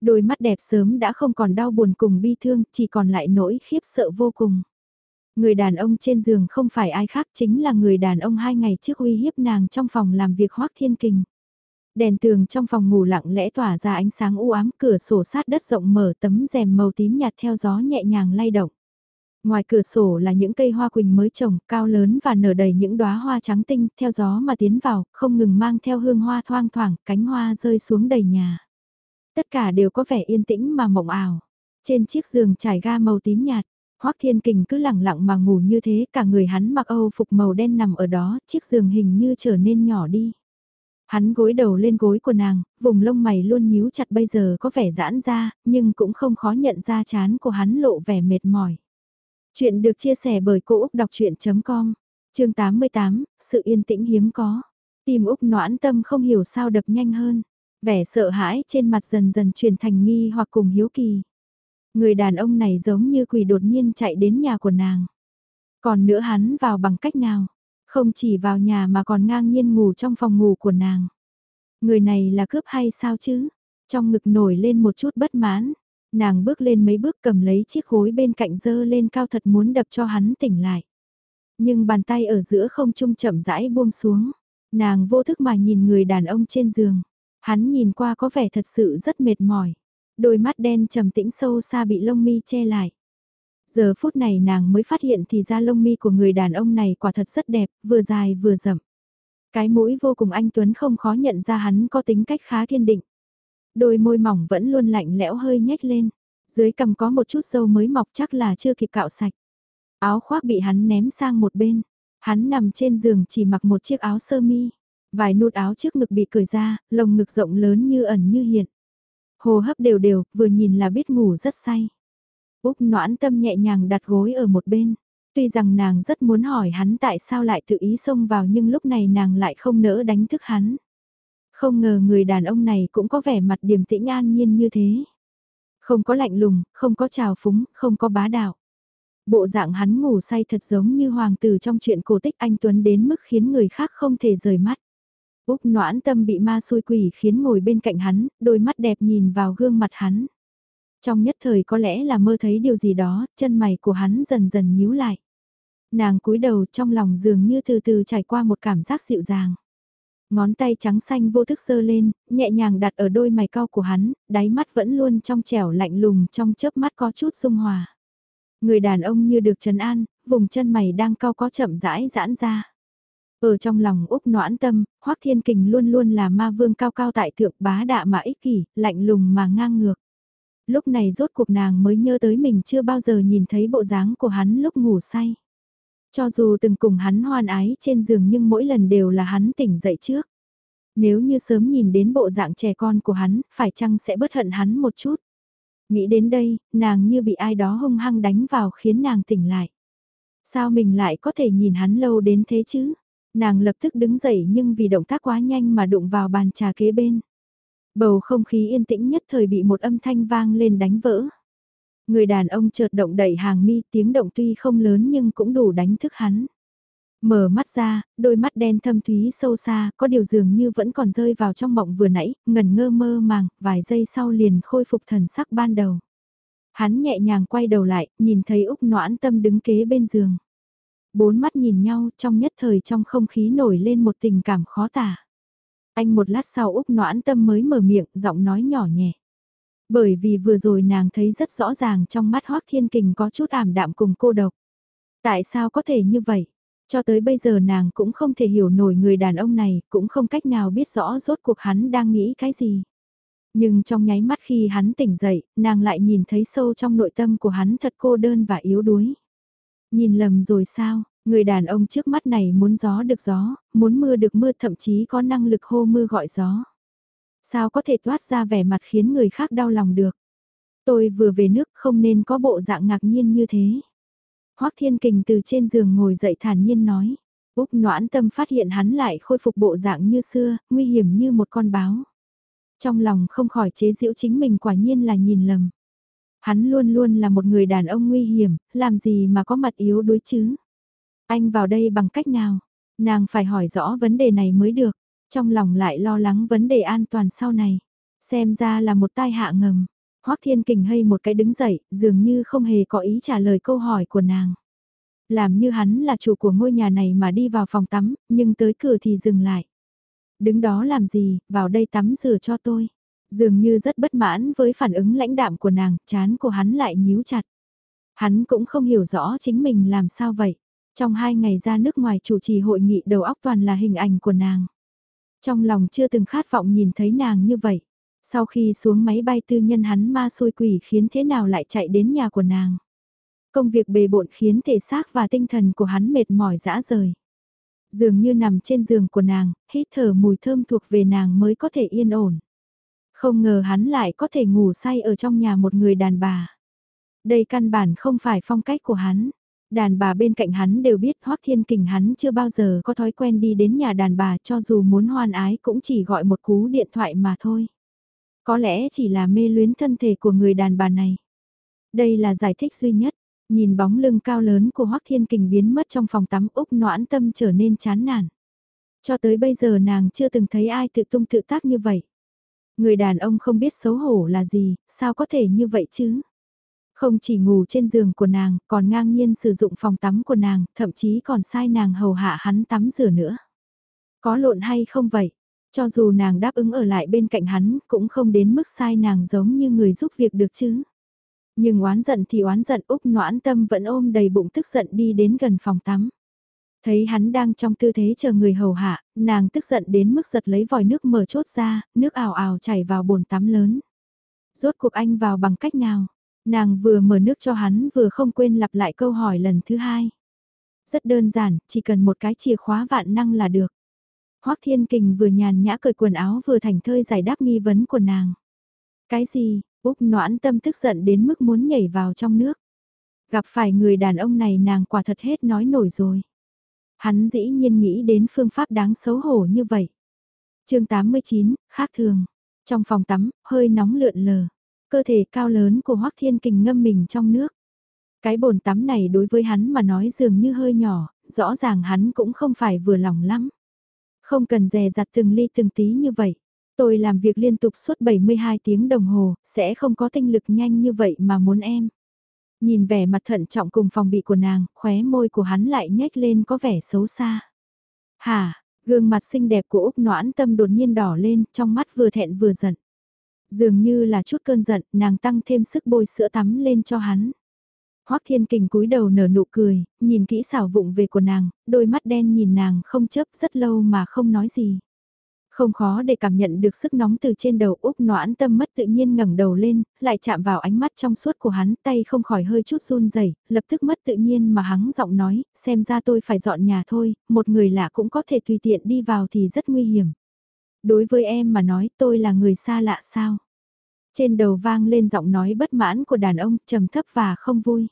Đôi mắt đẹp sớm đã không còn đau buồn cùng bi thương, chỉ còn lại nỗi khiếp sợ vô cùng. Người đàn ông trên giường không phải ai khác chính là người đàn ông hai ngày trước uy hiếp nàng trong phòng làm việc hoác thiên kình. Đèn tường trong phòng ngủ lặng lẽ tỏa ra ánh sáng u ám cửa sổ sát đất rộng mở tấm rèm màu tím nhạt theo gió nhẹ nhàng lay động. Ngoài cửa sổ là những cây hoa quỳnh mới trồng, cao lớn và nở đầy những đóa hoa trắng tinh, theo gió mà tiến vào, không ngừng mang theo hương hoa thoang thoảng, cánh hoa rơi xuống đầy nhà. Tất cả đều có vẻ yên tĩnh mà mộng ảo. Trên chiếc giường trải ga màu tím nhạt, Hoắc Thiên Kình cứ lặng lặng mà ngủ như thế, cả người hắn mặc Âu phục màu đen nằm ở đó, chiếc giường hình như trở nên nhỏ đi. Hắn gối đầu lên gối của nàng, vùng lông mày luôn nhíu chặt bây giờ có vẻ giãn ra, nhưng cũng không khó nhận ra chán của hắn lộ vẻ mệt mỏi. Chuyện được chia sẻ bởi Cô Úc Đọc Chuyện.com, chương 88, sự yên tĩnh hiếm có. Tim Úc noãn tâm không hiểu sao đập nhanh hơn. Vẻ sợ hãi trên mặt dần dần truyền thành nghi hoặc cùng hiếu kỳ. Người đàn ông này giống như quỷ đột nhiên chạy đến nhà của nàng. Còn nữa hắn vào bằng cách nào? Không chỉ vào nhà mà còn ngang nhiên ngủ trong phòng ngủ của nàng. Người này là cướp hay sao chứ? Trong ngực nổi lên một chút bất mãn. Nàng bước lên mấy bước cầm lấy chiếc gối bên cạnh dơ lên cao thật muốn đập cho hắn tỉnh lại. Nhưng bàn tay ở giữa không trung chậm rãi buông xuống. Nàng vô thức mà nhìn người đàn ông trên giường. Hắn nhìn qua có vẻ thật sự rất mệt mỏi. Đôi mắt đen trầm tĩnh sâu xa bị lông mi che lại. Giờ phút này nàng mới phát hiện thì ra lông mi của người đàn ông này quả thật rất đẹp, vừa dài vừa rậm. Cái mũi vô cùng anh Tuấn không khó nhận ra hắn có tính cách khá kiên định. Đôi môi mỏng vẫn luôn lạnh lẽo hơi nhếch lên. Dưới cằm có một chút dâu mới mọc chắc là chưa kịp cạo sạch. Áo khoác bị hắn ném sang một bên. Hắn nằm trên giường chỉ mặc một chiếc áo sơ mi. Vài nút áo trước ngực bị cởi ra, lồng ngực rộng lớn như ẩn như hiện. Hồ hấp đều đều, vừa nhìn là biết ngủ rất say. Úc noãn tâm nhẹ nhàng đặt gối ở một bên. Tuy rằng nàng rất muốn hỏi hắn tại sao lại tự ý xông vào nhưng lúc này nàng lại không nỡ đánh thức hắn. Không ngờ người đàn ông này cũng có vẻ mặt điềm tĩnh an nhiên như thế. Không có lạnh lùng, không có trào phúng, không có bá đạo. Bộ dạng hắn ngủ say thật giống như hoàng tử trong chuyện cổ tích anh Tuấn đến mức khiến người khác không thể rời mắt. Úc noãn tâm bị ma xôi quỷ khiến ngồi bên cạnh hắn, đôi mắt đẹp nhìn vào gương mặt hắn. Trong nhất thời có lẽ là mơ thấy điều gì đó, chân mày của hắn dần dần nhíu lại. Nàng cúi đầu trong lòng dường như từ từ trải qua một cảm giác dịu dàng. Ngón tay trắng xanh vô thức sơ lên, nhẹ nhàng đặt ở đôi mày cao của hắn, đáy mắt vẫn luôn trong trẻo lạnh lùng trong chớp mắt có chút dung hòa. Người đàn ông như được trấn an, vùng chân mày đang cao có chậm rãi giãn ra. Ở trong lòng Úc noãn tâm, Hoắc Thiên Kình luôn luôn là ma vương cao cao tại thượng bá đạ mà ích kỷ, lạnh lùng mà ngang ngược. Lúc này rốt cuộc nàng mới nhớ tới mình chưa bao giờ nhìn thấy bộ dáng của hắn lúc ngủ say. Cho dù từng cùng hắn hoan ái trên giường nhưng mỗi lần đều là hắn tỉnh dậy trước. Nếu như sớm nhìn đến bộ dạng trẻ con của hắn, phải chăng sẽ bất hận hắn một chút. Nghĩ đến đây, nàng như bị ai đó hung hăng đánh vào khiến nàng tỉnh lại. Sao mình lại có thể nhìn hắn lâu đến thế chứ? Nàng lập tức đứng dậy nhưng vì động tác quá nhanh mà đụng vào bàn trà kế bên. Bầu không khí yên tĩnh nhất thời bị một âm thanh vang lên đánh vỡ. Người đàn ông chợt động đẩy hàng mi tiếng động tuy không lớn nhưng cũng đủ đánh thức hắn. Mở mắt ra, đôi mắt đen thâm thúy sâu xa, có điều dường như vẫn còn rơi vào trong mộng vừa nãy, ngần ngơ mơ màng, vài giây sau liền khôi phục thần sắc ban đầu. Hắn nhẹ nhàng quay đầu lại, nhìn thấy Úc noãn tâm đứng kế bên giường. Bốn mắt nhìn nhau trong nhất thời trong không khí nổi lên một tình cảm khó tả. Anh một lát sau Úc noãn tâm mới mở miệng, giọng nói nhỏ nhẹ. Bởi vì vừa rồi nàng thấy rất rõ ràng trong mắt Hoác Thiên Kình có chút ảm đạm cùng cô độc. Tại sao có thể như vậy? Cho tới bây giờ nàng cũng không thể hiểu nổi người đàn ông này, cũng không cách nào biết rõ rốt cuộc hắn đang nghĩ cái gì. Nhưng trong nháy mắt khi hắn tỉnh dậy, nàng lại nhìn thấy sâu trong nội tâm của hắn thật cô đơn và yếu đuối. Nhìn lầm rồi sao, người đàn ông trước mắt này muốn gió được gió, muốn mưa được mưa thậm chí có năng lực hô mưa gọi gió. Sao có thể toát ra vẻ mặt khiến người khác đau lòng được. Tôi vừa về nước không nên có bộ dạng ngạc nhiên như thế. Hoác Thiên Kình từ trên giường ngồi dậy thản nhiên nói. Úc noãn tâm phát hiện hắn lại khôi phục bộ dạng như xưa, nguy hiểm như một con báo. Trong lòng không khỏi chế giễu chính mình quả nhiên là nhìn lầm. Hắn luôn luôn là một người đàn ông nguy hiểm, làm gì mà có mặt yếu đuối chứ. Anh vào đây bằng cách nào? Nàng phải hỏi rõ vấn đề này mới được, trong lòng lại lo lắng vấn đề an toàn sau này. Xem ra là một tai hạ ngầm. Hoắc Thiên Kình hay một cái đứng dậy, dường như không hề có ý trả lời câu hỏi của nàng. Làm như hắn là chủ của ngôi nhà này mà đi vào phòng tắm, nhưng tới cửa thì dừng lại. Đứng đó làm gì, vào đây tắm rửa cho tôi. Dường như rất bất mãn với phản ứng lãnh đạm của nàng, chán của hắn lại nhíu chặt. Hắn cũng không hiểu rõ chính mình làm sao vậy. Trong hai ngày ra nước ngoài chủ trì hội nghị đầu óc toàn là hình ảnh của nàng. Trong lòng chưa từng khát vọng nhìn thấy nàng như vậy. Sau khi xuống máy bay tư nhân hắn ma xôi quỷ khiến thế nào lại chạy đến nhà của nàng. Công việc bề bộn khiến thể xác và tinh thần của hắn mệt mỏi dã rời. Dường như nằm trên giường của nàng, hít thở mùi thơm thuộc về nàng mới có thể yên ổn. Không ngờ hắn lại có thể ngủ say ở trong nhà một người đàn bà. Đây căn bản không phải phong cách của hắn. Đàn bà bên cạnh hắn đều biết Hoắc Thiên Kình hắn chưa bao giờ có thói quen đi đến nhà đàn bà cho dù muốn hoan ái cũng chỉ gọi một cú điện thoại mà thôi. Có lẽ chỉ là mê luyến thân thể của người đàn bà này. Đây là giải thích duy nhất. Nhìn bóng lưng cao lớn của Hoắc Thiên Kình biến mất trong phòng tắm Úc noãn tâm trở nên chán nản. Cho tới bây giờ nàng chưa từng thấy ai tự tung tự tác như vậy. Người đàn ông không biết xấu hổ là gì, sao có thể như vậy chứ? Không chỉ ngủ trên giường của nàng, còn ngang nhiên sử dụng phòng tắm của nàng, thậm chí còn sai nàng hầu hạ hắn tắm rửa nữa. Có lộn hay không vậy? Cho dù nàng đáp ứng ở lại bên cạnh hắn, cũng không đến mức sai nàng giống như người giúp việc được chứ. Nhưng oán giận thì oán giận Úc noãn tâm vẫn ôm đầy bụng tức giận đi đến gần phòng tắm. Thấy hắn đang trong tư thế chờ người hầu hạ, nàng tức giận đến mức giật lấy vòi nước mở chốt ra, nước ảo ảo chảy vào bồn tắm lớn. Rốt cuộc anh vào bằng cách nào? Nàng vừa mở nước cho hắn vừa không quên lặp lại câu hỏi lần thứ hai. Rất đơn giản, chỉ cần một cái chìa khóa vạn năng là được. Hoắc Thiên Kình vừa nhàn nhã cởi quần áo vừa thành thơi giải đáp nghi vấn của nàng. Cái gì, Úc noãn tâm tức giận đến mức muốn nhảy vào trong nước. Gặp phải người đàn ông này nàng quả thật hết nói nổi rồi. Hắn dĩ nhiên nghĩ đến phương pháp đáng xấu hổ như vậy. chương 89, khác thường. Trong phòng tắm, hơi nóng lượn lờ. Cơ thể cao lớn của Hoắc Thiên Kình ngâm mình trong nước. Cái bồn tắm này đối với hắn mà nói dường như hơi nhỏ, rõ ràng hắn cũng không phải vừa lòng lắm. Không cần dè dặt từng ly từng tí như vậy. Tôi làm việc liên tục suốt 72 tiếng đồng hồ, sẽ không có tinh lực nhanh như vậy mà muốn em. Nhìn vẻ mặt thận trọng cùng phòng bị của nàng, khóe môi của hắn lại nhếch lên có vẻ xấu xa. Hà, gương mặt xinh đẹp của Úc noãn tâm đột nhiên đỏ lên, trong mắt vừa thẹn vừa giận. Dường như là chút cơn giận, nàng tăng thêm sức bôi sữa tắm lên cho hắn. Hoắc Thiên Kình cúi đầu nở nụ cười, nhìn kỹ xảo vụng về của nàng, đôi mắt đen nhìn nàng không chấp rất lâu mà không nói gì. Không khó để cảm nhận được sức nóng từ trên đầu Úc noãn tâm mất tự nhiên ngẩng đầu lên, lại chạm vào ánh mắt trong suốt của hắn, tay không khỏi hơi chút run rẩy, lập tức mất tự nhiên mà hắn giọng nói, xem ra tôi phải dọn nhà thôi, một người lạ cũng có thể tùy tiện đi vào thì rất nguy hiểm. Đối với em mà nói tôi là người xa lạ sao? Trên đầu vang lên giọng nói bất mãn của đàn ông, trầm thấp và không vui.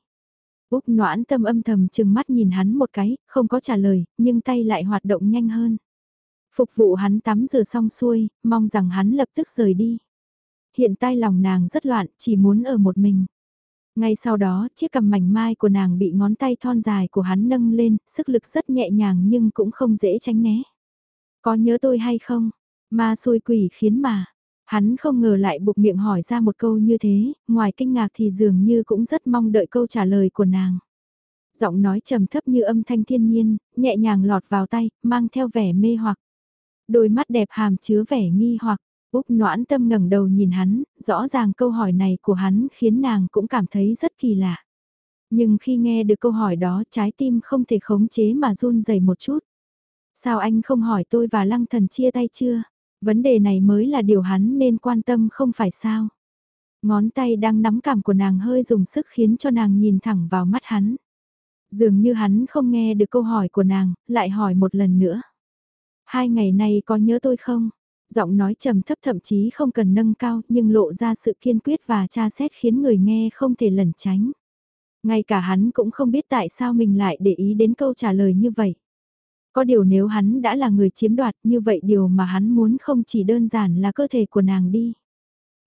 Úc noãn tâm âm thầm chừng mắt nhìn hắn một cái, không có trả lời, nhưng tay lại hoạt động nhanh hơn. Phục vụ hắn tắm rửa xong xuôi, mong rằng hắn lập tức rời đi. Hiện tại lòng nàng rất loạn, chỉ muốn ở một mình. Ngay sau đó, chiếc cầm mảnh mai của nàng bị ngón tay thon dài của hắn nâng lên, sức lực rất nhẹ nhàng nhưng cũng không dễ tránh né. Có nhớ tôi hay không? Ma xôi quỷ khiến mà. Hắn không ngờ lại buộc miệng hỏi ra một câu như thế, ngoài kinh ngạc thì dường như cũng rất mong đợi câu trả lời của nàng. Giọng nói trầm thấp như âm thanh thiên nhiên, nhẹ nhàng lọt vào tay, mang theo vẻ mê hoặc. Đôi mắt đẹp hàm chứa vẻ nghi hoặc, Úc noãn tâm ngẩng đầu nhìn hắn, rõ ràng câu hỏi này của hắn khiến nàng cũng cảm thấy rất kỳ lạ. Nhưng khi nghe được câu hỏi đó trái tim không thể khống chế mà run rẩy một chút. Sao anh không hỏi tôi và lăng thần chia tay chưa? Vấn đề này mới là điều hắn nên quan tâm không phải sao? Ngón tay đang nắm cảm của nàng hơi dùng sức khiến cho nàng nhìn thẳng vào mắt hắn. Dường như hắn không nghe được câu hỏi của nàng, lại hỏi một lần nữa. Hai ngày nay có nhớ tôi không? Giọng nói trầm thấp thậm chí không cần nâng cao nhưng lộ ra sự kiên quyết và tra xét khiến người nghe không thể lẩn tránh. Ngay cả hắn cũng không biết tại sao mình lại để ý đến câu trả lời như vậy. Có điều nếu hắn đã là người chiếm đoạt như vậy điều mà hắn muốn không chỉ đơn giản là cơ thể của nàng đi.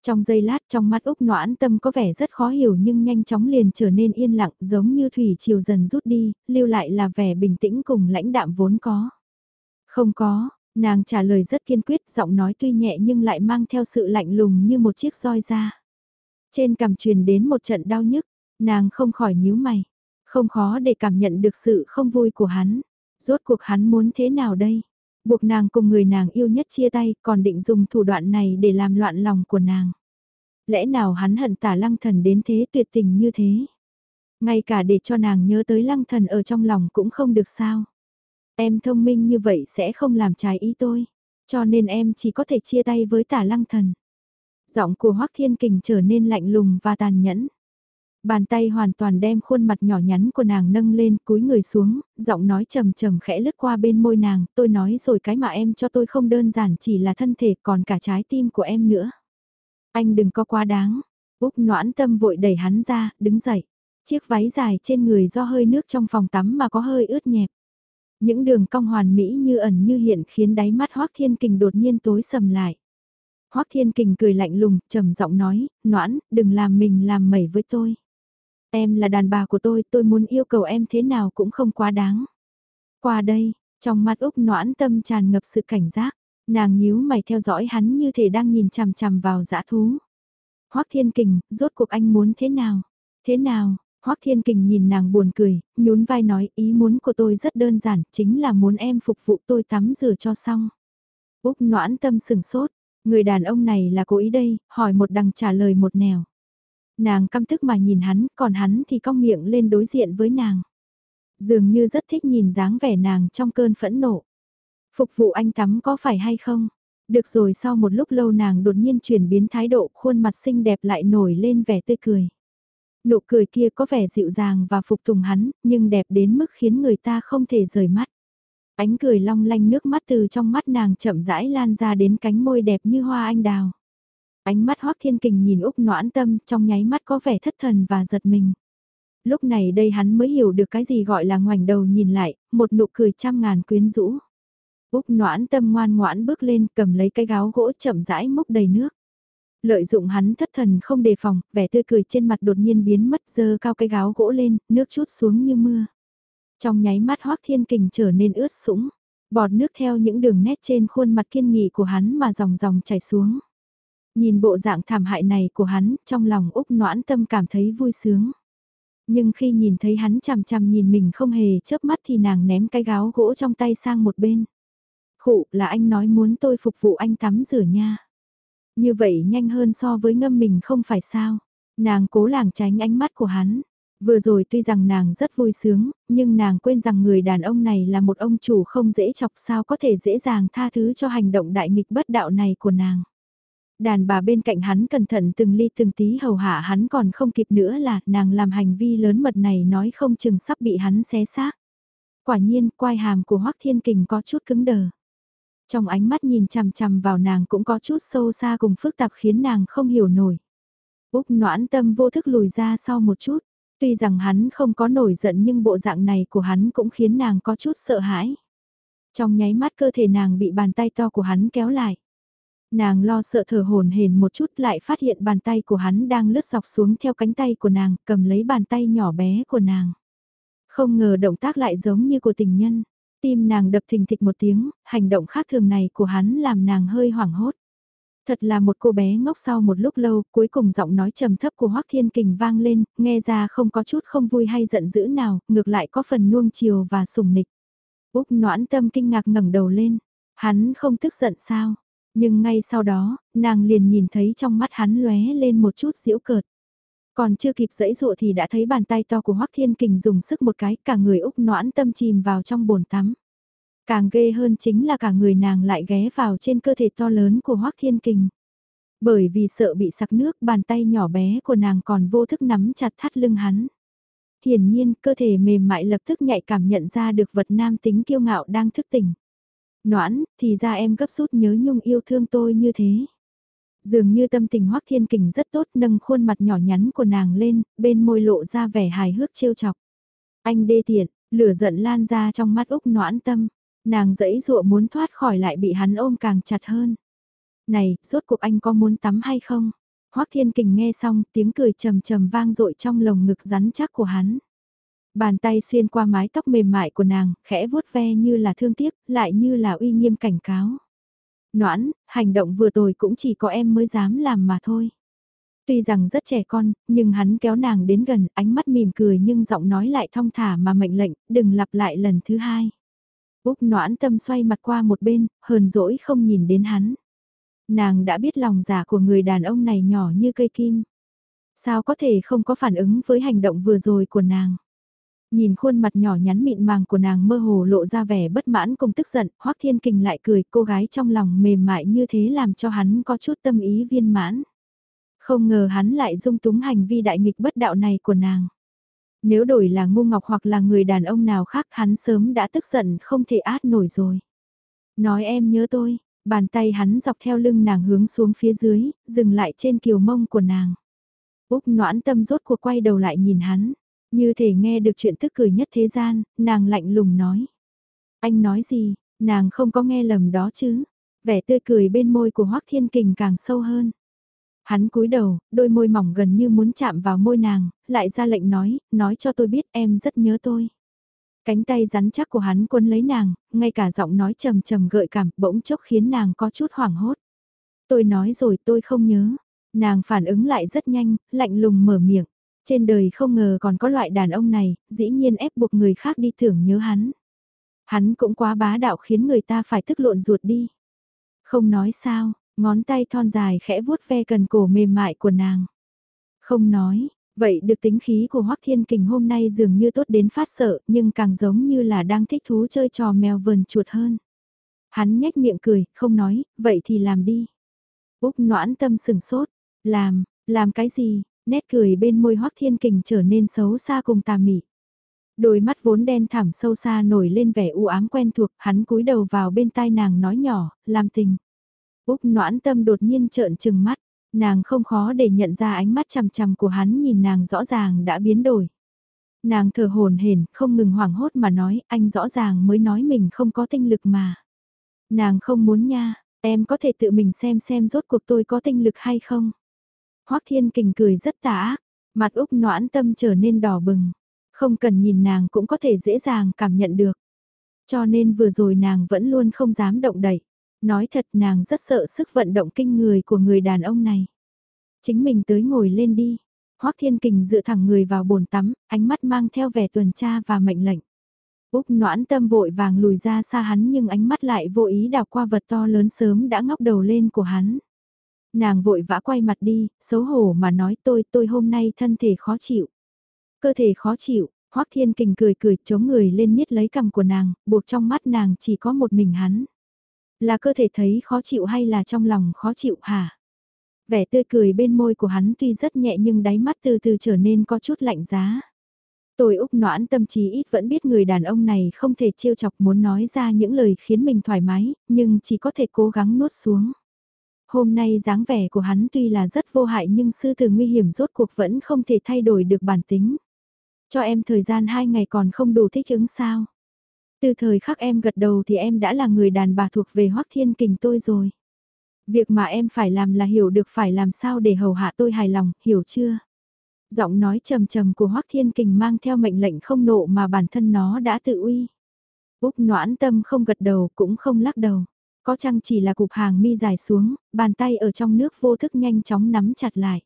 Trong giây lát trong mắt Úc noãn tâm có vẻ rất khó hiểu nhưng nhanh chóng liền trở nên yên lặng giống như thủy chiều dần rút đi, lưu lại là vẻ bình tĩnh cùng lãnh đạm vốn có. Không có, nàng trả lời rất kiên quyết giọng nói tuy nhẹ nhưng lại mang theo sự lạnh lùng như một chiếc roi da. Trên cằm truyền đến một trận đau nhức, nàng không khỏi nhíu mày. Không khó để cảm nhận được sự không vui của hắn. Rốt cuộc hắn muốn thế nào đây? Buộc nàng cùng người nàng yêu nhất chia tay, còn định dùng thủ đoạn này để làm loạn lòng của nàng. Lẽ nào hắn hận tả lăng thần đến thế tuyệt tình như thế? Ngay cả để cho nàng nhớ tới lăng thần ở trong lòng cũng không được sao? Em thông minh như vậy sẽ không làm trái ý tôi. Cho nên em chỉ có thể chia tay với tả lăng thần. Giọng của Hoác Thiên Kình trở nên lạnh lùng và tàn nhẫn. Bàn tay hoàn toàn đem khuôn mặt nhỏ nhắn của nàng nâng lên, cúi người xuống, giọng nói trầm trầm khẽ lướt qua bên môi nàng, tôi nói rồi cái mà em cho tôi không đơn giản chỉ là thân thể còn cả trái tim của em nữa. Anh đừng có quá đáng. Úc noãn tâm vội đẩy hắn ra, đứng dậy. Chiếc váy dài trên người do hơi nước trong phòng tắm mà có hơi ướt nhẹp. Những đường cong hoàn mỹ như ẩn như hiện khiến đáy mắt Hoác Thiên Kình đột nhiên tối sầm lại. Hoác Thiên Kình cười lạnh lùng, trầm giọng nói, noãn, đừng làm mình làm mẩy với tôi. Em là đàn bà của tôi, tôi muốn yêu cầu em thế nào cũng không quá đáng. Qua đây, trong mắt Úc noãn tâm tràn ngập sự cảnh giác, nàng nhíu mày theo dõi hắn như thể đang nhìn chằm chằm vào dã thú. Hoác Thiên Kình, rốt cuộc anh muốn thế nào? Thế nào? Hoác Thiên Kình nhìn nàng buồn cười, nhún vai nói ý muốn của tôi rất đơn giản, chính là muốn em phục vụ tôi tắm rửa cho xong. Úc noãn tâm sừng sốt, người đàn ông này là cố ý đây, hỏi một đằng trả lời một nẻo. Nàng căm tức mà nhìn hắn, còn hắn thì cong miệng lên đối diện với nàng. Dường như rất thích nhìn dáng vẻ nàng trong cơn phẫn nộ. Phục vụ anh tắm có phải hay không? Được rồi sau một lúc lâu nàng đột nhiên chuyển biến thái độ, khuôn mặt xinh đẹp lại nổi lên vẻ tươi cười. Nụ cười kia có vẻ dịu dàng và phục tùng hắn, nhưng đẹp đến mức khiến người ta không thể rời mắt. Ánh cười long lanh nước mắt từ trong mắt nàng chậm rãi lan ra đến cánh môi đẹp như hoa anh đào. Ánh mắt Hoác Thiên Kình nhìn Úc noãn tâm trong nháy mắt có vẻ thất thần và giật mình. Lúc này đây hắn mới hiểu được cái gì gọi là ngoảnh đầu nhìn lại, một nụ cười trăm ngàn quyến rũ. Úc noãn tâm ngoan ngoãn bước lên cầm lấy cái gáo gỗ chậm rãi múc đầy nước. Lợi dụng hắn thất thần không đề phòng, vẻ tươi cười trên mặt đột nhiên biến mất dơ cao cái gáo gỗ lên, nước chút xuống như mưa. Trong nháy mắt Hoác Thiên Kình trở nên ướt sũng, bọt nước theo những đường nét trên khuôn mặt kiên nghị của hắn mà dòng dòng chảy xuống. Nhìn bộ dạng thảm hại này của hắn, trong lòng Úc noãn tâm cảm thấy vui sướng. Nhưng khi nhìn thấy hắn chằm chằm nhìn mình không hề chớp mắt thì nàng ném cái gáo gỗ trong tay sang một bên. Khụ là anh nói muốn tôi phục vụ anh tắm rửa nha. Như vậy nhanh hơn so với ngâm mình không phải sao. Nàng cố làng tránh ánh mắt của hắn. Vừa rồi tuy rằng nàng rất vui sướng, nhưng nàng quên rằng người đàn ông này là một ông chủ không dễ chọc sao có thể dễ dàng tha thứ cho hành động đại nghịch bất đạo này của nàng. Đàn bà bên cạnh hắn cẩn thận từng ly từng tí hầu hạ hắn còn không kịp nữa là nàng làm hành vi lớn mật này nói không chừng sắp bị hắn xé xác. Quả nhiên, quai hàm của Hoắc Thiên Kình có chút cứng đờ. Trong ánh mắt nhìn chằm chằm vào nàng cũng có chút sâu xa cùng phức tạp khiến nàng không hiểu nổi. Úc noãn tâm vô thức lùi ra sau một chút. Tuy rằng hắn không có nổi giận nhưng bộ dạng này của hắn cũng khiến nàng có chút sợ hãi. Trong nháy mắt cơ thể nàng bị bàn tay to của hắn kéo lại. Nàng lo sợ thở hồn hển một chút lại phát hiện bàn tay của hắn đang lướt dọc xuống theo cánh tay của nàng, cầm lấy bàn tay nhỏ bé của nàng. Không ngờ động tác lại giống như của tình nhân. Tim nàng đập thình thịch một tiếng, hành động khác thường này của hắn làm nàng hơi hoảng hốt. Thật là một cô bé ngốc sau một lúc lâu, cuối cùng giọng nói trầm thấp của Hoắc Thiên Kình vang lên, nghe ra không có chút không vui hay giận dữ nào, ngược lại có phần nuông chiều và sủng nịch. Úc noãn tâm kinh ngạc ngẩng đầu lên, hắn không tức giận sao? Nhưng ngay sau đó, nàng liền nhìn thấy trong mắt hắn lóe lên một chút giễu cợt. Còn chưa kịp dẫy dụa thì đã thấy bàn tay to của Hoắc Thiên Kình dùng sức một cái, cả người Úc noãn tâm chìm vào trong bồn tắm. Càng ghê hơn chính là cả người nàng lại ghé vào trên cơ thể to lớn của Hoắc Thiên Kình. Bởi vì sợ bị sặc nước, bàn tay nhỏ bé của nàng còn vô thức nắm chặt thắt lưng hắn. Hiển nhiên, cơ thể mềm mại lập tức nhạy cảm nhận ra được vật nam tính kiêu ngạo đang thức tỉnh. Noãn, thì ra em gấp rút nhớ nhung yêu thương tôi như thế. Dường như tâm tình Hoắc Thiên Kình rất tốt nâng khuôn mặt nhỏ nhắn của nàng lên, bên môi lộ ra vẻ hài hước trêu chọc. Anh đê tiện, lửa giận lan ra trong mắt Úc noãn tâm, nàng dẫy dụa muốn thoát khỏi lại bị hắn ôm càng chặt hơn. Này, rốt cuộc anh có muốn tắm hay không? Hoắc Thiên Kình nghe xong tiếng cười trầm trầm vang dội trong lồng ngực rắn chắc của hắn. Bàn tay xuyên qua mái tóc mềm mại của nàng, khẽ vuốt ve như là thương tiếc, lại như là uy nghiêm cảnh cáo. Noãn, hành động vừa rồi cũng chỉ có em mới dám làm mà thôi. Tuy rằng rất trẻ con, nhưng hắn kéo nàng đến gần, ánh mắt mỉm cười nhưng giọng nói lại thong thả mà mệnh lệnh, đừng lặp lại lần thứ hai. Úc noãn tâm xoay mặt qua một bên, hờn dỗi không nhìn đến hắn. Nàng đã biết lòng giả của người đàn ông này nhỏ như cây kim. Sao có thể không có phản ứng với hành động vừa rồi của nàng? Nhìn khuôn mặt nhỏ nhắn mịn màng của nàng mơ hồ lộ ra vẻ bất mãn cùng tức giận, Hoắc Thiên Kình lại cười cô gái trong lòng mềm mại như thế làm cho hắn có chút tâm ý viên mãn. Không ngờ hắn lại dung túng hành vi đại nghịch bất đạo này của nàng. Nếu đổi là ngu ngọc hoặc là người đàn ông nào khác hắn sớm đã tức giận không thể át nổi rồi. Nói em nhớ tôi, bàn tay hắn dọc theo lưng nàng hướng xuống phía dưới, dừng lại trên kiều mông của nàng. Úc noãn tâm rốt cuộc quay đầu lại nhìn hắn. Như thể nghe được chuyện tức cười nhất thế gian, nàng lạnh lùng nói. Anh nói gì, nàng không có nghe lầm đó chứ. Vẻ tươi cười bên môi của Hoác Thiên Kình càng sâu hơn. Hắn cúi đầu, đôi môi mỏng gần như muốn chạm vào môi nàng, lại ra lệnh nói, nói cho tôi biết em rất nhớ tôi. Cánh tay rắn chắc của hắn quân lấy nàng, ngay cả giọng nói trầm trầm gợi cảm, bỗng chốc khiến nàng có chút hoảng hốt. Tôi nói rồi tôi không nhớ. Nàng phản ứng lại rất nhanh, lạnh lùng mở miệng. Trên đời không ngờ còn có loại đàn ông này, dĩ nhiên ép buộc người khác đi tưởng nhớ hắn. Hắn cũng quá bá đạo khiến người ta phải tức lộn ruột đi. Không nói sao, ngón tay thon dài khẽ vuốt ve cần cổ mềm mại của nàng. Không nói, vậy được tính khí của Hoắc Thiên Kình hôm nay dường như tốt đến phát sợ nhưng càng giống như là đang thích thú chơi trò mèo vờn chuột hơn. Hắn nhếch miệng cười, không nói, vậy thì làm đi. Úc noãn tâm sừng sốt, làm, làm cái gì, nét cười bên môi hoắc thiên kình trở nên xấu xa cùng tà mị. Đôi mắt vốn đen thẳm sâu xa nổi lên vẻ u ám quen thuộc, hắn cúi đầu vào bên tai nàng nói nhỏ, làm tình. Úc noãn tâm đột nhiên trợn trừng mắt, nàng không khó để nhận ra ánh mắt chằm chằm của hắn nhìn nàng rõ ràng đã biến đổi. Nàng thở hồn hển, không ngừng hoảng hốt mà nói, anh rõ ràng mới nói mình không có tinh lực mà. Nàng không muốn nha, em có thể tự mình xem xem rốt cuộc tôi có tinh lực hay không. Hoắc Thiên Kình cười rất tà ác, mặt Úc noãn tâm trở nên đỏ bừng. Không cần nhìn nàng cũng có thể dễ dàng cảm nhận được. Cho nên vừa rồi nàng vẫn luôn không dám động đậy. Nói thật nàng rất sợ sức vận động kinh người của người đàn ông này. Chính mình tới ngồi lên đi. Hoắc Thiên Kình dựa thẳng người vào bồn tắm, ánh mắt mang theo vẻ tuần tra và mệnh lệnh. Úc noãn tâm vội vàng lùi ra xa hắn nhưng ánh mắt lại vô ý đào qua vật to lớn sớm đã ngóc đầu lên của hắn. Nàng vội vã quay mặt đi, xấu hổ mà nói tôi, tôi hôm nay thân thể khó chịu. Cơ thể khó chịu, Hoắc Thiên Kình cười cười chống người lên miết lấy cầm của nàng, buộc trong mắt nàng chỉ có một mình hắn. Là cơ thể thấy khó chịu hay là trong lòng khó chịu hả? Vẻ tươi cười bên môi của hắn tuy rất nhẹ nhưng đáy mắt từ từ trở nên có chút lạnh giá. Tôi Úc noãn tâm trí ít vẫn biết người đàn ông này không thể trêu chọc muốn nói ra những lời khiến mình thoải mái, nhưng chỉ có thể cố gắng nuốt xuống. Hôm nay dáng vẻ của hắn tuy là rất vô hại nhưng sư tử nguy hiểm rốt cuộc vẫn không thể thay đổi được bản tính. Cho em thời gian hai ngày còn không đủ thích ứng sao. Từ thời khắc em gật đầu thì em đã là người đàn bà thuộc về Hoắc Thiên Kình tôi rồi. Việc mà em phải làm là hiểu được phải làm sao để hầu hạ tôi hài lòng, hiểu chưa? Giọng nói trầm trầm của Hoắc Thiên Kình mang theo mệnh lệnh không nộ mà bản thân nó đã tự uy. Úc noãn tâm không gật đầu cũng không lắc đầu. Có chăng chỉ là cục hàng mi dài xuống, bàn tay ở trong nước vô thức nhanh chóng nắm chặt lại.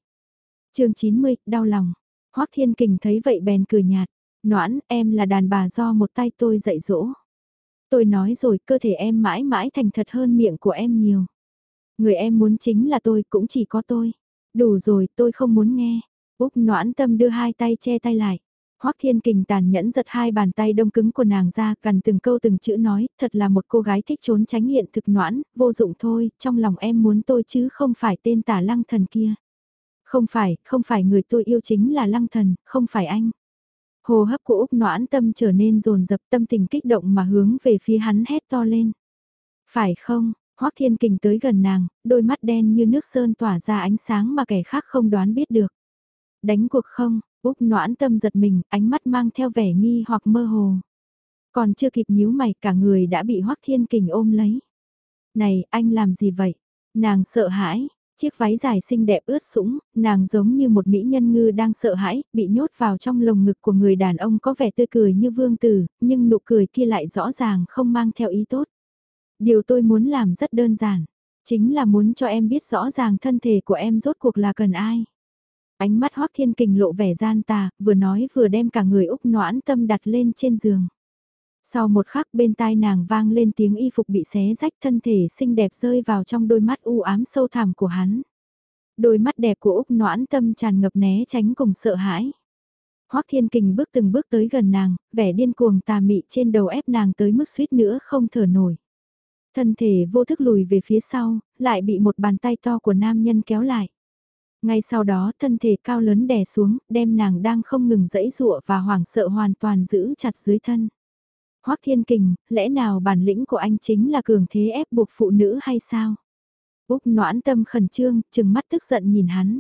chương 90, đau lòng. Hoác Thiên Kình thấy vậy bèn cười nhạt. Noãn, em là đàn bà do một tay tôi dạy dỗ. Tôi nói rồi, cơ thể em mãi mãi thành thật hơn miệng của em nhiều. Người em muốn chính là tôi, cũng chỉ có tôi. Đủ rồi, tôi không muốn nghe. Úc noãn tâm đưa hai tay che tay lại. Hoắc Thiên Kình tàn nhẫn giật hai bàn tay đông cứng của nàng ra, cần từng câu từng chữ nói, thật là một cô gái thích trốn tránh hiện thực noãn, vô dụng thôi, trong lòng em muốn tôi chứ không phải tên tả lăng thần kia. Không phải, không phải người tôi yêu chính là lăng thần, không phải anh. Hồ hấp của Úc noãn tâm trở nên rồn rập tâm tình kích động mà hướng về phía hắn hét to lên. Phải không, Hoắc Thiên Kình tới gần nàng, đôi mắt đen như nước sơn tỏa ra ánh sáng mà kẻ khác không đoán biết được. Đánh cuộc không, Úc noãn tâm giật mình, ánh mắt mang theo vẻ nghi hoặc mơ hồ. Còn chưa kịp nhíu mày cả người đã bị Hoắc Thiên Kình ôm lấy. Này, anh làm gì vậy? Nàng sợ hãi, chiếc váy dài xinh đẹp ướt sũng, nàng giống như một mỹ nhân ngư đang sợ hãi, bị nhốt vào trong lồng ngực của người đàn ông có vẻ tươi cười như vương tử, nhưng nụ cười kia lại rõ ràng không mang theo ý tốt. Điều tôi muốn làm rất đơn giản, chính là muốn cho em biết rõ ràng thân thể của em rốt cuộc là cần ai. Ánh mắt Hoác Thiên Kình lộ vẻ gian tà, vừa nói vừa đem cả người Úc noãn tâm đặt lên trên giường. Sau một khắc bên tai nàng vang lên tiếng y phục bị xé rách thân thể xinh đẹp rơi vào trong đôi mắt u ám sâu thẳm của hắn. Đôi mắt đẹp của Úc noãn tâm tràn ngập né tránh cùng sợ hãi. Hoác Thiên Kình bước từng bước tới gần nàng, vẻ điên cuồng tà mị trên đầu ép nàng tới mức suýt nữa không thở nổi. Thân thể vô thức lùi về phía sau, lại bị một bàn tay to của nam nhân kéo lại. Ngay sau đó thân thể cao lớn đè xuống, đem nàng đang không ngừng dẫy dụa và hoảng sợ hoàn toàn giữ chặt dưới thân. Hoắc Thiên Kình, lẽ nào bản lĩnh của anh chính là cường thế ép buộc phụ nữ hay sao? Úc noãn tâm khẩn trương, chừng mắt tức giận nhìn hắn.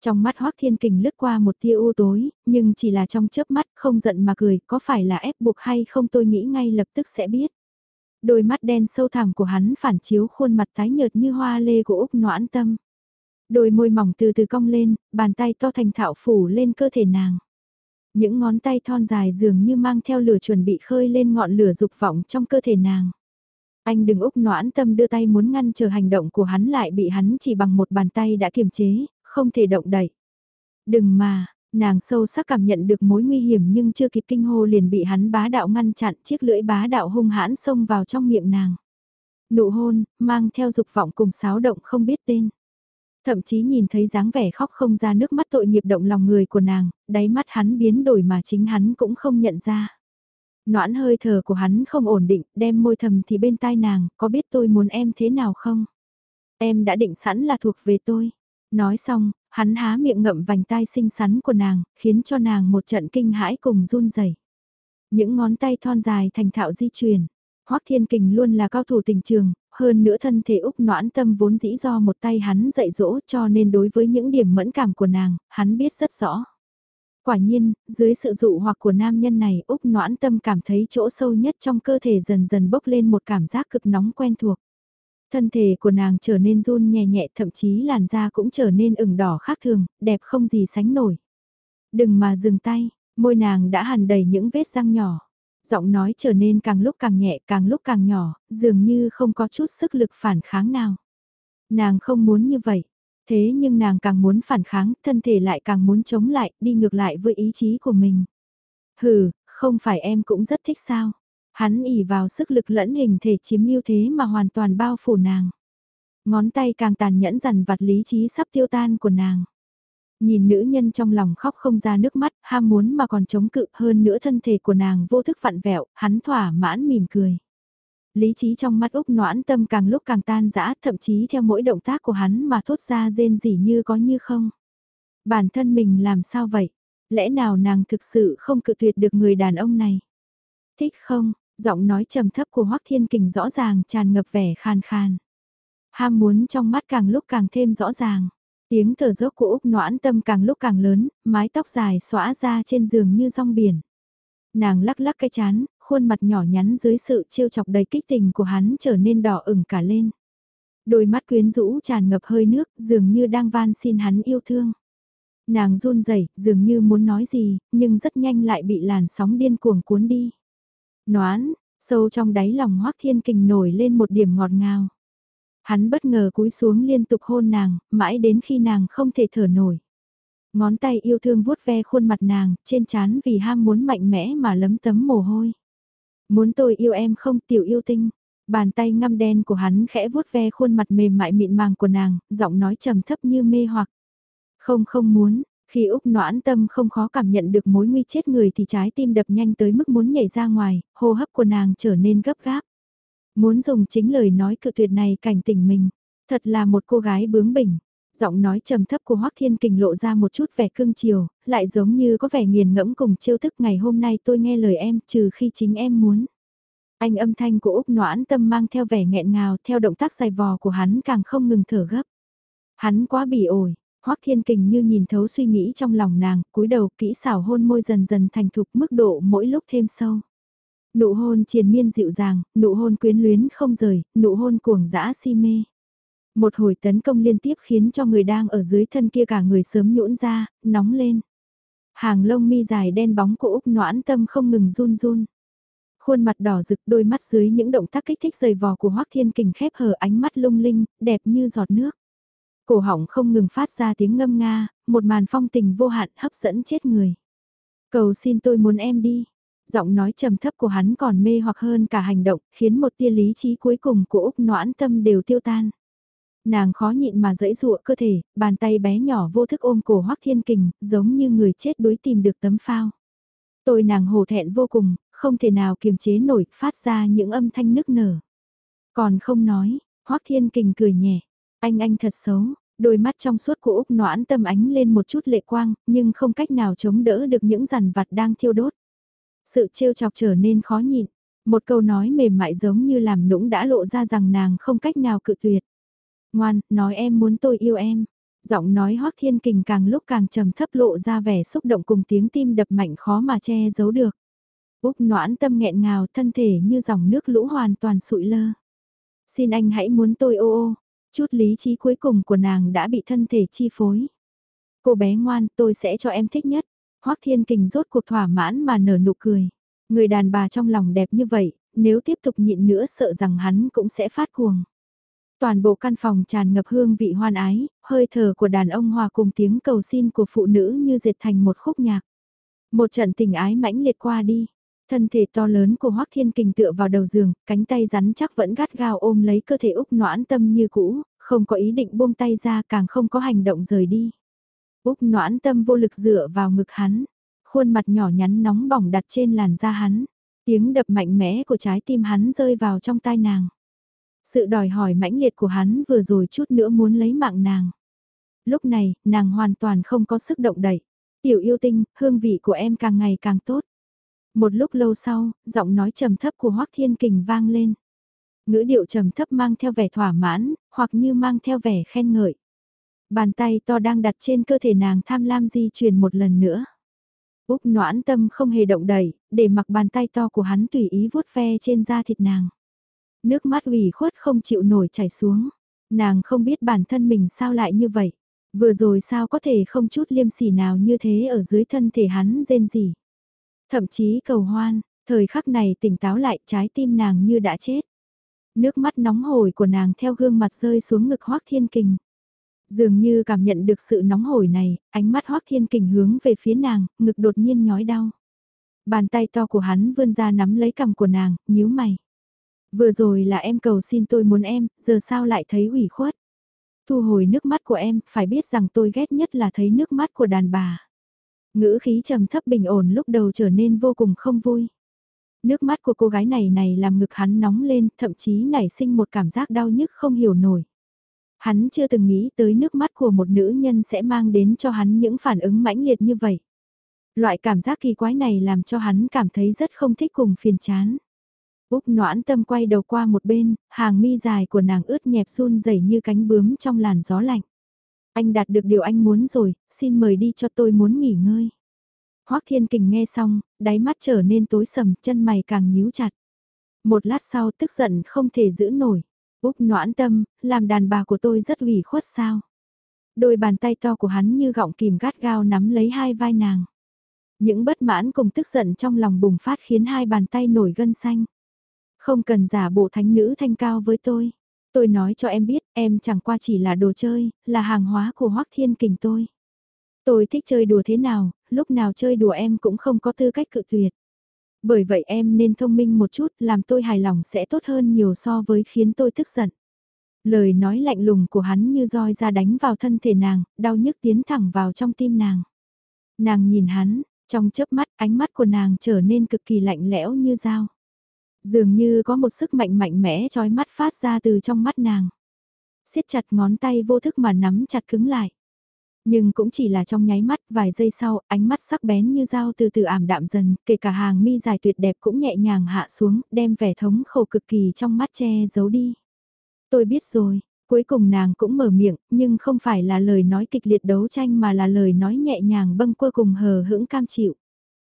Trong mắt Hoắc Thiên Kình lướt qua một tia u tối, nhưng chỉ là trong chớp mắt không giận mà cười, có phải là ép buộc hay không tôi nghĩ ngay lập tức sẽ biết. Đôi mắt đen sâu thẳm của hắn phản chiếu khuôn mặt tái nhợt như hoa lê của Úc noãn tâm. Đôi môi mỏng từ từ cong lên, bàn tay to thành thạo phủ lên cơ thể nàng. Những ngón tay thon dài dường như mang theo lửa chuẩn bị khơi lên ngọn lửa dục vọng trong cơ thể nàng. Anh đừng úc noãn tâm đưa tay muốn ngăn chờ hành động của hắn lại bị hắn chỉ bằng một bàn tay đã kiềm chế, không thể động đậy. Đừng mà, nàng sâu sắc cảm nhận được mối nguy hiểm nhưng chưa kịp kinh hô liền bị hắn bá đạo ngăn chặn chiếc lưỡi bá đạo hung hãn xông vào trong miệng nàng. Nụ hôn, mang theo dục vọng cùng sáo động không biết tên. Thậm chí nhìn thấy dáng vẻ khóc không ra nước mắt tội nghiệp động lòng người của nàng, đáy mắt hắn biến đổi mà chính hắn cũng không nhận ra. Noãn hơi thở của hắn không ổn định, đem môi thầm thì bên tai nàng, có biết tôi muốn em thế nào không? Em đã định sẵn là thuộc về tôi. Nói xong, hắn há miệng ngậm vành tai xinh xắn của nàng, khiến cho nàng một trận kinh hãi cùng run rẩy. Những ngón tay thon dài thành thạo di chuyển. Hoắc Thiên Kình luôn là cao thủ tình trường, hơn nữa thân thể Úc noãn tâm vốn dĩ do một tay hắn dạy dỗ cho nên đối với những điểm mẫn cảm của nàng, hắn biết rất rõ. Quả nhiên, dưới sự dụ hoặc của nam nhân này Úc noãn tâm cảm thấy chỗ sâu nhất trong cơ thể dần dần bốc lên một cảm giác cực nóng quen thuộc. Thân thể của nàng trở nên run nhẹ nhẹ thậm chí làn da cũng trở nên ửng đỏ khác thường, đẹp không gì sánh nổi. Đừng mà dừng tay, môi nàng đã hằn đầy những vết răng nhỏ giọng nói trở nên càng lúc càng nhẹ càng lúc càng nhỏ, dường như không có chút sức lực phản kháng nào. Nàng không muốn như vậy, thế nhưng nàng càng muốn phản kháng, thân thể lại càng muốn chống lại, đi ngược lại với ý chí của mình. Hừ, không phải em cũng rất thích sao? Hắn ỉ vào sức lực lẫn hình thể chiếm ưu thế mà hoàn toàn bao phủ nàng. Ngón tay càng tàn nhẫn dằn vặt lý trí sắp tiêu tan của nàng. Nhìn nữ nhân trong lòng khóc không ra nước mắt, ham muốn mà còn chống cự hơn nữa thân thể của nàng vô thức vặn vẹo, hắn thỏa mãn mỉm cười. Lý trí trong mắt Úc noãn tâm càng lúc càng tan rã, thậm chí theo mỗi động tác của hắn mà thốt ra rên gì như có như không. Bản thân mình làm sao vậy? Lẽ nào nàng thực sự không cự tuyệt được người đàn ông này? Thích không? Giọng nói trầm thấp của Hoắc Thiên Kình rõ ràng tràn ngập vẻ khan khan. Ham muốn trong mắt càng lúc càng thêm rõ ràng. Tiếng thở dốc của Úc noãn tâm càng lúc càng lớn, mái tóc dài xõa ra trên giường như rong biển. Nàng lắc lắc cái chán, khuôn mặt nhỏ nhắn dưới sự trêu chọc đầy kích tình của hắn trở nên đỏ ửng cả lên. Đôi mắt quyến rũ tràn ngập hơi nước, dường như đang van xin hắn yêu thương. Nàng run rẩy, dường như muốn nói gì, nhưng rất nhanh lại bị làn sóng điên cuồng cuốn đi. Noãn, sâu trong đáy lòng Hoắc Thiên Kình nổi lên một điểm ngọt ngào. Hắn bất ngờ cúi xuống liên tục hôn nàng, mãi đến khi nàng không thể thở nổi. Ngón tay yêu thương vuốt ve khuôn mặt nàng, trên chán vì ham muốn mạnh mẽ mà lấm tấm mồ hôi. Muốn tôi yêu em không tiểu yêu tinh. Bàn tay ngăm đen của hắn khẽ vuốt ve khuôn mặt mềm mại mịn màng của nàng, giọng nói trầm thấp như mê hoặc. Không không muốn, khi Úc noãn tâm không khó cảm nhận được mối nguy chết người thì trái tim đập nhanh tới mức muốn nhảy ra ngoài, hô hấp của nàng trở nên gấp gáp. Muốn dùng chính lời nói cự tuyệt này cảnh tỉnh mình. Thật là một cô gái bướng bỉnh. Giọng nói trầm thấp của Hoắc Thiên Kình lộ ra một chút vẻ cưng chiều, lại giống như có vẻ nghiền ngẫm cùng chiêu thức ngày hôm nay tôi nghe lời em trừ khi chính em muốn. Anh âm thanh của Úc noãn tâm mang theo vẻ nghẹn ngào theo động tác dài vò của hắn càng không ngừng thở gấp. Hắn quá bỉ ổi, Hoắc Thiên Kình như nhìn thấu suy nghĩ trong lòng nàng, cúi đầu kỹ xảo hôn môi dần dần thành thục mức độ mỗi lúc thêm sâu. Nụ hôn triền miên dịu dàng, nụ hôn quyến luyến không rời, nụ hôn cuồng dã si mê. Một hồi tấn công liên tiếp khiến cho người đang ở dưới thân kia cả người sớm nhũn ra, nóng lên. Hàng lông mi dài đen bóng của Úc noãn tâm không ngừng run run. Khuôn mặt đỏ rực đôi mắt dưới những động tác kích thích rời vò của Hoác Thiên Kình khép hờ ánh mắt lung linh, đẹp như giọt nước. Cổ họng không ngừng phát ra tiếng ngâm nga, một màn phong tình vô hạn hấp dẫn chết người. Cầu xin tôi muốn em đi. Giọng nói trầm thấp của hắn còn mê hoặc hơn cả hành động, khiến một tia lý trí cuối cùng của Úc noãn tâm đều tiêu tan. Nàng khó nhịn mà dẫy dụa cơ thể, bàn tay bé nhỏ vô thức ôm cổ Hoắc Thiên Kình, giống như người chết đuối tìm được tấm phao. Tôi nàng hổ thẹn vô cùng, không thể nào kiềm chế nổi, phát ra những âm thanh nức nở. Còn không nói, Hoắc Thiên Kình cười nhẹ, anh anh thật xấu, đôi mắt trong suốt của Úc noãn tâm ánh lên một chút lệ quang, nhưng không cách nào chống đỡ được những rằn vặt đang thiêu đốt. Sự trêu chọc trở nên khó nhịn, một câu nói mềm mại giống như làm nũng đã lộ ra rằng nàng không cách nào cự tuyệt. Ngoan, nói em muốn tôi yêu em. Giọng nói Hoác Thiên Kình càng lúc càng trầm thấp lộ ra vẻ xúc động cùng tiếng tim đập mạnh khó mà che giấu được. Úc noãn tâm nghẹn ngào thân thể như dòng nước lũ hoàn toàn sụi lơ. Xin anh hãy muốn tôi ô ô, chút lý trí cuối cùng của nàng đã bị thân thể chi phối. Cô bé ngoan, tôi sẽ cho em thích nhất. Hoắc Thiên Kình rốt cuộc thỏa mãn mà nở nụ cười. Người đàn bà trong lòng đẹp như vậy, nếu tiếp tục nhịn nữa sợ rằng hắn cũng sẽ phát cuồng. Toàn bộ căn phòng tràn ngập hương vị hoan ái, hơi thở của đàn ông hòa cùng tiếng cầu xin của phụ nữ như dệt thành một khúc nhạc. Một trận tình ái mãnh liệt qua đi. Thân thể to lớn của Hoắc Thiên Kình tựa vào đầu giường, cánh tay rắn chắc vẫn gắt gao ôm lấy cơ thể Úc noãn tâm như cũ, không có ý định buông tay ra càng không có hành động rời đi. Úc noãn tâm vô lực dựa vào ngực hắn, khuôn mặt nhỏ nhắn nóng bỏng đặt trên làn da hắn, tiếng đập mạnh mẽ của trái tim hắn rơi vào trong tai nàng. Sự đòi hỏi mãnh liệt của hắn vừa rồi chút nữa muốn lấy mạng nàng. Lúc này, nàng hoàn toàn không có sức động đẩy. Tiểu yêu tinh, hương vị của em càng ngày càng tốt. Một lúc lâu sau, giọng nói trầm thấp của Hoắc Thiên Kình vang lên. Ngữ điệu trầm thấp mang theo vẻ thỏa mãn, hoặc như mang theo vẻ khen ngợi. Bàn tay to đang đặt trên cơ thể nàng tham lam di chuyển một lần nữa. Úc noãn tâm không hề động đẩy, để mặc bàn tay to của hắn tùy ý vuốt ve trên da thịt nàng. Nước mắt ủy khuất không chịu nổi chảy xuống. Nàng không biết bản thân mình sao lại như vậy. Vừa rồi sao có thể không chút liêm sỉ nào như thế ở dưới thân thể hắn rên gì. Thậm chí cầu hoan, thời khắc này tỉnh táo lại trái tim nàng như đã chết. Nước mắt nóng hổi của nàng theo gương mặt rơi xuống ngực hoác thiên kình. Dường như cảm nhận được sự nóng hổi này, ánh mắt hoác thiên kình hướng về phía nàng, ngực đột nhiên nhói đau. Bàn tay to của hắn vươn ra nắm lấy cằm của nàng, nhíu mày. Vừa rồi là em cầu xin tôi muốn em, giờ sao lại thấy ủy khuất. Thu hồi nước mắt của em, phải biết rằng tôi ghét nhất là thấy nước mắt của đàn bà. Ngữ khí trầm thấp bình ổn lúc đầu trở nên vô cùng không vui. Nước mắt của cô gái này này làm ngực hắn nóng lên, thậm chí nảy sinh một cảm giác đau nhức không hiểu nổi. Hắn chưa từng nghĩ tới nước mắt của một nữ nhân sẽ mang đến cho hắn những phản ứng mãnh liệt như vậy. Loại cảm giác kỳ quái này làm cho hắn cảm thấy rất không thích cùng phiền chán. Úc noãn tâm quay đầu qua một bên, hàng mi dài của nàng ướt nhẹp run rẩy như cánh bướm trong làn gió lạnh. Anh đạt được điều anh muốn rồi, xin mời đi cho tôi muốn nghỉ ngơi. Hoắc Thiên Kình nghe xong, đáy mắt trở nên tối sầm, chân mày càng nhíu chặt. Một lát sau tức giận không thể giữ nổi. Úc noãn tâm, làm đàn bà của tôi rất ủy khuất sao. Đôi bàn tay to của hắn như gọng kìm gắt gao nắm lấy hai vai nàng. Những bất mãn cùng tức giận trong lòng bùng phát khiến hai bàn tay nổi gân xanh. Không cần giả bộ thánh nữ thanh cao với tôi. Tôi nói cho em biết, em chẳng qua chỉ là đồ chơi, là hàng hóa của Hoắc Thiên Kình tôi. Tôi thích chơi đùa thế nào, lúc nào chơi đùa em cũng không có tư cách cự tuyệt. Bởi vậy em nên thông minh một chút, làm tôi hài lòng sẽ tốt hơn nhiều so với khiến tôi tức giận. Lời nói lạnh lùng của hắn như roi ra đánh vào thân thể nàng, đau nhức tiến thẳng vào trong tim nàng. Nàng nhìn hắn, trong chớp mắt ánh mắt của nàng trở nên cực kỳ lạnh lẽo như dao. Dường như có một sức mạnh mạnh mẽ trói mắt phát ra từ trong mắt nàng. siết chặt ngón tay vô thức mà nắm chặt cứng lại. Nhưng cũng chỉ là trong nháy mắt, vài giây sau, ánh mắt sắc bén như dao từ từ ảm đạm dần, kể cả hàng mi dài tuyệt đẹp cũng nhẹ nhàng hạ xuống, đem vẻ thống khổ cực kỳ trong mắt che giấu đi. Tôi biết rồi, cuối cùng nàng cũng mở miệng, nhưng không phải là lời nói kịch liệt đấu tranh mà là lời nói nhẹ nhàng bâng quơ cùng hờ hững cam chịu.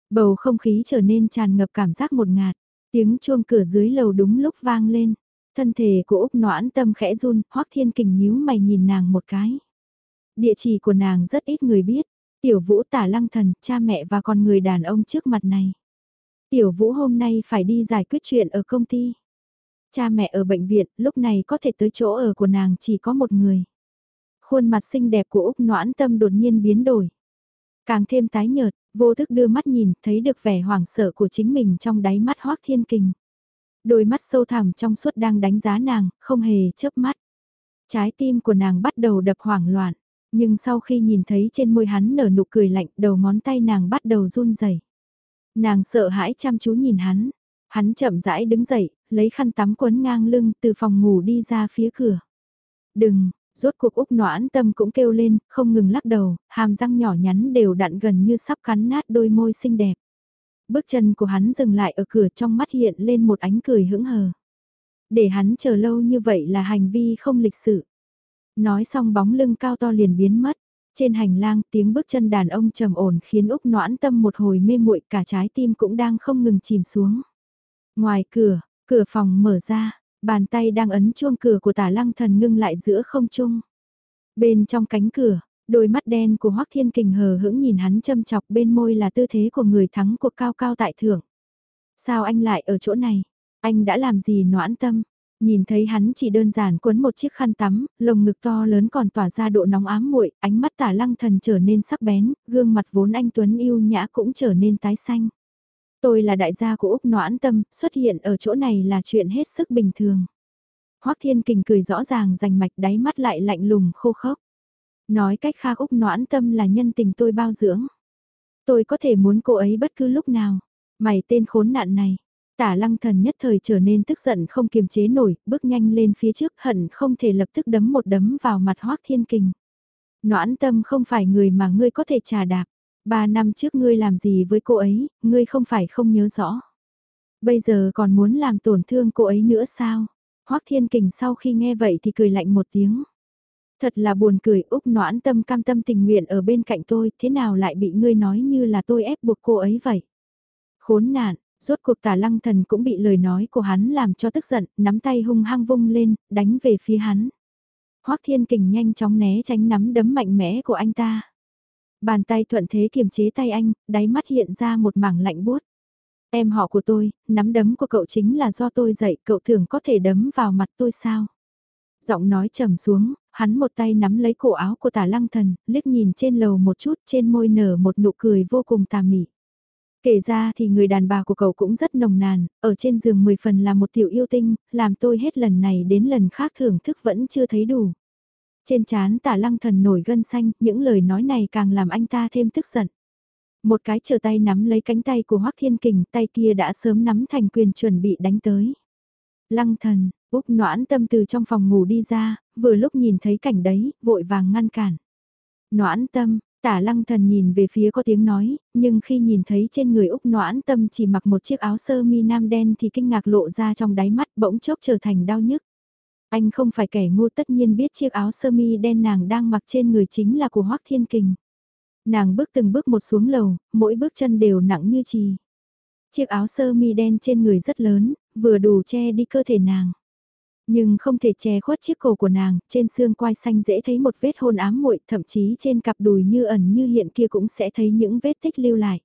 Bầu không khí trở nên tràn ngập cảm giác một ngạt, tiếng chuông cửa dưới lầu đúng lúc vang lên. Thân thể của Úc noãn tâm khẽ run, hoắc thiên kình nhíu mày nhìn nàng một cái. Địa chỉ của nàng rất ít người biết, tiểu vũ tả lăng thần, cha mẹ và con người đàn ông trước mặt này. Tiểu vũ hôm nay phải đi giải quyết chuyện ở công ty. Cha mẹ ở bệnh viện, lúc này có thể tới chỗ ở của nàng chỉ có một người. Khuôn mặt xinh đẹp của Úc noãn tâm đột nhiên biến đổi. Càng thêm tái nhợt, vô thức đưa mắt nhìn, thấy được vẻ hoảng sợ của chính mình trong đáy mắt hoác thiên kình. Đôi mắt sâu thẳm trong suốt đang đánh giá nàng, không hề chớp mắt. Trái tim của nàng bắt đầu đập hoảng loạn. Nhưng sau khi nhìn thấy trên môi hắn nở nụ cười lạnh, đầu ngón tay nàng bắt đầu run rẩy. Nàng sợ hãi chăm chú nhìn hắn. Hắn chậm rãi đứng dậy, lấy khăn tắm quấn ngang lưng từ phòng ngủ đi ra phía cửa. Đừng, rốt cuộc Úc noãn tâm cũng kêu lên, không ngừng lắc đầu, hàm răng nhỏ nhắn đều đặn gần như sắp cắn nát đôi môi xinh đẹp. Bước chân của hắn dừng lại ở cửa trong mắt hiện lên một ánh cười hững hờ. Để hắn chờ lâu như vậy là hành vi không lịch sự. Nói xong bóng lưng cao to liền biến mất. Trên hành lang tiếng bước chân đàn ông trầm ổn khiến Úc noãn tâm một hồi mê muội cả trái tim cũng đang không ngừng chìm xuống. Ngoài cửa, cửa phòng mở ra, bàn tay đang ấn chuông cửa của tả lăng thần ngưng lại giữa không trung. Bên trong cánh cửa, đôi mắt đen của Hoắc Thiên Kình hờ hững nhìn hắn châm chọc bên môi là tư thế của người thắng cuộc cao cao tại thượng. Sao anh lại ở chỗ này? Anh đã làm gì noãn tâm? Nhìn thấy hắn chỉ đơn giản quấn một chiếc khăn tắm, lồng ngực to lớn còn tỏa ra độ nóng ám muội, ánh mắt tả lăng thần trở nên sắc bén, gương mặt vốn anh Tuấn yêu nhã cũng trở nên tái xanh. Tôi là đại gia của Úc Noãn Tâm, xuất hiện ở chỗ này là chuyện hết sức bình thường. Hoắc Thiên Kình cười rõ ràng rành mạch đáy mắt lại lạnh lùng khô khốc. Nói cách khác Úc Noãn Tâm là nhân tình tôi bao dưỡng. Tôi có thể muốn cô ấy bất cứ lúc nào. Mày tên khốn nạn này. Tả lăng thần nhất thời trở nên tức giận không kiềm chế nổi, bước nhanh lên phía trước hận không thể lập tức đấm một đấm vào mặt Hoác Thiên Kình. Noãn tâm không phải người mà ngươi có thể trà đạp. Ba năm trước ngươi làm gì với cô ấy, ngươi không phải không nhớ rõ. Bây giờ còn muốn làm tổn thương cô ấy nữa sao? Hoác Thiên Kình sau khi nghe vậy thì cười lạnh một tiếng. Thật là buồn cười Úc noãn tâm cam tâm tình nguyện ở bên cạnh tôi, thế nào lại bị ngươi nói như là tôi ép buộc cô ấy vậy? Khốn nạn, Rốt cuộc tả lăng thần cũng bị lời nói của hắn làm cho tức giận, nắm tay hung hăng vung lên, đánh về phía hắn. Hoác thiên kình nhanh chóng né tránh nắm đấm mạnh mẽ của anh ta. Bàn tay thuận thế kiềm chế tay anh, đáy mắt hiện ra một mảng lạnh buốt. Em họ của tôi, nắm đấm của cậu chính là do tôi dạy, cậu thường có thể đấm vào mặt tôi sao? Giọng nói trầm xuống, hắn một tay nắm lấy cổ áo của tả lăng thần, liếc nhìn trên lầu một chút trên môi nở một nụ cười vô cùng tà mị. Kể ra thì người đàn bà của cậu cũng rất nồng nàn, ở trên giường 10 phần là một tiểu yêu tinh, làm tôi hết lần này đến lần khác thưởng thức vẫn chưa thấy đủ. Trên chán tả lăng thần nổi gân xanh, những lời nói này càng làm anh ta thêm tức giận. Một cái chờ tay nắm lấy cánh tay của Hoắc Thiên Kình, tay kia đã sớm nắm thành quyền chuẩn bị đánh tới. Lăng thần, Úc noãn tâm từ trong phòng ngủ đi ra, vừa lúc nhìn thấy cảnh đấy, vội vàng ngăn cản. Noãn tâm, Tả lăng thần nhìn về phía có tiếng nói, nhưng khi nhìn thấy trên người Úc noãn tâm chỉ mặc một chiếc áo sơ mi nam đen thì kinh ngạc lộ ra trong đáy mắt bỗng chốc trở thành đau nhức. Anh không phải kẻ ngu tất nhiên biết chiếc áo sơ mi đen nàng đang mặc trên người chính là của Hoác Thiên Kình. Nàng bước từng bước một xuống lầu, mỗi bước chân đều nặng như trì. Chiếc áo sơ mi đen trên người rất lớn, vừa đủ che đi cơ thể nàng. Nhưng không thể che khuất chiếc cổ của nàng, trên xương quai xanh dễ thấy một vết hôn ám muội, thậm chí trên cặp đùi như ẩn như hiện kia cũng sẽ thấy những vết tích lưu lại.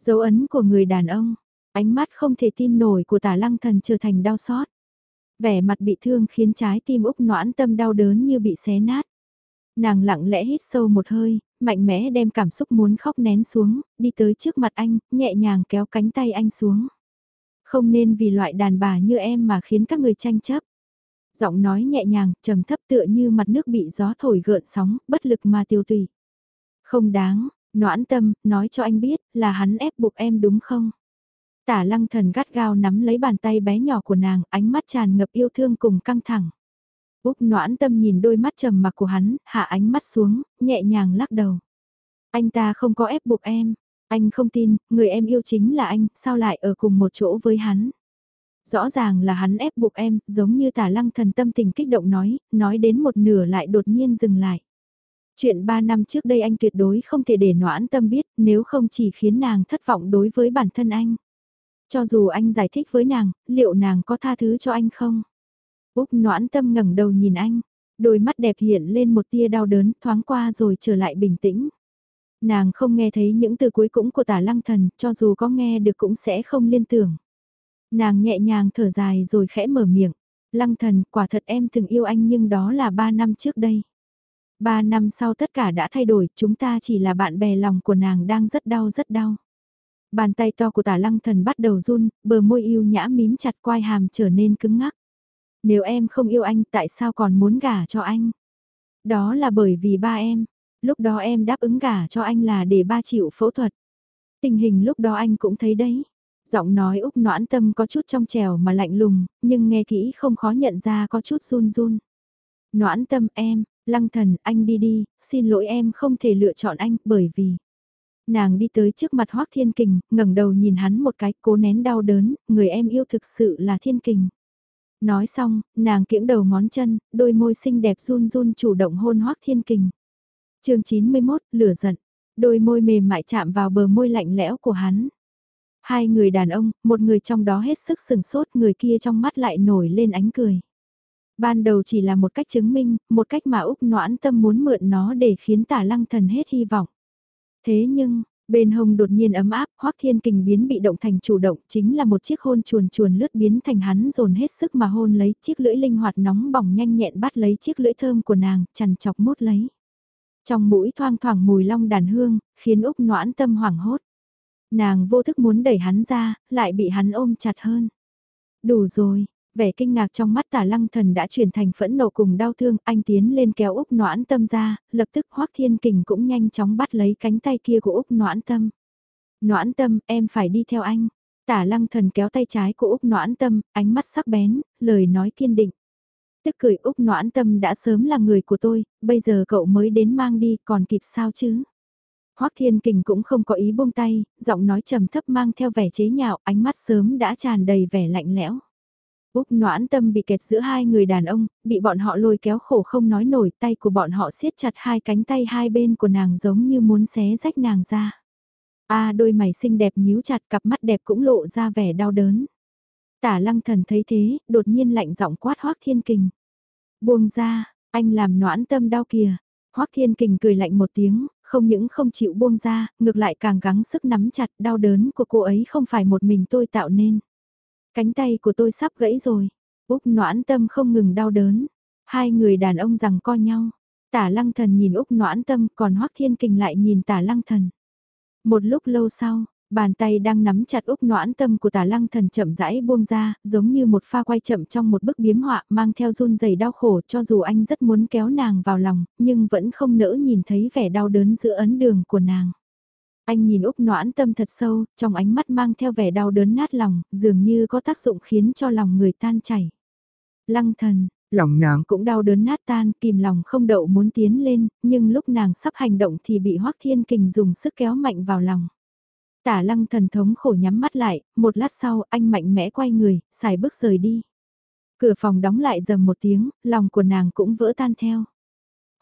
Dấu ấn của người đàn ông, ánh mắt không thể tin nổi của tả lăng thần trở thành đau xót. Vẻ mặt bị thương khiến trái tim Úc noãn tâm đau đớn như bị xé nát. Nàng lặng lẽ hít sâu một hơi, mạnh mẽ đem cảm xúc muốn khóc nén xuống, đi tới trước mặt anh, nhẹ nhàng kéo cánh tay anh xuống. Không nên vì loại đàn bà như em mà khiến các người tranh chấp. Giọng nói nhẹ nhàng, trầm thấp tựa như mặt nước bị gió thổi gợn sóng, bất lực mà tiêu tùy. Không đáng, noãn tâm, nói cho anh biết, là hắn ép buộc em đúng không? Tả lăng thần gắt gao nắm lấy bàn tay bé nhỏ của nàng, ánh mắt tràn ngập yêu thương cùng căng thẳng. Úc noãn tâm nhìn đôi mắt trầm mặc của hắn, hạ ánh mắt xuống, nhẹ nhàng lắc đầu. Anh ta không có ép buộc em, anh không tin, người em yêu chính là anh, sao lại ở cùng một chỗ với hắn. Rõ ràng là hắn ép buộc em, giống như tả lăng thần tâm tình kích động nói, nói đến một nửa lại đột nhiên dừng lại. Chuyện ba năm trước đây anh tuyệt đối không thể để noãn tâm biết, nếu không chỉ khiến nàng thất vọng đối với bản thân anh. Cho dù anh giải thích với nàng, liệu nàng có tha thứ cho anh không? Úc noãn tâm ngẩng đầu nhìn anh, đôi mắt đẹp hiện lên một tia đau đớn thoáng qua rồi trở lại bình tĩnh. Nàng không nghe thấy những từ cuối cũng của tả lăng thần, cho dù có nghe được cũng sẽ không liên tưởng. Nàng nhẹ nhàng thở dài rồi khẽ mở miệng. Lăng thần, quả thật em từng yêu anh nhưng đó là ba năm trước đây. Ba năm sau tất cả đã thay đổi, chúng ta chỉ là bạn bè lòng của nàng đang rất đau rất đau. Bàn tay to của tả lăng thần bắt đầu run, bờ môi yêu nhã mím chặt quai hàm trở nên cứng ngắc. Nếu em không yêu anh tại sao còn muốn gả cho anh? Đó là bởi vì ba em, lúc đó em đáp ứng gả cho anh là để ba chịu phẫu thuật. Tình hình lúc đó anh cũng thấy đấy. Giọng nói Úc noãn tâm có chút trong trèo mà lạnh lùng, nhưng nghe kỹ không khó nhận ra có chút run run. Noãn tâm em, lăng thần, anh đi đi, xin lỗi em không thể lựa chọn anh bởi vì... Nàng đi tới trước mặt Hoác Thiên Kình, ngẩng đầu nhìn hắn một cái, cố nén đau đớn, người em yêu thực sự là Thiên Kình. Nói xong, nàng kiễng đầu ngón chân, đôi môi xinh đẹp run run chủ động hôn Hoác Thiên Kình. chương 91, lửa giận, đôi môi mềm mại chạm vào bờ môi lạnh lẽo của hắn. Hai người đàn ông, một người trong đó hết sức sừng sốt, người kia trong mắt lại nổi lên ánh cười. Ban đầu chỉ là một cách chứng minh, một cách mà Úc noãn tâm muốn mượn nó để khiến tả lăng thần hết hy vọng. Thế nhưng, bên hông đột nhiên ấm áp, Hoắc Thiên Kình biến bị động thành chủ động, chính là một chiếc hôn chuồn chuồn lướt biến thành hắn dồn hết sức mà hôn lấy, chiếc lưỡi linh hoạt nóng bỏng nhanh nhẹn bắt lấy chiếc lưỡi thơm của nàng, chằn chọc mút lấy. Trong mũi thoang thoảng mùi long đàn hương, khiến Úc noãn tâm hoảng hốt. Nàng vô thức muốn đẩy hắn ra, lại bị hắn ôm chặt hơn. Đủ rồi, vẻ kinh ngạc trong mắt tả lăng thần đã chuyển thành phẫn nộ cùng đau thương, anh tiến lên kéo Úc noãn tâm ra, lập tức hoác thiên kình cũng nhanh chóng bắt lấy cánh tay kia của Úc noãn tâm. Noãn tâm, em phải đi theo anh. Tả lăng thần kéo tay trái của Úc noãn tâm, ánh mắt sắc bén, lời nói kiên định. Tức cười Úc noãn tâm đã sớm là người của tôi, bây giờ cậu mới đến mang đi, còn kịp sao chứ? Hoắc Thiên Kình cũng không có ý buông tay, giọng nói trầm thấp mang theo vẻ chế nhạo, ánh mắt sớm đã tràn đầy vẻ lạnh lẽo. Úc noãn tâm bị kẹt giữa hai người đàn ông, bị bọn họ lôi kéo khổ không nói nổi, tay của bọn họ siết chặt hai cánh tay hai bên của nàng giống như muốn xé rách nàng ra. A đôi mày xinh đẹp nhíu chặt cặp mắt đẹp cũng lộ ra vẻ đau đớn. Tả lăng thần thấy thế, đột nhiên lạnh giọng quát Hoắc Thiên Kình. Buông ra, anh làm noãn tâm đau kìa. Hoắc Thiên Kình cười lạnh một tiếng, không những không chịu buông ra, ngược lại càng gắng sức nắm chặt đau đớn của cô ấy không phải một mình tôi tạo nên. Cánh tay của tôi sắp gãy rồi, Úc noãn tâm không ngừng đau đớn, hai người đàn ông rằng co nhau, tả lăng thần nhìn Úc noãn tâm còn hoắc Thiên Kình lại nhìn tả lăng thần. Một lúc lâu sau, Bàn tay đang nắm chặt úc noãn tâm của tả lăng thần chậm rãi buông ra, giống như một pha quay chậm trong một bức biếm họa mang theo run dày đau khổ cho dù anh rất muốn kéo nàng vào lòng, nhưng vẫn không nỡ nhìn thấy vẻ đau đớn giữa ấn đường của nàng. Anh nhìn Úc noãn tâm thật sâu, trong ánh mắt mang theo vẻ đau đớn nát lòng, dường như có tác dụng khiến cho lòng người tan chảy. Lăng thần, lòng nàng cũng đau đớn nát tan, kìm lòng không đậu muốn tiến lên, nhưng lúc nàng sắp hành động thì bị Hoác Thiên Kình dùng sức kéo mạnh vào lòng. Tả lăng thần thống khổ nhắm mắt lại, một lát sau anh mạnh mẽ quay người, xài bước rời đi. Cửa phòng đóng lại dầm một tiếng, lòng của nàng cũng vỡ tan theo.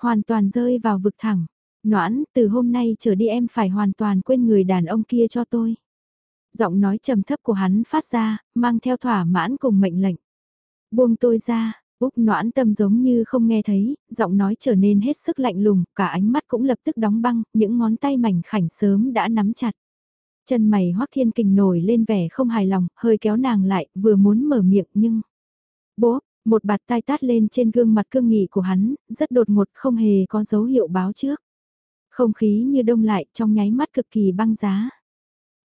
Hoàn toàn rơi vào vực thẳng. Noãn, từ hôm nay trở đi em phải hoàn toàn quên người đàn ông kia cho tôi. Giọng nói trầm thấp của hắn phát ra, mang theo thỏa mãn cùng mệnh lệnh. Buông tôi ra, Úc noãn tâm giống như không nghe thấy, giọng nói trở nên hết sức lạnh lùng, cả ánh mắt cũng lập tức đóng băng, những ngón tay mảnh khảnh sớm đã nắm chặt. Chân mày hoắc thiên kình nổi lên vẻ không hài lòng, hơi kéo nàng lại, vừa muốn mở miệng nhưng... Bố, một bạt tai tát lên trên gương mặt cương nghị của hắn, rất đột ngột không hề có dấu hiệu báo trước. Không khí như đông lại trong nháy mắt cực kỳ băng giá.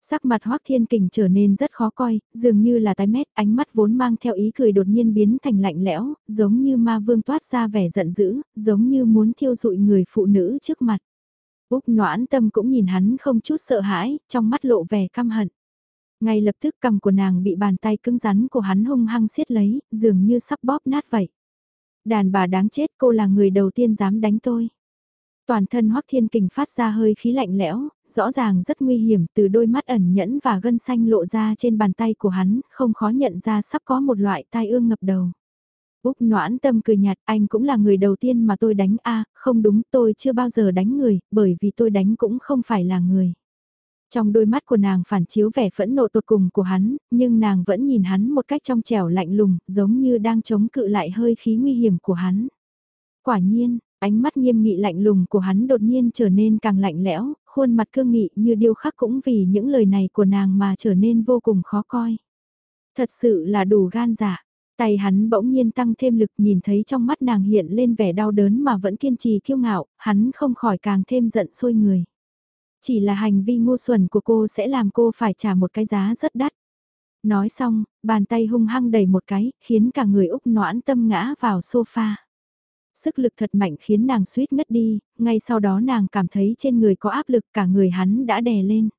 Sắc mặt Hoác Thiên Kình trở nên rất khó coi, dường như là tái mét, ánh mắt vốn mang theo ý cười đột nhiên biến thành lạnh lẽo, giống như ma vương toát ra vẻ giận dữ, giống như muốn thiêu dụi người phụ nữ trước mặt. Úc noãn tâm cũng nhìn hắn không chút sợ hãi, trong mắt lộ vẻ căm hận. Ngay lập tức cầm của nàng bị bàn tay cứng rắn của hắn hung hăng siết lấy, dường như sắp bóp nát vậy. Đàn bà đáng chết cô là người đầu tiên dám đánh tôi. Toàn thân Hoắc Thiên Kình phát ra hơi khí lạnh lẽo, rõ ràng rất nguy hiểm từ đôi mắt ẩn nhẫn và gân xanh lộ ra trên bàn tay của hắn, không khó nhận ra sắp có một loại tai ương ngập đầu. Úc noãn tâm cười nhạt, anh cũng là người đầu tiên mà tôi đánh a không đúng tôi chưa bao giờ đánh người, bởi vì tôi đánh cũng không phải là người. Trong đôi mắt của nàng phản chiếu vẻ phẫn nộ tột cùng của hắn, nhưng nàng vẫn nhìn hắn một cách trong trẻo lạnh lùng, giống như đang chống cự lại hơi khí nguy hiểm của hắn. Quả nhiên, ánh mắt nghiêm nghị lạnh lùng của hắn đột nhiên trở nên càng lạnh lẽo, khuôn mặt cương nghị như điêu khắc cũng vì những lời này của nàng mà trở nên vô cùng khó coi. Thật sự là đủ gan dạ. Tay hắn bỗng nhiên tăng thêm lực nhìn thấy trong mắt nàng hiện lên vẻ đau đớn mà vẫn kiên trì kiêu ngạo, hắn không khỏi càng thêm giận sôi người. Chỉ là hành vi ngu xuẩn của cô sẽ làm cô phải trả một cái giá rất đắt. Nói xong, bàn tay hung hăng đẩy một cái, khiến cả người Úc noãn tâm ngã vào sofa. Sức lực thật mạnh khiến nàng suýt ngất đi, ngay sau đó nàng cảm thấy trên người có áp lực cả người hắn đã đè lên.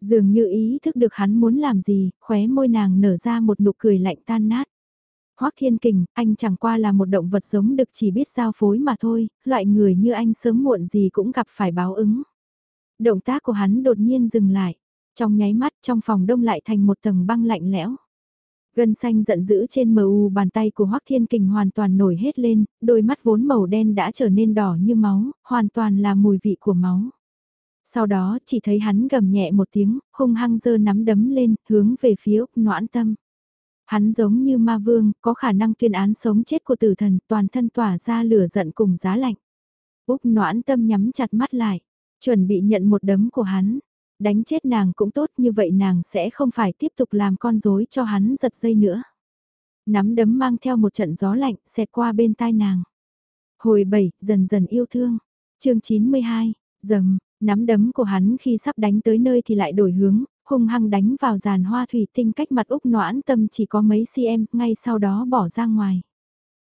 Dường như ý thức được hắn muốn làm gì, khóe môi nàng nở ra một nụ cười lạnh tan nát. Hoắc Thiên Kình, anh chẳng qua là một động vật giống được chỉ biết giao phối mà thôi, loại người như anh sớm muộn gì cũng gặp phải báo ứng. Động tác của hắn đột nhiên dừng lại, trong nháy mắt trong phòng đông lại thành một tầng băng lạnh lẽo. Gân xanh giận dữ trên mờ u bàn tay của Hoắc Thiên Kình hoàn toàn nổi hết lên, đôi mắt vốn màu đen đã trở nên đỏ như máu, hoàn toàn là mùi vị của máu. Sau đó chỉ thấy hắn gầm nhẹ một tiếng, hung hăng giơ nắm đấm lên, hướng về phía Úc Noãn Tâm. Hắn giống như ma vương, có khả năng tuyên án sống chết của tử thần, toàn thân tỏa ra lửa giận cùng giá lạnh. Úc Noãn Tâm nhắm chặt mắt lại, chuẩn bị nhận một đấm của hắn đánh chết nàng cũng tốt như vậy nàng sẽ không phải tiếp tục làm con rối cho hắn giật dây nữa. Nắm đấm mang theo một trận gió lạnh xẹt qua bên tai nàng. Hồi 7, dần dần yêu thương. chương 92, dầm, nắm đấm của hắn khi sắp đánh tới nơi thì lại đổi hướng, hung hăng đánh vào giàn hoa thủy tinh cách mặt Úc noãn tâm chỉ có mấy cm, ngay sau đó bỏ ra ngoài.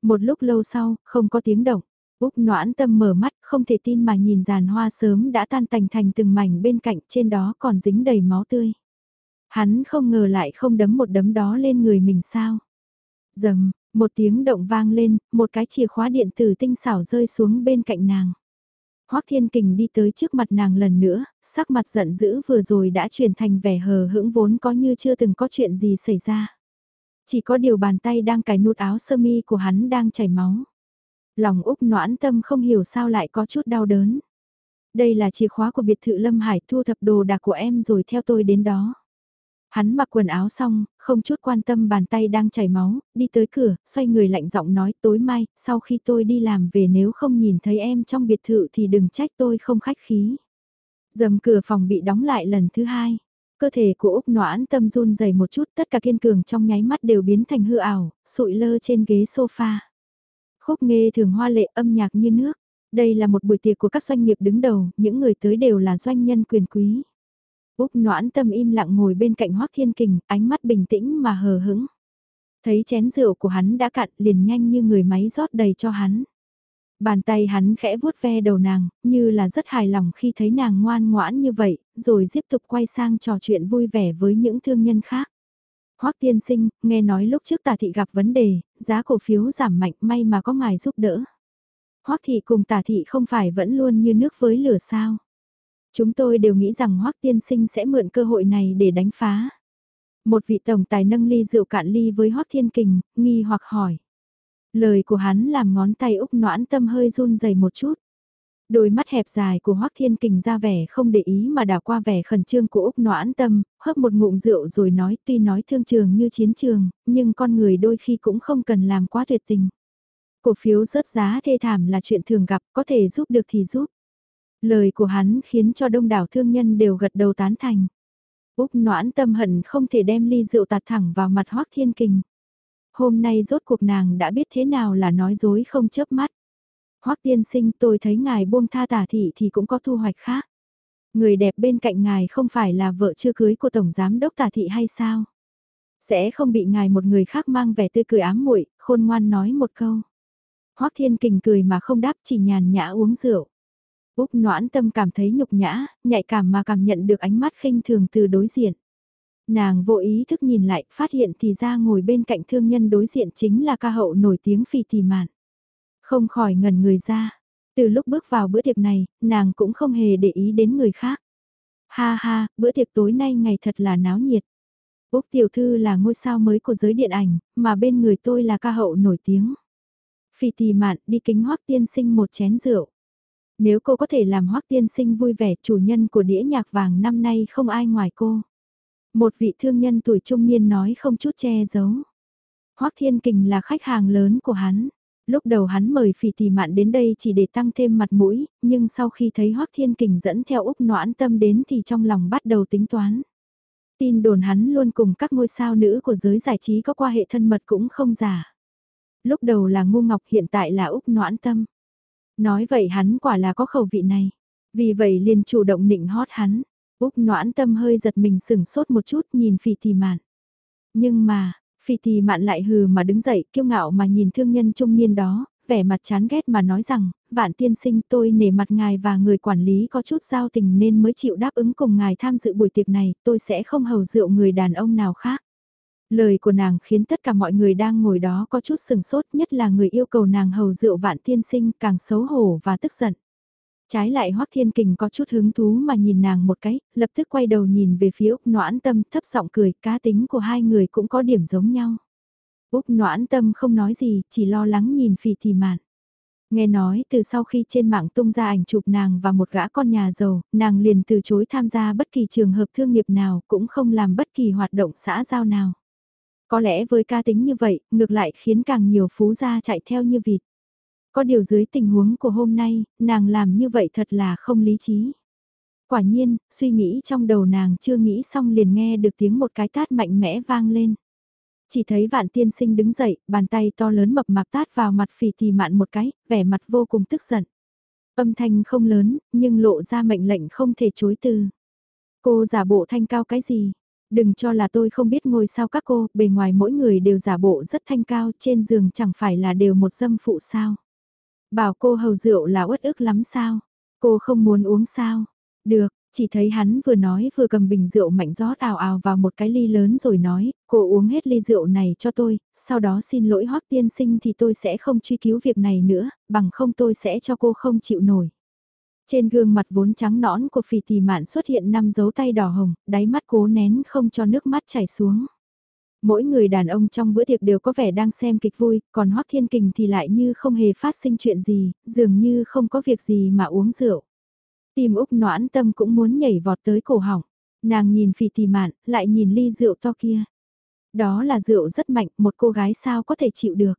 Một lúc lâu sau, không có tiếng động, Úc noãn tâm mở mắt không thể tin mà nhìn giàn hoa sớm đã tan tành thành từng mảnh bên cạnh trên đó còn dính đầy máu tươi. Hắn không ngờ lại không đấm một đấm đó lên người mình sao. Dầm, một tiếng động vang lên, một cái chìa khóa điện tử tinh xảo rơi xuống bên cạnh nàng. Hoắc Thiên Kình đi tới trước mặt nàng lần nữa, sắc mặt giận dữ vừa rồi đã chuyển thành vẻ hờ hững vốn có như chưa từng có chuyện gì xảy ra. Chỉ có điều bàn tay đang cài nút áo sơ mi của hắn đang chảy máu. Lòng Úc noãn tâm không hiểu sao lại có chút đau đớn. Đây là chìa khóa của biệt thự Lâm Hải thu thập đồ đạc của em rồi theo tôi đến đó. Hắn mặc quần áo xong, không chút quan tâm bàn tay đang chảy máu, đi tới cửa, xoay người lạnh giọng nói tối mai, sau khi tôi đi làm về nếu không nhìn thấy em trong biệt thự thì đừng trách tôi không khách khí. Dầm cửa phòng bị đóng lại lần thứ hai. Cơ thể của Úc noãn tâm run dày một chút tất cả kiên cường trong nháy mắt đều biến thành hư ảo, sụi lơ trên ghế sofa. Khúc nghe thường hoa lệ âm nhạc như nước. Đây là một buổi tiệc của các doanh nghiệp đứng đầu, những người tới đều là doanh nhân quyền quý. Úc noãn tâm im lặng ngồi bên cạnh Hoác Thiên Kình, ánh mắt bình tĩnh mà hờ hững. Thấy chén rượu của hắn đã cạn liền nhanh như người máy rót đầy cho hắn. Bàn tay hắn khẽ vuốt ve đầu nàng, như là rất hài lòng khi thấy nàng ngoan ngoãn như vậy, rồi tiếp tục quay sang trò chuyện vui vẻ với những thương nhân khác. Hoắc tiên sinh, nghe nói lúc trước tà thị gặp vấn đề, giá cổ phiếu giảm mạnh may mà có ngài giúp đỡ. Hoắc thị cùng tà thị không phải vẫn luôn như nước với lửa sao. Chúng tôi đều nghĩ rằng Hoắc tiên sinh sẽ mượn cơ hội này để đánh phá. Một vị tổng tài nâng ly rượu cạn ly với Hoắc thiên kình, nghi hoặc hỏi. Lời của hắn làm ngón tay Úc noãn tâm hơi run rẩy một chút. Đôi mắt hẹp dài của Hoắc Thiên Kình ra vẻ không để ý mà đảo qua vẻ khẩn trương của Úc Noãn Tâm, hớp một ngụm rượu rồi nói tuy nói thương trường như chiến trường, nhưng con người đôi khi cũng không cần làm quá tuyệt tình. Cổ phiếu rớt giá thê thảm là chuyện thường gặp, có thể giúp được thì giúp. Lời của hắn khiến cho đông đảo thương nhân đều gật đầu tán thành. Úc noãn tâm hận không thể đem ly rượu tạt thẳng vào mặt Hoác Thiên Kình. Hôm nay rốt cuộc nàng đã biết thế nào là nói dối không chớp mắt. Hoác tiên sinh, tôi thấy ngài buông tha tả thị thì cũng có thu hoạch khác. Người đẹp bên cạnh ngài không phải là vợ chưa cưới của Tổng Giám Đốc tả thị hay sao? Sẽ không bị ngài một người khác mang vẻ tươi cười ám muội, khôn ngoan nói một câu. Hoác Thiên Kình cười mà không đáp, chỉ nhàn nhã uống rượu. Úc noãn tâm cảm thấy nhục nhã, nhạy cảm mà cảm nhận được ánh mắt khinh thường từ đối diện. Nàng vô ý thức nhìn lại, phát hiện thì ra ngồi bên cạnh thương nhân đối diện chính là ca hậu nổi tiếng phi tì mạn. Không khỏi ngần người ra. Từ lúc bước vào bữa tiệc này, nàng cũng không hề để ý đến người khác. Ha ha, bữa tiệc tối nay ngày thật là náo nhiệt. Úc Tiểu Thư là ngôi sao mới của giới điện ảnh, mà bên người tôi là ca hậu nổi tiếng. Phi tì mạn đi kính hoắc tiên sinh một chén rượu. Nếu cô có thể làm hoắc tiên sinh vui vẻ chủ nhân của đĩa nhạc vàng năm nay không ai ngoài cô. Một vị thương nhân tuổi trung niên nói không chút che giấu. hoắc thiên kình là khách hàng lớn của hắn. Lúc đầu hắn mời phỉ tì mạn đến đây chỉ để tăng thêm mặt mũi, nhưng sau khi thấy hoắc thiên kình dẫn theo Úc noãn tâm đến thì trong lòng bắt đầu tính toán. Tin đồn hắn luôn cùng các ngôi sao nữ của giới giải trí có qua hệ thân mật cũng không giả. Lúc đầu là ngu ngọc hiện tại là Úc noãn tâm. Nói vậy hắn quả là có khẩu vị này. Vì vậy liền chủ động nịnh hót hắn. Úc noãn tâm hơi giật mình sửng sốt một chút nhìn phì tì mạn. Nhưng mà, phì tì mạn lại hừ mà đứng dậy kiêu ngạo mà nhìn thương nhân trung niên đó, vẻ mặt chán ghét mà nói rằng, vạn tiên sinh tôi nể mặt ngài và người quản lý có chút giao tình nên mới chịu đáp ứng cùng ngài tham dự buổi tiệc này, tôi sẽ không hầu rượu người đàn ông nào khác. Lời của nàng khiến tất cả mọi người đang ngồi đó có chút sừng sốt nhất là người yêu cầu nàng hầu rượu vạn tiên sinh càng xấu hổ và tức giận. Trái lại Hoắc Thiên Kình có chút hứng thú mà nhìn nàng một cái, lập tức quay đầu nhìn về phía Úc Noãn Tâm thấp giọng cười, cá tính của hai người cũng có điểm giống nhau. Úc Noãn Tâm không nói gì, chỉ lo lắng nhìn phì thì mạn. Nghe nói từ sau khi trên mạng tung ra ảnh chụp nàng và một gã con nhà giàu, nàng liền từ chối tham gia bất kỳ trường hợp thương nghiệp nào, cũng không làm bất kỳ hoạt động xã giao nào. Có lẽ với ca tính như vậy, ngược lại khiến càng nhiều phú gia chạy theo như vịt. Có điều dưới tình huống của hôm nay, nàng làm như vậy thật là không lý trí. Quả nhiên, suy nghĩ trong đầu nàng chưa nghĩ xong liền nghe được tiếng một cái tát mạnh mẽ vang lên. Chỉ thấy vạn tiên sinh đứng dậy, bàn tay to lớn mập mạp tát vào mặt phì tì mạn một cái, vẻ mặt vô cùng tức giận. Âm thanh không lớn, nhưng lộ ra mệnh lệnh không thể chối từ. Cô giả bộ thanh cao cái gì? Đừng cho là tôi không biết ngôi sao các cô, bề ngoài mỗi người đều giả bộ rất thanh cao, trên giường chẳng phải là đều một dâm phụ sao. Bảo cô hầu rượu là uất ức lắm sao, cô không muốn uống sao. Được, chỉ thấy hắn vừa nói vừa cầm bình rượu mạnh rót ào ào vào một cái ly lớn rồi nói, cô uống hết ly rượu này cho tôi, sau đó xin lỗi hoắc tiên sinh thì tôi sẽ không truy cứu việc này nữa, bằng không tôi sẽ cho cô không chịu nổi. Trên gương mặt vốn trắng nõn của phỉ tì mạn xuất hiện năm dấu tay đỏ hồng, đáy mắt cố nén không cho nước mắt chảy xuống. Mỗi người đàn ông trong bữa tiệc đều có vẻ đang xem kịch vui, còn Hoắc Thiên Kình thì lại như không hề phát sinh chuyện gì, dường như không có việc gì mà uống rượu. tìm Úc noãn tâm cũng muốn nhảy vọt tới cổ họng. Nàng nhìn phỉ tì mạn, lại nhìn ly rượu to kia. Đó là rượu rất mạnh, một cô gái sao có thể chịu được.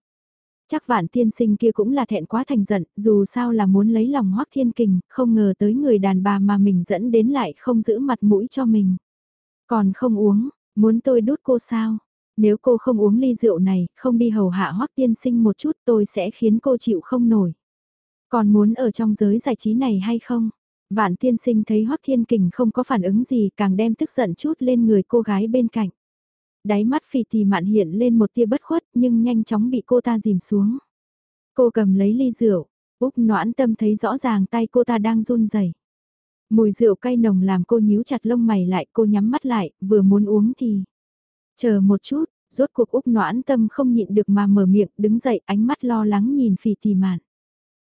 Chắc vạn tiên sinh kia cũng là thẹn quá thành giận, dù sao là muốn lấy lòng hoắc thiên kình, không ngờ tới người đàn bà mà mình dẫn đến lại không giữ mặt mũi cho mình. Còn không uống, muốn tôi đút cô sao? Nếu cô không uống ly rượu này, không đi hầu hạ hoắc tiên sinh một chút tôi sẽ khiến cô chịu không nổi. Còn muốn ở trong giới giải trí này hay không? Vạn tiên sinh thấy hoắc thiên kình không có phản ứng gì càng đem tức giận chút lên người cô gái bên cạnh đáy mắt phì tì mạn hiện lên một tia bất khuất nhưng nhanh chóng bị cô ta dìm xuống. Cô cầm lấy ly rượu, Úc noãn tâm thấy rõ ràng tay cô ta đang run rẩy. Mùi rượu cay nồng làm cô nhíu chặt lông mày lại, cô nhắm mắt lại, vừa muốn uống thì... Chờ một chút, rốt cuộc Úc noãn tâm không nhịn được mà mở miệng, đứng dậy, ánh mắt lo lắng nhìn phì tì mạn.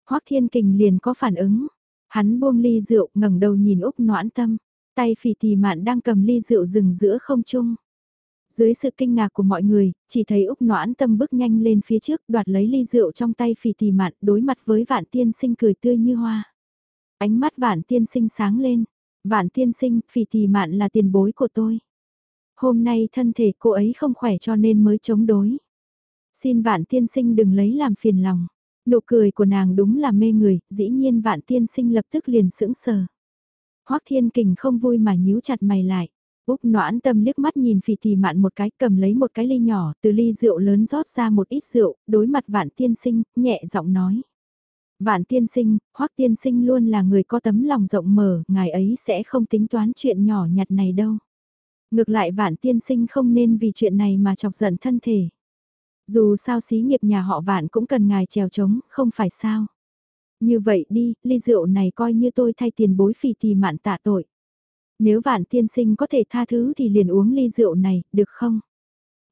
Hoắc Thiên Kình liền có phản ứng. Hắn buông ly rượu, ngẩng đầu nhìn Úc noãn tâm. Tay phì tì mạn đang cầm ly rượu rừng giữa không trung. Dưới sự kinh ngạc của mọi người, chỉ thấy Úc noãn tâm bước nhanh lên phía trước đoạt lấy ly rượu trong tay phì tì mạn đối mặt với vạn tiên sinh cười tươi như hoa. Ánh mắt vạn tiên sinh sáng lên. Vạn tiên sinh, phỉ tì mạn là tiền bối của tôi. Hôm nay thân thể cô ấy không khỏe cho nên mới chống đối. Xin vạn tiên sinh đừng lấy làm phiền lòng. Nụ cười của nàng đúng là mê người, dĩ nhiên vạn tiên sinh lập tức liền sững sờ. Hoắc Thiên Kình không vui mà nhíu chặt mày lại. Úc noãn tâm liếc mắt nhìn phỉ tì mạn một cái cầm lấy một cái ly nhỏ từ ly rượu lớn rót ra một ít rượu, đối mặt vạn tiên sinh, nhẹ giọng nói. Vạn tiên sinh, hoắc tiên sinh luôn là người có tấm lòng rộng mở, ngài ấy sẽ không tính toán chuyện nhỏ nhặt này đâu. Ngược lại vạn tiên sinh không nên vì chuyện này mà chọc giận thân thể. Dù sao xí nghiệp nhà họ vạn cũng cần ngài trèo trống, không phải sao. Như vậy đi, ly rượu này coi như tôi thay tiền bối phì tì mạn tạ tội. Nếu vạn tiên sinh có thể tha thứ thì liền uống ly rượu này, được không?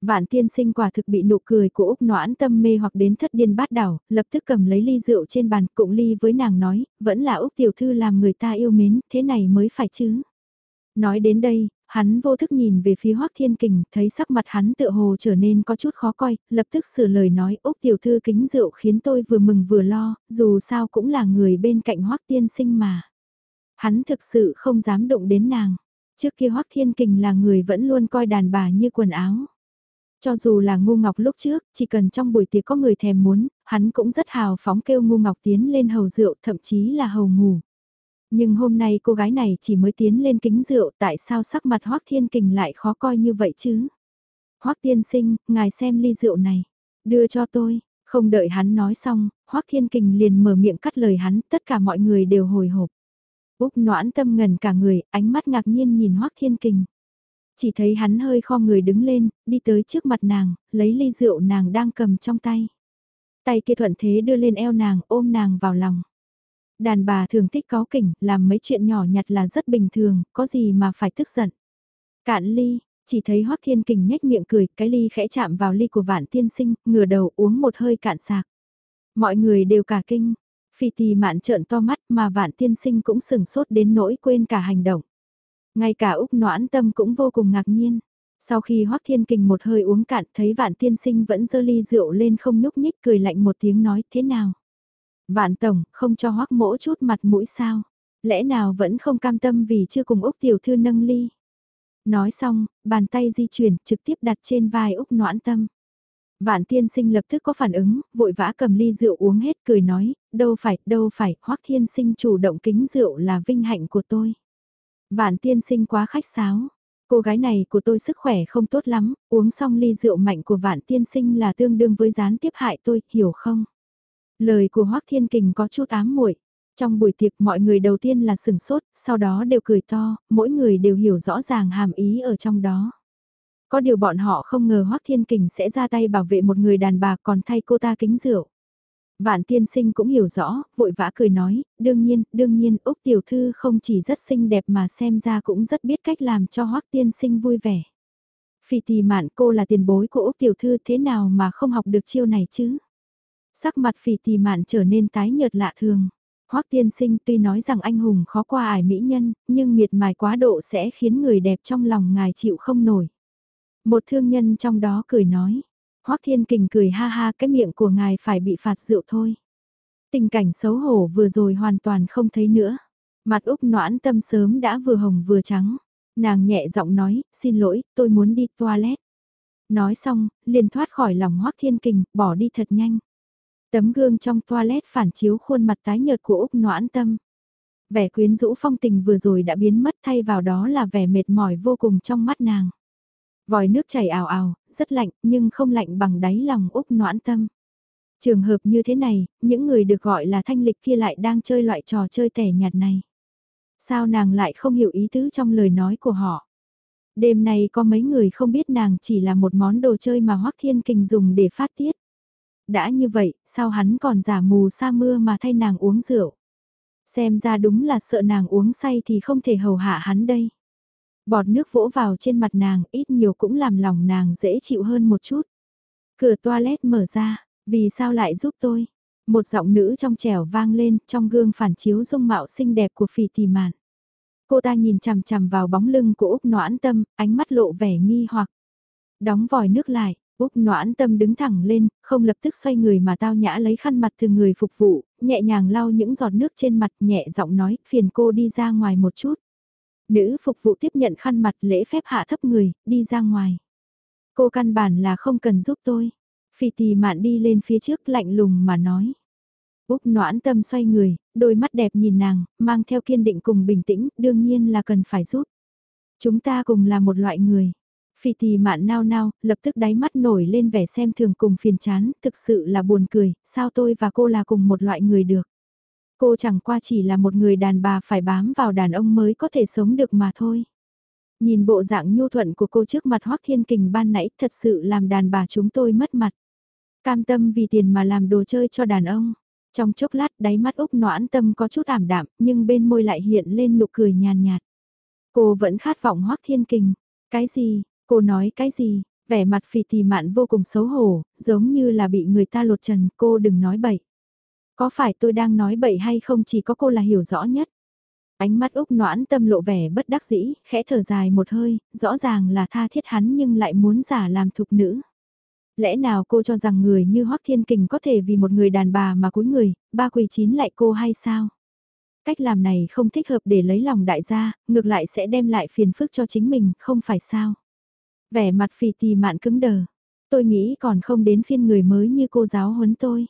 Vạn tiên sinh quả thực bị nụ cười của Úc noãn tâm mê hoặc đến thất điên bát đảo, lập tức cầm lấy ly rượu trên bàn cụng ly với nàng nói, vẫn là Úc tiểu thư làm người ta yêu mến, thế này mới phải chứ. Nói đến đây, hắn vô thức nhìn về phía Hoắc Thiên Kình, thấy sắc mặt hắn tựa hồ trở nên có chút khó coi, lập tức sửa lời nói, Úc tiểu thư kính rượu khiến tôi vừa mừng vừa lo, dù sao cũng là người bên cạnh Hoắc tiên sinh mà. Hắn thực sự không dám động đến nàng. Trước kia Hoắc Thiên Kình là người vẫn luôn coi đàn bà như quần áo. Cho dù là ngu ngọc lúc trước, chỉ cần trong buổi tiệc có người thèm muốn, hắn cũng rất hào phóng kêu ngu ngọc tiến lên hầu rượu, thậm chí là hầu ngủ. Nhưng hôm nay cô gái này chỉ mới tiến lên kính rượu, tại sao sắc mặt Hoắc Thiên Kình lại khó coi như vậy chứ? Hoắc tiên sinh, ngài xem ly rượu này, đưa cho tôi. Không đợi hắn nói xong, Hoắc Thiên Kình liền mở miệng cắt lời hắn, tất cả mọi người đều hồi hộp. Úc noãn tâm ngần cả người, ánh mắt ngạc nhiên nhìn Hoắc Thiên Kình. Chỉ thấy hắn hơi kho người đứng lên, đi tới trước mặt nàng, lấy ly rượu nàng đang cầm trong tay. Tay kia thuận thế đưa lên eo nàng, ôm nàng vào lòng. Đàn bà thường thích có kỉnh, làm mấy chuyện nhỏ nhặt là rất bình thường, có gì mà phải tức giận. Cạn ly, chỉ thấy Hoắc Thiên Kình nhếch miệng cười, cái ly khẽ chạm vào ly của Vạn Tiên Sinh, ngửa đầu uống một hơi cạn sạc. Mọi người đều cả kinh, Phi tì mạn trợn to mắt mà vạn tiên sinh cũng sừng sốt đến nỗi quên cả hành động. Ngay cả Úc noãn tâm cũng vô cùng ngạc nhiên. Sau khi Hoắc Thiên Kình một hơi uống cạn thấy vạn tiên sinh vẫn dơ ly rượu lên không nhúc nhích cười lạnh một tiếng nói thế nào. Vạn tổng không cho Hoắc mỗ chút mặt mũi sao. Lẽ nào vẫn không cam tâm vì chưa cùng Úc tiểu thư nâng ly. Nói xong, bàn tay di chuyển trực tiếp đặt trên vai Úc noãn tâm. Vạn tiên sinh lập tức có phản ứng, vội vã cầm ly rượu uống hết cười nói, đâu phải, đâu phải, hoắc thiên sinh chủ động kính rượu là vinh hạnh của tôi. Vạn tiên sinh quá khách sáo, cô gái này của tôi sức khỏe không tốt lắm, uống xong ly rượu mạnh của vạn tiên sinh là tương đương với gián tiếp hại tôi, hiểu không? Lời của hoắc thiên kình có chút ám muội. Trong buổi tiệc mọi người đầu tiên là sừng sốt, sau đó đều cười to, mỗi người đều hiểu rõ ràng hàm ý ở trong đó. Có điều bọn họ không ngờ Hoắc Thiên Kình sẽ ra tay bảo vệ một người đàn bà còn thay cô ta kính rượu. Vạn tiên sinh cũng hiểu rõ, vội vã cười nói, đương nhiên, đương nhiên, Úc tiểu thư không chỉ rất xinh đẹp mà xem ra cũng rất biết cách làm cho Hoắc tiên sinh vui vẻ. Phi tì mạn cô là tiền bối của Úc tiểu thư thế nào mà không học được chiêu này chứ? Sắc mặt phì tì mạn trở nên tái nhợt lạ thường. Hoắc tiên sinh tuy nói rằng anh hùng khó qua ải mỹ nhân, nhưng miệt mài quá độ sẽ khiến người đẹp trong lòng ngài chịu không nổi. Một thương nhân trong đó cười nói. Hoắc Thiên Kình cười ha ha cái miệng của ngài phải bị phạt rượu thôi. Tình cảnh xấu hổ vừa rồi hoàn toàn không thấy nữa. Mặt Úc noãn tâm sớm đã vừa hồng vừa trắng. Nàng nhẹ giọng nói, xin lỗi, tôi muốn đi toilet. Nói xong, liền thoát khỏi lòng Hoắc Thiên Kình, bỏ đi thật nhanh. Tấm gương trong toilet phản chiếu khuôn mặt tái nhợt của Úc noãn tâm. Vẻ quyến rũ phong tình vừa rồi đã biến mất thay vào đó là vẻ mệt mỏi vô cùng trong mắt nàng. Vòi nước chảy ào ào, rất lạnh, nhưng không lạnh bằng đáy lòng Úc noãn tâm. Trường hợp như thế này, những người được gọi là thanh lịch kia lại đang chơi loại trò chơi tẻ nhạt này. Sao nàng lại không hiểu ý tứ trong lời nói của họ? Đêm nay có mấy người không biết nàng chỉ là một món đồ chơi mà Hoắc Thiên Kình dùng để phát tiết. Đã như vậy, sao hắn còn giả mù sa mưa mà thay nàng uống rượu? Xem ra đúng là sợ nàng uống say thì không thể hầu hạ hắn đây. Bọt nước vỗ vào trên mặt nàng ít nhiều cũng làm lòng nàng dễ chịu hơn một chút. Cửa toilet mở ra, vì sao lại giúp tôi? Một giọng nữ trong trẻo vang lên trong gương phản chiếu dung mạo xinh đẹp của phì tì mạn. Cô ta nhìn chằm chằm vào bóng lưng của Úc noãn tâm, ánh mắt lộ vẻ nghi hoặc. Đóng vòi nước lại, Úc noãn tâm đứng thẳng lên, không lập tức xoay người mà tao nhã lấy khăn mặt từ người phục vụ, nhẹ nhàng lau những giọt nước trên mặt nhẹ giọng nói, phiền cô đi ra ngoài một chút. Nữ phục vụ tiếp nhận khăn mặt lễ phép hạ thấp người, đi ra ngoài. Cô căn bản là không cần giúp tôi. Phi tì mạn đi lên phía trước lạnh lùng mà nói. Úc noãn tâm xoay người, đôi mắt đẹp nhìn nàng, mang theo kiên định cùng bình tĩnh, đương nhiên là cần phải giúp. Chúng ta cùng là một loại người. Phi tì mạn nao nao, lập tức đáy mắt nổi lên vẻ xem thường cùng phiền chán, thực sự là buồn cười, sao tôi và cô là cùng một loại người được. Cô chẳng qua chỉ là một người đàn bà phải bám vào đàn ông mới có thể sống được mà thôi. Nhìn bộ dạng nhu thuận của cô trước mặt Hoác Thiên Kình ban nãy thật sự làm đàn bà chúng tôi mất mặt. Cam tâm vì tiền mà làm đồ chơi cho đàn ông. Trong chốc lát đáy mắt Úc noãn tâm có chút ảm đạm nhưng bên môi lại hiện lên nụ cười nhàn nhạt. Cô vẫn khát vọng Hoác Thiên Kình. Cái gì, cô nói cái gì, vẻ mặt phì tì mạn vô cùng xấu hổ, giống như là bị người ta lột trần, cô đừng nói bậy. Có phải tôi đang nói bậy hay không chỉ có cô là hiểu rõ nhất. Ánh mắt Úc noãn tâm lộ vẻ bất đắc dĩ, khẽ thở dài một hơi, rõ ràng là tha thiết hắn nhưng lại muốn giả làm thục nữ. Lẽ nào cô cho rằng người như Hoắc Thiên Kình có thể vì một người đàn bà mà cúi người, ba quỳ chín lại cô hay sao? Cách làm này không thích hợp để lấy lòng đại gia, ngược lại sẽ đem lại phiền phức cho chính mình, không phải sao? Vẻ mặt phì tì mạn cứng đờ. Tôi nghĩ còn không đến phiên người mới như cô giáo huấn tôi.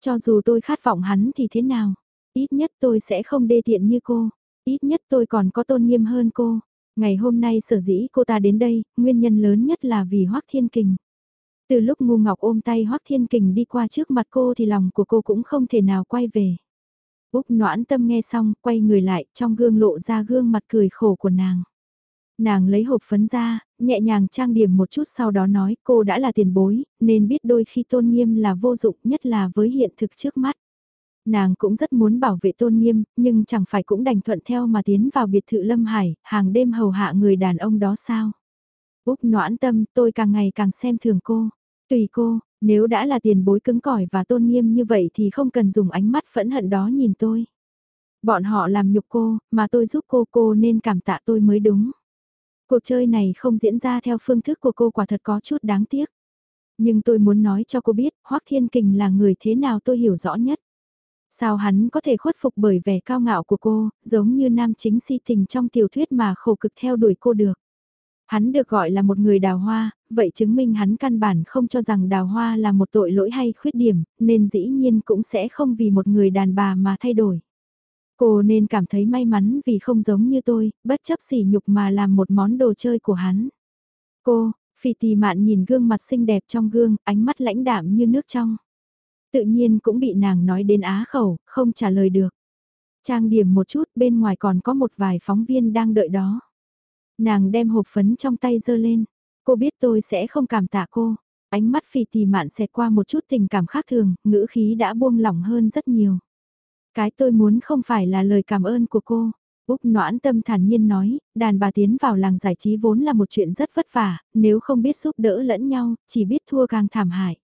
Cho dù tôi khát vọng hắn thì thế nào? Ít nhất tôi sẽ không đê tiện như cô. Ít nhất tôi còn có tôn nghiêm hơn cô. Ngày hôm nay sở dĩ cô ta đến đây, nguyên nhân lớn nhất là vì Hoác Thiên Kình. Từ lúc ngu ngọc ôm tay Hoác Thiên Kình đi qua trước mặt cô thì lòng của cô cũng không thể nào quay về. Úc noãn tâm nghe xong, quay người lại, trong gương lộ ra gương mặt cười khổ của nàng. Nàng lấy hộp phấn ra, nhẹ nhàng trang điểm một chút sau đó nói cô đã là tiền bối, nên biết đôi khi tôn nghiêm là vô dụng nhất là với hiện thực trước mắt. Nàng cũng rất muốn bảo vệ tôn nghiêm, nhưng chẳng phải cũng đành thuận theo mà tiến vào biệt thự Lâm Hải, hàng đêm hầu hạ người đàn ông đó sao. Úc noãn tâm, tôi càng ngày càng xem thường cô. Tùy cô, nếu đã là tiền bối cứng cỏi và tôn nghiêm như vậy thì không cần dùng ánh mắt phẫn hận đó nhìn tôi. Bọn họ làm nhục cô, mà tôi giúp cô cô nên cảm tạ tôi mới đúng. Cuộc chơi này không diễn ra theo phương thức của cô quả thật có chút đáng tiếc. Nhưng tôi muốn nói cho cô biết, Hoác Thiên Kình là người thế nào tôi hiểu rõ nhất. Sao hắn có thể khuất phục bởi vẻ cao ngạo của cô, giống như nam chính si tình trong tiểu thuyết mà khổ cực theo đuổi cô được. Hắn được gọi là một người đào hoa, vậy chứng minh hắn căn bản không cho rằng đào hoa là một tội lỗi hay khuyết điểm, nên dĩ nhiên cũng sẽ không vì một người đàn bà mà thay đổi. Cô nên cảm thấy may mắn vì không giống như tôi, bất chấp sỉ nhục mà làm một món đồ chơi của hắn. Cô, phi tì mạn nhìn gương mặt xinh đẹp trong gương, ánh mắt lãnh đạm như nước trong. Tự nhiên cũng bị nàng nói đến á khẩu, không trả lời được. Trang điểm một chút bên ngoài còn có một vài phóng viên đang đợi đó. Nàng đem hộp phấn trong tay giơ lên. Cô biết tôi sẽ không cảm tạ cô. Ánh mắt phi tì mạn xẹt qua một chút tình cảm khác thường, ngữ khí đã buông lỏng hơn rất nhiều. Cái tôi muốn không phải là lời cảm ơn của cô. Úc noãn tâm thản nhiên nói, đàn bà tiến vào làng giải trí vốn là một chuyện rất vất vả, nếu không biết giúp đỡ lẫn nhau, chỉ biết thua càng thảm hại.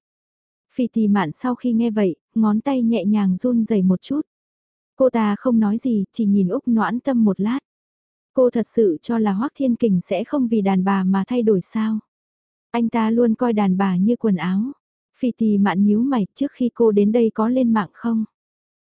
Phi tì mạn sau khi nghe vậy, ngón tay nhẹ nhàng run rẩy một chút. Cô ta không nói gì, chỉ nhìn Úc noãn tâm một lát. Cô thật sự cho là Hoác Thiên Kình sẽ không vì đàn bà mà thay đổi sao. Anh ta luôn coi đàn bà như quần áo. Phi tì mạn nhíu mày trước khi cô đến đây có lên mạng không?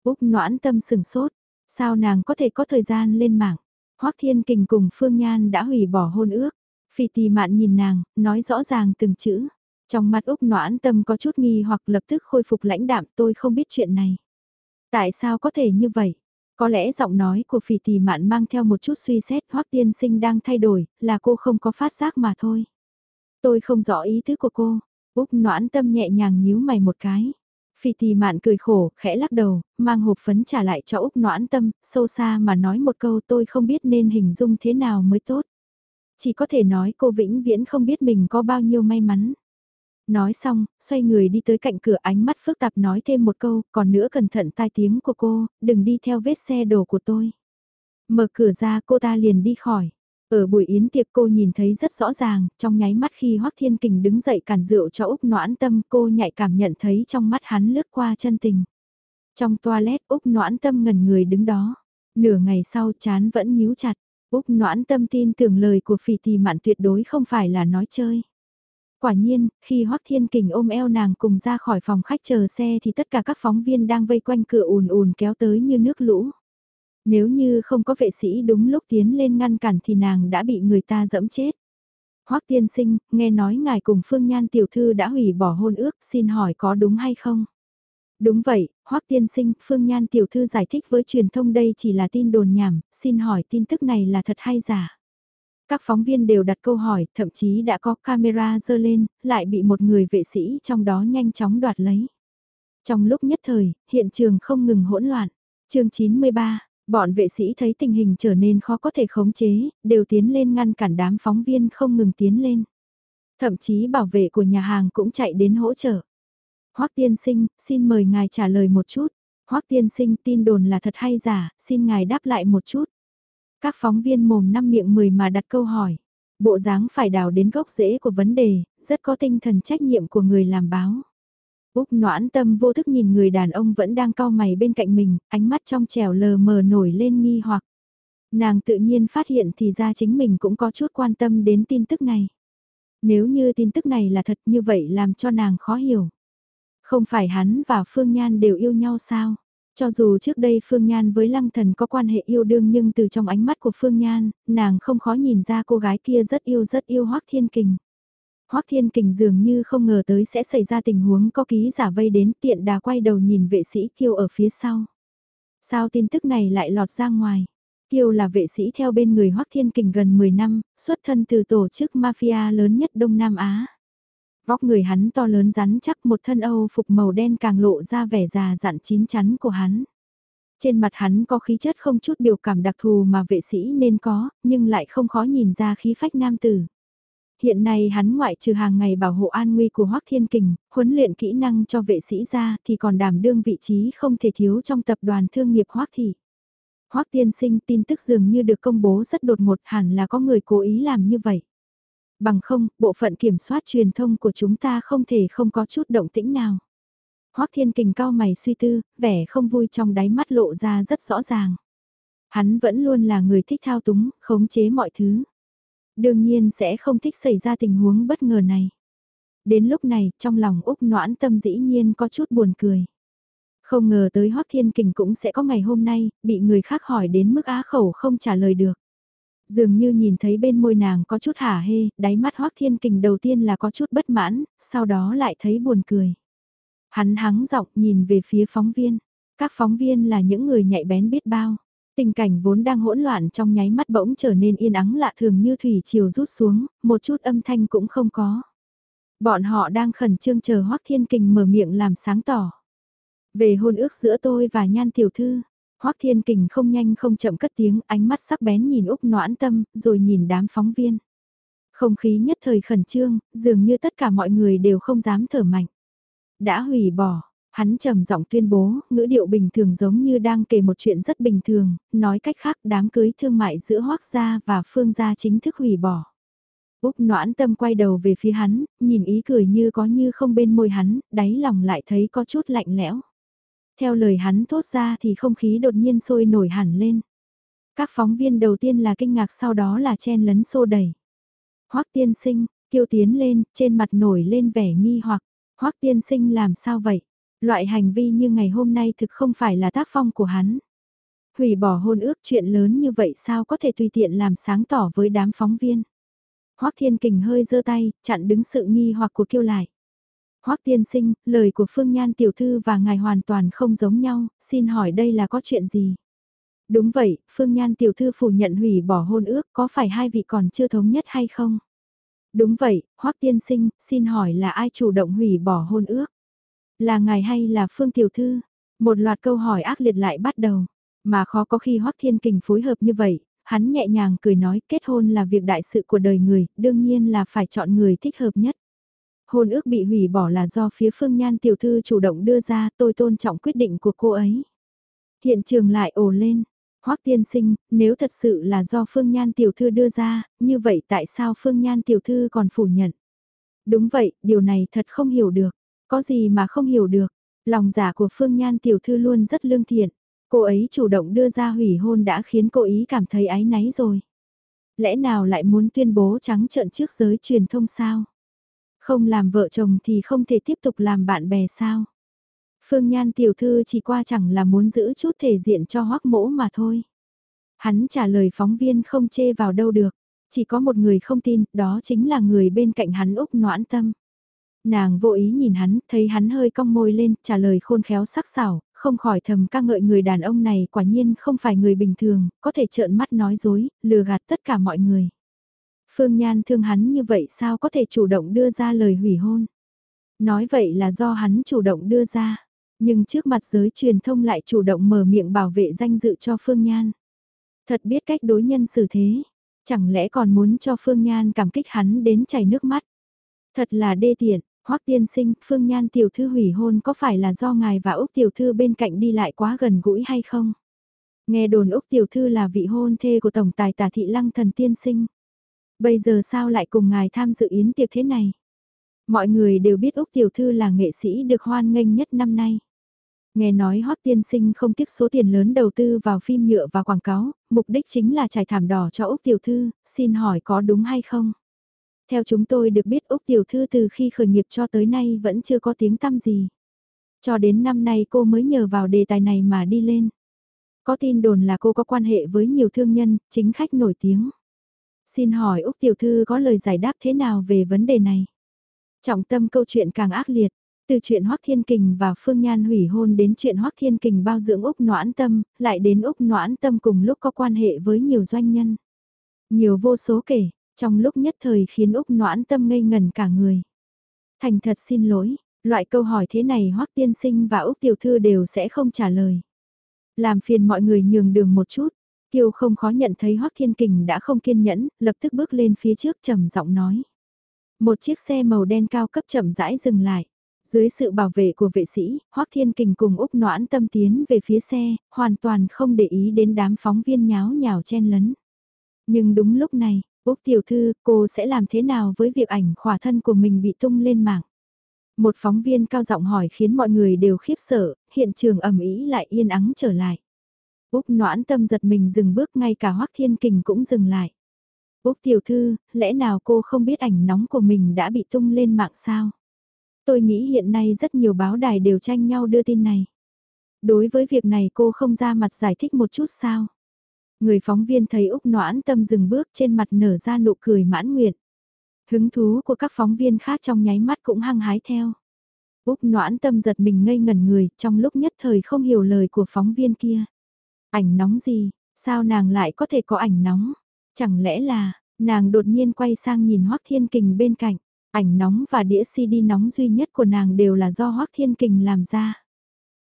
Úc noãn tâm sừng sốt. Sao nàng có thể có thời gian lên mạng? Hoác Thiên Kình cùng Phương Nhan đã hủy bỏ hôn ước. Phi tì mạn nhìn nàng, nói rõ ràng từng chữ. Trong mắt Úc noãn tâm có chút nghi hoặc lập tức khôi phục lãnh đạm tôi không biết chuyện này. Tại sao có thể như vậy? Có lẽ giọng nói của phỉ tì mạn mang theo một chút suy xét hoắc tiên sinh đang thay đổi, là cô không có phát giác mà thôi. Tôi không rõ ý tứ của cô. Úc noãn tâm nhẹ nhàng nhíu mày một cái. Phi tì mạn cười khổ, khẽ lắc đầu, mang hộp phấn trả lại cho Úc noãn tâm, sâu xa mà nói một câu tôi không biết nên hình dung thế nào mới tốt. Chỉ có thể nói cô vĩnh viễn không biết mình có bao nhiêu may mắn. Nói xong, xoay người đi tới cạnh cửa ánh mắt phức tạp nói thêm một câu, còn nữa cẩn thận tai tiếng của cô, đừng đi theo vết xe đổ của tôi. Mở cửa ra cô ta liền đi khỏi. Ở buổi yến tiệc cô nhìn thấy rất rõ ràng, trong nháy mắt khi Hoắc Thiên Kình đứng dậy cản rượu cho Úc Noãn Tâm cô nhạy cảm nhận thấy trong mắt hắn lướt qua chân tình. Trong toilet Úc Noãn Tâm ngần người đứng đó. Nửa ngày sau chán vẫn nhíu chặt. Úc Noãn Tâm tin tưởng lời của phỉ tì mạn tuyệt đối không phải là nói chơi. Quả nhiên, khi Hoắc Thiên Kình ôm eo nàng cùng ra khỏi phòng khách chờ xe thì tất cả các phóng viên đang vây quanh cửa ùn ùn kéo tới như nước lũ. Nếu như không có vệ sĩ đúng lúc tiến lên ngăn cản thì nàng đã bị người ta dẫm chết. Hoắc tiên sinh, nghe nói ngài cùng Phương Nhan tiểu thư đã hủy bỏ hôn ước, xin hỏi có đúng hay không? Đúng vậy, Hoắc tiên sinh, Phương Nhan tiểu thư giải thích với truyền thông đây chỉ là tin đồn nhảm, xin hỏi tin tức này là thật hay giả? Các phóng viên đều đặt câu hỏi, thậm chí đã có camera dơ lên, lại bị một người vệ sĩ trong đó nhanh chóng đoạt lấy. Trong lúc nhất thời, hiện trường không ngừng hỗn loạn. chương 93, bọn vệ sĩ thấy tình hình trở nên khó có thể khống chế, đều tiến lên ngăn cản đám phóng viên không ngừng tiến lên. Thậm chí bảo vệ của nhà hàng cũng chạy đến hỗ trợ. Hoắc tiên sinh, xin mời ngài trả lời một chút. Hoắc tiên sinh tin đồn là thật hay giả, xin ngài đáp lại một chút. Các phóng viên mồm năm miệng mười mà đặt câu hỏi. Bộ dáng phải đào đến gốc rễ của vấn đề, rất có tinh thần trách nhiệm của người làm báo. Úc noãn tâm vô thức nhìn người đàn ông vẫn đang cau mày bên cạnh mình, ánh mắt trong trẻo lờ mờ nổi lên nghi hoặc. Nàng tự nhiên phát hiện thì ra chính mình cũng có chút quan tâm đến tin tức này. Nếu như tin tức này là thật như vậy làm cho nàng khó hiểu. Không phải hắn và Phương Nhan đều yêu nhau sao? Cho dù trước đây Phương Nhan với Lăng Thần có quan hệ yêu đương nhưng từ trong ánh mắt của Phương Nhan, nàng không khó nhìn ra cô gái kia rất yêu rất yêu Hoác Thiên Kình. Hoắc Thiên Kình dường như không ngờ tới sẽ xảy ra tình huống có ký giả vây đến tiện đà quay đầu nhìn vệ sĩ Kiêu ở phía sau. Sao tin tức này lại lọt ra ngoài? Kiêu là vệ sĩ theo bên người Hoắc Thiên Kình gần 10 năm, xuất thân từ tổ chức mafia lớn nhất Đông Nam Á. Vóc người hắn to lớn rắn chắc một thân Âu phục màu đen càng lộ ra vẻ già dặn chín chắn của hắn. Trên mặt hắn có khí chất không chút biểu cảm đặc thù mà vệ sĩ nên có, nhưng lại không khó nhìn ra khí phách nam tử. Hiện nay hắn ngoại trừ hàng ngày bảo hộ an nguy của Hoắc Thiên Kình, huấn luyện kỹ năng cho vệ sĩ ra thì còn đảm đương vị trí không thể thiếu trong tập đoàn thương nghiệp Hoắc Thị. Hoắc Tiên Sinh tin tức dường như được công bố rất đột ngột hẳn là có người cố ý làm như vậy. Bằng không, bộ phận kiểm soát truyền thông của chúng ta không thể không có chút động tĩnh nào. Hoắc Thiên Kình cao mày suy tư, vẻ không vui trong đáy mắt lộ ra rất rõ ràng. Hắn vẫn luôn là người thích thao túng, khống chế mọi thứ. Đương nhiên sẽ không thích xảy ra tình huống bất ngờ này. Đến lúc này, trong lòng Úc noãn tâm dĩ nhiên có chút buồn cười. Không ngờ tới Hoác Thiên Kình cũng sẽ có ngày hôm nay, bị người khác hỏi đến mức á khẩu không trả lời được. Dường như nhìn thấy bên môi nàng có chút hả hê, đáy mắt Hoác Thiên Kình đầu tiên là có chút bất mãn, sau đó lại thấy buồn cười. Hắn hắng giọng nhìn về phía phóng viên. Các phóng viên là những người nhạy bén biết bao. Tình cảnh vốn đang hỗn loạn trong nháy mắt bỗng trở nên yên ắng lạ thường như thủy chiều rút xuống, một chút âm thanh cũng không có. Bọn họ đang khẩn trương chờ Hoác Thiên Kình mở miệng làm sáng tỏ. Về hôn ước giữa tôi và Nhan Tiểu Thư, Hoắc Thiên Kình không nhanh không chậm cất tiếng, ánh mắt sắc bén nhìn Úc Noãn Tâm, rồi nhìn đám phóng viên. Không khí nhất thời khẩn trương, dường như tất cả mọi người đều không dám thở mạnh. Đã hủy bỏ, hắn trầm giọng tuyên bố, ngữ điệu bình thường giống như đang kể một chuyện rất bình thường, nói cách khác đám cưới thương mại giữa Hoắc gia và Phương gia chính thức hủy bỏ. Úc noãn tâm quay đầu về phía hắn, nhìn ý cười như có như không bên môi hắn, đáy lòng lại thấy có chút lạnh lẽo. Theo lời hắn thốt ra thì không khí đột nhiên sôi nổi hẳn lên. Các phóng viên đầu tiên là kinh ngạc sau đó là chen lấn xô đẩy. Hoắc tiên sinh, kiêu tiến lên, trên mặt nổi lên vẻ nghi hoặc. Hoắc tiên sinh làm sao vậy? Loại hành vi như ngày hôm nay thực không phải là tác phong của hắn. Hủy bỏ hôn ước chuyện lớn như vậy sao có thể tùy tiện làm sáng tỏ với đám phóng viên. Hoắc Thiên Kình hơi giơ tay, chặn đứng sự nghi hoặc của kiêu lại. Hoắc tiên sinh, lời của Phương Nhan tiểu thư và ngài hoàn toàn không giống nhau, xin hỏi đây là có chuyện gì? Đúng vậy, Phương Nhan tiểu thư phủ nhận hủy bỏ hôn ước, có phải hai vị còn chưa thống nhất hay không? Đúng vậy, Hoắc tiên sinh, xin hỏi là ai chủ động hủy bỏ hôn ước? Là ngài hay là Phương tiểu thư? Một loạt câu hỏi ác liệt lại bắt đầu, mà khó có khi Hoắc Thiên Kình phối hợp như vậy, hắn nhẹ nhàng cười nói kết hôn là việc đại sự của đời người, đương nhiên là phải chọn người thích hợp nhất. Hôn ước bị hủy bỏ là do phía Phương Nhan tiểu thư chủ động đưa ra tôi tôn trọng quyết định của cô ấy. Hiện trường lại ồ lên. Hoắc tiên sinh, nếu thật sự là do Phương Nhan tiểu thư đưa ra, như vậy tại sao Phương Nhan tiểu thư còn phủ nhận? Đúng vậy, điều này thật không hiểu được. Có gì mà không hiểu được. Lòng giả của Phương Nhan tiểu thư luôn rất lương thiện. Cô ấy chủ động đưa ra hủy hôn đã khiến cô ý cảm thấy áy náy rồi. Lẽ nào lại muốn tuyên bố trắng trợn trước giới truyền thông sao? Không làm vợ chồng thì không thể tiếp tục làm bạn bè sao? Phương Nhan tiểu thư chỉ qua chẳng là muốn giữ chút thể diện cho hoắc mỗ mà thôi. Hắn trả lời phóng viên không chê vào đâu được, chỉ có một người không tin, đó chính là người bên cạnh hắn Úc Noãn Tâm. Nàng vô ý nhìn hắn, thấy hắn hơi cong môi lên, trả lời khôn khéo sắc sảo, không khỏi thầm ca ngợi người đàn ông này quả nhiên không phải người bình thường, có thể trợn mắt nói dối, lừa gạt tất cả mọi người. Phương Nhan thương hắn như vậy sao có thể chủ động đưa ra lời hủy hôn. Nói vậy là do hắn chủ động đưa ra, nhưng trước mặt giới truyền thông lại chủ động mở miệng bảo vệ danh dự cho Phương Nhan. Thật biết cách đối nhân xử thế, chẳng lẽ còn muốn cho Phương Nhan cảm kích hắn đến chảy nước mắt. Thật là đê tiện, Hoắc tiên sinh, Phương Nhan tiểu thư hủy hôn có phải là do ngài và Úc tiểu thư bên cạnh đi lại quá gần gũi hay không? Nghe đồn Úc tiểu thư là vị hôn thê của tổng tài Tả thị Lăng thần tiên sinh. Bây giờ sao lại cùng ngài tham dự yến tiệc thế này? Mọi người đều biết Úc tiểu thư là nghệ sĩ được hoan nghênh nhất năm nay. Nghe nói Hoắc tiên sinh không tiếc số tiền lớn đầu tư vào phim nhựa và quảng cáo, mục đích chính là trải thảm đỏ cho Úc tiểu thư, xin hỏi có đúng hay không? Theo chúng tôi được biết Úc Tiểu Thư từ khi khởi nghiệp cho tới nay vẫn chưa có tiếng tăm gì. Cho đến năm nay cô mới nhờ vào đề tài này mà đi lên. Có tin đồn là cô có quan hệ với nhiều thương nhân, chính khách nổi tiếng. Xin hỏi Úc Tiểu Thư có lời giải đáp thế nào về vấn đề này? Trọng tâm câu chuyện càng ác liệt, từ chuyện Hoắc Thiên Kình và Phương Nhan hủy hôn đến chuyện Hoắc Thiên Kình bao dưỡng Úc Noãn Tâm, lại đến Úc Noãn Tâm cùng lúc có quan hệ với nhiều doanh nhân. Nhiều vô số kể, trong lúc nhất thời khiến Úc noãn tâm ngây ngần cả người. Thành thật xin lỗi, loại câu hỏi thế này Hoắc tiên sinh và Úc tiểu thư đều sẽ không trả lời. Làm phiền mọi người nhường đường một chút, Kiều không khó nhận thấy Hoắc Thiên Kình đã không kiên nhẫn, lập tức bước lên phía trước trầm giọng nói. Một chiếc xe màu đen cao cấp chậm rãi dừng lại. Dưới sự bảo vệ của vệ sĩ, Hoắc Thiên Kình cùng Úc Noãn Tâm tiến về phía xe, hoàn toàn không để ý đến đám phóng viên nháo nhào chen lấn. Nhưng đúng lúc này, Úc tiểu thư, cô sẽ làm thế nào với việc ảnh khỏa thân của mình bị tung lên mạng? Một phóng viên cao giọng hỏi khiến mọi người đều khiếp sợ, hiện trường ẩm ý lại yên ắng trở lại. Úc noãn tâm giật mình dừng bước ngay cả Hoắc Thiên Kình cũng dừng lại. Úc tiểu thư, lẽ nào cô không biết ảnh nóng của mình đã bị tung lên mạng sao? Tôi nghĩ hiện nay rất nhiều báo đài đều tranh nhau đưa tin này. Đối với việc này cô không ra mặt giải thích một chút sao? Người phóng viên thấy Úc noãn tâm dừng bước trên mặt nở ra nụ cười mãn nguyện. Hứng thú của các phóng viên khác trong nháy mắt cũng hăng hái theo. Úc noãn tâm giật mình ngây ngẩn người trong lúc nhất thời không hiểu lời của phóng viên kia. Ảnh nóng gì, sao nàng lại có thể có ảnh nóng? Chẳng lẽ là, nàng đột nhiên quay sang nhìn Hoác Thiên Kình bên cạnh, ảnh nóng và đĩa CD nóng duy nhất của nàng đều là do Hoác Thiên Kình làm ra.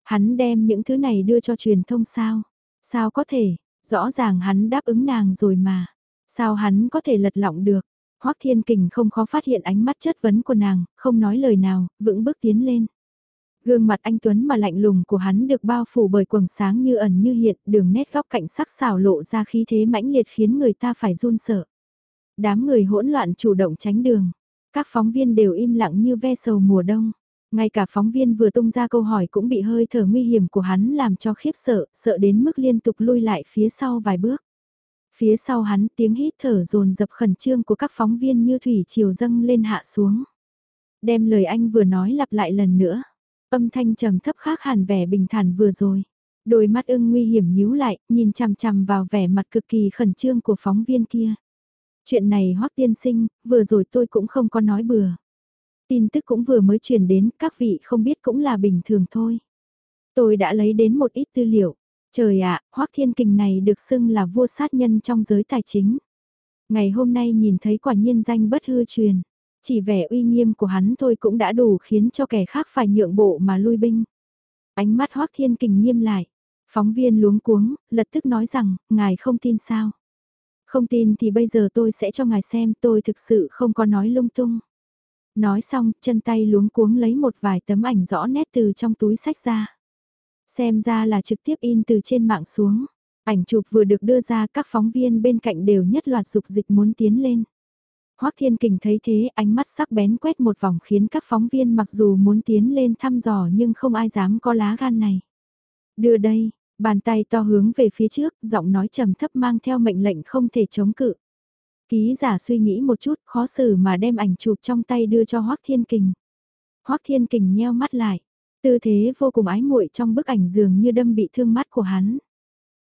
Hắn đem những thứ này đưa cho truyền thông sao? Sao có thể, Rõ ràng hắn đáp ứng nàng rồi mà. Sao hắn có thể lật lọng được? Hoắc Thiên Kình không khó phát hiện ánh mắt chất vấn của nàng, không nói lời nào, vững bước tiến lên. Gương mặt anh Tuấn mà lạnh lùng của hắn được bao phủ bởi quầng sáng như ẩn như hiện, đường nét góc cạnh sắc xảo lộ ra khí thế mãnh liệt khiến người ta phải run sợ. Đám người hỗn loạn chủ động tránh đường. Các phóng viên đều im lặng như ve sầu mùa đông. Ngay cả phóng viên vừa tung ra câu hỏi cũng bị hơi thở nguy hiểm của hắn làm cho khiếp sợ, sợ đến mức liên tục lui lại phía sau vài bước. Phía sau hắn tiếng hít thở dồn dập khẩn trương của các phóng viên như thủy chiều dâng lên hạ xuống. Đem lời anh vừa nói lặp lại lần nữa. Âm thanh trầm thấp khác hẳn vẻ bình thản vừa rồi. Đôi mắt ưng nguy hiểm nhíu lại, nhìn chằm chằm vào vẻ mặt cực kỳ khẩn trương của phóng viên kia. Chuyện này hoắc tiên sinh, vừa rồi tôi cũng không có nói bừa. Tin tức cũng vừa mới truyền đến, các vị không biết cũng là bình thường thôi. Tôi đã lấy đến một ít tư liệu. Trời ạ, Hoắc Thiên Kình này được xưng là vua sát nhân trong giới tài chính. Ngày hôm nay nhìn thấy quả nhiên danh bất hư truyền. Chỉ vẻ uy nghiêm của hắn thôi cũng đã đủ khiến cho kẻ khác phải nhượng bộ mà lui binh. Ánh mắt Hoắc Thiên Kình nghiêm lại. Phóng viên luống cuống, lập tức nói rằng, ngài không tin sao. Không tin thì bây giờ tôi sẽ cho ngài xem tôi thực sự không có nói lung tung. Nói xong, chân tay luống cuống lấy một vài tấm ảnh rõ nét từ trong túi sách ra. Xem ra là trực tiếp in từ trên mạng xuống. Ảnh chụp vừa được đưa ra các phóng viên bên cạnh đều nhất loạt dục dịch muốn tiến lên. Hoắc Thiên Kình thấy thế ánh mắt sắc bén quét một vòng khiến các phóng viên mặc dù muốn tiến lên thăm dò nhưng không ai dám có lá gan này. Đưa đây, bàn tay to hướng về phía trước, giọng nói trầm thấp mang theo mệnh lệnh không thể chống cự. Ký giả suy nghĩ một chút khó xử mà đem ảnh chụp trong tay đưa cho Hoác Thiên Kình. Hoác Thiên Kình nheo mắt lại, tư thế vô cùng ái muội trong bức ảnh dường như đâm bị thương mắt của hắn.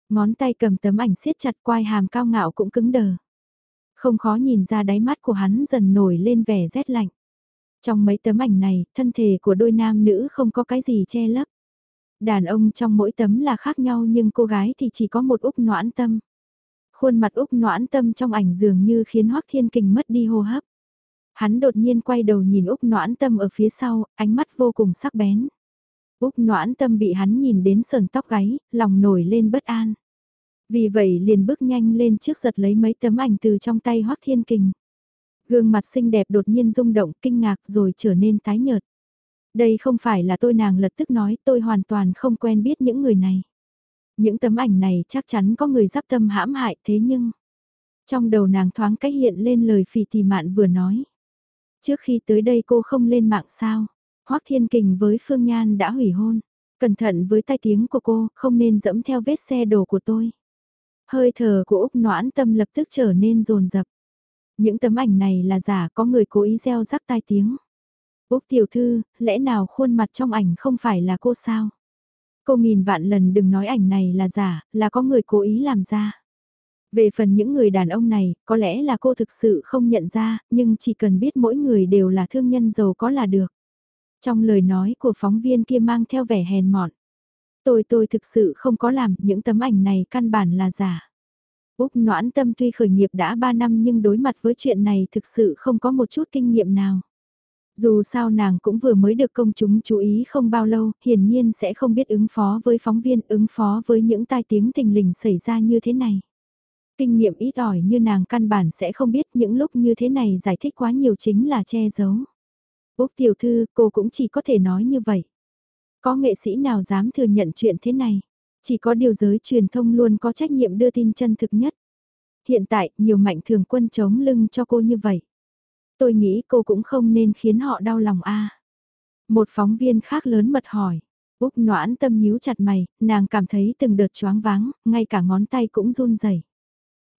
Ngón tay cầm tấm ảnh siết chặt quai hàm cao ngạo cũng cứng đờ. Không khó nhìn ra đáy mắt của hắn dần nổi lên vẻ rét lạnh. Trong mấy tấm ảnh này, thân thể của đôi nam nữ không có cái gì che lấp. Đàn ông trong mỗi tấm là khác nhau nhưng cô gái thì chỉ có một úc noãn tâm. Khuôn mặt úc noãn tâm trong ảnh dường như khiến Hoắc Thiên Kình mất đi hô hấp. Hắn đột nhiên quay đầu nhìn úc noãn tâm ở phía sau, ánh mắt vô cùng sắc bén. Úc noãn tâm bị hắn nhìn đến sờn tóc gáy, lòng nổi lên bất an. Vì vậy liền bước nhanh lên trước giật lấy mấy tấm ảnh từ trong tay Hoắc Thiên Kình. Gương mặt xinh đẹp đột nhiên rung động, kinh ngạc rồi trở nên tái nhợt. Đây không phải là tôi nàng lật tức nói tôi hoàn toàn không quen biết những người này. Những tấm ảnh này chắc chắn có người giáp tâm hãm hại thế nhưng... Trong đầu nàng thoáng cách hiện lên lời phì tì mạn vừa nói. Trước khi tới đây cô không lên mạng sao. Hoác Thiên Kình với Phương Nhan đã hủy hôn. Cẩn thận với tai tiếng của cô, không nên dẫm theo vết xe đồ của tôi. Hơi thở của Úc Noãn Tâm lập tức trở nên rồn rập. Những tấm ảnh này là giả có người cố ý gieo rắc tai tiếng. Úc tiểu thư, lẽ nào khuôn mặt trong ảnh không phải là cô sao? Cô nghìn vạn lần đừng nói ảnh này là giả, là có người cố ý làm ra. Về phần những người đàn ông này, có lẽ là cô thực sự không nhận ra, nhưng chỉ cần biết mỗi người đều là thương nhân giàu có là được. Trong lời nói của phóng viên kia mang theo vẻ hèn mọn. Tôi tôi thực sự không có làm, những tấm ảnh này căn bản là giả. Úc noãn tâm tuy khởi nghiệp đã 3 năm nhưng đối mặt với chuyện này thực sự không có một chút kinh nghiệm nào. Dù sao nàng cũng vừa mới được công chúng chú ý không bao lâu, hiển nhiên sẽ không biết ứng phó với phóng viên, ứng phó với những tai tiếng tình lình xảy ra như thế này. Kinh nghiệm ít ỏi như nàng căn bản sẽ không biết những lúc như thế này giải thích quá nhiều chính là che giấu. Úc tiểu thư, cô cũng chỉ có thể nói như vậy. Có nghệ sĩ nào dám thừa nhận chuyện thế này? Chỉ có điều giới truyền thông luôn có trách nhiệm đưa tin chân thực nhất. Hiện tại, nhiều mạnh thường quân chống lưng cho cô như vậy. Tôi nghĩ cô cũng không nên khiến họ đau lòng a. Một phóng viên khác lớn mật hỏi. Úc noãn tâm nhíu chặt mày, nàng cảm thấy từng đợt choáng váng, ngay cả ngón tay cũng run rẩy.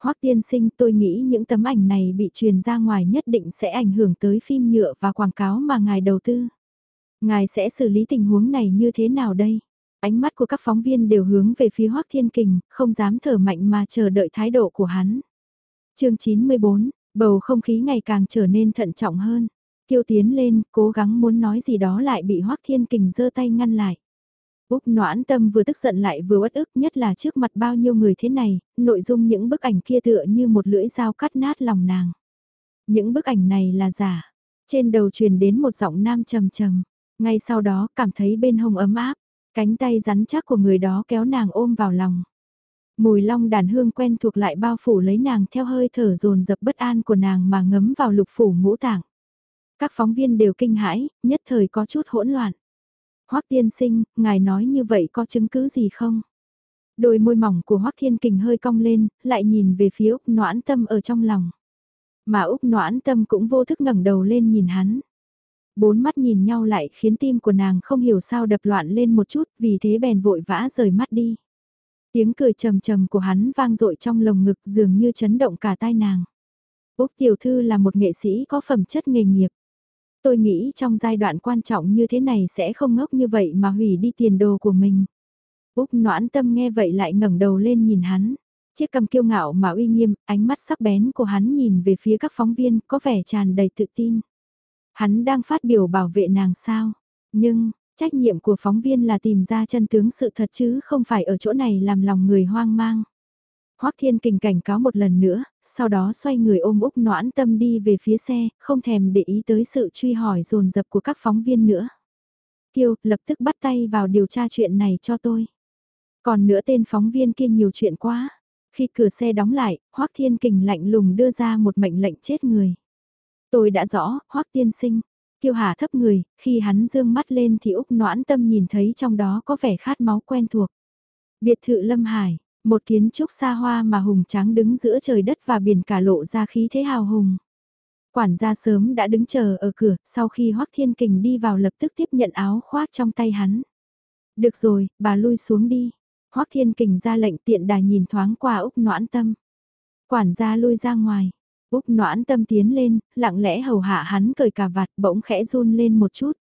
Hoắc tiên sinh tôi nghĩ những tấm ảnh này bị truyền ra ngoài nhất định sẽ ảnh hưởng tới phim nhựa và quảng cáo mà ngài đầu tư. Ngài sẽ xử lý tình huống này như thế nào đây? Ánh mắt của các phóng viên đều hướng về phía Hoắc Thiên Kình, không dám thở mạnh mà chờ đợi thái độ của hắn. chương 94, bầu không khí ngày càng trở nên thận trọng hơn. Kiêu tiến lên, cố gắng muốn nói gì đó lại bị Hoắc Thiên Kình giơ tay ngăn lại. Úc noãn tâm vừa tức giận lại vừa uất ức nhất là trước mặt bao nhiêu người thế này, nội dung những bức ảnh kia tựa như một lưỡi dao cắt nát lòng nàng. Những bức ảnh này là giả. Trên đầu truyền đến một giọng nam trầm trầm. Ngay sau đó cảm thấy bên hông ấm áp, cánh tay rắn chắc của người đó kéo nàng ôm vào lòng. Mùi long đàn hương quen thuộc lại bao phủ lấy nàng theo hơi thở dồn dập bất an của nàng mà ngấm vào lục phủ ngũ tạng. Các phóng viên đều kinh hãi, nhất thời có chút hỗn loạn. Hoắc tiên sinh, ngài nói như vậy có chứng cứ gì không? Đôi môi mỏng của Hoắc Thiên Kình hơi cong lên, lại nhìn về phía Úc Noãn Tâm ở trong lòng. Mà Úc Noãn Tâm cũng vô thức ngẩng đầu lên nhìn hắn. Bốn mắt nhìn nhau lại khiến tim của nàng không hiểu sao đập loạn lên một chút, vì thế bèn vội vã rời mắt đi. Tiếng cười trầm trầm của hắn vang dội trong lồng ngực dường như chấn động cả tai nàng. Úc Tiểu Thư là một nghệ sĩ có phẩm chất nghề nghiệp. Tôi nghĩ trong giai đoạn quan trọng như thế này sẽ không ngốc như vậy mà hủy đi tiền đồ của mình. Úc noãn tâm nghe vậy lại ngẩng đầu lên nhìn hắn. Chiếc cầm kiêu ngạo mà uy nghiêm, ánh mắt sắc bén của hắn nhìn về phía các phóng viên có vẻ tràn đầy tự tin. Hắn đang phát biểu bảo vệ nàng sao. Nhưng, trách nhiệm của phóng viên là tìm ra chân tướng sự thật chứ không phải ở chỗ này làm lòng người hoang mang. Hoắc Thiên Kình cảnh cáo một lần nữa, sau đó xoay người ôm Úc noãn tâm đi về phía xe, không thèm để ý tới sự truy hỏi dồn dập của các phóng viên nữa. Kiều, lập tức bắt tay vào điều tra chuyện này cho tôi. Còn nữa tên phóng viên kia nhiều chuyện quá. Khi cửa xe đóng lại, Hoắc Thiên Kình lạnh lùng đưa ra một mệnh lệnh chết người. Tôi đã rõ, Hoắc tiên sinh. Kiêu Hà thấp người, khi hắn dương mắt lên thì Úc noãn tâm nhìn thấy trong đó có vẻ khát máu quen thuộc. Biệt thự Lâm Hải, một kiến trúc xa hoa mà hùng tráng đứng giữa trời đất và biển cả lộ ra khí thế hào hùng. Quản gia sớm đã đứng chờ ở cửa, sau khi Hoắc Thiên Kình đi vào lập tức tiếp nhận áo khoác trong tay hắn. Được rồi, bà lui xuống đi. Hoắc Thiên Kình ra lệnh tiện đà nhìn thoáng qua Úc Noãn Tâm. Quản gia lui ra ngoài. Úc noãn tâm tiến lên, lặng lẽ hầu hạ hắn cởi cà vạt bỗng khẽ run lên một chút.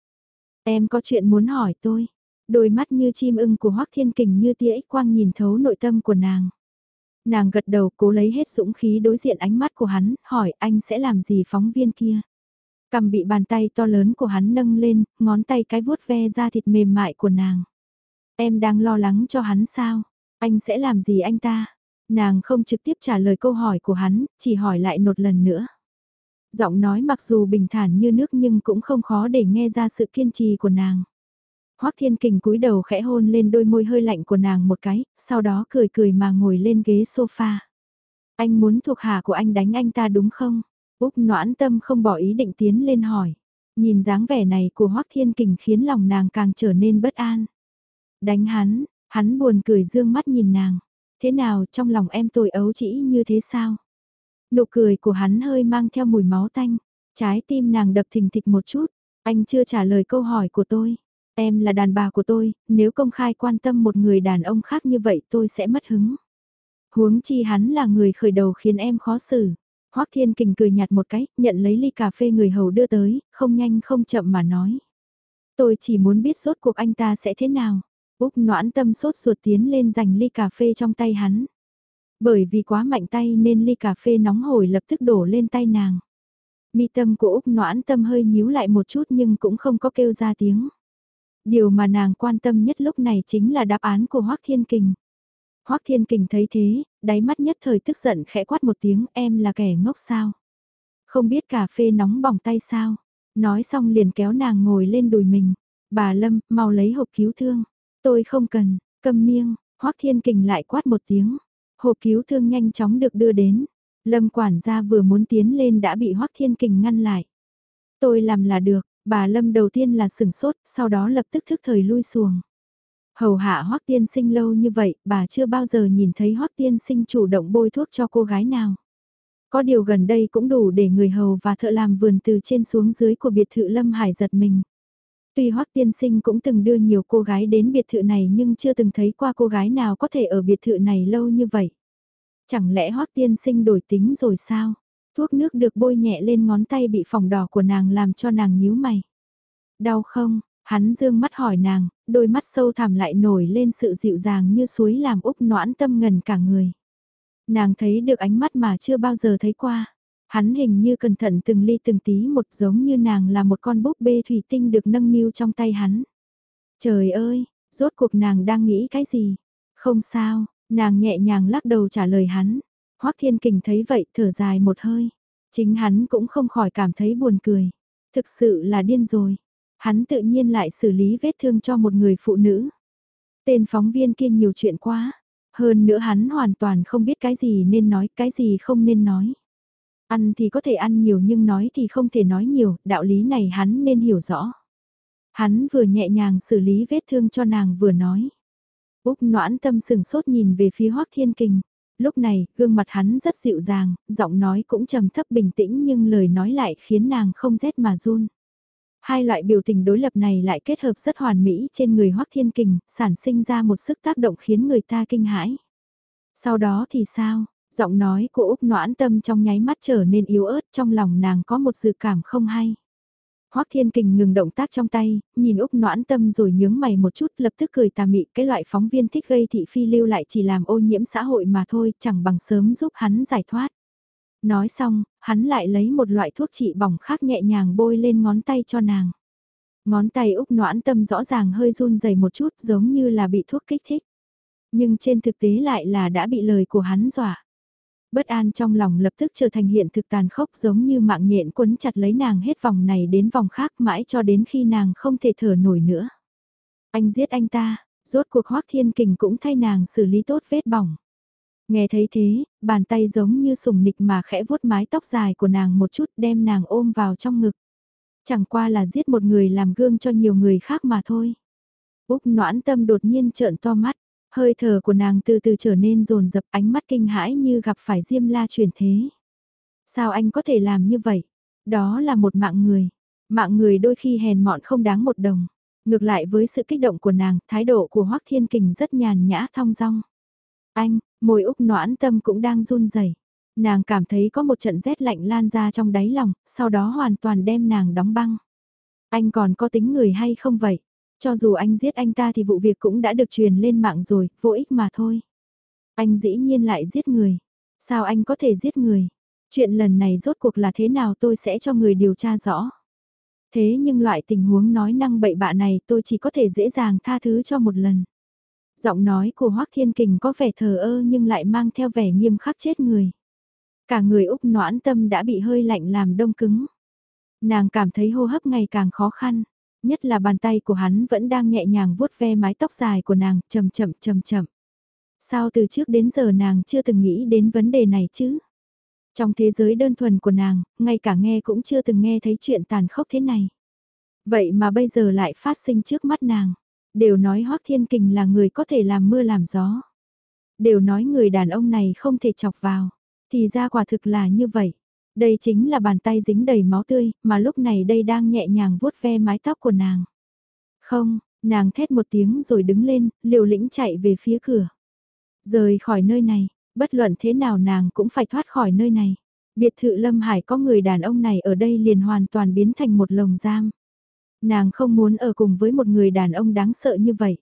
Em có chuyện muốn hỏi tôi. Đôi mắt như chim ưng của Hoác Thiên Kình như tia ích quang nhìn thấu nội tâm của nàng. Nàng gật đầu cố lấy hết dũng khí đối diện ánh mắt của hắn, hỏi anh sẽ làm gì phóng viên kia. Cầm bị bàn tay to lớn của hắn nâng lên, ngón tay cái vuốt ve ra thịt mềm mại của nàng. Em đang lo lắng cho hắn sao? Anh sẽ làm gì anh ta? Nàng không trực tiếp trả lời câu hỏi của hắn, chỉ hỏi lại một lần nữa. Giọng nói mặc dù bình thản như nước nhưng cũng không khó để nghe ra sự kiên trì của nàng. Hoắc Thiên Kình cúi đầu khẽ hôn lên đôi môi hơi lạnh của nàng một cái, sau đó cười cười mà ngồi lên ghế sofa. Anh muốn thuộc hạ của anh đánh anh ta đúng không? Úc noãn tâm không bỏ ý định tiến lên hỏi. Nhìn dáng vẻ này của Hoắc Thiên Kình khiến lòng nàng càng trở nên bất an. Đánh hắn, hắn buồn cười dương mắt nhìn nàng. Thế nào trong lòng em tôi ấu chỉ như thế sao? Nụ cười của hắn hơi mang theo mùi máu tanh. Trái tim nàng đập thình thịch một chút. Anh chưa trả lời câu hỏi của tôi. Em là đàn bà của tôi, nếu công khai quan tâm một người đàn ông khác như vậy tôi sẽ mất hứng. Huống chi hắn là người khởi đầu khiến em khó xử. Hoắc Thiên Kình cười nhạt một cái, nhận lấy ly cà phê người hầu đưa tới, không nhanh không chậm mà nói. Tôi chỉ muốn biết rốt cuộc anh ta sẽ thế nào. Úc noãn tâm sốt ruột tiến lên giành ly cà phê trong tay hắn. Bởi vì quá mạnh tay nên ly cà phê nóng hổi lập tức đổ lên tay nàng. Mi tâm của Úc noãn tâm hơi nhíu lại một chút nhưng cũng không có kêu ra tiếng. Điều mà nàng quan tâm nhất lúc này chính là đáp án của Hoác Thiên Kình. Hoác Thiên Kình thấy thế, đáy mắt nhất thời tức giận khẽ quát một tiếng em là kẻ ngốc sao. Không biết cà phê nóng bỏng tay sao. Nói xong liền kéo nàng ngồi lên đùi mình. Bà Lâm, mau lấy hộp cứu thương. Tôi không cần, cầm miêng, Hoác Thiên Kình lại quát một tiếng. Hộp cứu thương nhanh chóng được đưa đến. Lâm quản gia vừa muốn tiến lên đã bị Hoác Thiên Kình ngăn lại. Tôi làm là được, bà Lâm đầu tiên là sừng sốt, sau đó lập tức thức thời lui xuồng. Hầu hạ Hoác Tiên Sinh lâu như vậy, bà chưa bao giờ nhìn thấy Hoác Tiên Sinh chủ động bôi thuốc cho cô gái nào. Có điều gần đây cũng đủ để người hầu và thợ làm vườn từ trên xuống dưới của biệt thự Lâm Hải giật mình. Tuy Hoắc Tiên Sinh cũng từng đưa nhiều cô gái đến biệt thự này nhưng chưa từng thấy qua cô gái nào có thể ở biệt thự này lâu như vậy. Chẳng lẽ Hoắc Tiên Sinh đổi tính rồi sao? Thuốc nước được bôi nhẹ lên ngón tay bị phòng đỏ của nàng làm cho nàng nhíu mày. Đau không? Hắn dương mắt hỏi nàng, đôi mắt sâu thẳm lại nổi lên sự dịu dàng như suối làm úc noãn tâm ngần cả người. Nàng thấy được ánh mắt mà chưa bao giờ thấy qua. Hắn hình như cẩn thận từng ly từng tí một giống như nàng là một con búp bê thủy tinh được nâng niu trong tay hắn. Trời ơi, rốt cuộc nàng đang nghĩ cái gì? Không sao, nàng nhẹ nhàng lắc đầu trả lời hắn. Hoắc Thiên Kình thấy vậy thở dài một hơi. Chính hắn cũng không khỏi cảm thấy buồn cười. Thực sự là điên rồi. Hắn tự nhiên lại xử lý vết thương cho một người phụ nữ. Tên phóng viên kia nhiều chuyện quá. Hơn nữa hắn hoàn toàn không biết cái gì nên nói, cái gì không nên nói. Ăn thì có thể ăn nhiều nhưng nói thì không thể nói nhiều, đạo lý này hắn nên hiểu rõ. Hắn vừa nhẹ nhàng xử lý vết thương cho nàng vừa nói. Úc noãn tâm sừng sốt nhìn về phía Hoác Thiên Kình. Lúc này, gương mặt hắn rất dịu dàng, giọng nói cũng trầm thấp bình tĩnh nhưng lời nói lại khiến nàng không rét mà run. Hai loại biểu tình đối lập này lại kết hợp rất hoàn mỹ trên người Hoác Thiên Kình, sản sinh ra một sức tác động khiến người ta kinh hãi. Sau đó thì sao? Giọng nói của Úc noãn tâm trong nháy mắt trở nên yếu ớt trong lòng nàng có một dự cảm không hay. Hoắc Thiên Kình ngừng động tác trong tay, nhìn Úc Noãn Tâm rồi nhướng mày một chút, lập tức cười tà mị, cái loại phóng viên thích gây thị phi lưu lại chỉ làm ô nhiễm xã hội mà thôi, chẳng bằng sớm giúp hắn giải thoát. Nói xong, hắn lại lấy một loại thuốc trị bỏng khác nhẹ nhàng bôi lên ngón tay cho nàng. Ngón tay Úc Noãn Tâm rõ ràng hơi run rẩy một chút giống như là bị thuốc kích thích. Nhưng trên thực tế lại là đã bị lời của hắn dọa. Bất an trong lòng lập tức trở thành hiện thực tàn khốc giống như mạng nhện quấn chặt lấy nàng hết vòng này đến vòng khác mãi cho đến khi nàng không thể thở nổi nữa. Anh giết anh ta, rốt cuộc hoác thiên kình cũng thay nàng xử lý tốt vết bỏng. Nghe thấy thế, bàn tay giống như sùng nịch mà khẽ vuốt mái tóc dài của nàng một chút đem nàng ôm vào trong ngực. Chẳng qua là giết một người làm gương cho nhiều người khác mà thôi. Úc noãn tâm đột nhiên trợn to mắt. Hơi thở của nàng từ từ trở nên rồn rập ánh mắt kinh hãi như gặp phải diêm la truyền thế. Sao anh có thể làm như vậy? Đó là một mạng người. Mạng người đôi khi hèn mọn không đáng một đồng. Ngược lại với sự kích động của nàng, thái độ của Hoắc Thiên Kình rất nhàn nhã thong dong. Anh, môi úc noãn tâm cũng đang run rẩy. Nàng cảm thấy có một trận rét lạnh lan ra trong đáy lòng, sau đó hoàn toàn đem nàng đóng băng. Anh còn có tính người hay không vậy? Cho dù anh giết anh ta thì vụ việc cũng đã được truyền lên mạng rồi, vô ích mà thôi. Anh dĩ nhiên lại giết người. Sao anh có thể giết người? Chuyện lần này rốt cuộc là thế nào tôi sẽ cho người điều tra rõ. Thế nhưng loại tình huống nói năng bậy bạ này tôi chỉ có thể dễ dàng tha thứ cho một lần. Giọng nói của Hoác Thiên Kình có vẻ thờ ơ nhưng lại mang theo vẻ nghiêm khắc chết người. Cả người Úc noãn tâm đã bị hơi lạnh làm đông cứng. Nàng cảm thấy hô hấp ngày càng khó khăn, nhất là bàn tay của hắn vẫn đang nhẹ nhàng vuốt ve mái tóc dài của nàng, chậm chậm chậm chậm. Sao từ trước đến giờ nàng chưa từng nghĩ đến vấn đề này chứ? Trong thế giới đơn thuần của nàng, ngay cả nghe cũng chưa từng nghe thấy chuyện tàn khốc thế này. Vậy mà bây giờ lại phát sinh trước mắt nàng. Đều nói Hoác Thiên Kình là người có thể làm mưa làm gió. Đều nói người đàn ông này không thể chọc vào. Thì ra quả thực là như vậy. Đây chính là bàn tay dính đầy máu tươi, mà lúc này đây đang nhẹ nhàng vuốt ve mái tóc của nàng. Không, nàng thét một tiếng rồi đứng lên, liều lĩnh chạy về phía cửa. Rời khỏi nơi này, bất luận thế nào nàng cũng phải thoát khỏi nơi này. Biệt thự Lâm Hải có người đàn ông này ở đây liền hoàn toàn biến thành một lồng giam. Nàng không muốn ở cùng với một người đàn ông đáng sợ như vậy.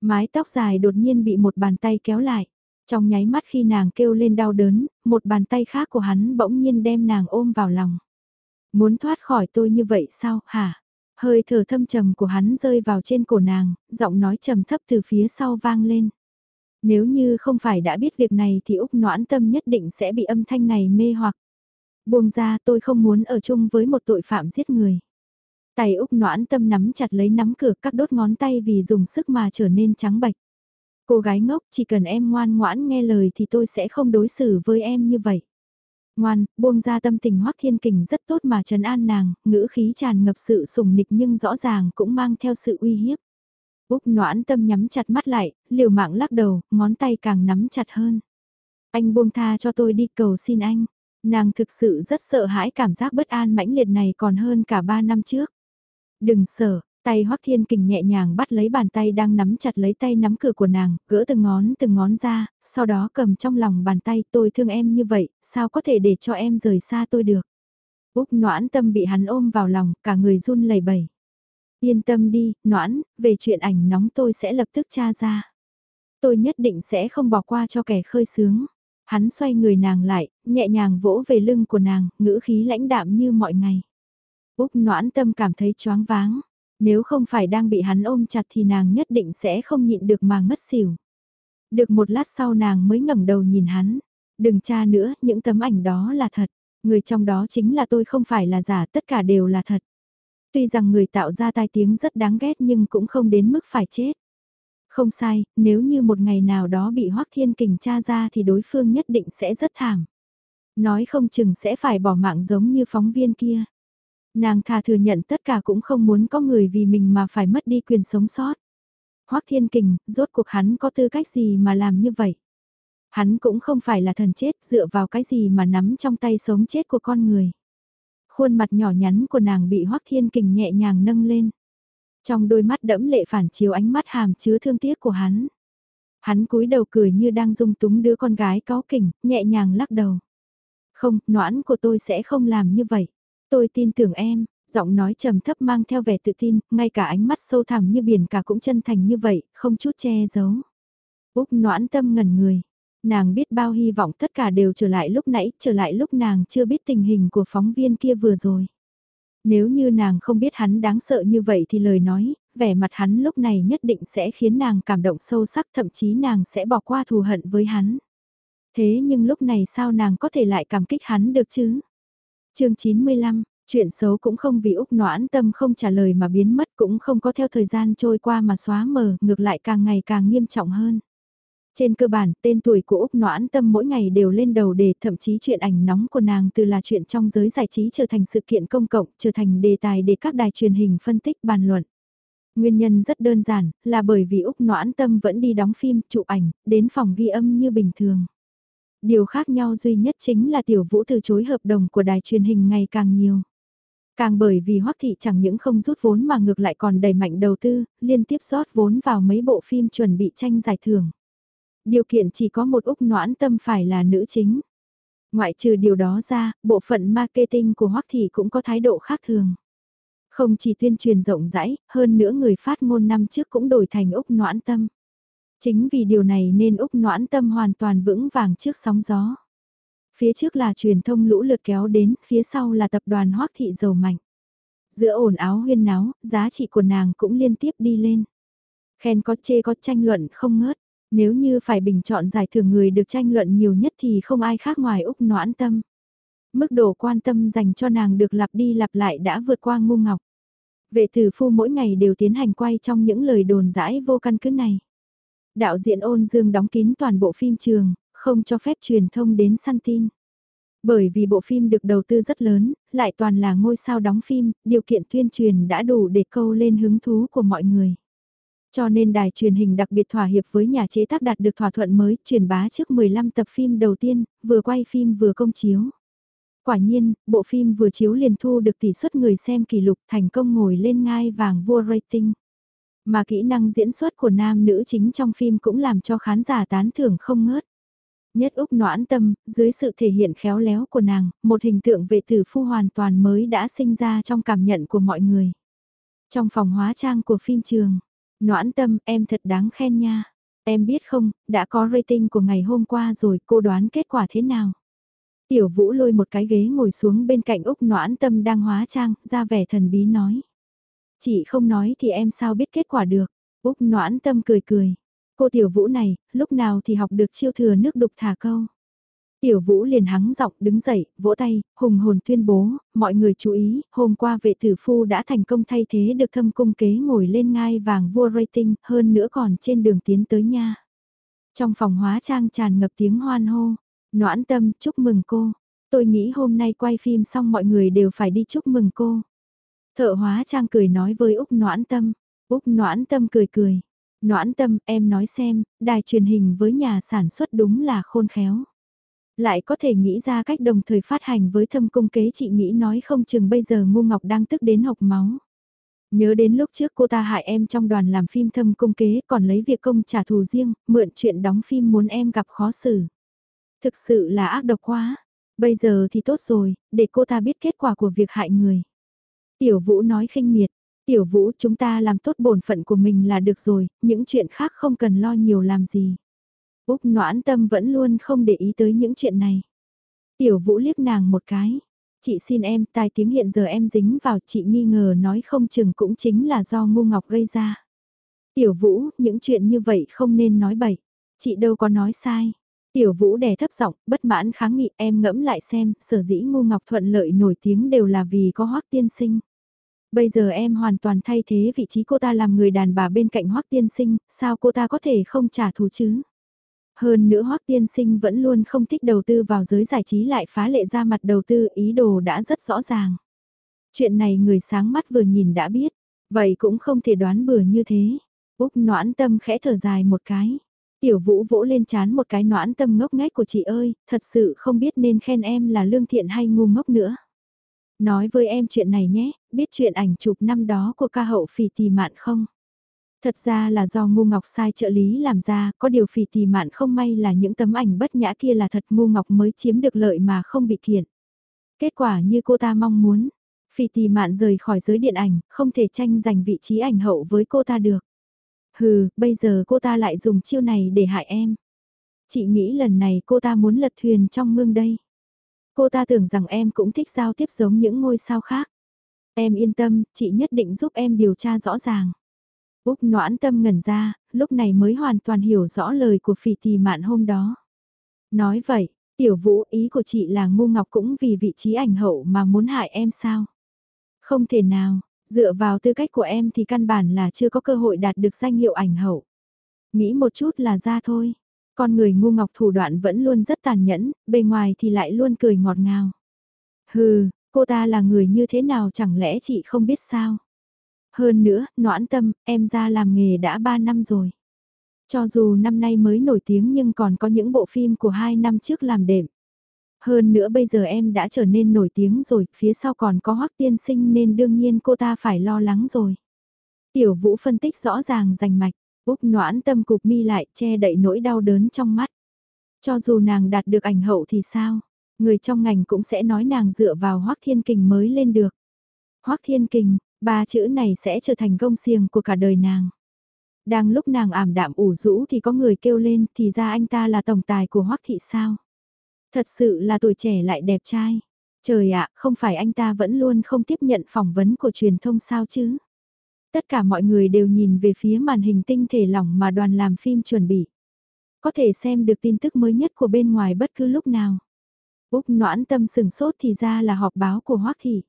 Mái tóc dài đột nhiên bị một bàn tay kéo lại. Trong nháy mắt khi nàng kêu lên đau đớn, một bàn tay khác của hắn bỗng nhiên đem nàng ôm vào lòng. Muốn thoát khỏi tôi như vậy sao, hả? Hơi thở thâm trầm của hắn rơi vào trên cổ nàng, giọng nói trầm thấp từ phía sau vang lên. Nếu như không phải đã biết việc này thì Úc noãn tâm nhất định sẽ bị âm thanh này mê hoặc. Buông ra tôi không muốn ở chung với một tội phạm giết người. Tay Úc noãn tâm nắm chặt lấy nắm cửa các đốt ngón tay vì dùng sức mà trở nên trắng bạch. Cô gái ngốc chỉ cần em ngoan ngoãn nghe lời thì tôi sẽ không đối xử với em như vậy. Ngoan, buông ra tâm tình hoắc thiên kình rất tốt mà trấn an nàng, ngữ khí tràn ngập sự sùng nịch nhưng rõ ràng cũng mang theo sự uy hiếp. Úc noãn tâm nhắm chặt mắt lại, liều mạng lắc đầu, ngón tay càng nắm chặt hơn. Anh buông tha cho tôi đi cầu xin anh. Nàng thực sự rất sợ hãi cảm giác bất an mãnh liệt này còn hơn cả ba năm trước. Đừng sợ, tay Hoắc Thiên Kình nhẹ nhàng bắt lấy bàn tay đang nắm chặt lấy tay nắm cửa của nàng, gỡ từng ngón từng ngón ra, sau đó cầm trong lòng bàn tay tôi thương em như vậy, sao có thể để cho em rời xa tôi được. Úc noãn tâm bị hắn ôm vào lòng, cả người run lẩy bẩy. Yên tâm đi, noãn, về chuyện ảnh nóng tôi sẽ lập tức tra ra. Tôi nhất định sẽ không bỏ qua cho kẻ khơi sướng. Hắn xoay người nàng lại, nhẹ nhàng vỗ về lưng của nàng, ngữ khí lãnh đạm như mọi ngày. Úc noãn tâm cảm thấy choáng váng. Nếu không phải đang bị hắn ôm chặt thì nàng nhất định sẽ không nhịn được mà ngất xỉu. Được một lát sau nàng mới ngẩng đầu nhìn hắn. Đừng tra nữa, những tấm ảnh đó là thật. Người trong đó chính là tôi không phải là giả, tất cả đều là thật. Tuy rằng người tạo ra tai tiếng rất đáng ghét nhưng cũng không đến mức phải chết. Không sai, nếu như một ngày nào đó bị Hoác Thiên Kình tra ra thì đối phương nhất định sẽ rất thảm. Nói không chừng sẽ phải bỏ mạng giống như phóng viên kia. Nàng thà thừa nhận tất cả cũng không muốn có người vì mình mà phải mất đi quyền sống sót. Hoác Thiên Kình, rốt cuộc hắn có tư cách gì mà làm như vậy? Hắn cũng không phải là thần chết dựa vào cái gì mà nắm trong tay sống chết của con người. Khuôn mặt nhỏ nhắn của nàng bị Hoác Thiên Kình nhẹ nhàng nâng lên. Trong đôi mắt đẫm lệ phản chiếu ánh mắt hàm chứa thương tiếc của hắn. Hắn cúi đầu cười như đang dung túng đứa con gái có kỉnh, nhẹ nhàng lắc đầu. Không, noãn của tôi sẽ không làm như vậy. Tôi tin tưởng em, giọng nói trầm thấp mang theo vẻ tự tin, ngay cả ánh mắt sâu thẳm như biển cả cũng chân thành như vậy, không chút che giấu. Úc noãn tâm ngẩn người, nàng biết bao hy vọng tất cả đều trở lại lúc nãy, trở lại lúc nàng chưa biết tình hình của phóng viên kia vừa rồi. Nếu như nàng không biết hắn đáng sợ như vậy thì lời nói, vẻ mặt hắn lúc này nhất định sẽ khiến nàng cảm động sâu sắc thậm chí nàng sẽ bỏ qua thù hận với hắn. Thế nhưng lúc này sao nàng có thể lại cảm kích hắn được chứ? Chương 95, chuyện xấu cũng không vì Úc noãn tâm không trả lời mà biến mất cũng không có theo thời gian trôi qua mà xóa mờ, ngược lại càng ngày càng nghiêm trọng hơn. Trên cơ bản, tên tuổi của Úc Noãn Tâm mỗi ngày đều lên đầu đề thậm chí chuyện ảnh nóng của nàng từ là chuyện trong giới giải trí trở thành sự kiện công cộng, trở thành đề tài để các đài truyền hình phân tích bàn luận. Nguyên nhân rất đơn giản, là bởi vì Úc Noãn Tâm vẫn đi đóng phim, chụp ảnh, đến phòng ghi âm như bình thường. Điều khác nhau duy nhất chính là Tiểu Vũ từ chối hợp đồng của đài truyền hình ngày càng nhiều. Càng bởi vì Hoắc Thị chẳng những không rút vốn mà ngược lại còn đẩy mạnh đầu tư, liên tiếp rót vốn vào mấy bộ phim chuẩn bị tranh giải thưởng. Điều kiện chỉ có một Úc noãn tâm phải là nữ chính. Ngoại trừ điều đó ra, bộ phận marketing của Hoắc Thị cũng có thái độ khác thường. Không chỉ tuyên truyền rộng rãi, hơn nữa người phát ngôn năm trước cũng đổi thành Úc Noãn Tâm. Chính vì điều này nên Úc Noãn Tâm hoàn toàn vững vàng trước sóng gió. Phía trước là truyền thông lũ lượt kéo đến, phía sau là tập đoàn hoác Thị giàu mạnh. Giữa ồn áo huyên náo, giá trị của nàng cũng liên tiếp đi lên. Khen có chê có tranh luận không ngớt. Nếu như phải bình chọn giải thưởng người được tranh luận nhiều nhất thì không ai khác ngoài Úc Noãn Tâm. Mức độ quan tâm dành cho nàng được lặp đi lặp lại đã vượt qua ngu ngọc. Vệ tử phu mỗi ngày đều tiến hành quay trong những lời đồn dãi vô căn cứ này. Đạo diễn ôn dương đóng kín toàn bộ phim trường, không cho phép truyền thông đến săn tin. Bởi vì bộ phim được đầu tư rất lớn, lại toàn là ngôi sao đóng phim, điều kiện tuyên truyền đã đủ để câu lên hứng thú của mọi người. Cho nên đài truyền hình đặc biệt thỏa hiệp với nhà chế tác đạt được thỏa thuận mới truyền bá trước 15 tập phim đầu tiên, vừa quay phim vừa công chiếu. Quả nhiên, bộ phim vừa chiếu liền thu được tỷ suất người xem kỷ lục thành công ngồi lên ngai vàng vua rating. Mà kỹ năng diễn xuất của nam nữ chính trong phim cũng làm cho khán giả tán thưởng không ngớt. Nhất Úc noãn tâm, dưới sự thể hiện khéo léo của nàng, một hình tượng vệ tử phu hoàn toàn mới đã sinh ra trong cảm nhận của mọi người. Trong phòng hóa trang của phim trường, noãn tâm em thật đáng khen nha. Em biết không, đã có rating của ngày hôm qua rồi, cô đoán kết quả thế nào? Tiểu Vũ lôi một cái ghế ngồi xuống bên cạnh Úc Noãn Tâm đang hóa trang, ra vẻ thần bí nói. Chị không nói thì em sao biết kết quả được. Úc Noãn Tâm cười cười. Cô Tiểu Vũ này, lúc nào thì học được chiêu thừa nước đục thả câu. Tiểu Vũ liền hắng giọng đứng dậy, vỗ tay, hùng hồn tuyên bố, mọi người chú ý, hôm qua vệ tử phu đã thành công thay thế được thâm cung kế ngồi lên ngai vàng vua rating, hơn nữa còn trên đường tiến tới nha. Trong phòng hóa trang tràn ngập tiếng hoan hô, Noãn tâm, chúc mừng cô. Tôi nghĩ hôm nay quay phim xong mọi người đều phải đi chúc mừng cô. Thợ hóa trang cười nói với Úc Noãn tâm. Úc Noãn tâm cười cười. Noãn tâm, em nói xem, đài truyền hình với nhà sản xuất đúng là khôn khéo. Lại có thể nghĩ ra cách đồng thời phát hành với thâm cung kế chị nghĩ nói không chừng bây giờ ngu ngọc đang tức đến học máu. Nhớ đến lúc trước cô ta hại em trong đoàn làm phim thâm cung kế còn lấy việc công trả thù riêng, mượn chuyện đóng phim muốn em gặp khó xử. Thực sự là ác độc quá. Bây giờ thì tốt rồi, để cô ta biết kết quả của việc hại người. Tiểu Vũ nói khinh miệt. Tiểu Vũ chúng ta làm tốt bổn phận của mình là được rồi, những chuyện khác không cần lo nhiều làm gì. Úc noãn tâm vẫn luôn không để ý tới những chuyện này. Tiểu Vũ liếc nàng một cái. Chị xin em, tai tiếng hiện giờ em dính vào chị nghi ngờ nói không chừng cũng chính là do ngu ngọc gây ra. Tiểu Vũ, những chuyện như vậy không nên nói bậy. Chị đâu có nói sai. Tiểu Vũ đè thấp giọng, bất mãn kháng nghị em ngẫm lại xem, sở dĩ ngu ngọc thuận lợi nổi tiếng đều là vì có hoắc tiên sinh. Bây giờ em hoàn toàn thay thế vị trí cô ta làm người đàn bà bên cạnh hoắc tiên sinh, sao cô ta có thể không trả thù chứ? Hơn nữa hoắc tiên sinh vẫn luôn không thích đầu tư vào giới giải trí lại phá lệ ra mặt đầu tư ý đồ đã rất rõ ràng. Chuyện này người sáng mắt vừa nhìn đã biết, vậy cũng không thể đoán bừa như thế. Úc noãn tâm khẽ thở dài một cái. Tiểu vũ vỗ lên chán một cái noãn tâm ngốc nghếch của chị ơi, thật sự không biết nên khen em là lương thiện hay ngu ngốc nữa. Nói với em chuyện này nhé, biết chuyện ảnh chụp năm đó của ca hậu phì tì mạn không? Thật ra là do ngu ngọc sai trợ lý làm ra, có điều phì tì mạn không may là những tấm ảnh bất nhã kia là thật ngu ngọc mới chiếm được lợi mà không bị kiện. Kết quả như cô ta mong muốn, phì tì mạn rời khỏi giới điện ảnh, không thể tranh giành vị trí ảnh hậu với cô ta được. Hừ, bây giờ cô ta lại dùng chiêu này để hại em. Chị nghĩ lần này cô ta muốn lật thuyền trong mương đây. Cô ta tưởng rằng em cũng thích giao tiếp giống những ngôi sao khác. Em yên tâm, chị nhất định giúp em điều tra rõ ràng. Úc noãn tâm ngẩn ra, lúc này mới hoàn toàn hiểu rõ lời của phỉ tì mạn hôm đó. Nói vậy, tiểu vũ ý của chị là ngu ngọc cũng vì vị trí ảnh hậu mà muốn hại em sao? Không thể nào, Dựa vào tư cách của em thì căn bản là chưa có cơ hội đạt được danh hiệu ảnh hậu. Nghĩ một chút là ra thôi. Con người ngu ngọc thủ đoạn vẫn luôn rất tàn nhẫn, bề ngoài thì lại luôn cười ngọt ngào. Hừ, cô ta là người như thế nào chẳng lẽ chị không biết sao? Hơn nữa, noãn tâm, em ra làm nghề đã 3 năm rồi. Cho dù năm nay mới nổi tiếng nhưng còn có những bộ phim của 2 năm trước làm đệm. Hơn nữa bây giờ em đã trở nên nổi tiếng rồi, phía sau còn có hoắc tiên sinh nên đương nhiên cô ta phải lo lắng rồi. Tiểu vũ phân tích rõ ràng rành mạch, úp noãn tâm cục mi lại che đậy nỗi đau đớn trong mắt. Cho dù nàng đạt được ảnh hậu thì sao? Người trong ngành cũng sẽ nói nàng dựa vào hoắc Thiên Kình mới lên được. hoắc Thiên Kình, ba chữ này sẽ trở thành công xiềng của cả đời nàng. Đang lúc nàng ảm đạm ủ rũ thì có người kêu lên thì ra anh ta là tổng tài của hoắc Thị sao. Thật sự là tuổi trẻ lại đẹp trai. Trời ạ, không phải anh ta vẫn luôn không tiếp nhận phỏng vấn của truyền thông sao chứ? Tất cả mọi người đều nhìn về phía màn hình tinh thể lỏng mà đoàn làm phim chuẩn bị. Có thể xem được tin tức mới nhất của bên ngoài bất cứ lúc nào. Úc noãn tâm sừng sốt thì ra là họp báo của Hoác Thị.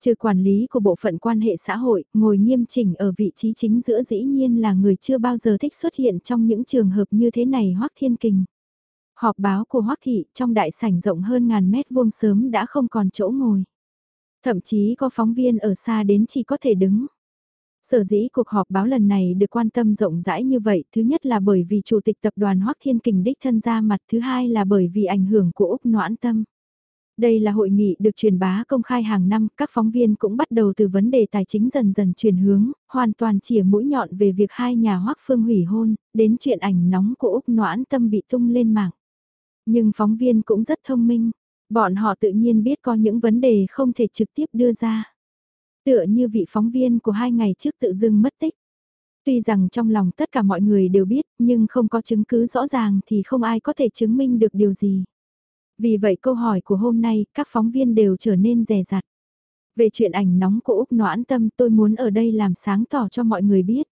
Trừ quản lý của bộ phận quan hệ xã hội, ngồi nghiêm chỉnh ở vị trí chính giữa dĩ nhiên là người chưa bao giờ thích xuất hiện trong những trường hợp như thế này Hoác Thiên Kình. Họp báo của Hoắc Thị trong đại sảnh rộng hơn ngàn mét vuông sớm đã không còn chỗ ngồi. Thậm chí có phóng viên ở xa đến chỉ có thể đứng. Sở dĩ cuộc họp báo lần này được quan tâm rộng rãi như vậy, thứ nhất là bởi vì Chủ tịch Tập đoàn Hoắc Thiên Kình đích thân ra mặt, thứ hai là bởi vì ảnh hưởng của Úc Noãn Tâm. Đây là hội nghị được truyền bá công khai hàng năm, các phóng viên cũng bắt đầu từ vấn đề tài chính dần dần chuyển hướng, hoàn toàn chỉa mũi nhọn về việc hai nhà Hoắc Phương hủy hôn, đến chuyện ảnh nóng của Úc Noãn Tâm bị tung lên mạng. Nhưng phóng viên cũng rất thông minh, bọn họ tự nhiên biết có những vấn đề không thể trực tiếp đưa ra. Tựa như vị phóng viên của hai ngày trước tự dưng mất tích. Tuy rằng trong lòng tất cả mọi người đều biết, nhưng không có chứng cứ rõ ràng thì không ai có thể chứng minh được điều gì. Vì vậy câu hỏi của hôm nay, các phóng viên đều trở nên rè rặt. Về chuyện ảnh nóng của Úc Noãn Tâm tôi muốn ở đây làm sáng tỏ cho mọi người biết.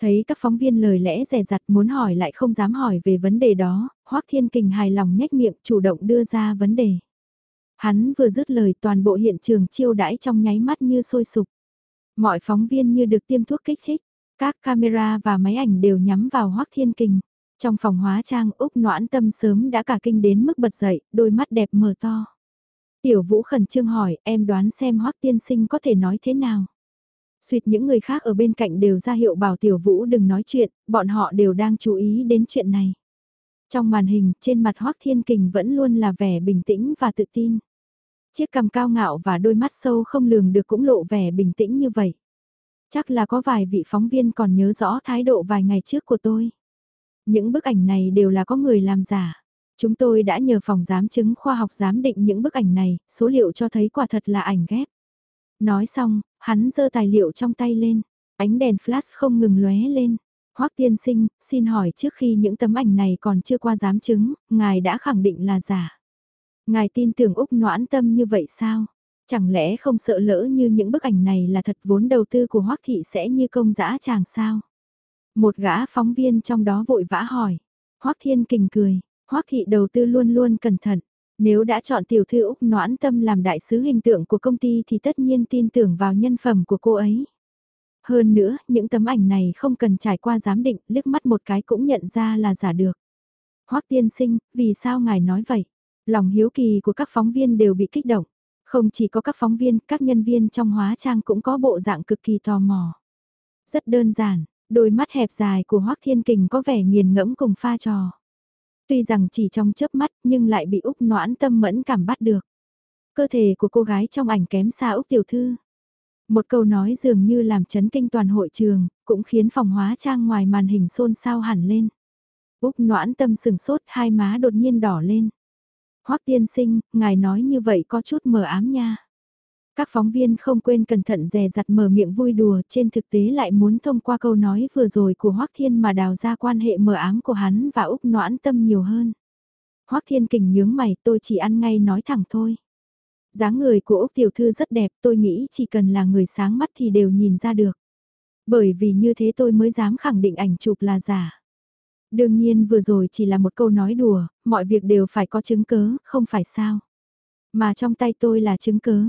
Thấy các phóng viên lời lẽ rè rặt muốn hỏi lại không dám hỏi về vấn đề đó, Hoác Thiên Kình hài lòng nhếch miệng chủ động đưa ra vấn đề. Hắn vừa dứt lời toàn bộ hiện trường chiêu đãi trong nháy mắt như sôi sục. Mọi phóng viên như được tiêm thuốc kích thích, các camera và máy ảnh đều nhắm vào Hoác Thiên Kình. Trong phòng hóa trang Úc noãn tâm sớm đã cả kinh đến mức bật dậy, đôi mắt đẹp mở to. Tiểu Vũ khẩn trương hỏi, em đoán xem Hoác Tiên Sinh có thể nói thế nào? Xuyệt những người khác ở bên cạnh đều ra hiệu bảo Tiểu Vũ đừng nói chuyện, bọn họ đều đang chú ý đến chuyện này. Trong màn hình, trên mặt Hoác Thiên Kình vẫn luôn là vẻ bình tĩnh và tự tin. Chiếc cằm cao ngạo và đôi mắt sâu không lường được cũng lộ vẻ bình tĩnh như vậy. Chắc là có vài vị phóng viên còn nhớ rõ thái độ vài ngày trước của tôi. Những bức ảnh này đều là có người làm giả. Chúng tôi đã nhờ phòng giám chứng khoa học giám định những bức ảnh này, số liệu cho thấy quả thật là ảnh ghép. Nói xong, hắn giơ tài liệu trong tay lên, ánh đèn flash không ngừng lóe lên. Hoắc tiên sinh, xin hỏi trước khi những tấm ảnh này còn chưa qua giám chứng, ngài đã khẳng định là giả. Ngài tin tưởng Úc noãn tâm như vậy sao? Chẳng lẽ không sợ lỡ như những bức ảnh này là thật vốn đầu tư của Hoắc thị sẽ như công dã chàng sao? Một gã phóng viên trong đó vội vã hỏi. Hoắc Thiên Kình cười, Hoắc thị đầu tư luôn luôn cẩn thận. Nếu đã chọn tiểu thư Úc Noãn Tâm làm đại sứ hình tượng của công ty thì tất nhiên tin tưởng vào nhân phẩm của cô ấy. Hơn nữa, những tấm ảnh này không cần trải qua giám định, liếc mắt một cái cũng nhận ra là giả được. Hoắc tiên sinh, vì sao ngài nói vậy? Lòng hiếu kỳ của các phóng viên đều bị kích động. Không chỉ có các phóng viên, các nhân viên trong hóa trang cũng có bộ dạng cực kỳ tò mò. Rất đơn giản, Đôi mắt hẹp dài của Hoác Thiên Kình có vẻ nghiền ngẫm cùng pha trò. Tuy rằng chỉ trong chớp mắt nhưng lại bị Úc noãn tâm mẫn cảm bắt được. Cơ thể của cô gái trong ảnh kém xa Úc Tiểu Thư. Một câu nói dường như làm chấn kinh toàn hội trường, cũng khiến phòng hóa trang ngoài màn hình xôn xao hẳn lên. Úc noãn tâm sừng sốt hai má đột nhiên đỏ lên. Hoắc tiên sinh, ngài nói như vậy có chút mờ ám nha. Các phóng viên không quên cẩn thận dè dặt mở miệng vui đùa trên thực tế lại muốn thông qua câu nói vừa rồi của Hoác Thiên mà đào ra quan hệ mờ ám của hắn và Úc noãn tâm nhiều hơn. Hoác Thiên kình nhướng mày tôi chỉ ăn ngay nói thẳng thôi. dáng người của Úc Tiểu Thư rất đẹp tôi nghĩ chỉ cần là người sáng mắt thì đều nhìn ra được. Bởi vì như thế tôi mới dám khẳng định ảnh chụp là giả. Đương nhiên vừa rồi chỉ là một câu nói đùa, mọi việc đều phải có chứng cớ, không phải sao. Mà trong tay tôi là chứng cớ,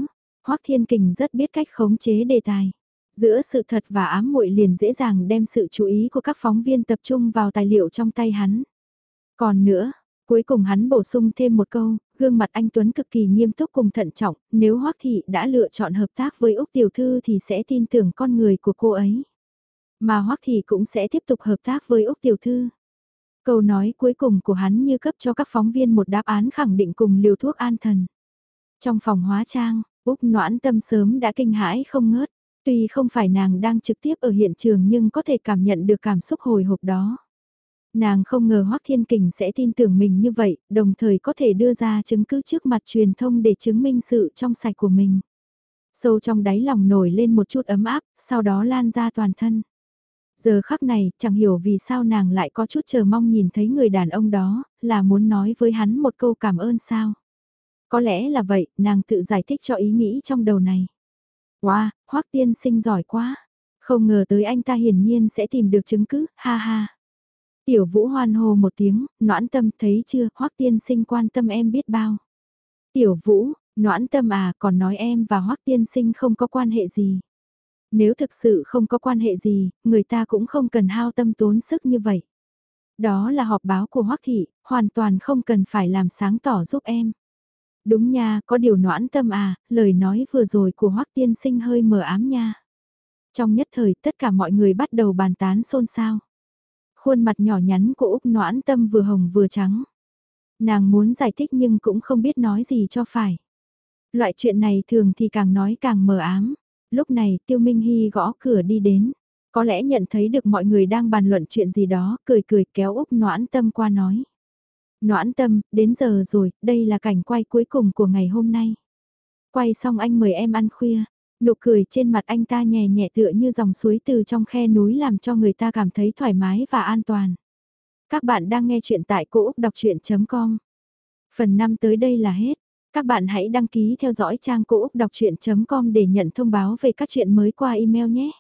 Hoắc Thiên Kình rất biết cách khống chế đề tài. Giữa sự thật và ám muội liền dễ dàng đem sự chú ý của các phóng viên tập trung vào tài liệu trong tay hắn. Còn nữa, cuối cùng hắn bổ sung thêm một câu, gương mặt anh Tuấn cực kỳ nghiêm túc cùng thận trọng, nếu Hoắc Thị đã lựa chọn hợp tác với Úc Tiểu Thư thì sẽ tin tưởng con người của cô ấy. Mà Hoắc Thị cũng sẽ tiếp tục hợp tác với Úc Tiểu Thư. Câu nói cuối cùng của hắn như cấp cho các phóng viên một đáp án khẳng định cùng liều thuốc an thần. Trong phòng hóa trang, Úc noãn tâm sớm đã kinh hãi không ngớt, tuy không phải nàng đang trực tiếp ở hiện trường nhưng có thể cảm nhận được cảm xúc hồi hộp đó. Nàng không ngờ Hoắc Thiên Kình sẽ tin tưởng mình như vậy, đồng thời có thể đưa ra chứng cứ trước mặt truyền thông để chứng minh sự trong sạch của mình. Sâu trong đáy lòng nổi lên một chút ấm áp, sau đó lan ra toàn thân. Giờ khắc này, chẳng hiểu vì sao nàng lại có chút chờ mong nhìn thấy người đàn ông đó, là muốn nói với hắn một câu cảm ơn sao. Có lẽ là vậy, nàng tự giải thích cho ý nghĩ trong đầu này. Wow, Hoắc tiên sinh giỏi quá. Không ngờ tới anh ta hiển nhiên sẽ tìm được chứng cứ, ha ha. Tiểu vũ hoan hô một tiếng, noãn tâm thấy chưa, Hoắc tiên sinh quan tâm em biết bao. Tiểu vũ, noãn tâm à, còn nói em và Hoắc tiên sinh không có quan hệ gì. Nếu thực sự không có quan hệ gì, người ta cũng không cần hao tâm tốn sức như vậy. Đó là họp báo của Hoắc thị, hoàn toàn không cần phải làm sáng tỏ giúp em. Đúng nha, có điều noãn tâm à, lời nói vừa rồi của Hoắc tiên sinh hơi mờ ám nha. Trong nhất thời tất cả mọi người bắt đầu bàn tán xôn xao. Khuôn mặt nhỏ nhắn của Úc noãn tâm vừa hồng vừa trắng. Nàng muốn giải thích nhưng cũng không biết nói gì cho phải. Loại chuyện này thường thì càng nói càng mờ ám. Lúc này Tiêu Minh Hy gõ cửa đi đến. Có lẽ nhận thấy được mọi người đang bàn luận chuyện gì đó, cười cười kéo Úc noãn tâm qua nói. Noãn tâm, đến giờ rồi, đây là cảnh quay cuối cùng của ngày hôm nay. Quay xong anh mời em ăn khuya, nụ cười trên mặt anh ta nhẹ nhẹ tựa như dòng suối từ trong khe núi làm cho người ta cảm thấy thoải mái và an toàn. Các bạn đang nghe chuyện tại cỗ đọc chuyện.com. Phần 5 tới đây là hết. Các bạn hãy đăng ký theo dõi trang cỗ đọc chuyện.com để nhận thông báo về các chuyện mới qua email nhé.